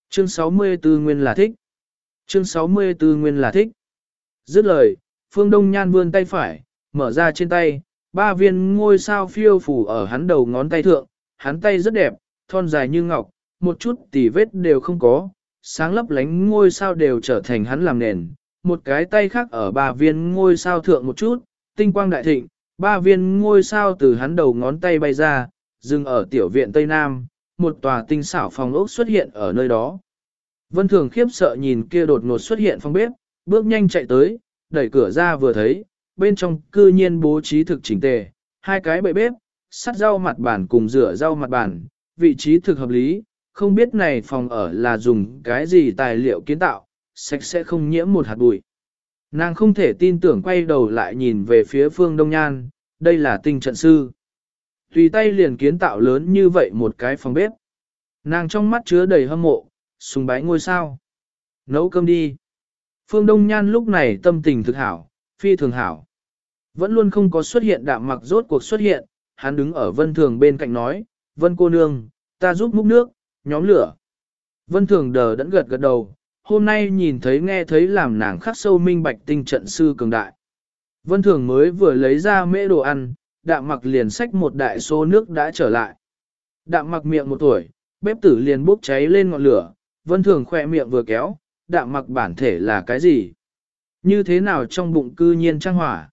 Chương 64 nguyên là thích. Chương 64 nguyên là thích. Dứt lời, Phương Đông Nhan vươn tay phải, mở ra trên tay, ba viên ngôi sao phiêu phủ ở hắn đầu ngón tay thượng, hắn tay rất đẹp, thon dài như ngọc, một chút tỉ vết đều không có, sáng lấp lánh ngôi sao đều trở thành hắn làm nền, một cái tay khác ở ba viên ngôi sao thượng một chút, tinh quang đại thịnh, ba viên ngôi sao từ hắn đầu ngón tay bay ra, dừng ở tiểu viện Tây Nam, một tòa tinh xảo phòng ốc xuất hiện ở nơi đó. Vân Thường khiếp sợ nhìn kia đột ngột xuất hiện phòng bếp, bước nhanh chạy tới, đẩy cửa ra vừa thấy, bên trong cư nhiên bố trí thực chỉnh tề, hai cái bệ bếp, sắt rau mặt bàn cùng rửa rau mặt bàn, vị trí thực hợp lý, không biết này phòng ở là dùng cái gì tài liệu kiến tạo, sạch sẽ không nhiễm một hạt bụi. Nàng không thể tin tưởng quay đầu lại nhìn về phía phương Đông Nhan, đây là tinh trận sư. Tùy tay liền kiến tạo lớn như vậy một cái phòng bếp. Nàng trong mắt chứa đầy hâm mộ, sùng bái ngôi sao. Nấu cơm đi. Phương Đông Nhan lúc này tâm tình thực hảo, phi thường hảo. Vẫn luôn không có xuất hiện đạm mặc rốt cuộc xuất hiện, hắn đứng ở vân thường bên cạnh nói, vân cô nương, ta giúp múc nước, nhóm lửa. Vân thường đờ đẫn gật gật đầu, hôm nay nhìn thấy nghe thấy làm nàng khắc sâu minh bạch tinh trận sư cường đại. Vân thường mới vừa lấy ra mễ đồ ăn, đạm mặc liền xách một đại số nước đã trở lại. Đạm mặc miệng một tuổi, bếp tử liền bốc cháy lên ngọn lửa, vân thường khỏe miệng vừa kéo, đạm mặc bản thể là cái gì? Như thế nào trong bụng cư nhiên trang hỏa?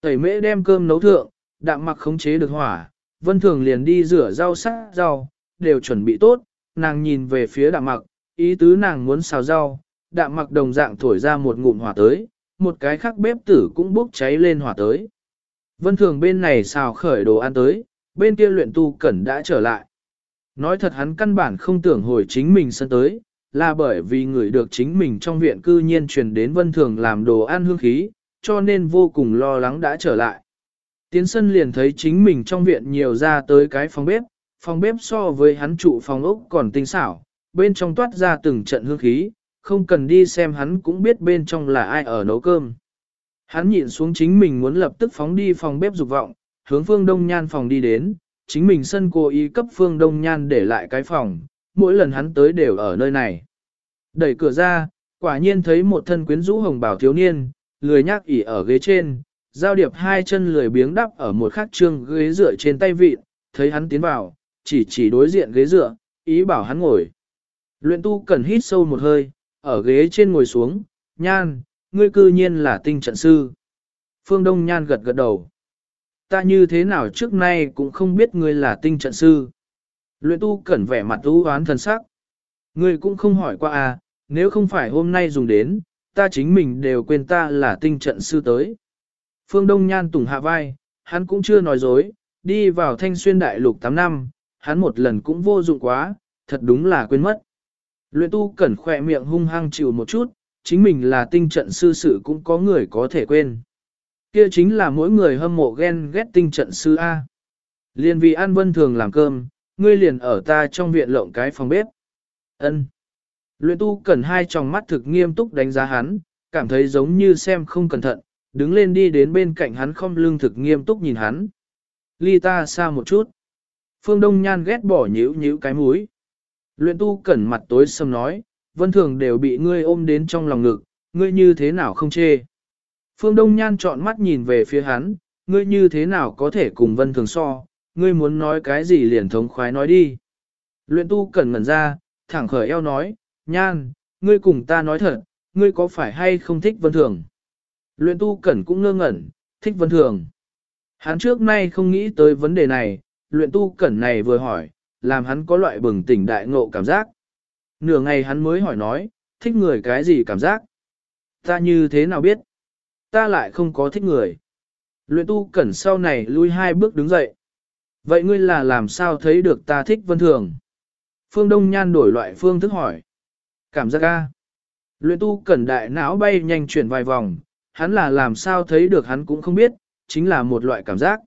Tẩy mễ đem cơm nấu thượng, đạm mặc khống chế được hỏa, vân thường liền đi rửa rau sắc rau, đều chuẩn bị tốt, nàng nhìn về phía đạm mặc, ý tứ nàng muốn xào rau, đạm mặc đồng dạng thổi ra một ngụm hỏa tới, một cái khác bếp tử cũng bốc cháy lên hỏa tới. Vân thường bên này xào khởi đồ ăn tới, bên kia luyện tu cẩn đã trở lại. Nói thật hắn căn bản không tưởng hồi chính mình sân tới, là bởi vì người được chính mình trong viện cư nhiên truyền đến vân thường làm đồ ăn hương khí, cho nên vô cùng lo lắng đã trở lại. Tiến sân liền thấy chính mình trong viện nhiều ra tới cái phòng bếp, phòng bếp so với hắn trụ phòng ốc còn tinh xảo, bên trong toát ra từng trận hương khí, không cần đi xem hắn cũng biết bên trong là ai ở nấu cơm. Hắn nhịn xuống chính mình muốn lập tức phóng đi phòng bếp dục vọng, hướng phương đông nhan phòng đi đến, chính mình sân cố ý cấp phương đông nhan để lại cái phòng, mỗi lần hắn tới đều ở nơi này. Đẩy cửa ra, quả nhiên thấy một thân quyến rũ hồng bảo thiếu niên, lười nhác ỉ ở ghế trên, giao điệp hai chân lười biếng đắp ở một khắc trương ghế dựa trên tay vịt, thấy hắn tiến vào, chỉ chỉ đối diện ghế dựa, ý bảo hắn ngồi. Luyện tu cần hít sâu một hơi, ở ghế trên ngồi xuống, nhan, ngươi cư nhiên là tinh trận sư. Phương Đông Nhan gật gật đầu. Ta như thế nào trước nay cũng không biết ngươi là tinh trận sư. Luyện tu cẩn vẻ mặt u oán thần sắc. Ngươi cũng không hỏi qua à, nếu không phải hôm nay dùng đến, ta chính mình đều quên ta là tinh trận sư tới. Phương Đông Nhan tùng hạ vai, hắn cũng chưa nói dối, đi vào thanh xuyên đại lục 8 năm, hắn một lần cũng vô dụng quá, thật đúng là quên mất. Luyện tu cẩn khỏe miệng hung hăng chịu một chút, chính mình là tinh trận sư sự cũng có người có thể quên. Kia chính là mỗi người hâm mộ ghen ghét tinh trận sư A. Liên vì An Vân thường làm cơm, ngươi liền ở ta trong viện lộng cái phòng bếp. Ân. Luyện tu cẩn hai tròng mắt thực nghiêm túc đánh giá hắn, cảm thấy giống như xem không cẩn thận, đứng lên đi đến bên cạnh hắn không lưng thực nghiêm túc nhìn hắn. Ly ta xa một chút. Phương Đông Nhan ghét bỏ nhíu nhíu cái mũi. Luyện tu cẩn mặt tối sầm nói, vân thường đều bị ngươi ôm đến trong lòng ngực, ngươi như thế nào không chê. Phương Đông Nhan chọn mắt nhìn về phía hắn, ngươi như thế nào có thể cùng vân thường so, ngươi muốn nói cái gì liền thống khoái nói đi. Luyện tu cẩn ngẩn ra, thẳng khởi eo nói, Nhan, ngươi cùng ta nói thật, ngươi có phải hay không thích vân thường. Luyện tu cẩn cũng ngơ ngẩn, thích vân thường. Hắn trước nay không nghĩ tới vấn đề này, luyện tu cẩn này vừa hỏi, làm hắn có loại bừng tỉnh đại ngộ cảm giác. Nửa ngày hắn mới hỏi nói, thích người cái gì cảm giác? Ta như thế nào biết? Ta lại không có thích người. Luyện tu cẩn sau này lui hai bước đứng dậy. Vậy ngươi là làm sao thấy được ta thích vân thường? Phương Đông Nhan đổi loại phương thức hỏi. Cảm giác ca. Luyện tu cẩn đại não bay nhanh chuyển vài vòng, hắn là làm sao thấy được hắn cũng không biết, chính là một loại cảm giác.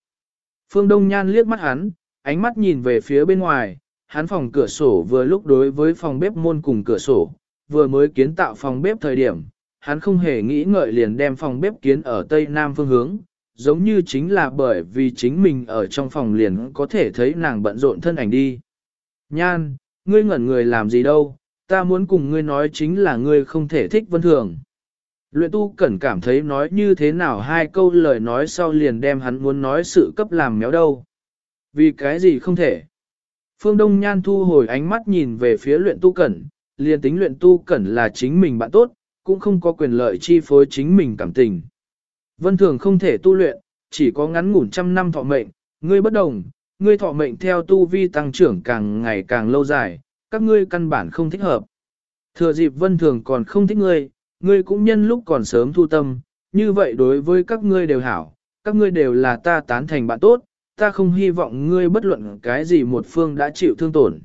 Phương Đông Nhan liếc mắt hắn, ánh mắt nhìn về phía bên ngoài, hắn phòng cửa sổ vừa lúc đối với phòng bếp môn cùng cửa sổ, vừa mới kiến tạo phòng bếp thời điểm, hắn không hề nghĩ ngợi liền đem phòng bếp kiến ở tây nam phương hướng, giống như chính là bởi vì chính mình ở trong phòng liền có thể thấy nàng bận rộn thân ảnh đi. Nhan, ngươi ngẩn người làm gì đâu, ta muốn cùng ngươi nói chính là ngươi không thể thích vân thường. Luyện tu cẩn cảm thấy nói như thế nào hai câu lời nói sau liền đem hắn muốn nói sự cấp làm méo đâu. Vì cái gì không thể? Phương Đông Nhan thu hồi ánh mắt nhìn về phía luyện tu cẩn, liền tính luyện tu cẩn là chính mình bạn tốt, cũng không có quyền lợi chi phối chính mình cảm tình. Vân thường không thể tu luyện, chỉ có ngắn ngủn trăm năm thọ mệnh, ngươi bất đồng, ngươi thọ mệnh theo tu vi tăng trưởng càng ngày càng lâu dài, các ngươi căn bản không thích hợp. Thừa dịp vân thường còn không thích ngươi, ngươi cũng nhân lúc còn sớm thu tâm, như vậy đối với các ngươi đều hảo, các ngươi đều là ta tán thành bạn tốt, ta không hy vọng ngươi bất luận cái gì một phương đã chịu thương tổn.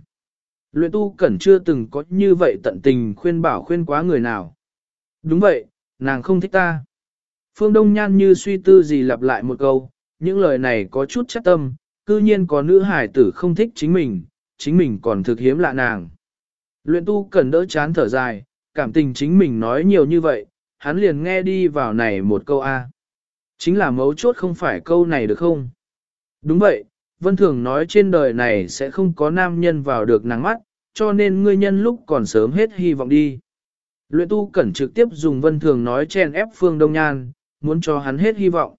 Luyện tu cẩn chưa từng có như vậy tận tình khuyên bảo khuyên quá người nào. Đúng vậy, nàng không thích ta. Phương Đông Nhan như suy tư gì lặp lại một câu, những lời này có chút chắc tâm, cư nhiên có nữ hải tử không thích chính mình, chính mình còn thực hiếm lạ nàng. Luyện tu cần đỡ chán thở dài, cảm tình chính mình nói nhiều như vậy, hắn liền nghe đi vào này một câu A. Chính là mấu chốt không phải câu này được không? Đúng vậy, Vân Thường nói trên đời này sẽ không có nam nhân vào được nắng mắt, cho nên ngươi nhân lúc còn sớm hết hy vọng đi. Luyện tu cẩn trực tiếp dùng Vân Thường nói chen ép Phương Đông Nhan, muốn cho hắn hết hy vọng.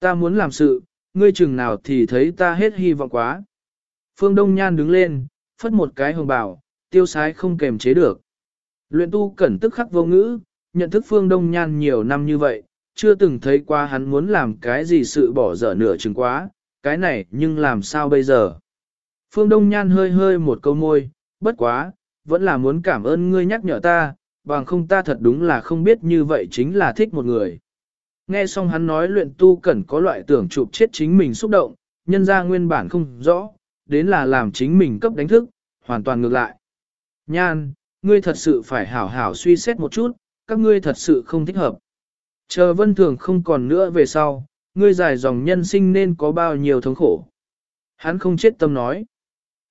Ta muốn làm sự, ngươi chừng nào thì thấy ta hết hy vọng quá. Phương Đông Nhan đứng lên, phất một cái hồng bảo, tiêu sái không kềm chế được. Luyện tu cẩn tức khắc vô ngữ, nhận thức Phương Đông Nhan nhiều năm như vậy, chưa từng thấy qua hắn muốn làm cái gì sự bỏ dở nửa chừng quá, cái này nhưng làm sao bây giờ? Phương Đông Nhan hơi hơi một câu môi, bất quá, vẫn là muốn cảm ơn ngươi nhắc nhở ta, bằng không ta thật đúng là không biết như vậy chính là thích một người. Nghe xong hắn nói luyện tu cần có loại tưởng chụp chết chính mình xúc động, nhân ra nguyên bản không rõ, đến là làm chính mình cấp đánh thức, hoàn toàn ngược lại. Nhan, ngươi thật sự phải hảo hảo suy xét một chút, các ngươi thật sự không thích hợp. Chờ vân thường không còn nữa về sau, ngươi dài dòng nhân sinh nên có bao nhiêu thống khổ. Hắn không chết tâm nói.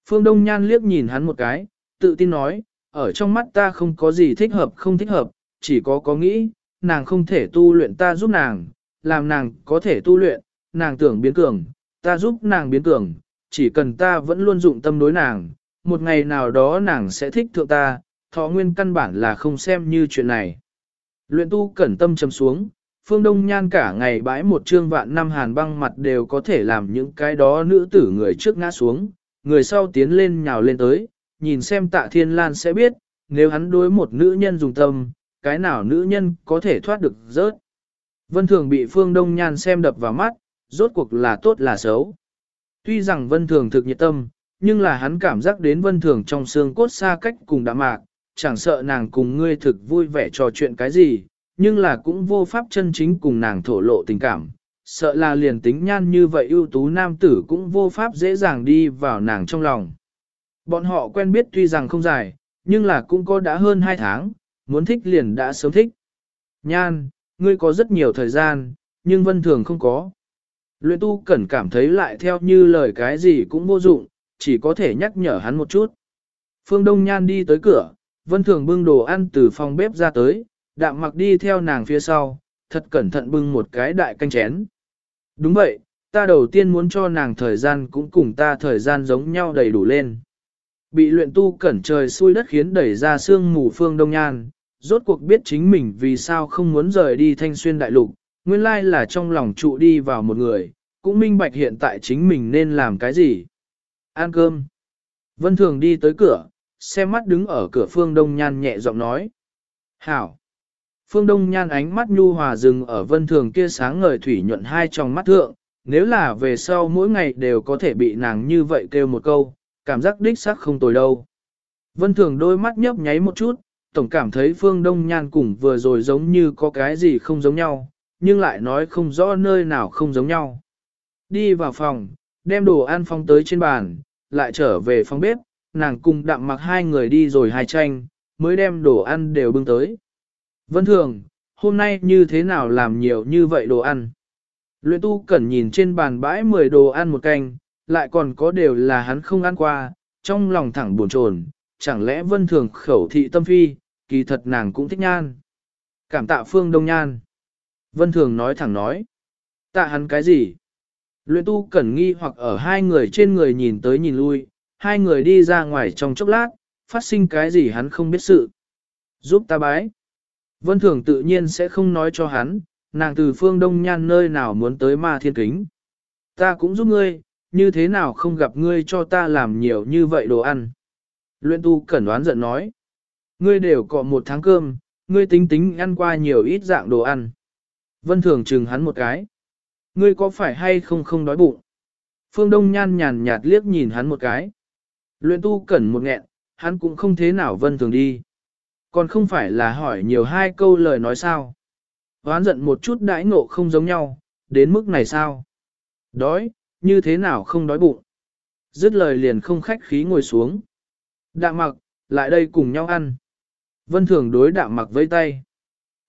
Phương Đông Nhan liếc nhìn hắn một cái, tự tin nói, ở trong mắt ta không có gì thích hợp không thích hợp, chỉ có có nghĩ, nàng không thể tu luyện ta giúp nàng, làm nàng có thể tu luyện, nàng tưởng biến cường, ta giúp nàng biến cường, chỉ cần ta vẫn luôn dụng tâm đối nàng, một ngày nào đó nàng sẽ thích thượng ta, thọ nguyên căn bản là không xem như chuyện này. Luyện tu cẩn tâm chấm xuống, phương đông nhan cả ngày bãi một trương vạn năm hàn băng mặt đều có thể làm những cái đó nữ tử người trước ngã xuống, người sau tiến lên nhào lên tới, nhìn xem tạ thiên lan sẽ biết, nếu hắn đối một nữ nhân dùng tâm, cái nào nữ nhân có thể thoát được rớt. Vân Thường bị Phương Đông Nhan xem đập vào mắt, rốt cuộc là tốt là xấu. Tuy rằng Vân Thường thực nhiệt tâm, nhưng là hắn cảm giác đến Vân Thường trong xương cốt xa cách cùng đã mạc, chẳng sợ nàng cùng ngươi thực vui vẻ trò chuyện cái gì, nhưng là cũng vô pháp chân chính cùng nàng thổ lộ tình cảm. Sợ là liền tính nhan như vậy ưu tú nam tử cũng vô pháp dễ dàng đi vào nàng trong lòng. Bọn họ quen biết tuy rằng không dài, nhưng là cũng có đã hơn hai tháng, muốn thích liền đã sớm thích. Nhan, ngươi có rất nhiều thời gian, nhưng vân thường không có. Luyện tu cẩn cảm thấy lại theo như lời cái gì cũng vô dụng, chỉ có thể nhắc nhở hắn một chút. Phương Đông Nhan đi tới cửa, vân thường bưng đồ ăn từ phòng bếp ra tới, đạm mặc đi theo nàng phía sau, thật cẩn thận bưng một cái đại canh chén. Đúng vậy, ta đầu tiên muốn cho nàng thời gian cũng cùng ta thời gian giống nhau đầy đủ lên. Bị luyện tu cẩn trời xui đất khiến đẩy ra sương mù phương đông nhan, rốt cuộc biết chính mình vì sao không muốn rời đi thanh xuyên đại lục, nguyên lai là trong lòng trụ đi vào một người, cũng minh bạch hiện tại chính mình nên làm cái gì. Ăn cơm. Vân Thường đi tới cửa, xem mắt đứng ở cửa phương đông nhan nhẹ giọng nói. Hảo. Phương Đông Nhan ánh mắt nhu hòa dừng ở vân thường kia sáng ngời thủy nhuận hai trong mắt thượng, nếu là về sau mỗi ngày đều có thể bị nàng như vậy kêu một câu, cảm giác đích xác không tồi đâu. Vân thường đôi mắt nhấp nháy một chút, tổng cảm thấy Phương Đông Nhan cùng vừa rồi giống như có cái gì không giống nhau, nhưng lại nói không rõ nơi nào không giống nhau. Đi vào phòng, đem đồ ăn phong tới trên bàn, lại trở về phòng bếp, nàng cùng đặng mặc hai người đi rồi hai tranh, mới đem đồ ăn đều bưng tới. Vân Thường, hôm nay như thế nào làm nhiều như vậy đồ ăn? Luyện tu cẩn nhìn trên bàn bãi 10 đồ ăn một canh, lại còn có đều là hắn không ăn qua, trong lòng thẳng buồn chồn, chẳng lẽ Vân Thường khẩu thị tâm phi, kỳ thật nàng cũng thích nhan. Cảm tạ Phương Đông Nhan. Vân Thường nói thẳng nói. Tạ hắn cái gì? Luyện tu cẩn nghi hoặc ở hai người trên người nhìn tới nhìn lui, hai người đi ra ngoài trong chốc lát, phát sinh cái gì hắn không biết sự. Giúp ta bái. Vân Thường tự nhiên sẽ không nói cho hắn, nàng từ phương đông nhan nơi nào muốn tới ma thiên kính. Ta cũng giúp ngươi, như thế nào không gặp ngươi cho ta làm nhiều như vậy đồ ăn. Luyện tu cẩn đoán giận nói. Ngươi đều cọ một tháng cơm, ngươi tính tính ăn qua nhiều ít dạng đồ ăn. Vân Thường chừng hắn một cái. Ngươi có phải hay không không đói bụng? Phương Đông Nhan nhàn nhạt liếc nhìn hắn một cái. Luyện tu cẩn một nghẹn, hắn cũng không thế nào Vân Thường đi. Còn không phải là hỏi nhiều hai câu lời nói sao. Hoán giận một chút đãi ngộ không giống nhau, đến mức này sao? Đói, như thế nào không đói bụng? Dứt lời liền không khách khí ngồi xuống. Đạm mặc, lại đây cùng nhau ăn. Vân thường đối đạm mặc với tay.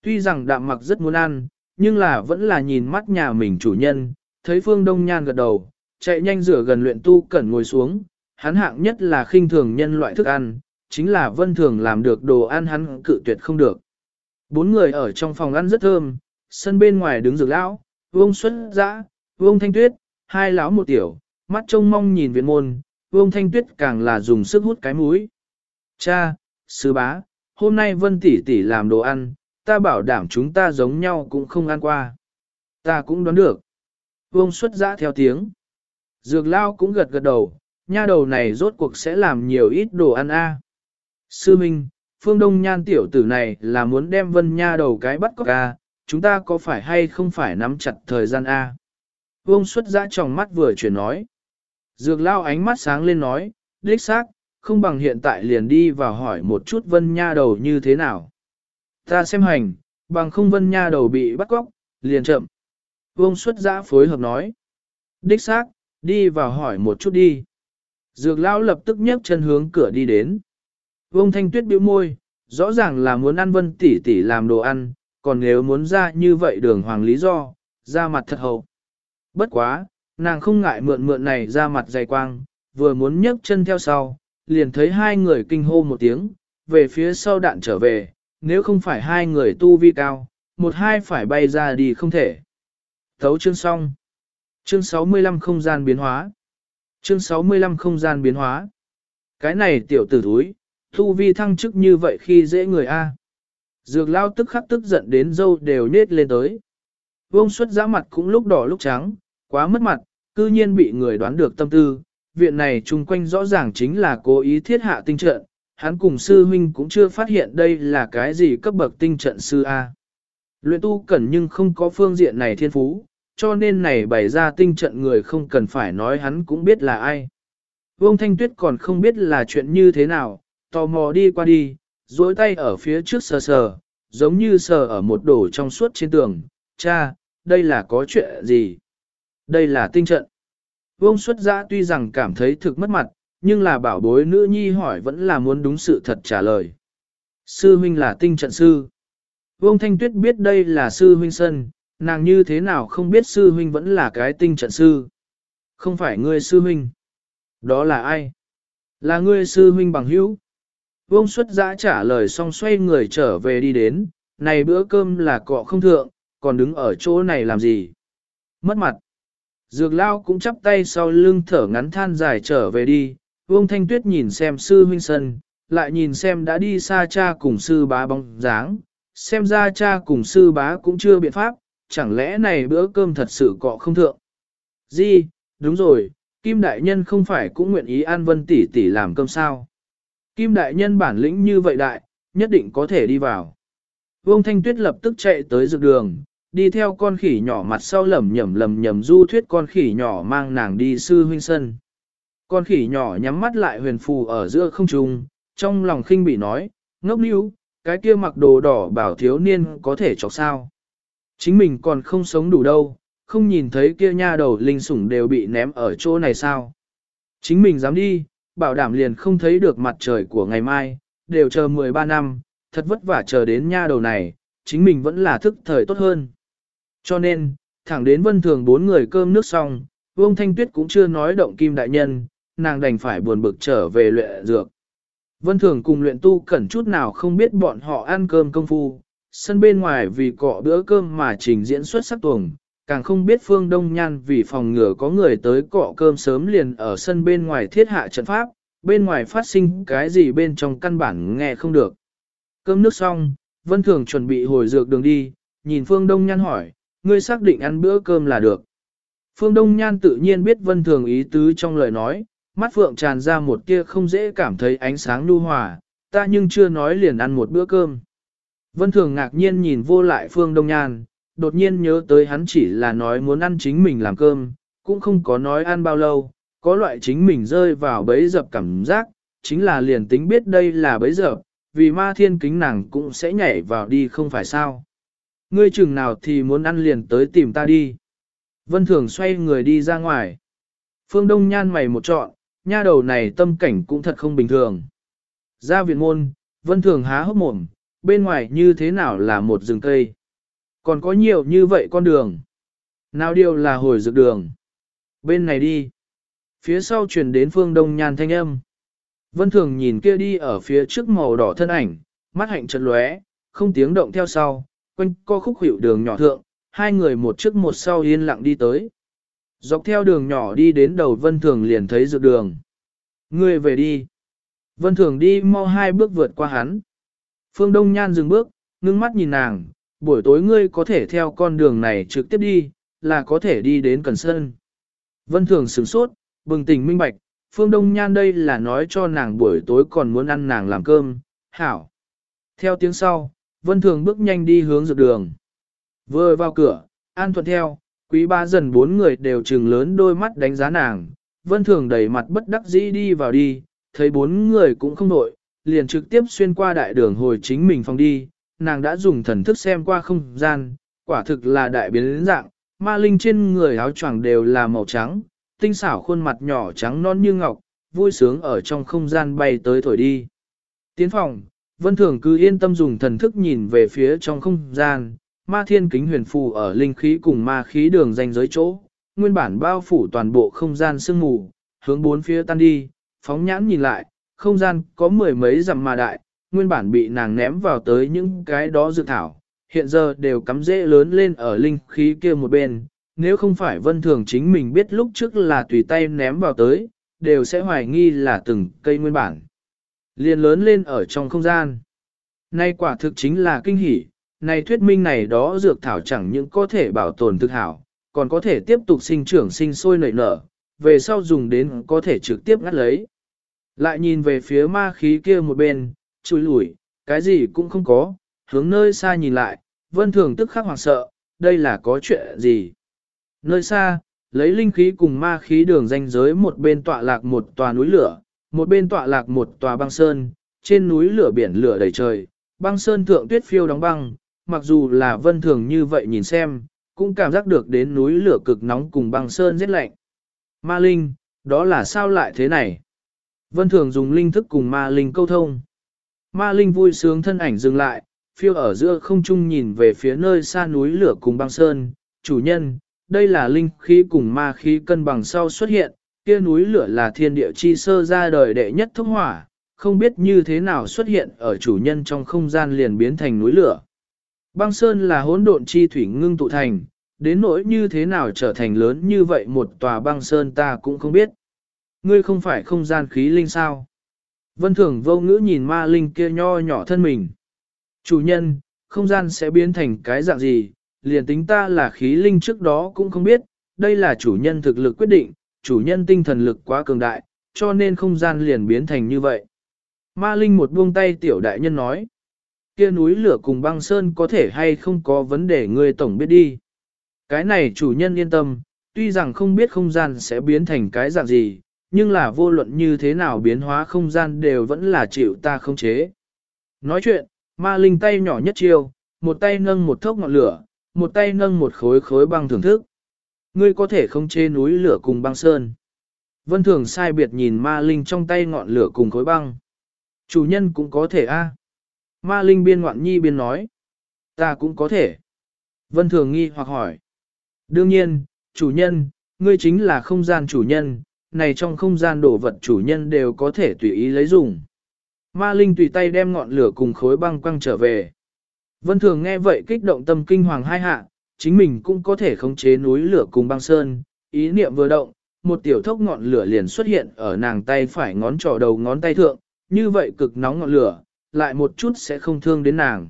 Tuy rằng đạm mặc rất muốn ăn, nhưng là vẫn là nhìn mắt nhà mình chủ nhân, thấy phương đông nhan gật đầu, chạy nhanh rửa gần luyện tu cẩn ngồi xuống, hắn hạng nhất là khinh thường nhân loại thức ăn, chính là vân thường làm được đồ ăn hắn cự tuyệt không được. Bốn người ở trong phòng ăn rất thơm, sân bên ngoài đứng dược lão, vông xuất dã, vông thanh tuyết, hai lão một tiểu, mắt trông mong nhìn viện môn, vông thanh tuyết càng là dùng sức hút cái mũi. Cha, sư bá, hôm nay vân tỷ tỷ làm đồ ăn, ta bảo đảm chúng ta giống nhau cũng không ăn qua. Ta cũng đoán được. Vông xuất dã theo tiếng. Dược lao cũng gật gật đầu, nha đầu này rốt cuộc sẽ làm nhiều ít đồ ăn a. Sư Minh, phương đông nhan tiểu tử này là muốn đem vân nha đầu cái bắt cóc ca, chúng ta có phải hay không phải nắm chặt thời gian A. Vương xuất ra trong mắt vừa chuyển nói. Dược lao ánh mắt sáng lên nói, đích xác, không bằng hiện tại liền đi vào hỏi một chút vân nha đầu như thế nào. Ta xem hành, bằng không vân nha đầu bị bắt cóc, liền chậm. Vương xuất giã phối hợp nói. Đích xác, đi vào hỏi một chút đi. Dược lão lập tức nhấc chân hướng cửa đi đến. Vương thanh tuyết bĩu môi, rõ ràng là muốn ăn vân tỷ tỷ làm đồ ăn, còn nếu muốn ra như vậy đường hoàng lý do, ra mặt thật hậu. Bất quá, nàng không ngại mượn mượn này ra mặt dày quang, vừa muốn nhấc chân theo sau, liền thấy hai người kinh hô một tiếng, về phía sau đạn trở về, nếu không phải hai người tu vi cao, một hai phải bay ra đi không thể. Thấu chương xong. Chương 65 không gian biến hóa. Chương 65 không gian biến hóa. Cái này tiểu tử thúi, tu vi thăng chức như vậy khi dễ người A. Dược lao tức khắc tức giận đến dâu đều nết lên tới. Vông xuất giã mặt cũng lúc đỏ lúc trắng, quá mất mặt, cư nhiên bị người đoán được tâm tư. Viện này chung quanh rõ ràng chính là cố ý thiết hạ tinh trận, hắn cùng sư huynh cũng chưa phát hiện đây là cái gì cấp bậc tinh trận sư A. Luyện tu cần nhưng không có phương diện này thiên phú, cho nên này bày ra tinh trận người không cần phải nói hắn cũng biết là ai. Vương Thanh Tuyết còn không biết là chuyện như thế nào, tò mò đi qua đi, duỗi tay ở phía trước sờ sờ, giống như sờ ở một đổ trong suốt trên tường. Cha, đây là có chuyện gì? Đây là tinh trận. Vương xuất giã tuy rằng cảm thấy thực mất mặt, nhưng là bảo bối nữ nhi hỏi vẫn là muốn đúng sự thật trả lời. Sư huynh là tinh trận sư. Vương Thanh Tuyết biết đây là sư huynh sân, nàng như thế nào không biết sư huynh vẫn là cái tinh trận sư. Không phải ngươi sư huynh. Đó là ai? Là ngươi sư huynh bằng hữu. Vương xuất giã trả lời xong xoay người trở về đi đến, này bữa cơm là cọ không thượng, còn đứng ở chỗ này làm gì? Mất mặt. Dược lao cũng chắp tay sau lưng thở ngắn than dài trở về đi, Vương Thanh Tuyết nhìn xem sư huynh sân, lại nhìn xem đã đi xa cha cùng sư bá bóng dáng, xem ra cha cùng sư bá cũng chưa biện pháp, chẳng lẽ này bữa cơm thật sự cọ không thượng. Di, đúng rồi, Kim Đại Nhân không phải cũng nguyện ý an vân tỷ tỷ làm cơm sao. Kim Đại Nhân bản lĩnh như vậy đại, nhất định có thể đi vào. Vương Thanh Tuyết lập tức chạy tới dược đường, đi theo con khỉ nhỏ mặt sau lẩm nhẩm lẩm nhẩm du thuyết con khỉ nhỏ mang nàng đi sư huynh sân. Con khỉ nhỏ nhắm mắt lại huyền phù ở giữa không trung, trong lòng khinh bị nói, ngốc níu, cái kia mặc đồ đỏ bảo thiếu niên có thể chọc sao. Chính mình còn không sống đủ đâu, không nhìn thấy kia nha đầu linh sủng đều bị ném ở chỗ này sao. Chính mình dám đi, bảo đảm liền không thấy được mặt trời của ngày mai, đều chờ 13 năm, thật vất vả chờ đến nha đầu này, chính mình vẫn là thức thời tốt hơn. Cho nên, thẳng đến vân thường bốn người cơm nước xong, Vương Thanh Tuyết cũng chưa nói động kim đại nhân, nàng đành phải buồn bực trở về luyện dược. Vân thường cùng luyện tu cẩn chút nào không biết bọn họ ăn cơm công phu, sân bên ngoài vì cọ bữa cơm mà trình diễn xuất sắc tuồng, càng không biết phương đông nhan vì phòng ngừa có người tới cọ cơm sớm liền ở sân bên ngoài thiết hạ trận pháp, bên ngoài phát sinh cái gì bên trong căn bản nghe không được. Cơm nước xong, Vân Thường chuẩn bị hồi dược đường đi, nhìn Phương Đông Nhan hỏi, ngươi xác định ăn bữa cơm là được. Phương Đông Nhan tự nhiên biết Vân Thường ý tứ trong lời nói, mắt phượng tràn ra một tia không dễ cảm thấy ánh sáng nhu hòa, ta nhưng chưa nói liền ăn một bữa cơm. Vân Thường ngạc nhiên nhìn vô lại Phương Đông Nhan, đột nhiên nhớ tới hắn chỉ là nói muốn ăn chính mình làm cơm, cũng không có nói ăn bao lâu, có loại chính mình rơi vào bẫy dập cảm giác, chính là liền tính biết đây là bẫy dập, vì ma thiên kính nàng cũng sẽ nhảy vào đi không phải sao. Ngươi chừng nào thì muốn ăn liền tới tìm ta đi. Vân Thường xoay người đi ra ngoài. Phương Đông nhan mày một trọn, nha đầu này tâm cảnh cũng thật không bình thường. Ra viện môn, Vân Thường há hốc mồm, bên ngoài như thế nào là một rừng cây. Còn có nhiều như vậy con đường. Nào điều là hồi dược đường. Bên này đi. Phía sau truyền đến phương đông nhan thanh âm. Vân thường nhìn kia đi ở phía trước màu đỏ thân ảnh, mắt hạnh chật lóe, không tiếng động theo sau, quanh co khúc hiệu đường nhỏ thượng, hai người một trước một sau yên lặng đi tới. Dọc theo đường nhỏ đi đến đầu vân thường liền thấy dược đường. Ngươi về đi. Vân thường đi mau hai bước vượt qua hắn. Phương Đông Nhan dừng bước, ngưng mắt nhìn nàng, buổi tối ngươi có thể theo con đường này trực tiếp đi, là có thể đi đến Cần Sơn. Vân Thường sửng sốt, bừng tỉnh minh bạch, Phương Đông Nhan đây là nói cho nàng buổi tối còn muốn ăn nàng làm cơm, hảo. Theo tiếng sau, Vân Thường bước nhanh đi hướng dược đường. Vừa vào cửa, An thuận theo, quý ba dần bốn người đều trừng lớn đôi mắt đánh giá nàng. Vân Thường đầy mặt bất đắc dĩ đi vào đi, thấy bốn người cũng không nội, liền trực tiếp xuyên qua đại đường hồi chính mình phòng đi, nàng đã dùng thần thức xem qua không gian, quả thực là đại biến dạng, ma linh trên người áo choàng đều là màu trắng, tinh xảo khuôn mặt nhỏ trắng non như ngọc, vui sướng ở trong không gian bay tới thổi đi. Tiến phòng, Vân Thường cứ yên tâm dùng thần thức nhìn về phía trong không gian, ma thiên kính huyền phù ở linh khí cùng ma khí đường danh giới chỗ, nguyên bản bao phủ toàn bộ không gian sương mù, hướng bốn phía tan đi, phóng nhãn nhìn lại, không gian có mười mấy dặm mà đại, nguyên bản bị nàng ném vào tới những cái đó dự thảo, hiện giờ đều cắm rễ lớn lên ở linh khí kia một bên, nếu không phải vân thường chính mình biết lúc trước là tùy tay ném vào tới, đều sẽ hoài nghi là từng cây nguyên bản. Liền lớn lên ở trong không gian. Nay quả thực chính là kinh hỉ, này thuyết minh này đó dược thảo chẳng những có thể bảo tồn thực hảo, còn có thể tiếp tục sinh trưởng sinh sôi nảy nở, về sau dùng đến có thể trực tiếp ngắt lấy. Lại nhìn về phía ma khí kia một bên, chùi lủi, cái gì cũng không có, hướng nơi xa nhìn lại, vân thường tức khắc hoảng sợ, đây là có chuyện gì. Nơi xa, lấy linh khí cùng ma khí đường danh giới một bên tọa lạc một tòa núi lửa, một bên tọa lạc một tòa băng sơn, trên núi lửa biển lửa đầy trời, băng sơn thượng tuyết phiêu đóng băng, mặc dù là vân thường như vậy nhìn xem, cũng cảm giác được đến núi lửa cực nóng cùng băng sơn rất lạnh. Ma Linh, đó là sao lại thế này? Vân thường dùng linh thức cùng ma linh câu thông. Ma linh vui sướng thân ảnh dừng lại, phiêu ở giữa không trung nhìn về phía nơi xa núi lửa cùng băng sơn. Chủ nhân, đây là linh khí cùng ma khí cân bằng sau xuất hiện, kia núi lửa là thiên địa chi sơ ra đời đệ nhất thông hỏa, không biết như thế nào xuất hiện ở chủ nhân trong không gian liền biến thành núi lửa. Băng sơn là hỗn độn chi thủy ngưng tụ thành, đến nỗi như thế nào trở thành lớn như vậy một tòa băng sơn ta cũng không biết. Ngươi không phải không gian khí linh sao? Vân thường vô ngữ nhìn ma linh kia nho nhỏ thân mình. Chủ nhân, không gian sẽ biến thành cái dạng gì, liền tính ta là khí linh trước đó cũng không biết, đây là chủ nhân thực lực quyết định, chủ nhân tinh thần lực quá cường đại, cho nên không gian liền biến thành như vậy. Ma linh một buông tay tiểu đại nhân nói, kia núi lửa cùng băng sơn có thể hay không có vấn đề người tổng biết đi. Cái này chủ nhân yên tâm, tuy rằng không biết không gian sẽ biến thành cái dạng gì, nhưng là vô luận như thế nào biến hóa không gian đều vẫn là chịu ta không chế. Nói chuyện, ma linh tay nhỏ nhất chiêu, một tay nâng một thốc ngọn lửa, một tay nâng một khối khối băng thưởng thức. Ngươi có thể không chế núi lửa cùng băng sơn. Vân thường sai biệt nhìn ma linh trong tay ngọn lửa cùng khối băng. Chủ nhân cũng có thể a. Ma linh biên ngoạn nhi biên nói. Ta cũng có thể. Vân thường nghi hoặc hỏi. Đương nhiên, chủ nhân, ngươi chính là không gian chủ nhân, này trong không gian đồ vật chủ nhân đều có thể tùy ý lấy dùng. Ma Linh tùy tay đem ngọn lửa cùng khối băng quăng trở về. Vân Thường nghe vậy kích động tâm kinh hoàng hai hạ, chính mình cũng có thể khống chế núi lửa cùng băng sơn, ý niệm vừa động, một tiểu thốc ngọn lửa liền xuất hiện ở nàng tay phải ngón trỏ đầu ngón tay thượng, như vậy cực nóng ngọn lửa, lại một chút sẽ không thương đến nàng.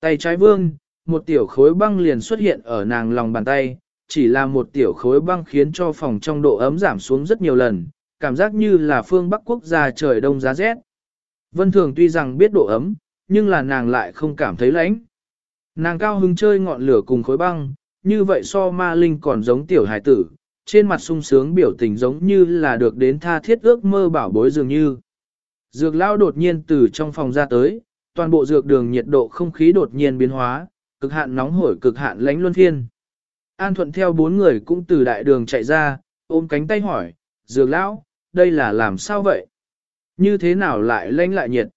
Tay trái vương, một tiểu khối băng liền xuất hiện ở nàng lòng bàn tay, chỉ là một tiểu khối băng khiến cho phòng trong độ ấm giảm xuống rất nhiều lần, cảm giác như là phương Bắc quốc gia trời đông giá rét. Vân Thường tuy rằng biết độ ấm, nhưng là nàng lại không cảm thấy lạnh. Nàng cao hứng chơi ngọn lửa cùng khối băng, như vậy so ma linh còn giống tiểu hải tử, trên mặt sung sướng biểu tình giống như là được đến tha thiết ước mơ bảo bối dường như. Dược lao đột nhiên từ trong phòng ra tới, toàn bộ dược đường nhiệt độ không khí đột nhiên biến hóa, cực hạn nóng hổi cực hạn lánh luân phiên. An Thuận theo bốn người cũng từ đại đường chạy ra, ôm cánh tay hỏi, dược lão, đây là làm sao vậy? Như thế nào lại lanh lại nhiệt?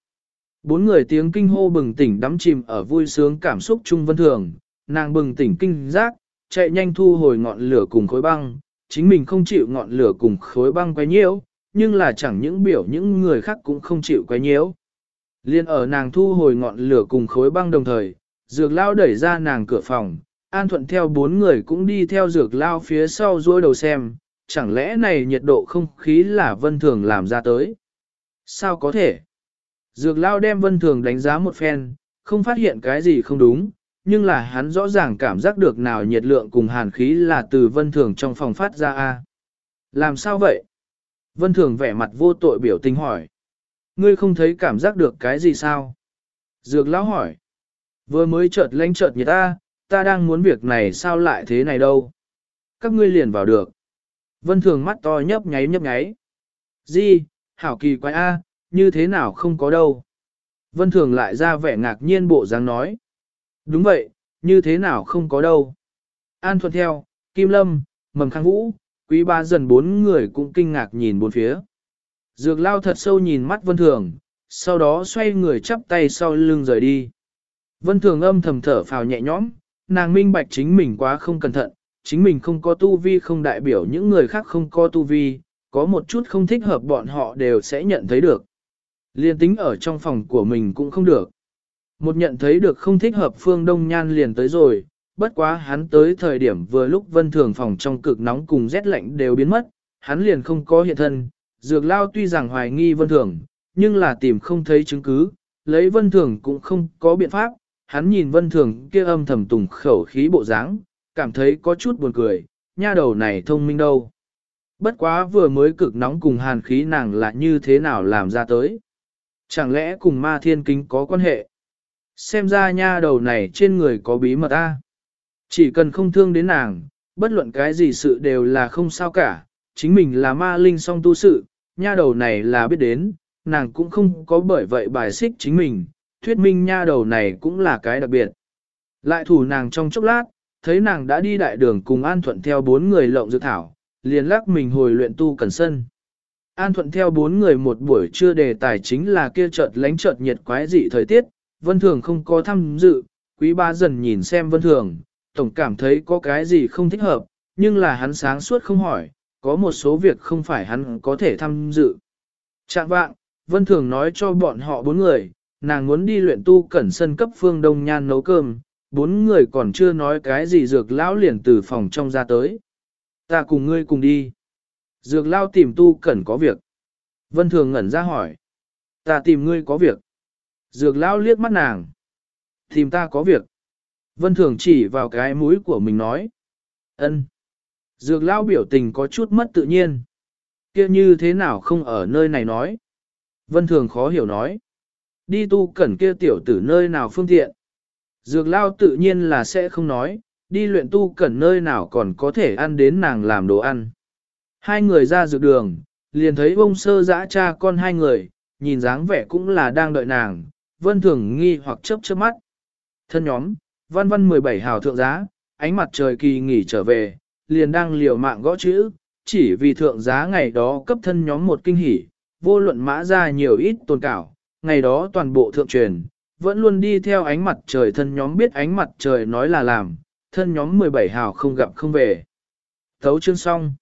Bốn người tiếng kinh hô bừng tỉnh đắm chìm ở vui sướng cảm xúc chung vân thường, nàng bừng tỉnh kinh giác, chạy nhanh thu hồi ngọn lửa cùng khối băng, chính mình không chịu ngọn lửa cùng khối băng quay nhiễu, nhưng là chẳng những biểu những người khác cũng không chịu quay nhiễu. Liên ở nàng thu hồi ngọn lửa cùng khối băng đồng thời, dược lao đẩy ra nàng cửa phòng, An Thuận theo bốn người cũng đi theo dược lao phía sau dôi đầu xem, chẳng lẽ này nhiệt độ không khí là vân thường làm ra tới? Sao có thể? Dược lao đem vân thường đánh giá một phen, không phát hiện cái gì không đúng, nhưng là hắn rõ ràng cảm giác được nào nhiệt lượng cùng hàn khí là từ vân thường trong phòng phát ra a. Làm sao vậy? Vân thường vẻ mặt vô tội biểu tình hỏi. Ngươi không thấy cảm giác được cái gì sao? Dược lão hỏi. Vừa mới chợt lánh chợt nhiệt ta, ta đang muốn việc này sao lại thế này đâu. Các ngươi liền vào được. Vân thường mắt to nhấp nháy nhấp nháy. Di, hảo kỳ quái a, như thế nào không có đâu. Vân thường lại ra vẻ ngạc nhiên bộ dáng nói. Đúng vậy, Như thế nào không có đâu. An thuận theo, Kim Lâm, Mầm Khang Vũ, quý ba dần bốn người cũng kinh ngạc nhìn bốn phía. Dược lao thật sâu nhìn mắt vân thường, sau đó xoay người chắp tay sau lưng rời đi. Vân thường âm thầm thở phào nhẹ nhõm, nàng minh bạch chính mình quá không cẩn thận, chính mình không có tu vi không đại biểu những người khác không có tu vi, có một chút không thích hợp bọn họ đều sẽ nhận thấy được. Liên tính ở trong phòng của mình cũng không được. Một nhận thấy được không thích hợp phương đông nhan liền tới rồi, bất quá hắn tới thời điểm vừa lúc vân thường phòng trong cực nóng cùng rét lạnh đều biến mất, hắn liền không có hiện thân, dược lao tuy rằng hoài nghi vân thường, nhưng là tìm không thấy chứng cứ, lấy vân thường cũng không có biện pháp, hắn nhìn vân thường kia âm thầm tùng khẩu khí bộ dáng, cảm thấy có chút buồn cười, nha đầu này thông minh đâu. Bất quá vừa mới cực nóng cùng hàn khí nàng là như thế nào làm ra tới. Chẳng lẽ cùng ma thiên kính có quan hệ? Xem ra nha đầu này trên người có bí mật a. Chỉ cần không thương đến nàng, bất luận cái gì sự đều là không sao cả, chính mình là ma linh song tu sự, nha đầu này là biết đến, nàng cũng không có bởi vậy bài xích chính mình, thuyết minh nha đầu này cũng là cái đặc biệt. Lại thủ nàng trong chốc lát, thấy nàng đã đi đại đường cùng An Thuận theo bốn người lộng dự thảo, liền lắc mình hồi luyện tu cẩn sân. An Thuận theo bốn người một buổi trưa đề tài chính là kia chợt lánh chợt nhiệt quái dị thời tiết, Vân Thường không có tham dự, quý ba dần nhìn xem Vân Thường, tổng cảm thấy có cái gì không thích hợp, nhưng là hắn sáng suốt không hỏi, có một số việc không phải hắn có thể tham dự. Trạng vạng, Vân Thường nói cho bọn họ bốn người, nàng muốn đi luyện tu cẩn sân cấp phương đông nhan nấu cơm, bốn người còn chưa nói cái gì dược lão liền từ phòng trong ra tới. Ta cùng ngươi cùng đi. Dược lao tìm tu cẩn có việc. Vân Thường ngẩn ra hỏi. Ta tìm ngươi có việc. Dược lão liếc mắt nàng. Tìm ta có việc. Vân Thường chỉ vào cái mũi của mình nói. ân. Dược lão biểu tình có chút mất tự nhiên. kia như thế nào không ở nơi này nói. Vân Thường khó hiểu nói. Đi tu cẩn kia tiểu tử nơi nào phương tiện. Dược lao tự nhiên là sẽ không nói, đi luyện tu cẩn nơi nào còn có thể ăn đến nàng làm đồ ăn. Hai người ra dược đường, liền thấy bông sơ dã cha con hai người, nhìn dáng vẻ cũng là đang đợi nàng, vân thường nghi hoặc chớp chớp mắt. Thân nhóm, văn văn 17 hào thượng giá, ánh mặt trời kỳ nghỉ trở về, liền đang liều mạng gõ chữ, chỉ vì thượng giá ngày đó cấp thân nhóm một kinh hỉ, vô luận mã ra nhiều ít tồn cảo, ngày đó toàn bộ thượng truyền, vẫn luôn đi theo ánh mặt trời thân nhóm biết ánh mặt trời nói là làm, thân nhóm 17 hào không gặp không về. Thấu chương xong.